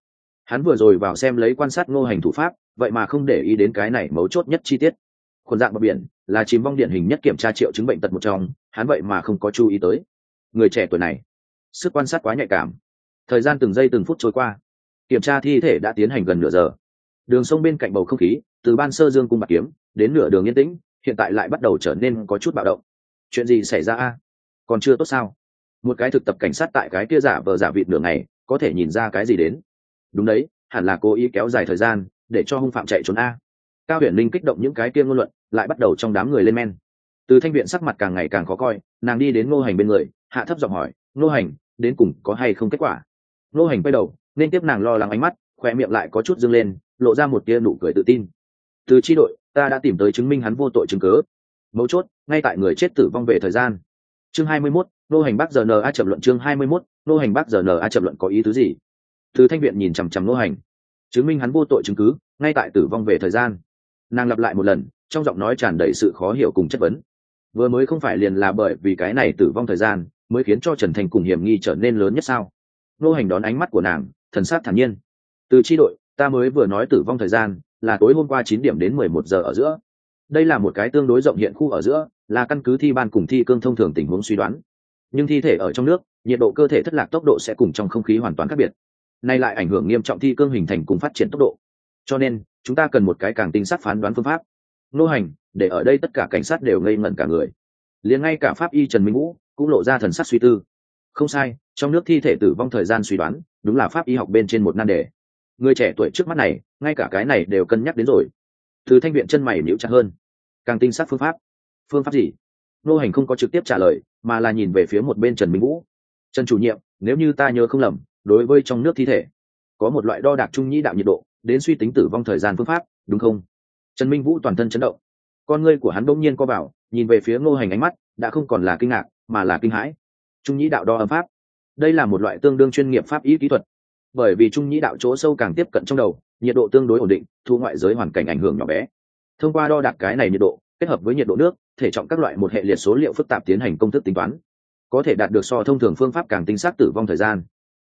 Hắn vừa rồi vào xem lấy quan sát ngô hành thủ pháp, vậy mà không để ý đến cái này mấu chốt nhất chi tiết. Khuẩn dạng bờ biển, là chìm vong điển hình nhất kiểm tra triệu chứng bệnh tật một trong, hắn vậy mà không có chú ý tới. Người trẻ tuổi này, sức quan sát quá nhạy cảm. Thời gian từng giây từng phút trôi qua. Kiểm tra thi thể đã tiến hành gần nửa giờ. Đường sông bên cạnh bầu không khí, từ ban sơ dương cung bạc kiếm, đến nửa đường yên tĩnh, hiện tại lại bắt đầu trở nên có chút bạo động. Chuyện gì xảy ra a? Còn chưa tốt sao? Một cái thực tập cảnh sát tại cái kia giả vờ giả vịt nửa ngày có thể nhìn ra cái gì đến? Đúng đấy hẳn là cố ý kéo dài thời gian để cho hung phạm chạy trốn a. Cao huyền linh kích động những cái kia ngôn luận lại bắt đầu trong đám người lên men. Từ thanh viện sắc mặt càng ngày càng khó coi nàng đi đến ngô hành bên người hạ thấp giọng hỏi ngô hành đến cùng có hay không kết quả? Ngô hành quay đầu nên tiếp nàng lo lắng ánh mắt khoe miệng lại có chút dâng lên lộ ra một tia nụ cười tự tin. Từ tri đội ta đã tìm tới chứng minh hắn vô tội chứng cớ mấu chốt ngay tại người chết tử vong về thời gian. Chương hai mươi 21, nô hành bác giờ n a chậm luận chương hai mươi mốt, nô hành bác giờ n a chậm luận có ý tứ gì? Từ thanh viện nhìn chằm chằm nô hành. Chứng minh hắn vô tội chứng cứ, ngay tại tử vong về thời gian. Nàng lặp lại một lần, trong giọng nói tràn đầy sự khó hiểu cùng chất vấn. Vừa mới không phải liền là bởi vì cái này tử vong thời gian, mới khiến cho trần thành cùng hiểm nghi trở nên lớn nhất sao? Nô hành đón ánh mắt của nàng, thần sát thản nhiên. Từ tri đội, ta mới vừa nói tử vong thời gian, là tối hôm qua chín điểm đến mười một giờ ở giữa. Đây là một cái tương đối rộng hiện khu ở giữa, là căn cứ thi ban cùng thi cương thông thường tình huống suy đoán nhưng thi thể ở trong nước, nhiệt độ cơ thể thất lạc tốc độ sẽ cùng trong không khí hoàn toàn khác biệt. Nay lại ảnh hưởng nghiêm trọng thi cương hình thành cùng phát triển tốc độ. Cho nên, chúng ta cần một cái càng tinh sát phán đoán phương pháp. Nô hành, để ở đây tất cả cảnh sát đều ngây ngẩn cả người. Liền ngay cả pháp y trần minh vũ cũng lộ ra thần sắc suy tư. Không sai, trong nước thi thể tử vong thời gian suy đoán, đúng là pháp y học bên trên một nan đề. Người trẻ tuổi trước mắt này, ngay cả cái này đều cân nhắc đến rồi. Từ thanh viện chân mày níu chặt hơn. Càng tinh sát phương pháp. Phương pháp gì? Nô hành không có trực tiếp trả lời mà là nhìn về phía một bên trần minh vũ. Trần chủ nhiệm, nếu như ta nhớ không lầm, đối với trong nước thi thể, có một loại đo đạc trung nhĩ đạo nhiệt độ, đến suy tính tử vong thời gian phương pháp, đúng không? Trần minh vũ toàn thân chấn động. Con ngươi của hắn bỗng nhiên co vào, nhìn về phía ngô hành ánh mắt, đã không còn là kinh ngạc, mà là kinh hãi. Trung nhĩ đạo đo âm pháp. Đây là một loại tương đương chuyên nghiệp pháp ý kỹ thuật, bởi vì trung nhĩ đạo chỗ sâu càng tiếp cận trong đầu, nhiệt độ tương đối ổn định, thu ngoại giới hoàn cảnh ảnh hưởng nhỏ bé. Thông qua đo đạc cái này nhiệt độ kết hợp với nhiệt độ nước, thể trọng các loại một hệ liệt số liệu phức tạp tiến hành công thức tính toán. Có thể đạt được so thông thường phương pháp càng tinh xác tử vong thời gian.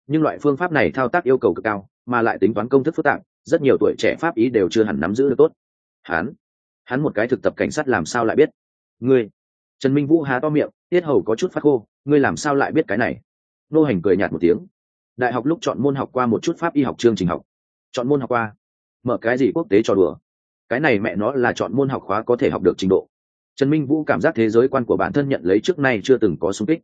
Nhưng loại phương pháp này thao tác yêu cầu cực cao, mà lại tính toán công thức phức tạp, rất nhiều tuổi trẻ pháp ý đều chưa hẳn nắm giữ được tốt. Hắn hắn một cái thực tập cảnh sát làm sao lại biết? Ngươi, trần minh vũ há to miệng, tiết hầu có chút phát khô, ngươi làm sao lại biết cái này? Nô hành cười nhạt một tiếng. Đại học lúc chọn môn học qua một chút pháp y học chương trình học. Chọn môn học qua. Mở cái gì quốc tế cho đùa? Cái này mẹ nó là chọn môn học khóa có thể học được trình độ. Trần minh vũ cảm giác thế giới quan của bản thân nhận lấy trước nay chưa từng có sung kích.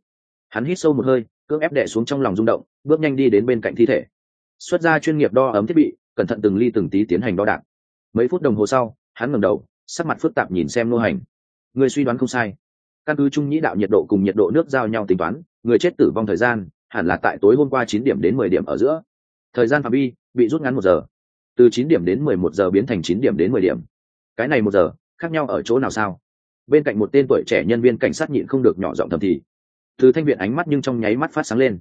Hắn hít sâu một hơi, cưỡng ép đẻ xuống trong lòng rung động, bước nhanh đi đến bên cạnh thi thể. Xuất ra chuyên nghiệp đo ấm thiết bị, cẩn thận từng ly từng tí tiến hành đo đạc. Mấy phút đồng hồ sau, hắn ngẩng đầu, sắc mặt phức tạp nhìn xem nô hành. Người suy đoán không sai. Căn cứ trung nhĩ đạo nhiệt độ cùng nhiệt độ nước giao nhau tính toán, người chết tử vong thời gian hẳn là tại tối hôm qua chín điểm đến mười điểm ở giữa. Thời gian phạm vi bị rút ngắn một giờ từ chín điểm đến mười một giờ biến thành chín điểm đến mười điểm. Cái này một giờ, khác nhau ở chỗ nào sao? Bên cạnh một tên tuổi trẻ nhân viên cảnh sát nhịn không được nhỏ giọng thầm thì. Từ thanh viện ánh mắt nhưng trong nháy mắt phát sáng lên.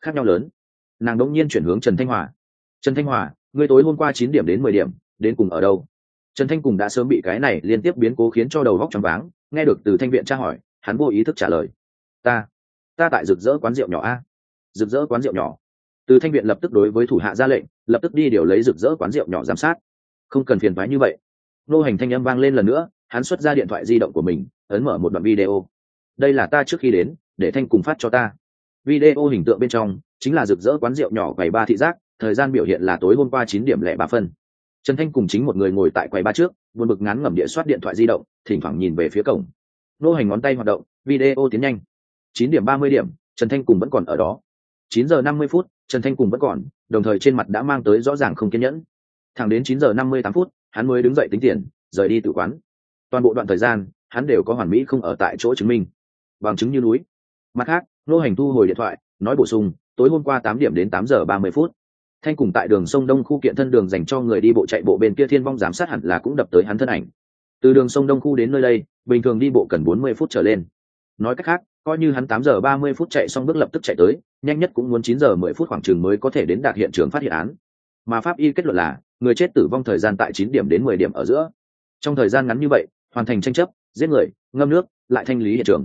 Khác nhau lớn. Nàng đột nhiên chuyển hướng trần thanh hòa. Trần thanh hòa, ngươi tối hôm qua chín điểm đến mười điểm, đến cùng ở đâu? Trần thanh cùng đã sớm bị cái này liên tiếp biến cố khiến cho đầu góc t r váng, nghe được từ thanh viện tra hỏi, hắn vô ý thức trả lời. Ta ta tại rực rỡ quán rượu nhỏ a. Rực rỡ quán rượu nhỏ từ thanh viện lập tức đối với thủ hạ ra lệnh, lập tức đi điều lấy rực rỡ quán rượu nhỏ giám sát. Không cần phiền phái như vậy. Nô hành thanh âm vang lên lần nữa, hắn xuất ra điện thoại di động của mình, ấn mở một đoạn video. Đây là ta trước khi đến, để thanh cùng phát cho ta. Video hình tượng bên trong, chính là rực rỡ quán rượu nhỏ quầy ba thị giác, thời gian biểu hiện là tối hôm qua chín điểm lẻ ba phân. Trần thanh cùng chính một người ngồi tại quầy ba trước, buồn bực ngắn ngẩm địa soát điện thoại di động, thỉnh thoảng nhìn về phía cổng. Nô hành ngón tay hoạt động, video tiến nhanh. Chín điểm ba mươi điểm, trần thanh cùng vẫn còn ở đó. 9 giờ năm mươi phút, trần thanh cùng vẫn còn, đồng thời trên mặt đã mang tới rõ ràng không kiên nhẫn. Thẳng đến 9 giờ năm mươi tám phút, hắn mới đứng dậy tính tiền, rời đi tự quán. Toàn bộ đoạn thời gian, hắn đều có hoàn mỹ không ở tại chỗ chứng minh. Bằng chứng như núi. Mặt khác nô hành thu hồi điện thoại, nói bổ sung, tối hôm qua tám điểm đến tám giờ ba mươi phút. Thanh cùng tại đường sông đông khu kiện thân đường dành cho người đi bộ chạy bộ bên kia thiên vong giám sát hẳn là cũng đập tới hắn thân ảnh. Từ đường sông đông khu đến nơi đây, bình thường đi bộ cần bốn mươi phút trở lên. Nói cách khác coi như hắn tám giờ ba mươi phút chạy xong bước lập tức chạy tới, nhanh nhất cũng muốn chín giờ mười phút khoảng chừng mới có thể đến đạt hiện trường phát hiện án. Mà pháp y kết luận là, người chết tử vong thời gian tại chín điểm đến mười điểm ở giữa. Trong thời gian ngắn như vậy, hoàn thành tranh chấp, giết người, ngâm nước, lại thanh lý hiện trường.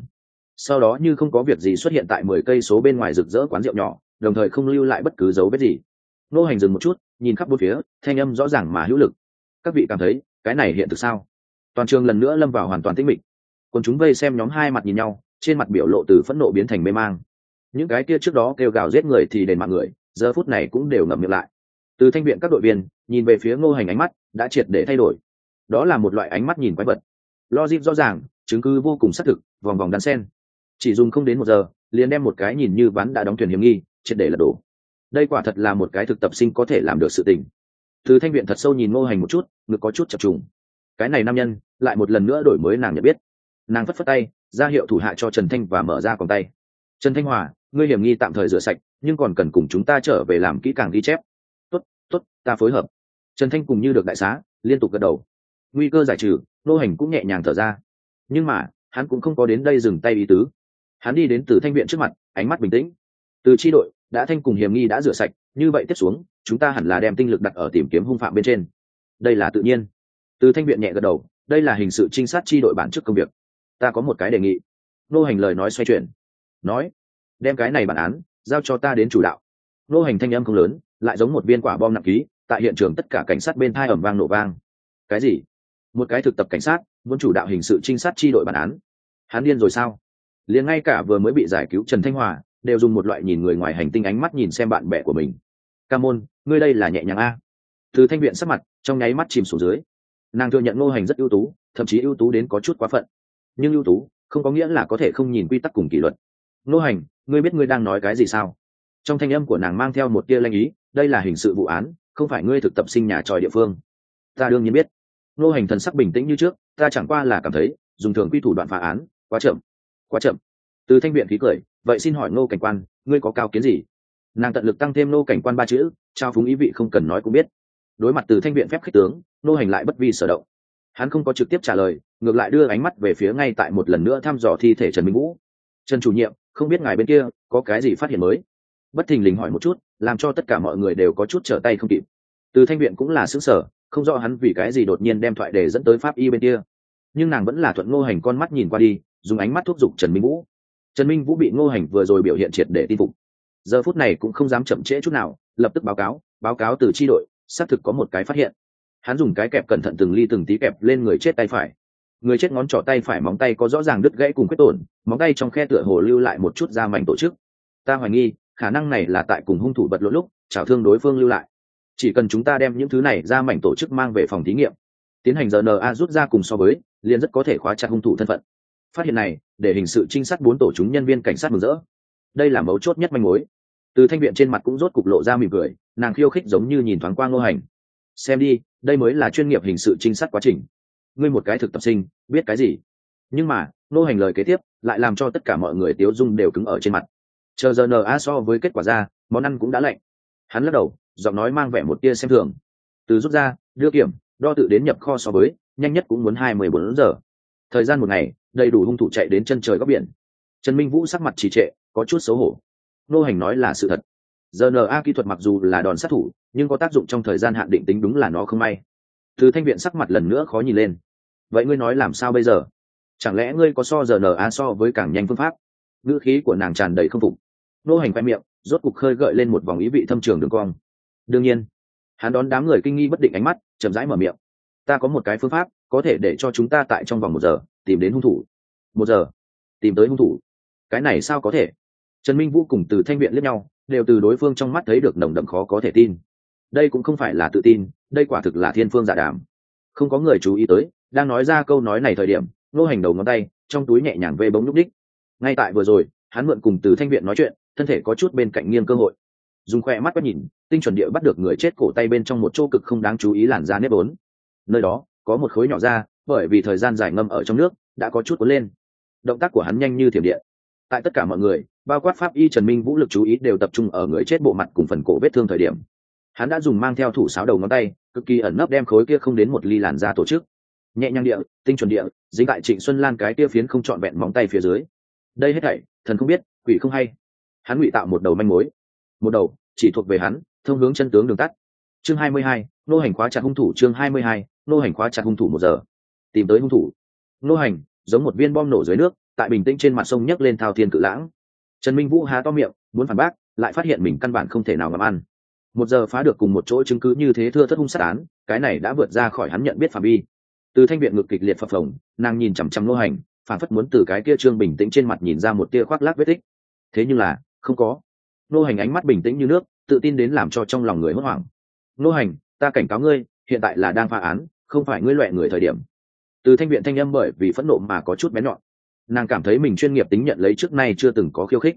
Sau đó như không có việc gì xuất hiện tại mười cây số bên ngoài rực rỡ quán rượu nhỏ, đồng thời không lưu lại bất cứ dấu vết gì. Nô hành dừng một chút, nhìn khắp bốn phía, thanh âm rõ ràng mà hữu lực. Các vị cảm thấy, cái này hiện thực sao? Toàn trường lần nữa lâm vào hoàn toàn tĩnh mịch. Còn chúng vây xem nhóm hai mặt nhìn nhau trên mặt biểu lộ từ phẫn nộ biến thành mê mang. Những cái kia trước đó kêu gào giết người thì đền mạng người, giờ phút này cũng đều ngậm miệng lại. Từ thanh viện các đội viên, nhìn về phía ngô hành ánh mắt, đã triệt để thay đổi. Đó là một loại ánh mắt nhìn quái vật. Logic rõ ràng, chứng cứ vô cùng xác thực, vòng vòng đan sen. Chỉ dùng không đến một giờ, liền đem một cái nhìn như ván đã đóng thuyền hiểm nghi, triệt để lật đổ. Đây quả thật là một cái thực tập sinh có thể làm được sự tình. Từ thanh viện thật sâu nhìn ngô hành một chút, ngực có chút chập trùng. Cái này nam nhân, lại một lần nữa đổi mới nàng nhận biết nàng phất phất tay, ra hiệu thủ hạ cho trần thanh và mở ra còn tay. Trần thanh hòa, ngươi hiểm nghi tạm thời rửa sạch, nhưng còn cần cùng chúng ta trở về làm kỹ càng ghi chép. Tốt tốt, ta phối hợp. Trần thanh cùng như được đại xá, liên tục gật đầu. Nguy cơ giải trừ, nô hành cũng nhẹ nhàng thở ra. Nhưng mà, hắn cũng không có đến đây dừng tay ý tứ. Hắn đi đến từ thanh viện trước mặt, ánh mắt bình tĩnh. Từ tri đội, đã thanh cùng hiểm nghi đã rửa sạch, như vậy tiếp xuống, chúng ta hẳn là đem tinh lực đặt ở tìm kiếm hung phạm bên trên. Đây là tự nhiên. Từ thanh viện nhẹ gật đầu, đây là hình sự trinh sát tri đội bản chức công việc ta có một cái đề nghị. Nô hành lời nói xoay chuyển. Nói, đem cái này bản án giao cho ta đến chủ đạo. Nô hành thanh âm không lớn, lại giống một viên quả bom nặng ký, tại hiện trường tất cả cảnh sát bên thai ẩm vang nổ vang. Cái gì? Một cái thực tập cảnh sát, muốn chủ đạo hình sự trinh sát tri đội bản án. Hắn điên rồi sao? Liền ngay cả vừa mới bị giải cứu trần thanh hòa, đều dùng một loại nhìn người ngoài hành tinh ánh mắt nhìn xem bạn bè của mình. Ca môn, ngươi đây là nhẹ nhàng a. Từ thanh viện sắc mặt, trong nháy mắt chìm xuống dưới. Nàng thừa nhận ngô hành rất ưu tú, thậm chí ưu tú đến có chút quá phận nhưng ưu tú không có nghĩa là có thể không nhìn quy tắc cùng kỷ luật. Ngô hành, ngươi biết ngươi đang nói cái gì sao? Trong thanh âm của nàng mang theo một tia lanh ý, đây là hình sự vụ án, không phải ngươi thực tập sinh nhà tròi địa phương. Ta đương nhiên biết. Ngô hành thần sắc bình tĩnh như trước, ta chẳng qua là cảm thấy, dùng thường quy thủ đoạn phá án, quá chậm quá chậm. Từ thanh viện khí cười, vậy xin hỏi ngô cảnh quan, ngươi có cao kiến gì? Nàng tận lực tăng thêm nô cảnh quan ba chữ, trao phúng ý vị không cần nói cũng biết. Đối mặt từ thanh viện phép khích tướng, nô hành lại bất vi sở động. Hắn không có trực tiếp trả lời ngược lại đưa ánh mắt về phía ngay tại một lần nữa thăm dò thi thể trần minh vũ. Trần chủ nhiệm, không biết ngài bên kia có cái gì phát hiện mới? Bất thình lình hỏi một chút, làm cho tất cả mọi người đều có chút trở tay không kịp. Từ thanh viện cũng là xứng sở, không rõ hắn vì cái gì đột nhiên đem thoại để dẫn tới pháp y bên kia. Nhưng nàng vẫn là thuận ngô hành con mắt nhìn qua đi, dùng ánh mắt thúc giục trần minh vũ. Trần minh vũ bị ngô hành vừa rồi biểu hiện triệt để tin phục. Giờ phút này cũng không dám chậm trễ chút nào, lập tức báo cáo báo cáo từ tri đội, xác thực có một cái phát hiện. Hắn dùng cái kẹp cẩn thận từng ly từng tí kẹp lên người chết tay phải người chết ngón trỏ tay phải móng tay có rõ ràng đứt gãy cùng quyết tổn, móng tay trong khe tựa hồ lưu lại một chút da mảnh tổ chức. Ta hoài nghi, khả năng này là tại cùng hung thủ bật lỗ lúc, chảo thương đối phương lưu lại. Chỉ cần chúng ta đem những thứ này ra mảnh tổ chức mang về phòng thí nghiệm. Tiến hành rna rút ra cùng so với, liền rất có thể khóa chặt hung thủ thân phận. Phát hiện này, để hình sự trinh sát bốn tổ chúng nhân viên cảnh sát mừng rỡ. Đây là mấu chốt nhất manh mối. Từ thanh viện trên mặt cũng rốt cục lộ ra mỉm cười, nàng khiêu khích giống như nhìn thoáng qua ngô hành. Xem đi, đây mới là chuyên nghiệp hình sự trinh sát quá trình ngươi một cái thực tập sinh, biết cái gì? Nhưng mà, nô hành lời kế tiếp lại làm cho tất cả mọi người tiếu dung đều cứng ở trên mặt. Chờ giờ na so với kết quả ra, món ăn cũng đã lạnh. Hắn lắc đầu, giọng nói mang vẻ một tia xem thường. Từ rút ra, đưa kiểm, đo tự đến nhập kho so với, nhanh nhất cũng muốn hai mươi bốn giờ. Thời gian một ngày, đầy đủ hung thủ chạy đến chân trời góc biển. Trần minh vũ sắc mặt trì trệ, có chút xấu hổ. Nô hành nói là sự thật. Rna kỹ thuật mặc dù là đòn sát thủ, nhưng có tác dụng trong thời gian hạn định tính đúng là nó không may. Từ thanh viện sắc mặt lần nữa khó nhìn lên vậy ngươi nói làm sao bây giờ? Chẳng lẽ ngươi có so giờ n a so với càng nhanh phương pháp? Ngữ khí của nàng tràn đầy không phục. Nô hành khoe miệng, rốt cục khơi gợi lên một vòng ý vị thâm trường đường cong. Đương nhiên, hắn đón đám người kinh nghi bất định ánh mắt, chậm rãi mở miệng. Ta có một cái phương pháp, có thể để cho chúng ta tại trong vòng một giờ, tìm đến hung thủ. Một giờ? Tìm tới hung thủ? Cái này sao có thể? Trần minh vũ cùng từ thanh viện lẫn nhau, đều từ đối phương trong mắt thấy được nồng đậm khó có thể tin. Đây cũng không phải là tự tin, đây quả thực là thiên phương giả đàm. Không có người chú ý tới đang nói ra câu nói này thời điểm nô hành đầu ngón tay, trong túi nhẹ nhàng vê bóng nhúc đích ngay tại vừa rồi, hắn mượn cùng từ thanh viện nói chuyện, thân thể có chút bên cạnh nghiêng cơ hội. Dùng khoe mắt quét nhìn, tinh chuẩn địa bắt được người chết cổ tay bên trong một chỗ cực không đáng chú ý làn da nếp ốn nơi đó, có một khối nhỏ da, bởi vì thời gian dài ngâm ở trong nước, đã có chút cuốn lên. Động tác của hắn nhanh như thiểm điện. Tại tất cả mọi người, bao quát pháp y trần minh vũ lực chú ý đều tập trung ở người chết bộ mặt cùng phần cổ vết thương thời điểm. Hắn đã dùng mang theo thủ sáo đầu ngón tay, cực kỳ ẩn nấp đem khối kia không đến một ly làn da tổ chức nhẹ nhàng địa, tinh chuẩn địa, dính tại trịnh xuân lan cái tia phiến không trọn vẹn móng tay phía dưới. Đây hết thảy, thần không biết, quỷ không hay. Hắn ngụy tạo một đầu manh mối. Một đầu, chỉ thuộc về hắn, thông hướng chân tướng đường tắt. Chương hai mươi hai, nô hành khóa chặt hung thủ, chương hai mươi hai, nô hành khóa chặt hung thủ một giờ. Tìm tới hung thủ. Nô hành, giống một viên bom nổ dưới nước, tại bình tĩnh trên mặt sông nhấc lên thao thiên cự lãng. Trần minh vũ há to miệng, muốn phản bác, lại phát hiện mình căn bản không thể nào ngậm ăn. Một giờ phá được cùng một chỗ chứng cứ như thế thưa thất hung sát án, cái này đã vượt ra khỏi hắn nhận biết phạm vi từ thanh viện ngực kịch liệt phập phồng, nàng nhìn chằm chằm nô hành phản phất muốn từ cái kia trương bình tĩnh trên mặt nhìn ra một tia khoác lác vết tích. Thế nhưng là, không có. Nô hành ánh mắt bình tĩnh như nước, tự tin đến làm cho trong lòng người hốt hoảng. Nô hành, ta cảnh cáo ngươi, hiện tại là đang phá án, không phải ngươi loẹ người thời điểm. Từ thanh viện thanh âm bởi vì phẫn nộ mà có chút bén nhọn. Nàng cảm thấy mình chuyên nghiệp tính nhận lấy trước nay chưa từng có khiêu khích.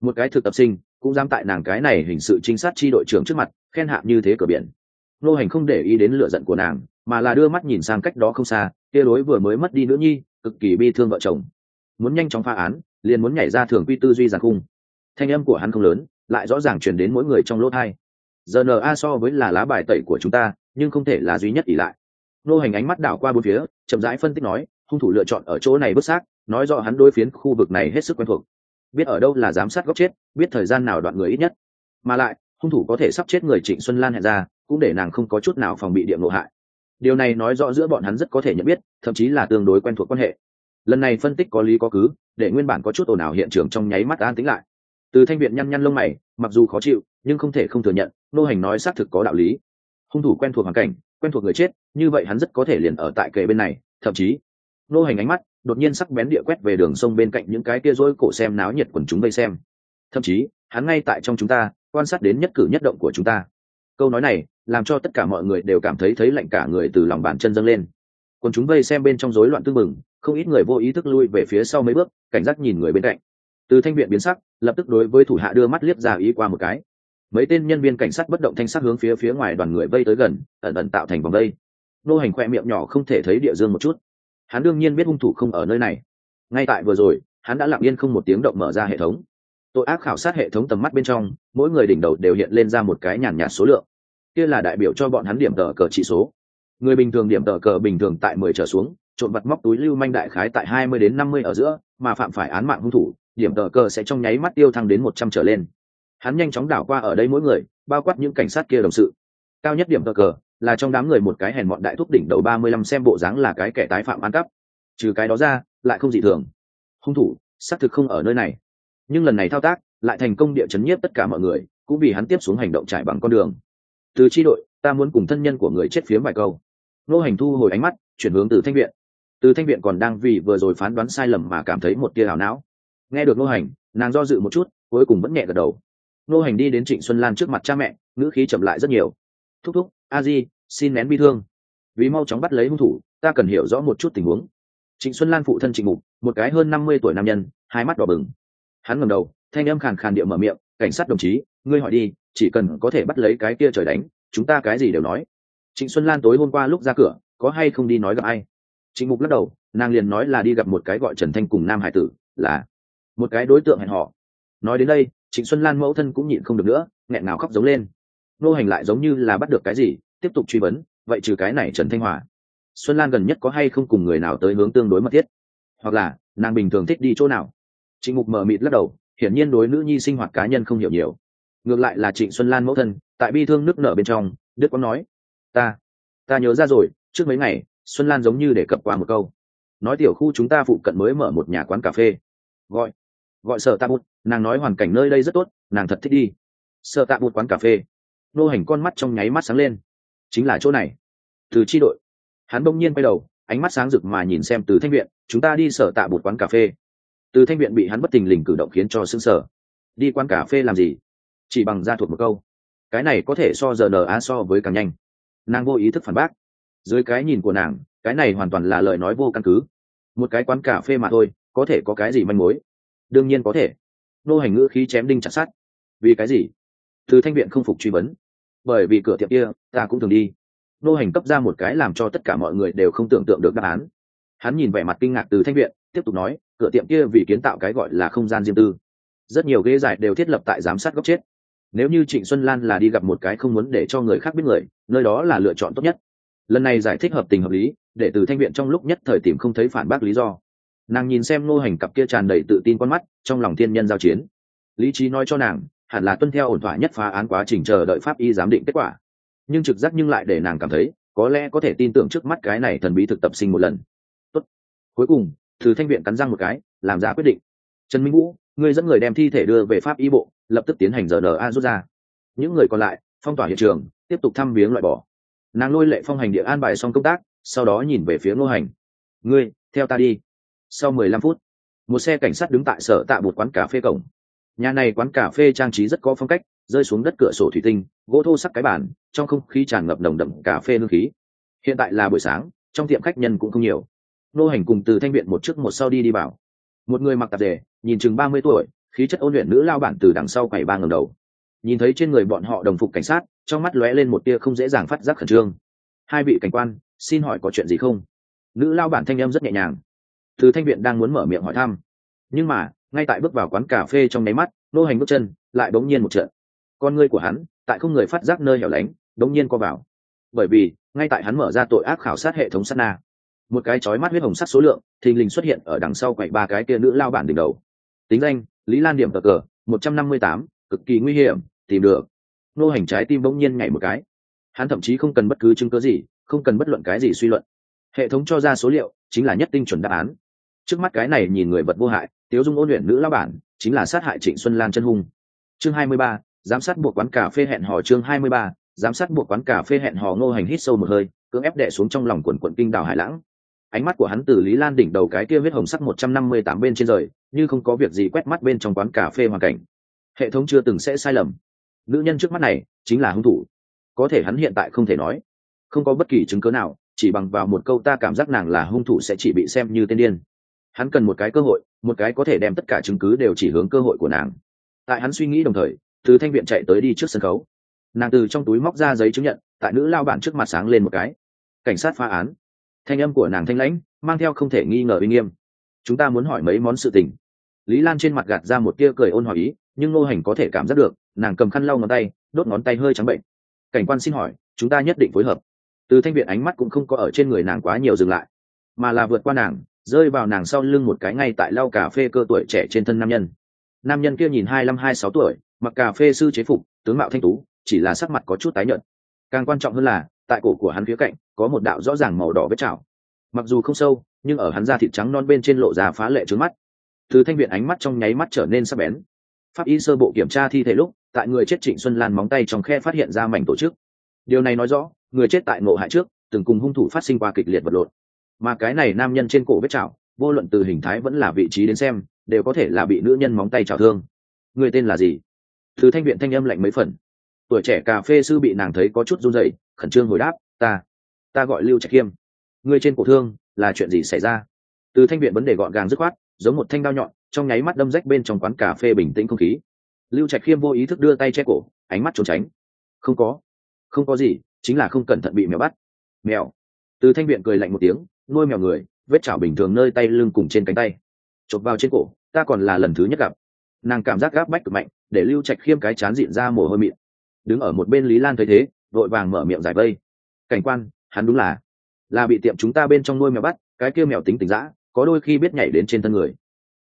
Một cái thực tập sinh, cũng dám tại nàng cái này hình sự trinh sát tri đội trưởng trước mặt, khen hạ như thế cửa biển. Nô hành không để ý đến lựa giận của nàng mà là đưa mắt nhìn sang cách đó không xa, kia lối vừa mới mất đi nữ nhi, cực kỳ bi thương vợ chồng. Muốn nhanh chóng phá án, liền muốn nhảy ra thường quy tư duy giàn cung thanh âm của hắn không lớn, lại rõ ràng truyền đến mỗi người trong lỗ thai. Giờ na so với là lá bài tẩy của chúng ta, nhưng không thể là duy nhất ỷ lại. Nô hành ánh mắt đảo qua bốn phía, chậm rãi phân tích nói, hung thủ lựa chọn ở chỗ này vứt xác, nói rõ hắn đối phiến khu vực này hết sức quen thuộc. Biết ở đâu là giám sát góc chết, biết thời gian nào đoạn người ít nhất. Mà lại, hung thủ có thể sắp chết người trịnh xuân lan hẹn ra, cũng để nàng không có chút nào phòng bị địa ngộ hại điều này nói rõ giữa bọn hắn rất có thể nhận biết, thậm chí là tương đối quen thuộc quan hệ. Lần này phân tích có lý có cứ, để nguyên bản có chút ồn ào hiện trường trong nháy mắt an tính lại. Từ thanh viện nhăn nhăn lông mày, mặc dù khó chịu, nhưng không thể không thừa nhận, nô hành nói xác thực có đạo lý. Hung thủ quen thuộc hoàn cảnh, quen thuộc người chết, như vậy hắn rất có thể liền ở tại kề bên này, thậm chí. Nô hành ánh mắt đột nhiên sắc bén địa quét về đường sông bên cạnh những cái kia rối cổ xem náo nhiệt quần chúng vây xem. Thậm chí, hắn ngay tại trong chúng ta, quan sát đến nhất cử nhất động của chúng ta câu nói này làm cho tất cả mọi người đều cảm thấy thấy lạnh cả người từ lòng bàn chân dâng lên. Còn chúng vây xem bên trong rối loạn tư mừng không ít người vô ý thức lui về phía sau mấy bước, cảnh giác nhìn người bên cạnh. Từ thanh viện biến sắc, lập tức đối với thủ hạ đưa mắt liếc ra ý qua một cái. Mấy tên nhân viên cảnh sát bất động thanh sắc hướng phía phía ngoài đoàn người vây tới gần, ẩn ẩn tạo thành vòng vây. Nô hành khoe miệng nhỏ không thể thấy địa dương một chút. Hắn đương nhiên biết hung thủ không ở nơi này. Ngay tại vừa rồi, hắn đã lặng yên không một tiếng động mở ra hệ thống tội ác khảo sát hệ thống tầm mắt bên trong, mỗi người đỉnh đầu đều hiện lên ra một cái nhàn nhạt số lượng. Kia là đại biểu cho bọn hắn điểm tờ cờ trị số. Người bình thường điểm tờ cờ bình thường tại mười trở xuống, trộn vặt móc túi lưu manh đại khái tại hai mươi đến năm mươi ở giữa, mà phạm phải án mạng hung thủ, điểm tờ cờ sẽ trong nháy mắt tiêu thăng đến một trăm trở lên. Hắn nhanh chóng đảo qua ở đây mỗi người, bao quát những cảnh sát kia đồng sự. Cao nhất điểm tờ cờ là trong đám người một cái hèn mọn đại thúc đỉnh đầu ba mươi lăm xem bộ dáng là cái kẻ tái phạm ăn cắp. Trừ cái đó ra, lại không dị thường. Hung thủ, xác thực không ở nơi này nhưng lần này thao tác, lại thành công địa chấn nhiếp tất cả mọi người, cũng vì hắn tiếp xuống hành động trải bằng con đường. Từ tri đội, ta muốn cùng thân nhân của người chết phía vài câu. Nô hành thu hồi ánh mắt, chuyển hướng từ thanh viện. Từ thanh viện còn đang vì vừa rồi phán đoán sai lầm mà cảm thấy một tia hào não. Nghe được nô hành, nàng do dự một chút, cuối cùng vẫn nhẹ gật đầu. Nô hành đi đến trịnh xuân lan trước mặt cha mẹ, ngữ khí chậm lại rất nhiều. Thúc thúc, a di, xin nén bi thương. Vì mau chóng bắt lấy hung thủ, ta cần hiểu rõ một chút tình huống. Trịnh xuân lan phụ thân trịnh mục, một cái hơn năm mươi tuổi nam nhân, hai mắt đỏ bừng hắn ngầm đầu, thanh âm khàn khàn địa mở miệng, cảnh sát đồng chí, ngươi hỏi đi, chỉ cần có thể bắt lấy cái kia trời đánh, chúng ta cái gì đều nói. Trịnh xuân lan tối hôm qua lúc ra cửa, có hay không đi nói gặp ai? Trịnh mục lắc đầu, nàng liền nói là đi gặp một cái gọi trần thanh cùng nam hải tử, là một cái đối tượng hẹn họ nói đến đây, trịnh xuân lan mẫu thân cũng nhịn không được nữa, nghẹn nào khóc giống lên. Nô hành lại giống như là bắt được cái gì, tiếp tục truy vấn, vậy trừ cái này trần thanh hòa, xuân lan gần nhất có hay không cùng người nào tới hướng tương đối mật thiết? Hoặc là, nàng bình thường thích đi chỗ nào? Trịnh mục mờ mịt lắc đầu, hiển nhiên đối nữ nhi sinh hoạt cá nhân không hiểu nhiều. Ngược lại là trịnh xuân lan mẫu thân, tại bi thương nước nở bên trong, đức quang nói, ta ta nhớ ra rồi, trước mấy ngày, xuân lan giống như để cập qua một câu. Nói tiểu khu chúng ta phụ cận mới mở một nhà quán cà phê. Gọi gọi sợ tạ bụt, nàng nói hoàn cảnh nơi đây rất tốt, nàng thật thích đi. Sợ tạ bụt quán cà phê. Nô hành con mắt trong nháy mắt sáng lên. Chính là chỗ này. Từ tri đội. Hắn bỗng nhiên quay đầu, ánh mắt sáng rực mà nhìn xem từ thanh viện, chúng ta đi sở tạ bụt quán cà phê từ thanh viện bị hắn bất tình lình cử động khiến cho sững sờ. Đi quán cà phê làm gì? Chỉ bằng ra thuộc một câu. Cái này có thể so giờ n a so với càng nhanh. Nàng vô ý thức phản bác. Dưới cái nhìn của nàng, cái này hoàn toàn là lời nói vô căn cứ. Một cái quán cà phê mà thôi, có thể có cái gì manh mối? Đương nhiên có thể. Nô hành ngữ khí chém đinh chặt sát vì cái gì? Từ thanh viện không phục truy vấn. Bởi vì cửa tiệm kia, ta cũng thường đi. Nô hành cấp ra một cái làm cho tất cả mọi người đều không tưởng tượng được đáp án. Hắn nhìn vẻ mặt kinh ngạc từ thanh viện tiếp tục nói, cửa tiệm kia vì kiến tạo cái gọi là không gian riêng tư. Rất nhiều ghế dài đều thiết lập tại giám sát góc chết. Nếu như trịnh xuân lan là đi gặp một cái không muốn để cho người khác biết người, nơi đó là lựa chọn tốt nhất. Lần này giải thích hợp tình hợp lý, để từ thanh viện trong lúc nhất thời tìm không thấy phản bác lý do. Nàng nhìn xem nô hành cặp kia tràn đầy tự tin con mắt, trong lòng thiên nhân giao chiến. Lý trí nói cho nàng, hẳn là tuân theo ổn thỏa nhất phá án quá trình chờ đợi pháp y giám định kết quả. Nhưng trực giác nhưng lại để nàng cảm thấy, có lẽ có thể tin tưởng trước mắt cái này thần bí thực tập sinh một lần. Tốt. cuối cùng từ thanh viện cắn răng một cái, làm ra quyết định. Trần minh vũ, ngươi dẫn người đem thi thể đưa về pháp y bộ, lập tức tiến hành giờ na rút ra. Những người còn lại, phong tỏa hiện trường, tiếp tục thăm viếng loại bỏ. Nàng lôi lệ phong hành địa an bài xong công tác, sau đó nhìn về phía ngô hành. Ngươi, theo ta đi. Sau mười lăm phút, một xe cảnh sát đứng tại sở tạ một quán cà phê cổng. Nhà này quán cà phê trang trí rất có phong cách, rơi xuống đất cửa sổ thủy tinh, gỗ thô sắc cái bàn, trong không khí tràn ngập nồng đậm cà phê hương khí. Hiện tại là buổi sáng, trong tiệm khách nhân cũng không nhiều nô hành cùng từ thanh viện một trước một sau đi đi vào một người mặc tạp dề, nhìn chừng ba mươi tuổi, khí chất ôn luyện nữ lao bản từ đằng sau quầy ba ngầm đầu. Nhìn thấy trên người bọn họ đồng phục cảnh sát, trong mắt lóe lên một tia không dễ dàng phát giác khẩn trương. Hai vị cảnh quan, xin hỏi có chuyện gì không? Nữ lao bản thanh em rất nhẹ nhàng. Từ thanh viện đang muốn mở miệng hỏi thăm. Nhưng mà, ngay tại bước vào quán cà phê trong nháy mắt, nô hành bước chân lại bỗng nhiên một trận. Con ngươi của hắn, tại không người phát giác nơi hẻo lánh bỗng nhiên co vào. Bởi vì, ngay tại hắn mở ra tội ác khảo sát hệ thống sát na một cái chói mắt huyết hồng sắc số lượng, thình lình xuất hiện ở đằng sau quậy ba cái kia nữ lao bản đỉnh đầu. Tính danh, lý lan điểm cờ cờ, một trăm năm mươi tám, cực kỳ nguy hiểm, tìm được. Nô hành trái tim bỗng nhiên nhảy một cái. Hắn thậm chí không cần bất cứ chứng cớ gì, không cần bất luận cái gì suy luận. Hệ thống cho ra số liệu, chính là nhất tinh chuẩn đáp án. Trước mắt cái này nhìn người vật vô hại, tiếu dung ôn luyện nữ lao bản, chính là sát hại trịnh xuân lan chân hung. Chương hai mươi ba, giám sát buộc quán cà phê hẹn hò chương hai mươi ba, giám sát buộc quán cà phê hẹn hò ngô hành hít sâu một hơi, cưỡng ép đệ xuống trong lòng quần quận kinh đảo hải lãng ánh mắt của hắn từ lý lan đỉnh đầu cái kia huyết hồng sắc một trăm năm mươi tám bên trên rời, như không có việc gì quét mắt bên trong quán cà phê hoàn cảnh. Hệ thống chưa từng sẽ sai lầm. Nữ nhân trước mắt này, chính là hung thủ. Có thể hắn hiện tại không thể nói. Không có bất kỳ chứng cớ nào, chỉ bằng vào một câu ta cảm giác nàng là hung thủ sẽ chỉ bị xem như tên điên. Hắn cần một cái cơ hội, một cái có thể đem tất cả chứng cứ đều chỉ hướng cơ hội của nàng. Tại hắn suy nghĩ đồng thời, từ thanh viện chạy tới đi trước sân khấu. Nàng từ trong túi móc ra giấy chứng nhận, tại nữ lao bản trước mặt sáng lên một cái. Cảnh sát phá án thanh âm của nàng thanh lãnh, mang theo không thể nghi ngờ uy nghiêm. Chúng ta muốn hỏi mấy món sự tình. Lý lan trên mặt gạt ra một tia cười ôn hỏi ý, nhưng ngô hành có thể cảm giác được, nàng cầm khăn lau ngón tay, đốt ngón tay hơi trắng bệnh. Cảnh quan xin hỏi, chúng ta nhất định phối hợp. Từ thanh viện ánh mắt cũng không có ở trên người nàng quá nhiều dừng lại, mà là vượt qua nàng, rơi vào nàng sau lưng một cái ngay tại lau cà phê cơ tuổi trẻ trên thân nam nhân. Nam nhân kia nhìn hai năm hai sáu tuổi, mặc cà phê sư chế phục, tướng mạo thanh tú, chỉ là sắc mặt có chút tái nhợt. Càng quan trọng hơn là tại cổ của hắn phía cạnh, có một đạo rõ ràng màu đỏ vết chảo. Mặc dù không sâu, nhưng ở hắn da thịt trắng non bên trên lộ ra phá lệ trướng mắt. Từ thanh viện ánh mắt trong nháy mắt trở nên sắc bén. Pháp y sơ bộ kiểm tra thi thể lúc, tại người chết trịnh xuân lan móng tay trong khe phát hiện ra mảnh tổ chức. Điều này nói rõ, người chết tại ngộ hại trước, từng cùng hung thủ phát sinh qua kịch liệt vật lộn. Mà cái này nam nhân trên cổ vết chảo, vô luận từ hình thái vẫn là vị trí đến xem, đều có thể là bị nữ nhân móng tay chảo thương. Người tên là gì? Thứ thanh viện thanh âm lạnh mấy phần. Tuổi trẻ cà phê sư bị nàng thấy có chút run rẩy khẩn trương hồi đáp, ta ta gọi lưu trạch khiêm. Người trên cổ thương là chuyện gì xảy ra? Từ thanh viện vấn đề gọn gàng dứt khoát, giống một thanh đao nhọn, trong nháy mắt đâm rách bên trong quán cà phê bình tĩnh không khí. Lưu trạch khiêm vô ý thức đưa tay che cổ, ánh mắt trốn tránh. Không có không có gì, chính là không cẩn thận bị mèo bắt. Mèo? Từ thanh viện cười lạnh một tiếng, nuôi mèo người, vết chảo bình thường nơi tay lưng cùng trên cánh tay. Chộp vào trên cổ, ta còn là lần thứ nhất gặp. Nàng cảm giác gáp bách cực mạnh, để lưu trạch khiêm cái chán diện ra mồ hôi mịn. Đứng ở một bên lý lan thấy thế vội vàng mở miệng giải vây. Cảnh quan, hắn đúng là là bị tiệm chúng ta bên trong nuôi mèo bắt, cái kia mèo tính tính dã, có đôi khi biết nhảy đến trên thân người.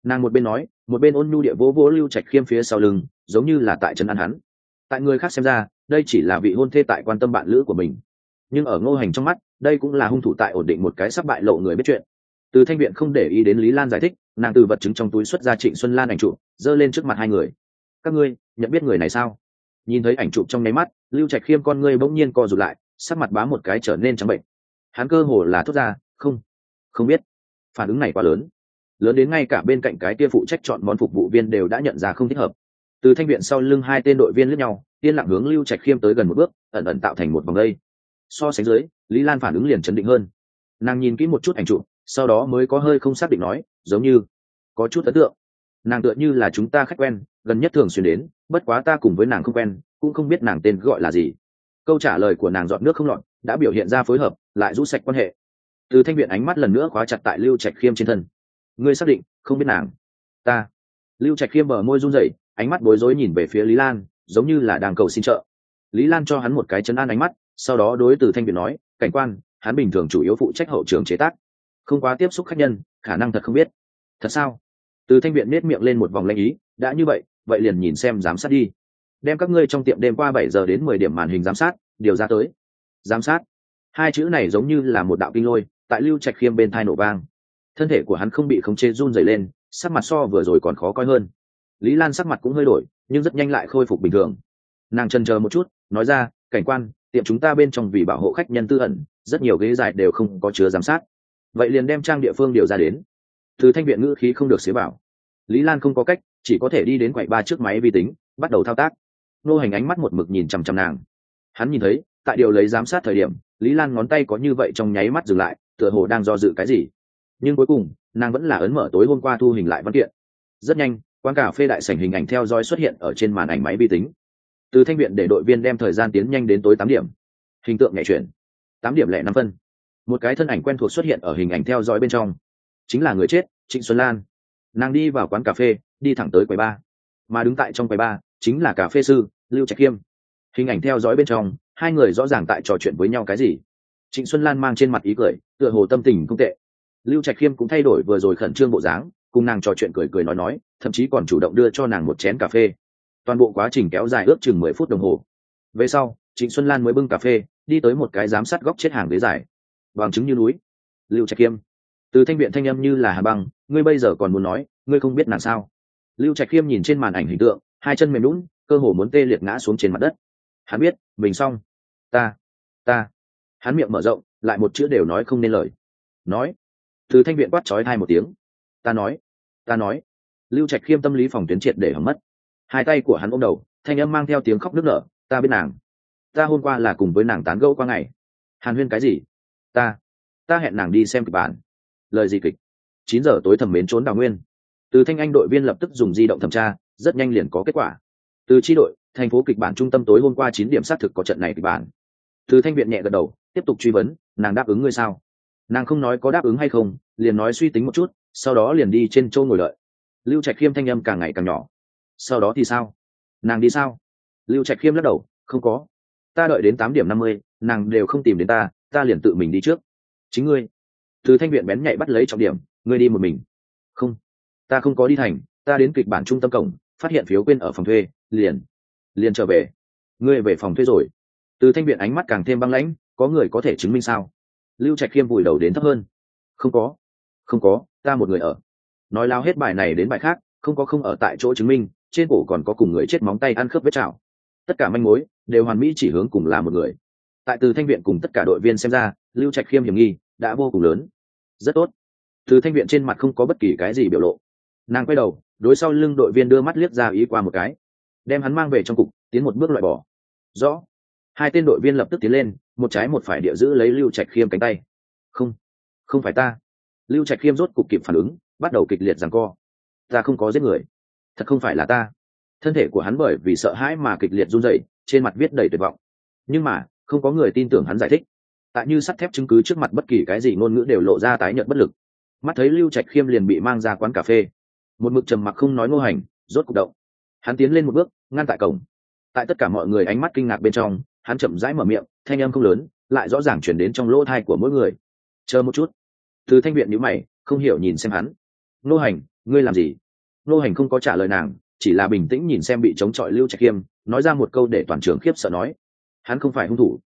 Nàng một bên nói, một bên ôn nhu địa vỗ vỗ lưu trạch khiêm phía sau lưng, giống như là tại trấn an hắn. Tại người khác xem ra, đây chỉ là vị hôn thê tại quan tâm bạn lữ của mình. Nhưng ở ngô hành trong mắt, đây cũng là hung thủ tại ổn định một cái sắp bại lộ người biết chuyện. Từ thanh viện không để ý đến lý lan giải thích, nàng từ vật chứng trong túi xuất ra trịnh xuân lan ảnh chụp, giơ lên trước mặt hai người. Các ngươi, nhận biết người này sao? Nhìn thấy ảnh chụp trong nháy mắt, lưu trạch khiêm con ngươi bỗng nhiên co rụt lại, sắc mặt bá một cái trở nên trắng bệnh. Hắn cơ hồ là thốt ra, không không biết. Phản ứng này quá lớn. Lớn đến ngay cả bên cạnh cái kia phụ trách chọn món phục vụ viên đều đã nhận ra không thích hợp. Từ thanh viện sau lưng hai tên đội viên lướt nhau, yên lặng hướng lưu trạch khiêm tới gần một bước, ẩn ẩn tạo thành một vòng đây. So sánh dưới, lý lan phản ứng liền chấn định hơn. Nàng nhìn kỹ một chút ảnh chụp, sau đó mới có hơi không xác định nói, giống như có chút ấn tượng. Nàng tựa như là chúng ta khách quen, gần nhất thường xuyên đến bất quá ta cùng với nàng không quen, cũng không biết nàng tên gọi là gì. Câu trả lời của nàng dọn nước không lọt, đã biểu hiện ra phối hợp, lại rút sạch quan hệ. Từ thanh viện ánh mắt lần nữa khóa chặt tại lưu trạch khiêm trên thân. Ngươi xác định, không biết nàng? Ta. Lưu trạch khiêm bờ môi run rẩy, ánh mắt bối rối nhìn về phía lý lan, giống như là đang cầu xin trợ. Lý lan cho hắn một cái chấn an ánh mắt, sau đó đối từ thanh viện nói, cảnh quan, hắn bình thường chủ yếu phụ trách hậu trường chế tác. Không quá tiếp xúc khách nhân, khả năng thật không biết. Thật sao? Từ thanh viện nết miệng lên một vòng lanh ý, đã như vậy vậy liền nhìn xem giám sát đi. Đem các ngươi trong tiệm đêm qua bảy giờ đến mười điểm màn hình giám sát, điều ra tới. Giám sát. Hai chữ này giống như là một đạo kinh lôi, tại lưu trạch khiêm bên thai nổ vang. Thân thể của hắn không bị khống chế run dày lên, sắc mặt so vừa rồi còn khó coi hơn. Lý lan sắc mặt cũng hơi đổi, nhưng rất nhanh lại khôi phục bình thường. Nàng trần chờ một chút, nói ra, cảnh quan, tiệm chúng ta bên trong vì bảo hộ khách nhân tư ẩn, rất nhiều ghế dài đều không có chứa giám sát. Vậy liền đem trang địa phương điều ra đến. Từ thanh viện ngữ khí không được xế bảo lý lan không có cách, chỉ có thể đi đến quầy ba chiếc máy vi tính, bắt đầu thao tác. Nô hành ánh mắt một mực nhìn chằm chằm nàng. Hắn nhìn thấy, tại điều lấy giám sát thời điểm, lý lan ngón tay có như vậy trong nháy mắt dừng lại, tựa hồ đang do dự cái gì. Nhưng cuối cùng, nàng vẫn là ấn mở tối hôm qua thu hình lại văn kiện. Rất nhanh, quán cà phê đại sảnh hình ảnh theo dõi xuất hiện ở trên màn ảnh máy vi tính. Từ thanh viện để đội viên đem thời gian tiến nhanh đến tối tám điểm. Hình tượng nhảy chuyển. Tám điểm lẻ năm phân. Một cái thân ảnh quen thuộc xuất hiện ở hình ảnh theo dõi bên trong. Chính là người chết, trịnh xuân lan nàng đi vào quán cà phê, đi thẳng tới quầy ba. Mà đứng tại trong quầy ba chính là cà phê sư lưu trạch khiêm hình ảnh theo dõi bên trong, hai người rõ ràng tại trò chuyện với nhau cái gì. Trịnh xuân lan mang trên mặt ý cười, tựa hồ tâm tình không tệ. Lưu trạch khiêm cũng thay đổi vừa rồi khẩn trương bộ dáng, cùng nàng trò chuyện cười cười nói nói, thậm chí còn chủ động đưa cho nàng một chén cà phê. Toàn bộ quá trình kéo dài ước chừng mười phút đồng hồ. Về sau, trịnh xuân lan mới bưng cà phê, đi tới một cái giám sát góc chết hàng ghế dài. Bằng chứng như núi. Lưu trạch khiêm từ thanh viện thanh âm như là hà băng ngươi bây giờ còn muốn nói, ngươi không biết nàng sao? Lưu trạch khiêm nhìn trên màn ảnh hình tượng, hai chân mềm lún cơ hồ muốn tê liệt ngã xuống trên mặt đất. Hắn biết, mình xong. Ta ta. Hắn miệng mở rộng, lại một chữ đều nói không nên lời. Nói. Từ thanh viện quát trói hai một tiếng. Ta nói ta nói. Lưu trạch khiêm tâm lý phòng tuyến triệt để hỏng mất. Hai tay của hắn ôm đầu, thanh âm mang theo tiếng khóc nức nở, ta biết nàng. Ta hôm qua là cùng với nàng tán gẫu qua ngày. Hàn huyên cái gì? Ta ta hẹn nàng đi xem kịch bản. Lời gì kịch? Chín giờ tối thẩm mến trốn đào nguyên. Từ thanh anh đội viên lập tức dùng di động thẩm tra, rất nhanh liền có kết quả. Từ tri đội, thành phố kịch bản trung tâm tối hôm qua chín điểm xác thực có trận này kịch bản. Từ thanh viện nhẹ gật đầu, tiếp tục truy vấn, nàng đáp ứng ngươi sao? Nàng không nói có đáp ứng hay không, liền nói suy tính một chút, sau đó liền đi trên châu ngồi đợi lưu trạch khiêm thanh âm càng ngày càng nhỏ. Sau đó thì sao? Nàng đi sao? Lưu trạch khiêm lắc đầu, không có. Ta đợi đến tám điểm năm mươi, nàng đều không tìm đến ta ta liền tự mình đi trước. Chính ngươi từ thanh viện bén nhạy bắt lấy trọng điểm, ngươi đi một mình. Không, ta không có đi thành, ta đến kịch bản trung tâm cổng, phát hiện phiếu quên ở phòng thuê, liền liền trở về. Ngươi về phòng thuê rồi? Từ thanh viện ánh mắt càng thêm băng lãnh, có người có thể chứng minh sao? Lưu trạch khiêm vùi đầu đến thấp hơn. Không có không có, ta một người ở. Nói lao hết bài này đến bài khác, không có không ở tại chỗ chứng minh, trên cổ còn có cùng người chết móng tay ăn khớp vết chảo. Tất cả manh mối, đều hoàn mỹ chỉ hướng cùng là một người. Tại từ thanh viện cùng tất cả đội viên xem ra, lưu trạch khiêm hiểm nghi, đã vô cùng lớn rất tốt. Từ thanh viện trên mặt không có bất kỳ cái gì biểu lộ. Nàng quay đầu, đối sau lưng đội viên đưa mắt liếc ra ý qua một cái. Đem hắn mang về trong cục, tiến một bước loại bỏ. Rõ. Hai tên đội viên lập tức tiến lên, một trái một phải địa giữ lấy lưu trạch khiêm cánh tay. Không không phải ta. Lưu trạch khiêm rốt cục kịp phản ứng, bắt đầu kịch liệt rằng co. Ta không có giết người. Thật không phải là ta. Thân thể của hắn bởi vì sợ hãi mà kịch liệt run rẩy, trên mặt viết đầy tuyệt vọng. Nhưng mà, không có người tin tưởng hắn giải thích tại như sắt thép chứng cứ trước mặt bất kỳ cái gì ngôn ngữ đều lộ ra tái nhợt bất lực. Mắt thấy lưu trạch khiêm liền bị mang ra quán cà phê. Một mực trầm mặc không nói ngô hành, rốt cục động. Hắn tiến lên một bước, ngăn tại cổng. Tại tất cả mọi người ánh mắt kinh ngạc bên trong, hắn chậm rãi mở miệng, thanh âm không lớn, lại rõ ràng chuyển đến trong lỗ thai của mỗi người. Chờ một chút. Từ thanh viện nhữ mày, không hiểu nhìn xem hắn. Ngô hành, ngươi làm gì? Ngô hành không có trả lời nàng, chỉ là bình tĩnh nhìn xem bị chống chọi lưu trạch khiêm, nói ra một câu để toàn trường khiếp sợ nói. Hắn không phải hung thủ.